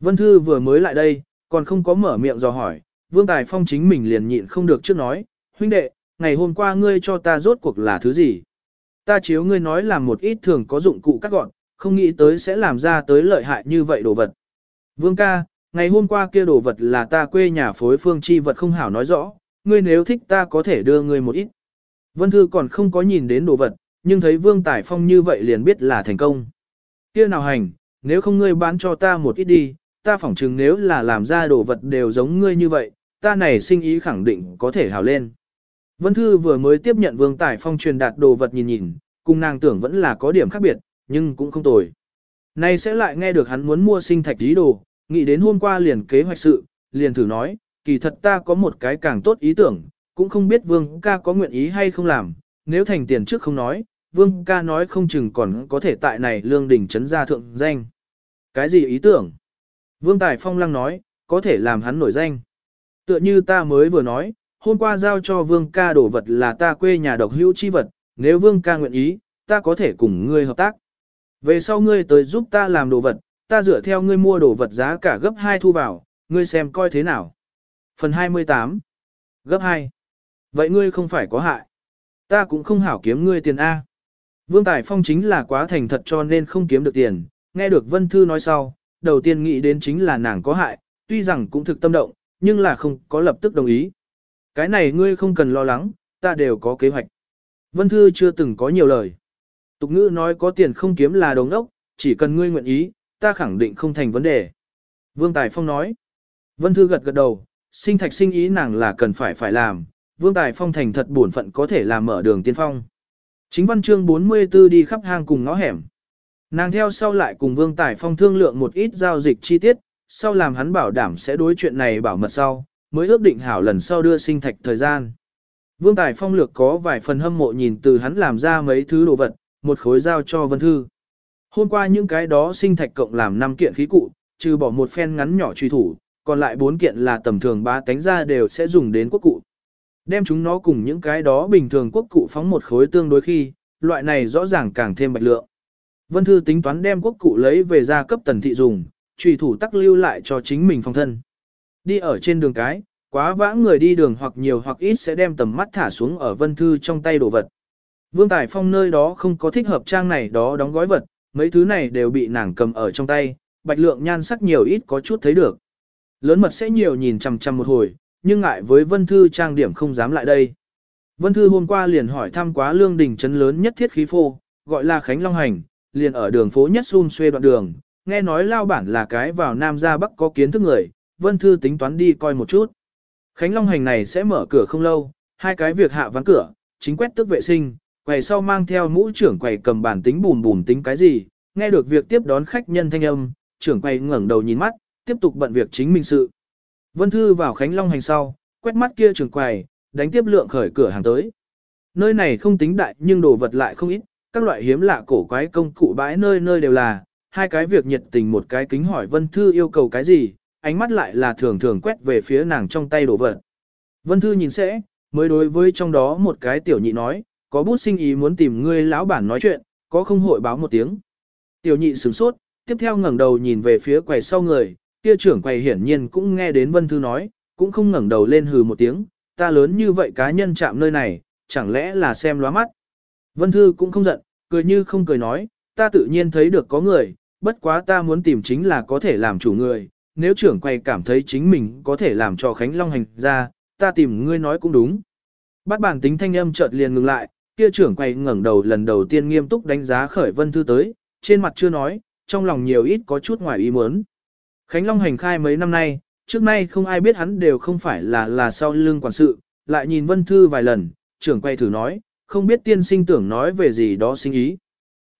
Vân Thư vừa mới lại đây, còn không có mở miệng dò hỏi, Vương Tài Phong chính mình liền nhịn không được trước nói, huynh đệ, ngày hôm qua ngươi cho ta rốt cuộc là thứ gì? Ta chiếu ngươi nói là một ít thường có dụng cụ cắt gọn, không nghĩ tới sẽ làm ra tới lợi hại như vậy đồ vật. Vương ca, ngày hôm qua kia đồ vật là ta quê nhà phối phương chi vật không hảo nói rõ, ngươi nếu thích ta có thể đưa ngươi một ít. Vân Thư còn không có nhìn đến đồ vật, nhưng thấy Vương Tài Phong như vậy liền biết là thành công. Kia nào hành, nếu không ngươi bán cho ta một ít đi, ta phỏng chừng nếu là làm ra đồ vật đều giống ngươi như vậy, ta này sinh ý khẳng định có thể hào lên. Vân Thư vừa mới tiếp nhận Vương Tài Phong truyền đạt đồ vật nhìn nhìn, cùng nàng tưởng vẫn là có điểm khác biệt, nhưng cũng không tồi. Nay sẽ lại nghe được hắn muốn mua sinh thạch dí đồ, nghĩ đến hôm qua liền kế hoạch sự, liền thử nói, kỳ thật ta có một cái càng tốt ý tưởng, cũng không biết Vương ca có nguyện ý hay không làm, nếu thành tiền trước không nói, Vương ca nói không chừng còn có thể tại này lương đình chấn ra thượng danh. Cái gì ý tưởng? Vương Tài Phong lăng nói, có thể làm hắn nổi danh. Tựa như ta mới vừa nói, hôm qua giao cho Vương ca đổ vật là ta quê nhà độc hữu chi vật, nếu Vương ca nguyện ý, ta có thể cùng ngươi hợp tác. Về sau ngươi tới giúp ta làm đồ vật, ta dựa theo ngươi mua đồ vật giá cả gấp 2 thu vào, ngươi xem coi thế nào. Phần 28 Gấp 2 Vậy ngươi không phải có hại. Ta cũng không hảo kiếm ngươi tiền A. Vương Tài Phong chính là quá thành thật cho nên không kiếm được tiền, nghe được Vân Thư nói sau, đầu tiên nghĩ đến chính là nàng có hại, tuy rằng cũng thực tâm động, nhưng là không có lập tức đồng ý. Cái này ngươi không cần lo lắng, ta đều có kế hoạch. Vân Thư chưa từng có nhiều lời. Tục ngữ nói có tiền không kiếm là đồng ốc, chỉ cần ngươi nguyện ý, ta khẳng định không thành vấn đề. Vương Tài Phong nói. Vân Thư gật gật đầu, sinh thạch sinh ý nàng là cần phải phải làm, Vương Tài Phong thành thật bổn phận có thể làm mở đường tiên phong. Chính văn chương 44 đi khắp hang cùng ngõ hẻm. Nàng theo sau lại cùng Vương Tài Phong thương lượng một ít giao dịch chi tiết, sau làm hắn bảo đảm sẽ đối chuyện này bảo mật sau, mới ước định hảo lần sau đưa sinh thạch thời gian. Vương Tài Phong lược có vài phần hâm mộ nhìn từ hắn làm ra mấy thứ đồ vật, một khối giao cho Vân Thư. Hôm qua những cái đó sinh thạch cộng làm 5 kiện khí cụ, trừ bỏ một phen ngắn nhỏ truy thủ, còn lại 4 kiện là tầm thường ba tánh ra đều sẽ dùng đến quốc cụ. Đem chúng nó cùng những cái đó bình thường quốc cụ phóng một khối tương đối khi, loại này rõ ràng càng thêm bạch lượng. Vân Thư tính toán đem quốc cụ lấy về gia cấp tần thị dùng, trùy thủ tắc lưu lại cho chính mình phòng thân. Đi ở trên đường cái, quá vã người đi đường hoặc nhiều hoặc ít sẽ đem tầm mắt thả xuống ở Vân Thư trong tay đồ vật. Vương Tài Phong nơi đó không có thích hợp trang này đó đóng gói vật, mấy thứ này đều bị nàng cầm ở trong tay, bạch lượng nhan sắc nhiều ít có chút thấy được. Lớn mật sẽ nhiều nhìn chằm chằm một hồi, nhưng ngại với Vân Thư trang điểm không dám lại đây. Vân Thư hôm qua liền hỏi thăm quá lương đình trấn lớn nhất thiết khí phô, gọi là Khánh Long Hành, liền ở đường phố nhất xun xuê đoạn đường, nghe nói lao bản là cái vào Nam ra Bắc có kiến thức người, Vân Thư tính toán đi coi một chút. Khánh Long Hành này sẽ mở cửa không lâu, hai cái việc hạ ván cửa, chính quét tức vệ sinh, quầy sau mang theo mũ trưởng quầy cầm bản tính bùn bùn tính cái gì, nghe được việc tiếp đón khách nhân thanh âm, trưởng quầy ngẩng đầu nhìn mắt, tiếp tục bận việc chính mình sự. Vân Thư vào Khánh Long Hành sau, quét mắt kia trường quầy, đánh tiếp lượng khởi cửa hàng tới. Nơi này không tính đại nhưng đồ vật lại không ít, các loại hiếm lạ cổ quái công cụ bãi nơi nơi đều là, hai cái việc nhiệt tình một cái kính hỏi Vân Thư yêu cầu cái gì, ánh mắt lại là thường thường quét về phía nàng trong tay đồ vật. Vân Thư nhìn sẽ, mới đối với trong đó một cái tiểu nhị nói, có bút sinh ý muốn tìm ngươi lão bản nói chuyện, có không hội báo một tiếng. Tiểu nhị sửng sốt, tiếp theo ngẩng đầu nhìn về phía quầy sau người, kia trưởng quầy hiển nhiên cũng nghe đến Vân Thư nói, cũng không ngẩng đầu lên hừ một tiếng, ta lớn như vậy cá nhân chạm nơi này, chẳng lẽ là xem lóa mắt. Vân Thư cũng không giận, cười như không cười nói, ta tự nhiên thấy được có người, bất quá ta muốn tìm chính là có thể làm chủ người, nếu trưởng quầy cảm thấy chính mình có thể làm cho Khánh Long hành ra, ta tìm ngươi nói cũng đúng. Bắt bản tính thanh âm chợt liền ngừng lại, kia trưởng quầy ngẩng đầu lần đầu tiên nghiêm túc đánh giá khởi Vân Thư tới, trên mặt chưa nói, trong lòng nhiều ít có chút ngoài ý muốn. Khánh Long hành khai mấy năm nay, trước nay không ai biết hắn đều không phải là là sau lưng quản sự, lại nhìn Vân Thư vài lần, trưởng quay thử nói, không biết tiên sinh tưởng nói về gì đó sinh ý.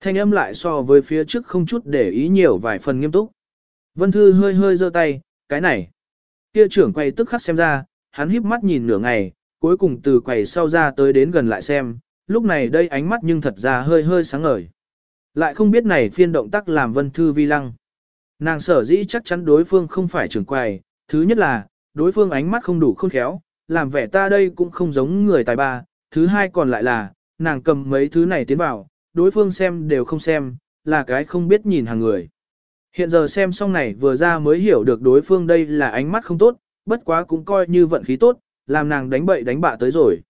Thanh âm lại so với phía trước không chút để ý nhiều vài phần nghiêm túc. Vân Thư hơi hơi giơ tay, cái này. Kia trưởng quay tức khắc xem ra, hắn híp mắt nhìn nửa ngày, cuối cùng từ quầy sau ra tới đến gần lại xem, lúc này đây ánh mắt nhưng thật ra hơi hơi sáng ngời. Lại không biết này phiên động tác làm Vân Thư vi lăng. Nàng sở dĩ chắc chắn đối phương không phải trưởng quầy, thứ nhất là, đối phương ánh mắt không đủ khôn khéo, làm vẻ ta đây cũng không giống người tài ba, thứ hai còn lại là, nàng cầm mấy thứ này tiến vào, đối phương xem đều không xem, là cái không biết nhìn hàng người. Hiện giờ xem xong này vừa ra mới hiểu được đối phương đây là ánh mắt không tốt, bất quá cũng coi như vận khí tốt, làm nàng đánh bậy đánh bạ tới rồi.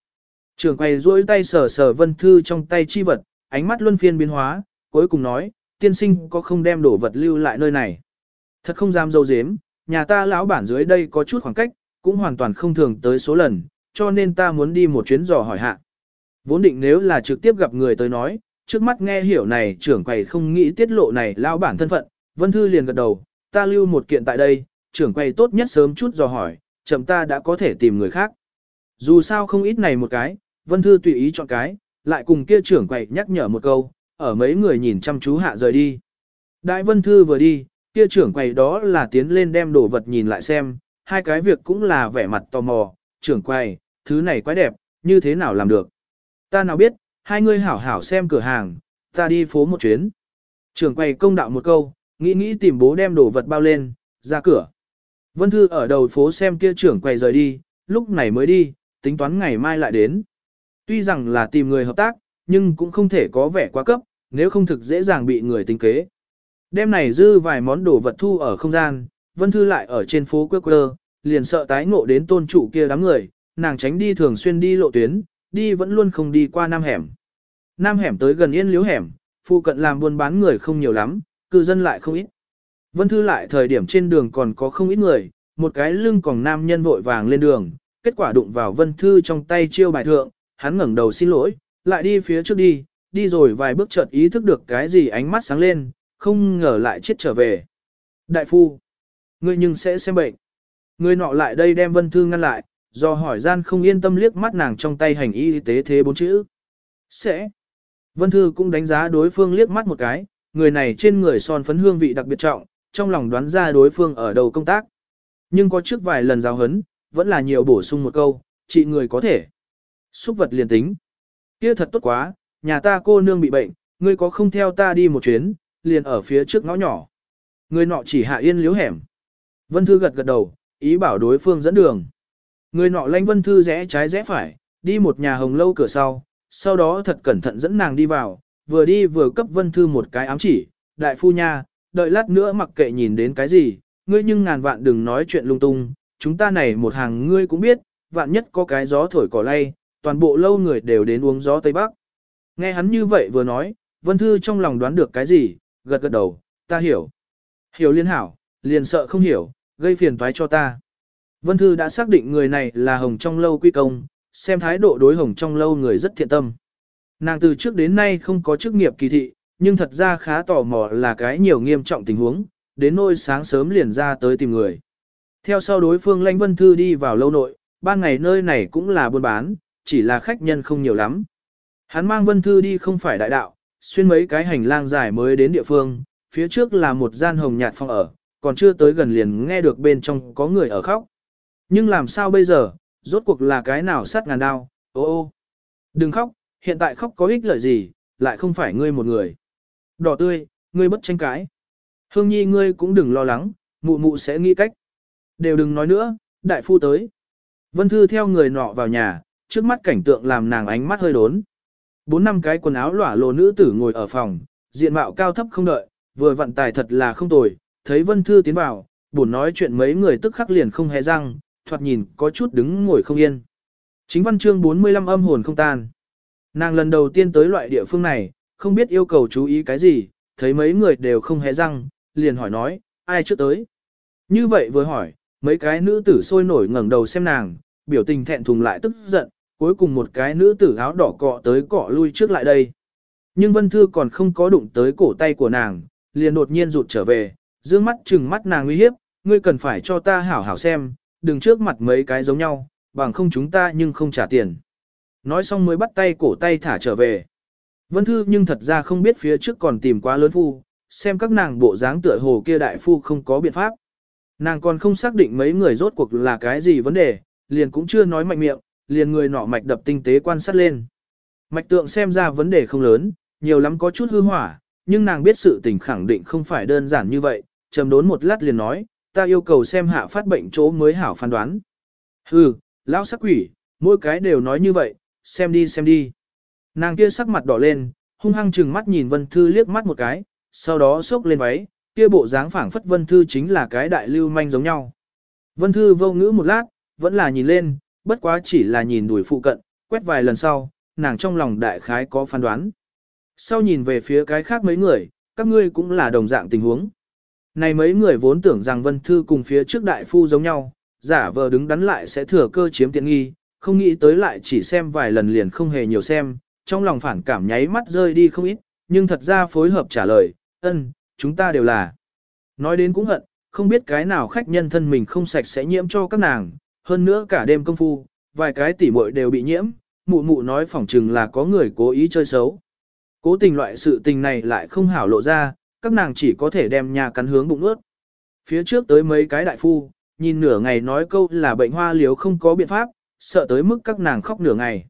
Trường quầy duỗi tay sờ sờ vân thư trong tay chi vật, ánh mắt luân phiên biến hóa, cuối cùng nói, tiên sinh có không đem đồ vật lưu lại nơi này. Thật không dám dâu dếm, nhà ta lão bản dưới đây có chút khoảng cách, cũng hoàn toàn không thường tới số lần, cho nên ta muốn đi một chuyến dò hỏi hạ. Vốn định nếu là trực tiếp gặp người tới nói, trước mắt nghe hiểu này trưởng quầy không nghĩ tiết lộ này lão bản thân phận, Vân Thư liền gật đầu, ta lưu một kiện tại đây, trưởng quầy tốt nhất sớm chút dò hỏi, chậm ta đã có thể tìm người khác. Dù sao không ít này một cái, Vân Thư tùy ý chọn cái, lại cùng kia trưởng quầy nhắc nhở một câu, ở mấy người nhìn chăm chú hạ rời đi. Đại Vân Thư vừa đi, kia trưởng quầy đó là tiến lên đem đồ vật nhìn lại xem, hai cái việc cũng là vẻ mặt tò mò, trưởng quầy, thứ này quá đẹp, như thế nào làm được. Ta nào biết, hai người hảo hảo xem cửa hàng, ta đi phố một chuyến. Trưởng quầy công đạo một câu, nghĩ nghĩ tìm bố đem đồ vật bao lên, ra cửa. Vân Thư ở đầu phố xem kia trưởng quầy rời đi, lúc này mới đi, tính toán ngày mai lại đến. Tuy rằng là tìm người hợp tác, nhưng cũng không thể có vẻ quá cấp, nếu không thực dễ dàng bị người tính kế. Đêm này dư vài món đồ vật thu ở không gian, Vân Thư lại ở trên phố Quê Quê, liền sợ tái ngộ đến tôn chủ kia đám người, nàng tránh đi thường xuyên đi lộ tuyến, đi vẫn luôn không đi qua Nam Hẻm. Nam Hẻm tới gần Yên Liếu Hẻm, phụ cận làm buôn bán người không nhiều lắm, cư dân lại không ít. Vân Thư lại thời điểm trên đường còn có không ít người, một cái lưng còn nam nhân vội vàng lên đường, kết quả đụng vào Vân Thư trong tay chiêu bài thượng, hắn ngẩng đầu xin lỗi, lại đi phía trước đi, đi rồi vài bước chợt ý thức được cái gì ánh mắt sáng lên, không ngờ lại chết trở về. Đại phu, ngươi nhưng sẽ xem bệnh. Người nọ lại đây đem Vân Thư ngăn lại, do hỏi gian không yên tâm liếc mắt nàng trong tay hành y tế thế bốn chữ. Sẽ. Vân Thư cũng đánh giá đối phương liếc mắt một cái, người này trên người son phấn hương vị đặc biệt trọng, trong lòng đoán ra đối phương ở đầu công tác. Nhưng có trước vài lần giáo hấn, vẫn là nhiều bổ sung một câu, chị người có thể. Xúc vật liền tính kia thật tốt quá, nhà ta cô nương bị bệnh, ngươi có không theo ta đi một chuyến, liền ở phía trước ngõ nhỏ. Người nọ chỉ hạ yên liếu hẻm. Vân Thư gật gật đầu, ý bảo đối phương dẫn đường. Người nọ lanh Vân Thư rẽ trái rẽ phải, đi một nhà hồng lâu cửa sau, sau đó thật cẩn thận dẫn nàng đi vào, vừa đi vừa cấp Vân Thư một cái ám chỉ, đại phu nha, đợi lát nữa mặc kệ nhìn đến cái gì, ngươi nhưng ngàn vạn đừng nói chuyện lung tung, chúng ta này một hàng ngươi cũng biết, vạn nhất có cái gió thổi cỏ lay, toàn bộ lâu người đều đến uống gió Tây Bắc. Nghe hắn như vậy vừa nói, Vân Thư trong lòng đoán được cái gì, gật gật đầu, ta hiểu. Hiểu liên hảo, liền sợ không hiểu, gây phiền toái cho ta. Vân Thư đã xác định người này là Hồng trong lâu quy công, xem thái độ đối Hồng trong lâu người rất thiện tâm. Nàng từ trước đến nay không có chức nghiệp kỳ thị, nhưng thật ra khá tò mò là cái nhiều nghiêm trọng tình huống, đến nỗi sáng sớm liền ra tới tìm người. Theo sau đối phương lãnh Vân Thư đi vào lâu nội, ban ngày nơi này cũng là buôn bán, chỉ là khách nhân không nhiều lắm. Hắn mang Vân Thư đi không phải đại đạo, xuyên mấy cái hành lang dài mới đến địa phương, phía trước là một gian hồng nhạt phòng ở, còn chưa tới gần liền nghe được bên trong có người ở khóc. Nhưng làm sao bây giờ, rốt cuộc là cái nào sát ngàn đao, ô ô. Đừng khóc, hiện tại khóc có ích lợi gì, lại không phải ngươi một người. Đỏ tươi, ngươi bất tranh cãi. Hương nhi ngươi cũng đừng lo lắng, mụ mụ sẽ nghĩ cách. Đều đừng nói nữa, đại phu tới. Vân Thư theo người nọ vào nhà, trước mắt cảnh tượng làm nàng ánh mắt hơi đốn. Bốn năm cái quần áo lỏa lộ nữ tử ngồi ở phòng, diện mạo cao thấp không đợi, vừa vận tài thật là không tồi, thấy Vân Thư tiến vào, buồn nói chuyện mấy người tức khắc liền không hề răng, thoạt nhìn có chút đứng ngồi không yên. Chính văn chương 45 âm hồn không tan. Nàng lần đầu tiên tới loại địa phương này, không biết yêu cầu chú ý cái gì, thấy mấy người đều không hề răng, liền hỏi nói, ai trước tới. Như vậy vừa hỏi, mấy cái nữ tử sôi nổi ngẩng đầu xem nàng, biểu tình thẹn thùng lại tức giận, cuối cùng một cái nữ tử áo đỏ cọ tới cọ lui trước lại đây. Nhưng Vân Thư còn không có đụng tới cổ tay của nàng, liền đột nhiên rụt trở về, dương mắt chừng mắt nàng uy hiếp, ngươi cần phải cho ta hảo hảo xem, đừng trước mặt mấy cái giống nhau, bằng không chúng ta nhưng không trả tiền. Nói xong mới bắt tay cổ tay thả trở về. Vân Thư nhưng thật ra không biết phía trước còn tìm quá lớn phu, xem các nàng bộ dáng tựa hồ kia đại phu không có biện pháp. Nàng còn không xác định mấy người rốt cuộc là cái gì vấn đề, liền cũng chưa nói mạnh miệng, liền người nọ mạch đập tinh tế quan sát lên. Mạch tượng xem ra vấn đề không lớn, nhiều lắm có chút hư hỏa, nhưng nàng biết sự tình khẳng định không phải đơn giản như vậy, trầm đốn một lát liền nói, ta yêu cầu xem hạ phát bệnh chỗ mới hảo phán đoán. Hừ, lão sắc quỷ, mỗi cái đều nói như vậy, xem đi xem đi. Nàng kia sắc mặt đỏ lên, hung hăng chừng mắt nhìn Vân Thư liếc mắt một cái, sau đó xốc lên váy, kia bộ dáng phảng phất Vân Thư chính là cái đại lưu manh giống nhau. Vân Thư vô ngữ một lát, vẫn là nhìn lên, bất quá chỉ là nhìn đuổi phụ cận, quét vài lần sau, nàng trong lòng đại khái có phán đoán. Sau nhìn về phía cái khác mấy người, các ngươi cũng là đồng dạng tình huống. Này mấy người vốn tưởng rằng Vân Thư cùng phía trước đại phu giống nhau, giả vờ đứng đắn lại sẽ thừa cơ chiếm tiện nghi, không nghĩ tới lại chỉ xem vài lần liền không hề nhiều xem, trong lòng phản cảm nháy mắt rơi đi không ít, nhưng thật ra phối hợp trả lời, ân, chúng ta đều là. Nói đến cũng hận, không biết cái nào khách nhân thân mình không sạch sẽ nhiễm cho các nàng, hơn nữa cả đêm công phu, vài cái tỉ muội đều bị nhiễm, mụ mụ nói phỏng chừng là có người cố ý chơi xấu. Cố tình loại sự tình này lại không hảo lộ ra, các nàng chỉ có thể đem nhà cắn hướng bụng ướt. Phía trước tới mấy cái đại phu, nhìn nửa ngày nói câu là bệnh hoa liếu không có biện pháp, sợ tới mức các nàng khóc nửa ngày.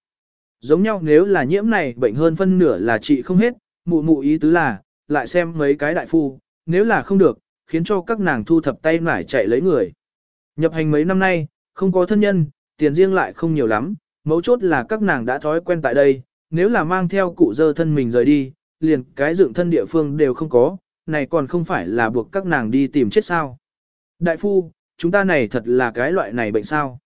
Giống nhau nếu là nhiễm này bệnh hơn phân nửa là trị không hết, mụ mụ ý tứ là, lại xem mấy cái đại phu, nếu là không được, khiến cho các nàng thu thập tay nải chạy lấy người. Nhập hành mấy năm nay, không có thân nhân, tiền riêng lại không nhiều lắm, mấu chốt là các nàng đã thói quen tại đây, nếu là mang theo cụ dơ thân mình rời đi, liền cái dựng thân địa phương đều không có, này còn không phải là buộc các nàng đi tìm chết sao. Đại phu, chúng ta này thật là cái loại này bệnh sao.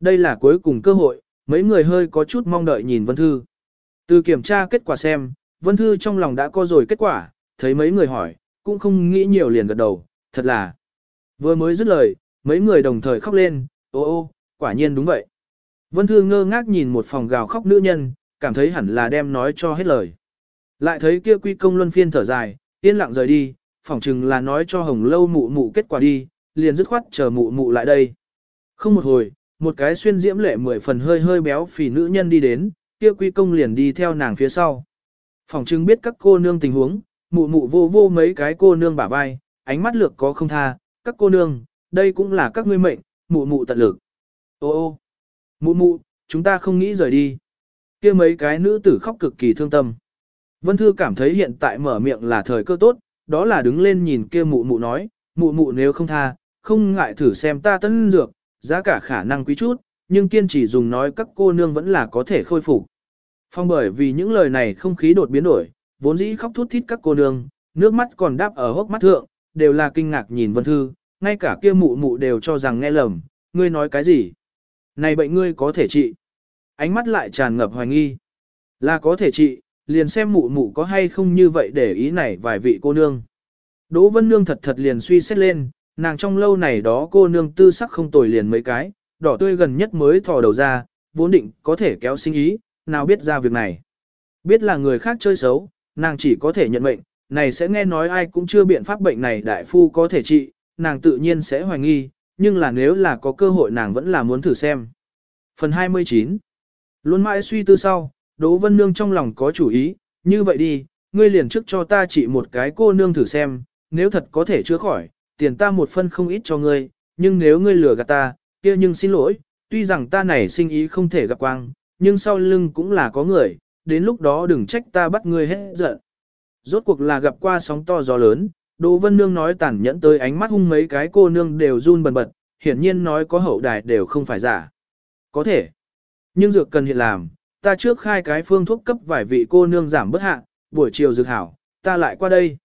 Đây là cuối cùng cơ hội, mấy người hơi có chút mong đợi nhìn Vân Thư. Từ kiểm tra kết quả xem, Vân Thư trong lòng đã có rồi kết quả, thấy mấy người hỏi, cũng không nghĩ nhiều liền gật đầu, thật là. Vừa mới dứt lời, mấy người đồng thời khóc lên, ô ô, quả nhiên đúng vậy. Vân Thư ngơ ngác nhìn một phòng gào khóc nữ nhân, cảm thấy hẳn là đem nói cho hết lời. Lại thấy kia quy công luân phiên thở dài, yên lặng rời đi, phỏng chừng là nói cho hồng lâu mụ mụ kết quả đi, liền dứt khoát chờ mụ mụ lại đây. Không một hồi, một cái xuyên diễm lệ mười phần hơi hơi béo phì nữ nhân đi đến, kia quy công liền đi theo nàng phía sau. Phỏng chừng biết các cô nương tình huống, mụ mụ vô vô mấy cái cô nương bả vai, ánh mắt lược có không tha, các cô nương, đây cũng là các ngươi mệnh, mụ mụ tận lực. Ô ô, mụ mụ, chúng ta không nghĩ rời đi. kia mấy cái nữ tử khóc cực kỳ thương tâm. Vân Thư cảm thấy hiện tại mở miệng là thời cơ tốt, đó là đứng lên nhìn kia mụ mụ nói, mụ mụ nếu không tha, không ngại thử xem ta tân dược, giá cả khả năng quý chút, nhưng kiên trì dùng nói các cô nương vẫn là có thể khôi phục. Phong bởi vì những lời này không khí đột biến đổi, vốn dĩ khóc thút thít các cô nương, nước mắt còn đáp ở hốc mắt thượng, đều là kinh ngạc nhìn Vân Thư, ngay cả kia mụ mụ đều cho rằng nghe lầm, ngươi nói cái gì? Này bệnh ngươi có thể trị. Ánh mắt lại tràn ngập hoài nghi. Là có thể trị, liền xem mụ mụ có hay không như vậy để ý này vài vị cô nương. Đỗ Vân Nương thật thật liền suy xét lên, nàng trong lâu này đó cô nương tư sắc không tồi liền mấy cái, đỏ tươi gần nhất mới thò đầu ra, vốn định có thể kéo sinh ý, nào biết ra việc này. Biết là người khác chơi xấu, nàng chỉ có thể nhận mệnh, này sẽ nghe nói ai cũng chưa biện pháp bệnh này đại phu có thể trị, nàng tự nhiên sẽ hoài nghi, nhưng là nếu là có cơ hội nàng vẫn là muốn thử xem. Phần 29 Luôn mãi suy tư sau, Đỗ Vân Nương trong lòng có chủ ý, như vậy đi, ngươi liền trước cho ta chỉ một cái cô nương thử xem, nếu thật có thể chữa khỏi, tiền ta một phân không ít cho ngươi, nhưng nếu ngươi lừa gạt ta, kia nhưng xin lỗi, tuy rằng ta này sinh ý không thể gặp quang, nhưng sau lưng cũng là có người, đến lúc đó đừng trách ta bắt ngươi hết giận. Rốt cuộc là gặp qua sóng to gió lớn, Đỗ Vân Nương nói tàn nhẫn tới ánh mắt hung mấy cái cô nương đều run bần bật, hiển nhiên nói có hậu đài đều không phải giả. Có thể. Nhưng dược cần hiện làm, ta trước khai cái phương thuốc cấp vài vị cô nương giảm bớt hạ, buổi chiều dược hảo, ta lại qua đây.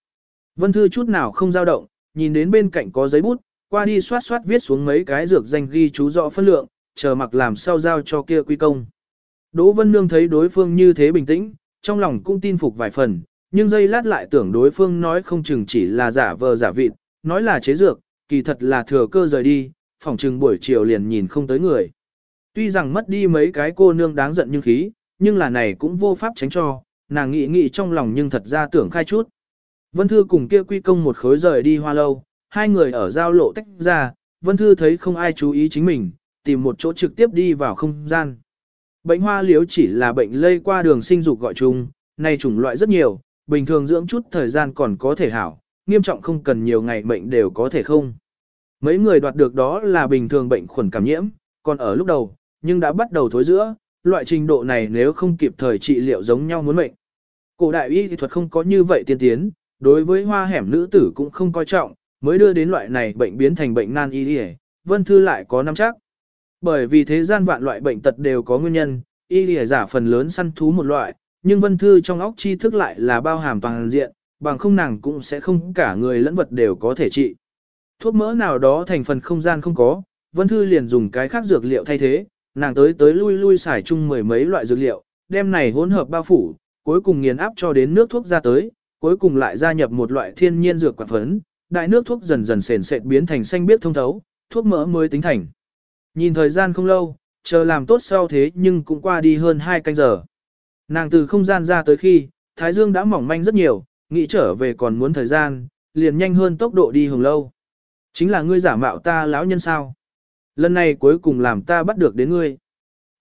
Vân Thư chút nào không dao động, nhìn đến bên cạnh có giấy bút, qua đi soát soát viết xuống mấy cái dược danh ghi chú rõ phân lượng, chờ mặc làm sao giao cho kia quy công. Đỗ Vân Nương thấy đối phương như thế bình tĩnh, trong lòng cũng tin phục vài phần, nhưng giây lát lại tưởng đối phương nói không chừng chỉ là giả vờ giả vịt, nói là chế dược, kỳ thật là thừa cơ rời đi, phòng chừng buổi chiều liền nhìn không tới người. Tuy rằng mất đi mấy cái cô nương đáng giận như khí, nhưng là này cũng vô pháp tránh cho, nàng nghĩ nghĩ trong lòng nhưng thật ra tưởng khai chút. Vân Thư cùng kia quy công một khối rời đi hoa lâu, hai người ở giao lộ tách ra, Vân Thư thấy không ai chú ý chính mình, tìm một chỗ trực tiếp đi vào không gian. Bệnh hoa liếu chỉ là bệnh lây qua đường sinh dục gọi chung, này chủng loại rất nhiều, bình thường dưỡng chút thời gian còn có thể hảo, nghiêm trọng không cần nhiều ngày bệnh đều có thể không. Mấy người đoạt được đó là bình thường bệnh khuẩn cảm nhiễm, còn ở lúc đầu, nhưng đã bắt đầu thối giữa, loại trình độ này nếu không kịp thời trị liệu giống nhau muốn mệnh. Cổ đại y thuật không có như vậy tiên tiến, đối với hoa hẻm nữ tử cũng không coi trọng, mới đưa đến loại này bệnh biến thành bệnh nan y đi vân thư lại có năm chắc. Bởi vì thế gian vạn loại bệnh tật đều có nguyên nhân, y lìa giả phần lớn săn thú một loại, nhưng vân thư trong óc tri thức lại là bao hàm toàn diện, bằng không nàng cũng sẽ không cả người lẫn vật đều có thể trị. Thuốc mỡ nào đó thành phần không gian không có, vân thư liền dùng cái khác dược liệu thay thế, nàng tới tới lui lui xài chung mười mấy loại dược liệu, đem này hỗn hợp bao phủ, cuối cùng nghiền áp cho đến nước thuốc ra tới, cuối cùng lại gia nhập một loại thiên nhiên dược quả phấn, đại nước thuốc dần dần sền sệt biến thành xanh biếc thông thấu, thuốc mỡ mới tính thành. Nhìn thời gian không lâu, chờ làm tốt sau thế nhưng cũng qua đi hơn 2 canh giờ. Nàng từ không gian ra tới khi, Thái Dương đã mỏng manh rất nhiều, nghĩ trở về còn muốn thời gian, liền nhanh hơn tốc độ đi hồng lâu. Chính là ngươi giả mạo ta lão nhân sao. Lần này cuối cùng làm ta bắt được đến ngươi.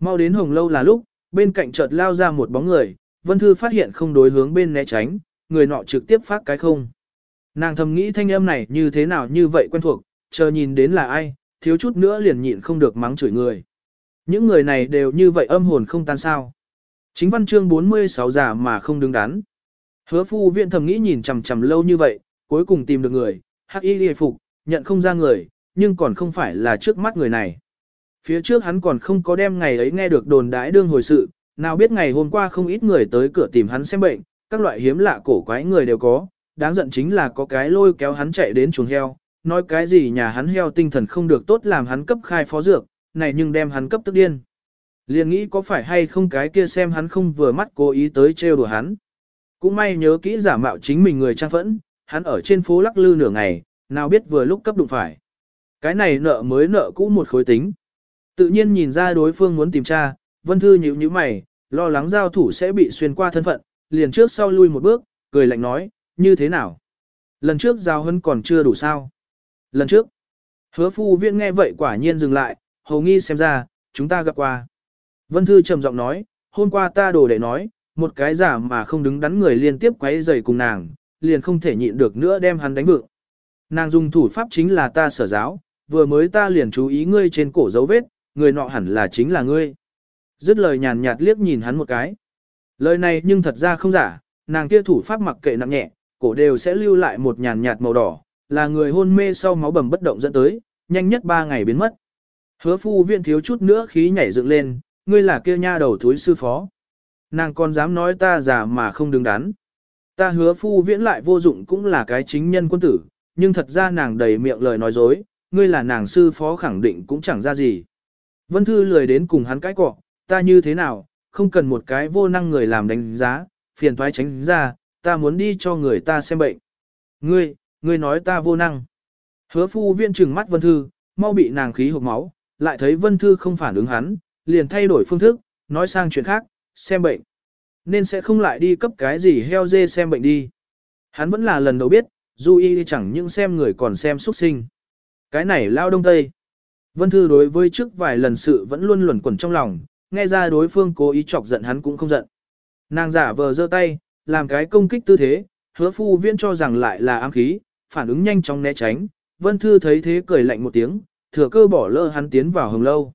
Mau đến hồng lâu là lúc, bên cạnh chợt lao ra một bóng người, Vân Thư phát hiện không đối hướng bên né tránh, người nọ trực tiếp phát cái không. Nàng thầm nghĩ thanh âm này như thế nào như vậy quen thuộc, chờ nhìn đến là ai, thiếu chút nữa liền nhịn không được mắng chửi người. Những người này đều như vậy âm hồn không tan sao. Chính văn chương 46 già mà không đứng đắn. Hứa phu viện thầm nghĩ nhìn chằm chằm lâu như vậy, cuối cùng tìm được người, hắc y hề phục, nhận không ra người, nhưng còn không phải là trước mắt người này. Phía trước hắn còn không có đem ngày ấy nghe được đồn đãi đương hồi sự, nào biết ngày hôm qua không ít người tới cửa tìm hắn xem bệnh, các loại hiếm lạ cổ quái người đều có, đáng giận chính là có cái lôi kéo hắn chạy đến chuồng heo, nói cái gì nhà hắn heo tinh thần không được tốt làm hắn cấp khai phó dược, này nhưng đem hắn cấp tức điên. Liền nghĩ có phải hay không cái kia xem hắn không vừa mắt cố ý tới trêu đùa hắn. Cũng may nhớ kỹ giả mạo chính mình người trang phẫn, hắn ở trên phố lắc lư nửa ngày, nào biết vừa lúc cấp đụng phải. Cái này nợ mới nợ cũ một khối tính. Tự nhiên nhìn ra đối phương muốn tìm tra, vân thư nhíu nhíu mày, lo lắng giao thủ sẽ bị xuyên qua thân phận, liền trước sau lui một bước, cười lạnh nói, như thế nào? Lần trước giao hân còn chưa đủ sao? Lần trước, hứa phu viện nghe vậy quả nhiên dừng lại, hầu nghi xem ra, chúng ta gặp qua. Vân Thư trầm giọng nói, hôm qua ta đồ để nói, một cái giả mà không đứng đắn người liên tiếp quấy rầy cùng nàng, liền không thể nhịn được nữa đem hắn đánh vượng. Nàng dùng thủ pháp chính là ta sở giáo, vừa mới ta liền chú ý ngươi trên cổ dấu vết, người nọ hẳn là chính là ngươi. Dứt lời nhàn nhạt liếc nhìn hắn một cái. Lời này nhưng thật ra không giả, nàng kia thủ pháp mặc kệ nặng nhẹ, cổ đều sẽ lưu lại một nhàn nhạt màu đỏ, là người hôn mê sau máu bầm bất động dẫn tới, nhanh nhất 3 ngày biến mất. Hứa phu viện thiếu chút nữa khí nhảy dựng lên, ngươi là kia nha đầu thúi sư phó. Nàng còn dám nói ta già mà không đứng đắn. Ta hứa phu viễn lại vô dụng cũng là cái chính nhân quân tử, nhưng thật ra nàng đầy miệng lời nói dối, ngươi là nàng sư phó khẳng định cũng chẳng ra gì. Vân Thư lười đến cùng hắn cãi cọ, ta như thế nào, không cần một cái vô năng người làm đánh giá, phiền toái tránh ra, ta muốn đi cho người ta xem bệnh. Ngươi, ngươi nói ta vô năng. Hứa phu viên trừng mắt Vân Thư, mau bị nàng khí hộp máu, lại thấy Vân Thư không phản ứng hắn, liền thay đổi phương thức, nói sang chuyện khác, xem bệnh. Nên sẽ không lại đi cấp cái gì heo dê xem bệnh đi. Hắn vẫn là lần đầu biết, du y chẳng những xem người còn xem xuất sinh. Cái này lao đông tây. Vân Thư đối với trước vài lần sự vẫn luôn luẩn quẩn trong lòng, nghe ra đối phương cố ý chọc giận hắn cũng không giận. Nàng giả vờ giơ tay, làm cái công kích tư thế, hứa phu viên cho rằng lại là ám khí, phản ứng nhanh chóng né tránh. Vân Thư thấy thế cười lạnh một tiếng, thừa cơ bỏ lỡ hắn tiến vào hồng lâu.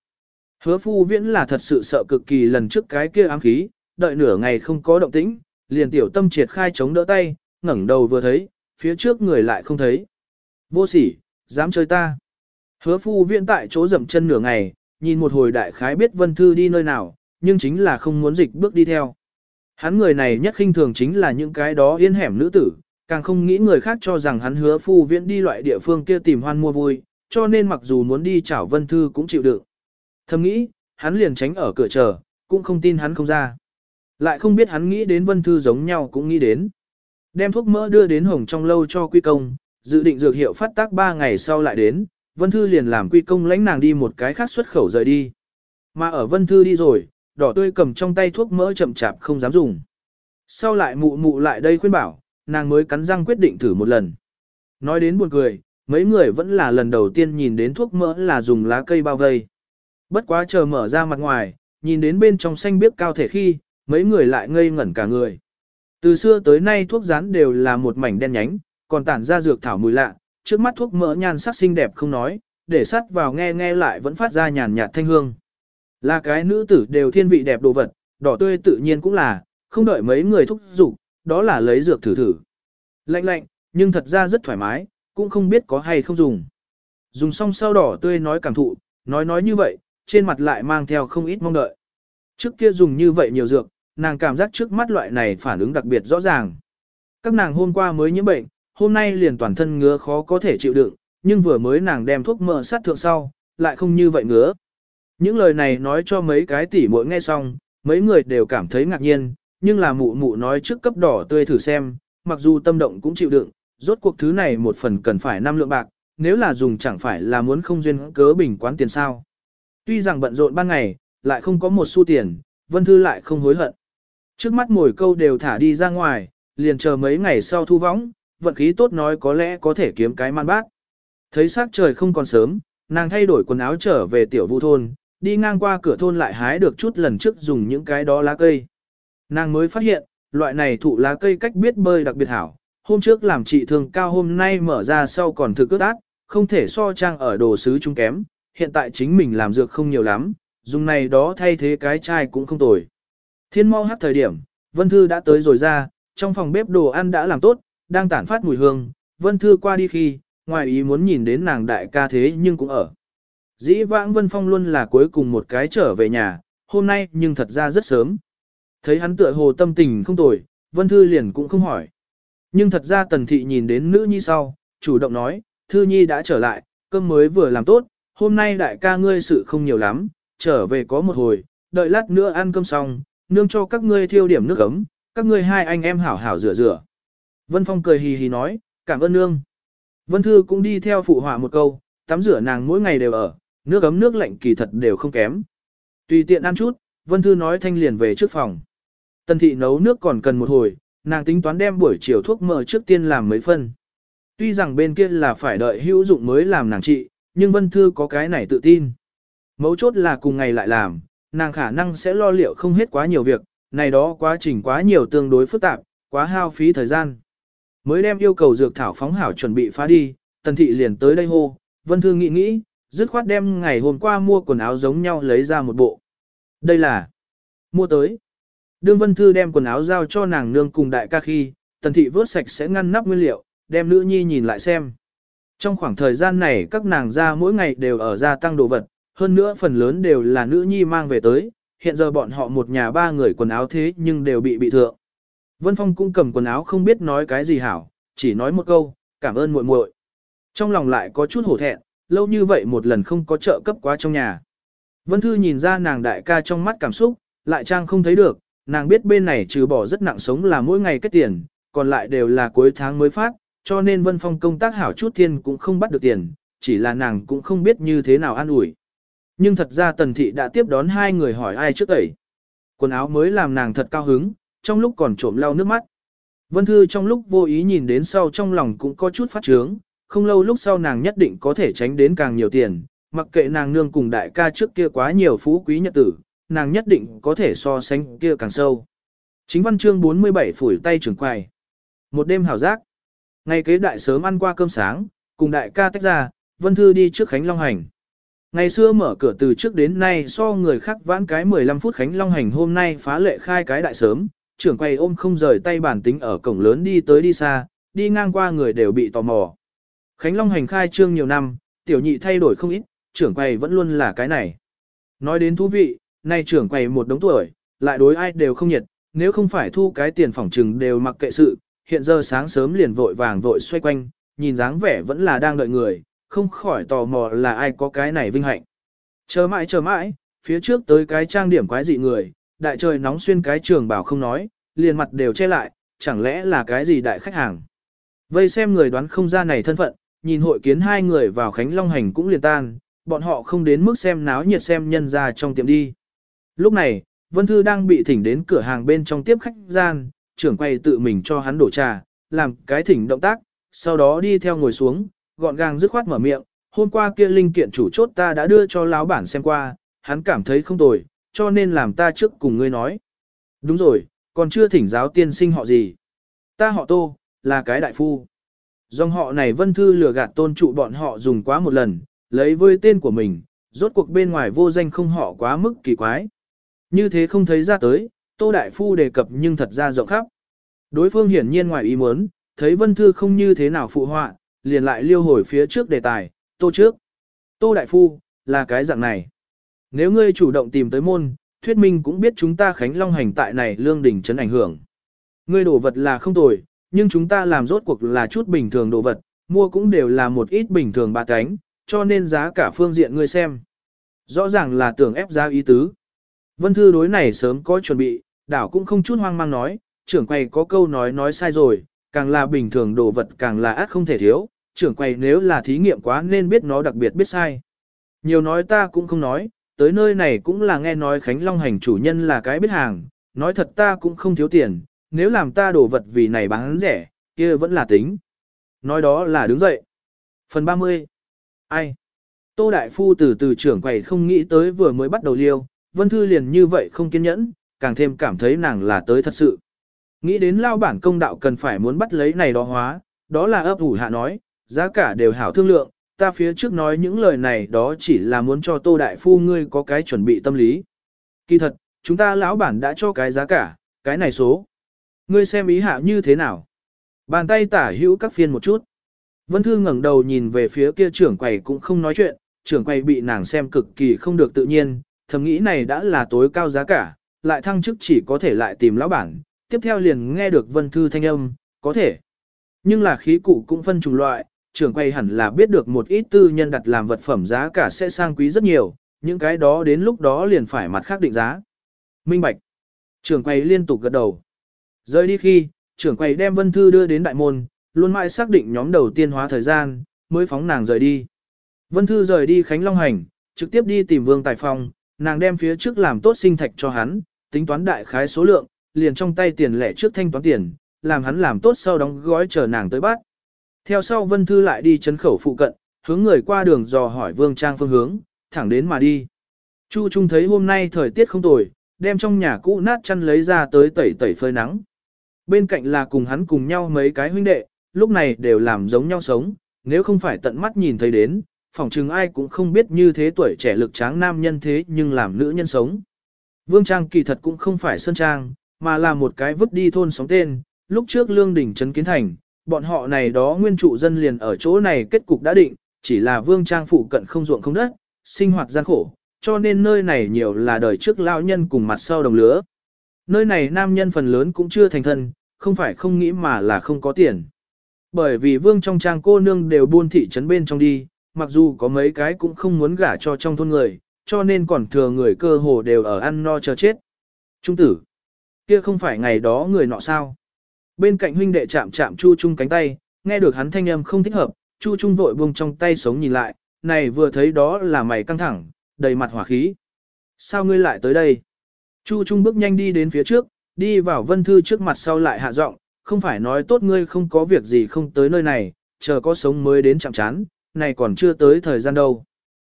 Hứa phu viễn là thật sự sợ cực kỳ lần trước cái kia ám khí, đợi nửa ngày không có động tĩnh, liền tiểu tâm triệt khai chống đỡ tay, ngẩng đầu vừa thấy, phía trước người lại không thấy. Vô sỉ, dám chơi ta. Hứa phu viễn tại chỗ dậm chân nửa ngày, nhìn một hồi đại khái biết Vân Thư đi nơi nào, nhưng chính là không muốn dịch bước đi theo. Hắn người này nhất khinh thường chính là những cái đó yên hẻm nữ tử, càng không nghĩ người khác cho rằng hắn hứa phu viễn đi loại địa phương kia tìm hoan mua vui, cho nên mặc dù muốn đi chảo Vân Thư cũng chịu được. Thầm nghĩ, hắn liền tránh ở cửa chờ, cũng không tin hắn không ra. Lại không biết hắn nghĩ đến Vân Thư giống nhau cũng nghĩ đến. Đem thuốc mỡ đưa đến hồng trong lâu cho quy công, dự định dược hiệu phát tác 3 ngày sau lại đến, Vân Thư liền làm quy công lãnh nàng đi một cái khác xuất khẩu rời đi. Mà ở Vân Thư đi rồi, đỏ tươi cầm trong tay thuốc mỡ chậm chạp không dám dùng. Sau lại mụ mụ lại đây khuyên bảo, nàng mới cắn răng quyết định thử một lần. Nói đến buồn cười, mấy người vẫn là lần đầu tiên nhìn đến thuốc mỡ là dùng lá cây bao vây. Bất quá chờ mở ra mặt ngoài, nhìn đến bên trong xanh biếc cao thể khi, mấy người lại ngây ngẩn cả người. Từ xưa tới nay thuốc rán đều là một mảnh đen nhánh, còn tản ra dược thảo mùi lạ, trước mắt thuốc mỡ nhan sắc xinh đẹp không nói, để sắt vào nghe nghe lại vẫn phát ra nhàn nhạt thanh hương. Là cái nữ tử đều thiên vị đẹp đồ vật, đỏ tươi tự nhiên cũng là, không đợi mấy người thúc dục, đó là lấy dược thử thử. Lạnh lạnh, nhưng thật ra rất thoải mái, cũng không biết có hay không dùng. Dùng xong sau đỏ tươi nói cảm thụ, nói nói như vậy, trên mặt lại mang theo không ít mong đợi. Trước kia dùng như vậy nhiều dược, nàng cảm giác trước mắt loại này phản ứng đặc biệt rõ ràng. Các nàng hôm qua mới nhiễm bệnh, hôm nay liền toàn thân ngứa khó có thể chịu đựng, nhưng vừa mới nàng đem thuốc mỡ sát thượng sau, lại không như vậy ngứa. Những lời này nói cho mấy cái tỉ mỗi nghe xong, mấy người đều cảm thấy ngạc nhiên, nhưng là mụ mụ nói trước cấp đỏ tươi thử xem, mặc dù tâm động cũng chịu đựng, rốt cuộc thứ này một phần cần phải năm lượng bạc, nếu là dùng chẳng phải là muốn không duyên cớ bình quán tiền sao. Tuy rằng bận rộn ban ngày, lại không có một xu tiền, Vân Thư lại không hối hận. Trước mắt mồi câu đều thả đi ra ngoài, liền chờ mấy ngày sau thu võng, vận khí tốt nói có lẽ có thể kiếm cái man bác. Thấy sắc trời không còn sớm, nàng thay đổi quần áo trở về tiểu vu thôn, đi ngang qua cửa thôn lại hái được chút lần trước dùng những cái đó lá cây. Nàng mới phát hiện, loại này thụ lá cây cách biết bơi đặc biệt hảo, hôm trước làm trị thường cao hôm nay mở ra sau còn thực ước ác, không thể so trang ở đồ sứ chúng kém, hiện tại chính mình làm dược không nhiều lắm, dùng này đó thay thế cái chai cũng không tồi. Thiên mau hát thời điểm, Vân Thư đã tới rồi ra, trong phòng bếp đồ ăn đã làm tốt, đang tản phát mùi hương, Vân Thư qua đi khi, ngoài ý muốn nhìn đến nàng đại ca thế nhưng cũng ở. Dĩ vãng Vân Phong luôn là cuối cùng một cái trở về nhà, hôm nay nhưng thật ra rất sớm. Thấy hắn tựa hồ tâm tình không tồi, Vân Thư liền cũng không hỏi. Nhưng thật ra Tần Thị nhìn đến nữ nhi sau, chủ động nói, Thư Nhi đã trở lại, cơm mới vừa làm tốt, hôm nay đại ca ngươi sự không nhiều lắm, trở về có một hồi, đợi lát nữa ăn cơm xong, nương cho các ngươi thiêu điểm nước ấm, các ngươi hai anh em hảo hảo rửa rửa. Vân Phong cười hì hì nói, cảm ơn nương. Vân Thư cũng đi theo phụ họa một câu, tắm rửa nàng mỗi ngày đều ở, nước ấm nước lạnh kỳ thật đều không kém. Tùy tiện ăn chút, Vân Thư nói thanh liền về trước phòng. Tần thị nấu nước còn cần một hồi, nàng tính toán đem buổi chiều thuốc mỡ trước tiên làm mấy phân. Tuy rằng bên kia là phải đợi hữu dụng mới làm nàng trị, nhưng Vân Thư có cái này tự tin. Mấu chốt là cùng ngày lại làm, nàng khả năng sẽ lo liệu không hết quá nhiều việc, này đó quá trình quá nhiều tương đối phức tạp, quá hao phí thời gian. Mới đem yêu cầu dược thảo phóng hảo chuẩn bị phá đi, tần thị liền tới đây hô, vân Thư nghĩ nghĩ, dứt khoát đem ngày hôm qua mua quần áo giống nhau lấy ra một bộ. Đây là mua tới. Đương vân thư đem quần áo giao cho nàng nương cùng đại ca khi, tần thị vớt sạch sẽ ngăn nắp nguyên liệu, đem nữ nhi nhìn lại xem. Trong khoảng thời gian này các nàng ra mỗi ngày đều ở gia tăng đồ vật, hơn nữa phần lớn đều là nữ nhi mang về tới, hiện giờ bọn họ một nhà ba người quần áo thế nhưng đều bị bị thượng. Vân Phong cũng cầm quần áo không biết nói cái gì hảo, chỉ nói một câu, cảm ơn muội muội. Trong lòng lại có chút hổ thẹn, lâu như vậy một lần không có trợ cấp quá trong nhà. Vân Thư nhìn ra nàng đại ca trong mắt cảm xúc, lại trang không thấy được, nàng biết bên này trừ bỏ rất nặng sống là mỗi ngày kết tiền, còn lại đều là cuối tháng mới phát, cho nên Vân Phong công tác hảo chút thiên cũng không bắt được tiền, chỉ là nàng cũng không biết như thế nào an ủi. Nhưng thật ra Tần Thị đã tiếp đón hai người hỏi ai trước tẩy. Quần áo mới làm nàng thật cao hứng, trong lúc còn trộm lau nước mắt. Vân Thư trong lúc vô ý nhìn đến sau trong lòng cũng có chút phát trướng, không lâu lúc sau nàng nhất định có thể tránh đến càng nhiều tiền, mặc kệ nàng nương cùng đại ca trước kia quá nhiều phú quý nhật tử, nàng nhất định có thể so sánh kia càng sâu. Chính văn chương 47 phủi tay trưởng quài. Một đêm hảo giác. Ngày kế đại sớm ăn qua cơm sáng, cùng đại ca tách ra, Vân Thư đi trước Khánh Long Hành. Ngày xưa mở cửa từ trước đến nay so người khác vãn cái 15 phút Khánh Long Hành hôm nay phá lệ khai cái đại sớm, trưởng quầy ôm không rời tay bản tính ở cổng lớn đi tới đi xa, đi ngang qua người đều bị tò mò. Khánh Long Hành khai trương nhiều năm, tiểu nhị thay đổi không ít, trưởng quầy vẫn luôn là cái này. Nói đến thú vị, nay trưởng quầy một đống tuổi, lại đối ai đều không nhiệt, nếu không phải thu cái tiền phỏng trừng đều mặc kệ sự, hiện giờ sáng sớm liền vội vàng vội xoay quanh, nhìn dáng vẻ vẫn là đang đợi người, không khỏi tò mò là ai có cái này vinh hạnh. Chờ mãi chờ mãi, phía trước tới cái trang điểm quái dị người, đại trời nóng xuyên cái trường bảo không nói, liền mặt đều che lại, chẳng lẽ là cái gì đại khách hàng. Vây xem người đoán không ra này thân phận, nhìn hội kiến hai người vào Khánh Long Hành cũng liền tan, bọn họ không đến mức xem náo nhiệt xem nhân ra trong tiệm đi. Lúc này, Vân Thư đang bị thỉnh đến cửa hàng bên trong tiếp khách gian, trưởng quay tự mình cho hắn đổ trà, làm cái thỉnh động tác, sau đó đi theo ngồi xuống, gọn gàng dứt khoát mở miệng, hôm qua kia linh kiện chủ chốt ta đã đưa cho lão bản xem qua, hắn cảm thấy không tồi, cho nên làm ta trước cùng ngươi nói. Đúng rồi, còn chưa thỉnh giáo tiên sinh họ gì. Ta họ tô, là cái đại phu. Dòng họ này vân thư lừa gạt tôn trụ bọn họ dùng quá một lần, lấy với tên của mình, rốt cuộc bên ngoài vô danh không họ quá mức kỳ quái. Như thế không thấy ra tới, tô đại phu đề cập nhưng thật ra rộng khắp. Đối phương hiển nhiên ngoài ý muốn, thấy vân thư không như thế nào phụ họa, liền lại liêu hồi phía trước đề tài, tô trước. Tô đại phu, là cái dạng này. Nếu ngươi chủ động tìm tới môn, thuyết minh cũng biết chúng ta khánh long hành tại này lương đỉnh chấn ảnh hưởng. Ngươi đổ vật là không tồi, nhưng chúng ta làm rốt cuộc là chút bình thường đồ vật, mua cũng đều là một ít bình thường ba cánh, cho nên giá cả phương diện ngươi xem. Rõ ràng là tưởng ép giá ý tứ. Vân Thư đối này sớm có chuẩn bị, đảo cũng không chút hoang mang nói, trưởng quầy có câu nói nói sai rồi, càng là bình thường đồ vật càng là ác không thể thiếu, trưởng quầy nếu là thí nghiệm quá nên biết nó đặc biệt biết sai. Nhiều nói ta cũng không nói, tới nơi này cũng là nghe nói Khánh Long hành chủ nhân là cái biết hàng, nói thật ta cũng không thiếu tiền, nếu làm ta đồ vật vì này bán rẻ, kia vẫn là tính. Nói đó là đứng dậy. Phần 30. Ai? Tô Đại Phu từ từ trưởng quầy không nghĩ tới vừa mới bắt đầu liêu, Vân Thư liền như vậy không kiên nhẫn, càng thêm cảm thấy nàng là tới thật sự. Nghĩ đến lao bản công đạo cần phải muốn bắt lấy này đó hóa, đó là ấp ủ hạ nói, giá cả đều hảo thương lượng, ta phía trước nói những lời này đó chỉ là muốn cho Tô Đại Phu ngươi có cái chuẩn bị tâm lý. Kỳ thật, chúng ta lão bản đã cho cái giá cả, cái này số. Ngươi xem ý hạ như thế nào? Bàn tay tả hữu các phiên một chút. Vân Thư ngẩng đầu nhìn về phía kia trưởng quầy cũng không nói chuyện, trưởng quầy bị nàng xem cực kỳ không được tự nhiên, thầm nghĩ này đã là tối cao giá cả, lại thăng chức chỉ có thể lại tìm lão bản, tiếp theo liền nghe được Vân Thư thanh âm, có thể. Nhưng là khí cụ cũng phân chủng loại, trưởng quầy hẳn là biết được một ít tư nhân đặt làm vật phẩm giá cả sẽ sang quý rất nhiều, những cái đó đến lúc đó liền phải mặt khác định giá. Minh Bạch. Trưởng quầy liên tục gật đầu. Rời đi khi, trưởng quầy đem Vân Thư đưa đến đại môn, luôn mãi xác định nhóm đầu tiên hóa thời gian, mới phóng nàng rời đi. Vân Thư rời đi Khánh Long Hành, trực tiếp đi tìm Vương Tài Phong, nàng đem phía trước làm tốt sinh thạch cho hắn, tính toán đại khái số lượng, liền trong tay tiền lẻ trước thanh toán tiền, làm hắn làm tốt sau đóng gói chờ nàng tới bắt. Theo sau Vân Thư lại đi chấn khẩu phụ cận, hướng người qua đường dò hỏi Vương Trang phương hướng, thẳng đến mà đi. Chu Trung thấy hôm nay thời tiết không tồi, đem trong nhà cũ nát chăn lấy ra tới tẩy tẩy phơi nắng. Bên cạnh là cùng hắn cùng nhau mấy cái huynh đệ, lúc này đều làm giống nhau sống, nếu không phải tận mắt nhìn thấy đến, phỏng chừng ai cũng không biết như thế tuổi trẻ lực tráng nam nhân thế nhưng làm nữ nhân sống. Vương Trang kỳ thật cũng không phải Sơn Trang, mà là một cái vứt đi thôn sóng tên, lúc trước lương đỉnh trấn kiến thành, bọn họ này đó nguyên trụ dân liền ở chỗ này kết cục đã định, chỉ là Vương Trang phụ cận không ruộng không đất, sinh hoạt gian khổ, cho nên nơi này nhiều là đời trước lão nhân cùng mặt sau đồng lứa. Nơi này nam nhân phần lớn cũng chưa thành thân, không phải không nghĩ mà là không có tiền. Bởi vì vương trong trang cô nương đều buôn thị trấn bên trong đi, mặc dù có mấy cái cũng không muốn gả cho trong thôn người, cho nên còn thừa người cơ hồ đều ở ăn no chờ chết. Trung tử, kia không phải ngày đó người nọ sao. Bên cạnh huynh đệ chạm chạm Chu Trung cánh tay, nghe được hắn thanh âm không thích hợp, Chu Trung vội buông trong tay sống nhìn lại, này vừa thấy đó là mày căng thẳng, đầy mặt hỏa khí. Sao ngươi lại tới đây? Chu Trung bước nhanh đi đến phía trước, đi vào Vân Thư trước mặt sau lại hạ giọng, không phải nói tốt ngươi không có việc gì không tới nơi này, chờ có sống mới đến chạm chán, này còn chưa tới thời gian đâu.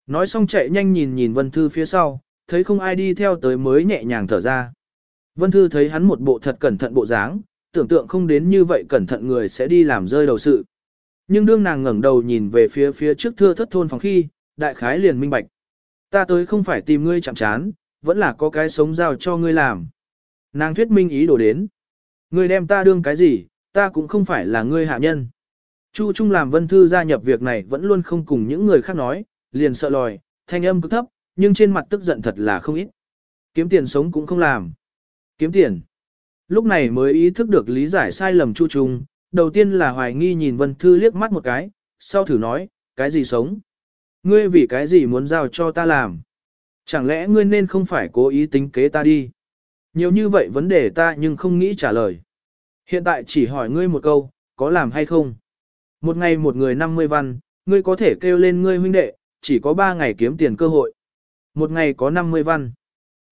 Nói xong chạy nhanh nhìn nhìn Vân Thư phía sau, thấy không ai đi theo tới mới nhẹ nhàng thở ra. Vân Thư thấy hắn một bộ thật cẩn thận bộ dáng, tưởng tượng không đến như vậy cẩn thận người sẽ đi làm rơi đầu sự. Nhưng đương nàng ngẩng đầu nhìn về phía phía trước thưa thất thôn phòng khi, đại khái liền minh bạch. Ta tới không phải tìm ngươi chạm chán, vẫn là có cái sống giao cho ngươi làm. Nàng thuyết minh ý đồ đến. Ngươi đem ta đương cái gì, ta cũng không phải là ngươi hạ nhân. Chu Trung làm vân thư gia nhập việc này vẫn luôn không cùng những người khác nói, liền sợ lòi, thanh âm cực thấp, nhưng trên mặt tức giận thật là không ít. Kiếm tiền sống cũng không làm. Kiếm tiền. Lúc này mới ý thức được lý giải sai lầm Chu Trung, đầu tiên là hoài nghi nhìn Vân Thư liếc mắt một cái, sau thử nói, cái gì sống? Ngươi vì cái gì muốn giao cho ta làm? Chẳng lẽ ngươi nên không phải cố ý tính kế ta đi? Nhiều như vậy vấn đề ta nhưng không nghĩ trả lời. Hiện tại chỉ hỏi ngươi một câu, có làm hay không? Một ngày một người 50 văn, ngươi có thể kêu lên ngươi huynh đệ, chỉ có 3 ngày kiếm tiền cơ hội. Một ngày có 50 văn.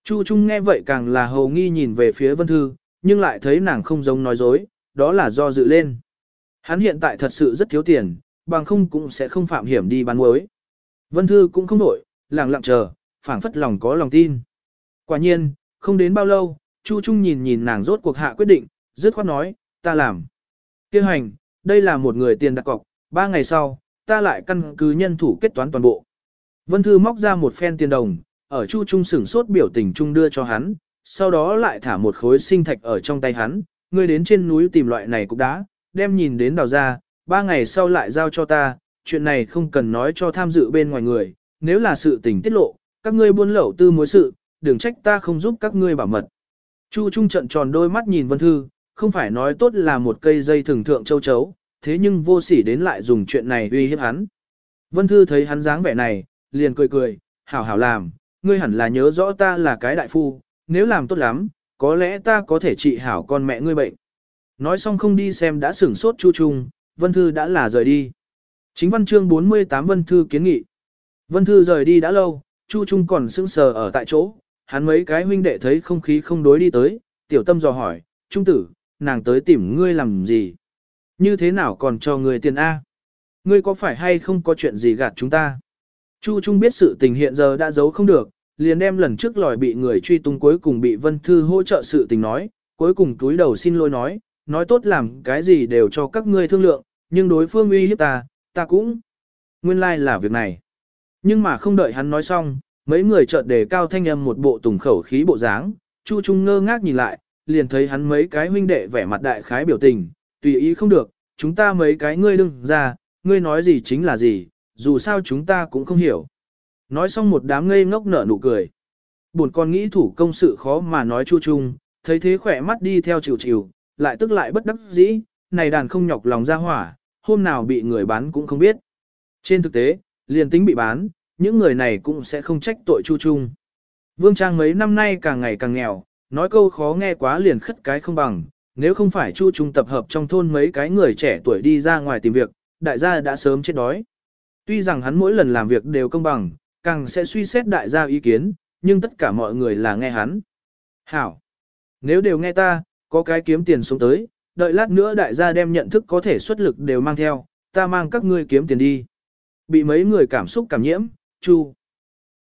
Chu Trung nghe vậy càng là hầu nghi nhìn về phía Vân Thư, nhưng lại thấy nàng không giống nói dối, đó là do dự lên. Hắn hiện tại thật sự rất thiếu tiền, bằng không cũng sẽ không phạm hiểm đi bán muối. Vân Thư cũng không đổi, lặng lặng chờ, phảng phất lòng có lòng tin. Quả nhiên, không đến bao lâu, Chu Trung nhìn nhìn nàng rốt cuộc hạ quyết định, dứt khoát nói, ta làm. Kêu hành, đây là một người tiền đặt cọc, ba ngày sau, ta lại căn cứ nhân thủ kết toán toàn bộ. Vân Thư móc ra một phen tiền đồng, ở Chu Trung sửng sốt biểu tình Trung đưa cho hắn, sau đó lại thả một khối sinh thạch ở trong tay hắn, ngươi đến trên núi tìm loại này cục đá, đem nhìn đến đào ra, ba ngày sau lại giao cho ta, chuyện này không cần nói cho tham dự bên ngoài người, nếu là sự tình tiết lộ, các ngươi buôn lậu tư mối sự, đừng trách ta không giúp các ngươi bảo mật. Chu Trung trận tròn đôi mắt nhìn Vân Thư, không phải nói tốt là một cây dây thường thượng châu chấu, thế nhưng vô sỉ đến lại dùng chuyện này uy hiếp hắn. Vân Thư thấy hắn dáng vẻ này, liền cười cười, hảo hảo làm, ngươi hẳn là nhớ rõ ta là cái đại phu, nếu làm tốt lắm, có lẽ ta có thể trị hảo con mẹ ngươi bệnh. Nói xong không đi xem đã sửng sốt Chu Trung, Vân Thư đã là rời đi. Chính văn chương 48 Vân Thư kiến nghị. Vân Thư rời đi đã lâu, Chu Trung còn sững sờ ở tại chỗ, hắn mấy cái huynh đệ thấy không khí không đối đi tới, tiểu tâm dò hỏi, Trung tử, nàng tới tìm ngươi làm gì? Như thế nào còn cho người tiền A? Ngươi có phải hay không có chuyện gì gạt chúng ta? Chu Trung biết sự tình hiện giờ đã giấu không được, liền đem lần trước lòi bị người truy tung cuối cùng bị Vân Thư hỗ trợ sự tình nói, cuối cùng túi đầu xin lỗi nói, nói tốt làm cái gì đều cho các ngươi thương lượng, nhưng đối phương uy hiếp ta, ta cũng. Nguyên lai like là việc này. Nhưng mà không đợi hắn nói xong, mấy người chợt đề cao thanh âm một bộ tùng khẩu khí bộ dáng, Chu Trung ngơ ngác nhìn lại, liền thấy hắn mấy cái huynh đệ vẻ mặt đại khái biểu tình, tùy ý không được, chúng ta mấy cái ngươi đừng ra, ngươi nói gì chính là gì, dù sao chúng ta cũng không hiểu. Nói xong một đám ngây ngốc nở nụ cười. Buồn con nghĩ thủ công sự khó mà nói chu chung, thấy thế khỏe mắt đi theo chịu chịu, lại tức lại bất đắc dĩ, này đàn không nhọc lòng ra hỏa, hôm nào bị người bán cũng không biết. Trên thực tế, liền tính bị bán, những người này cũng sẽ không trách tội chu chung. Vương Trang mấy năm nay càng ngày càng nghèo, nói câu khó nghe quá liền khất cái không bằng, nếu không phải chu trung tập hợp trong thôn mấy cái người trẻ tuổi đi ra ngoài tìm việc, đại gia đã sớm chết đói. Tuy rằng hắn mỗi lần làm việc đều công bằng, càng sẽ suy xét đại gia ý kiến, nhưng tất cả mọi người là nghe hắn. Hảo! Nếu đều nghe ta, có cái kiếm tiền xuống tới, đợi lát nữa đại gia đem nhận thức có thể xuất lực đều mang theo, ta mang các ngươi kiếm tiền đi. Bị mấy người cảm xúc cảm nhiễm, chu.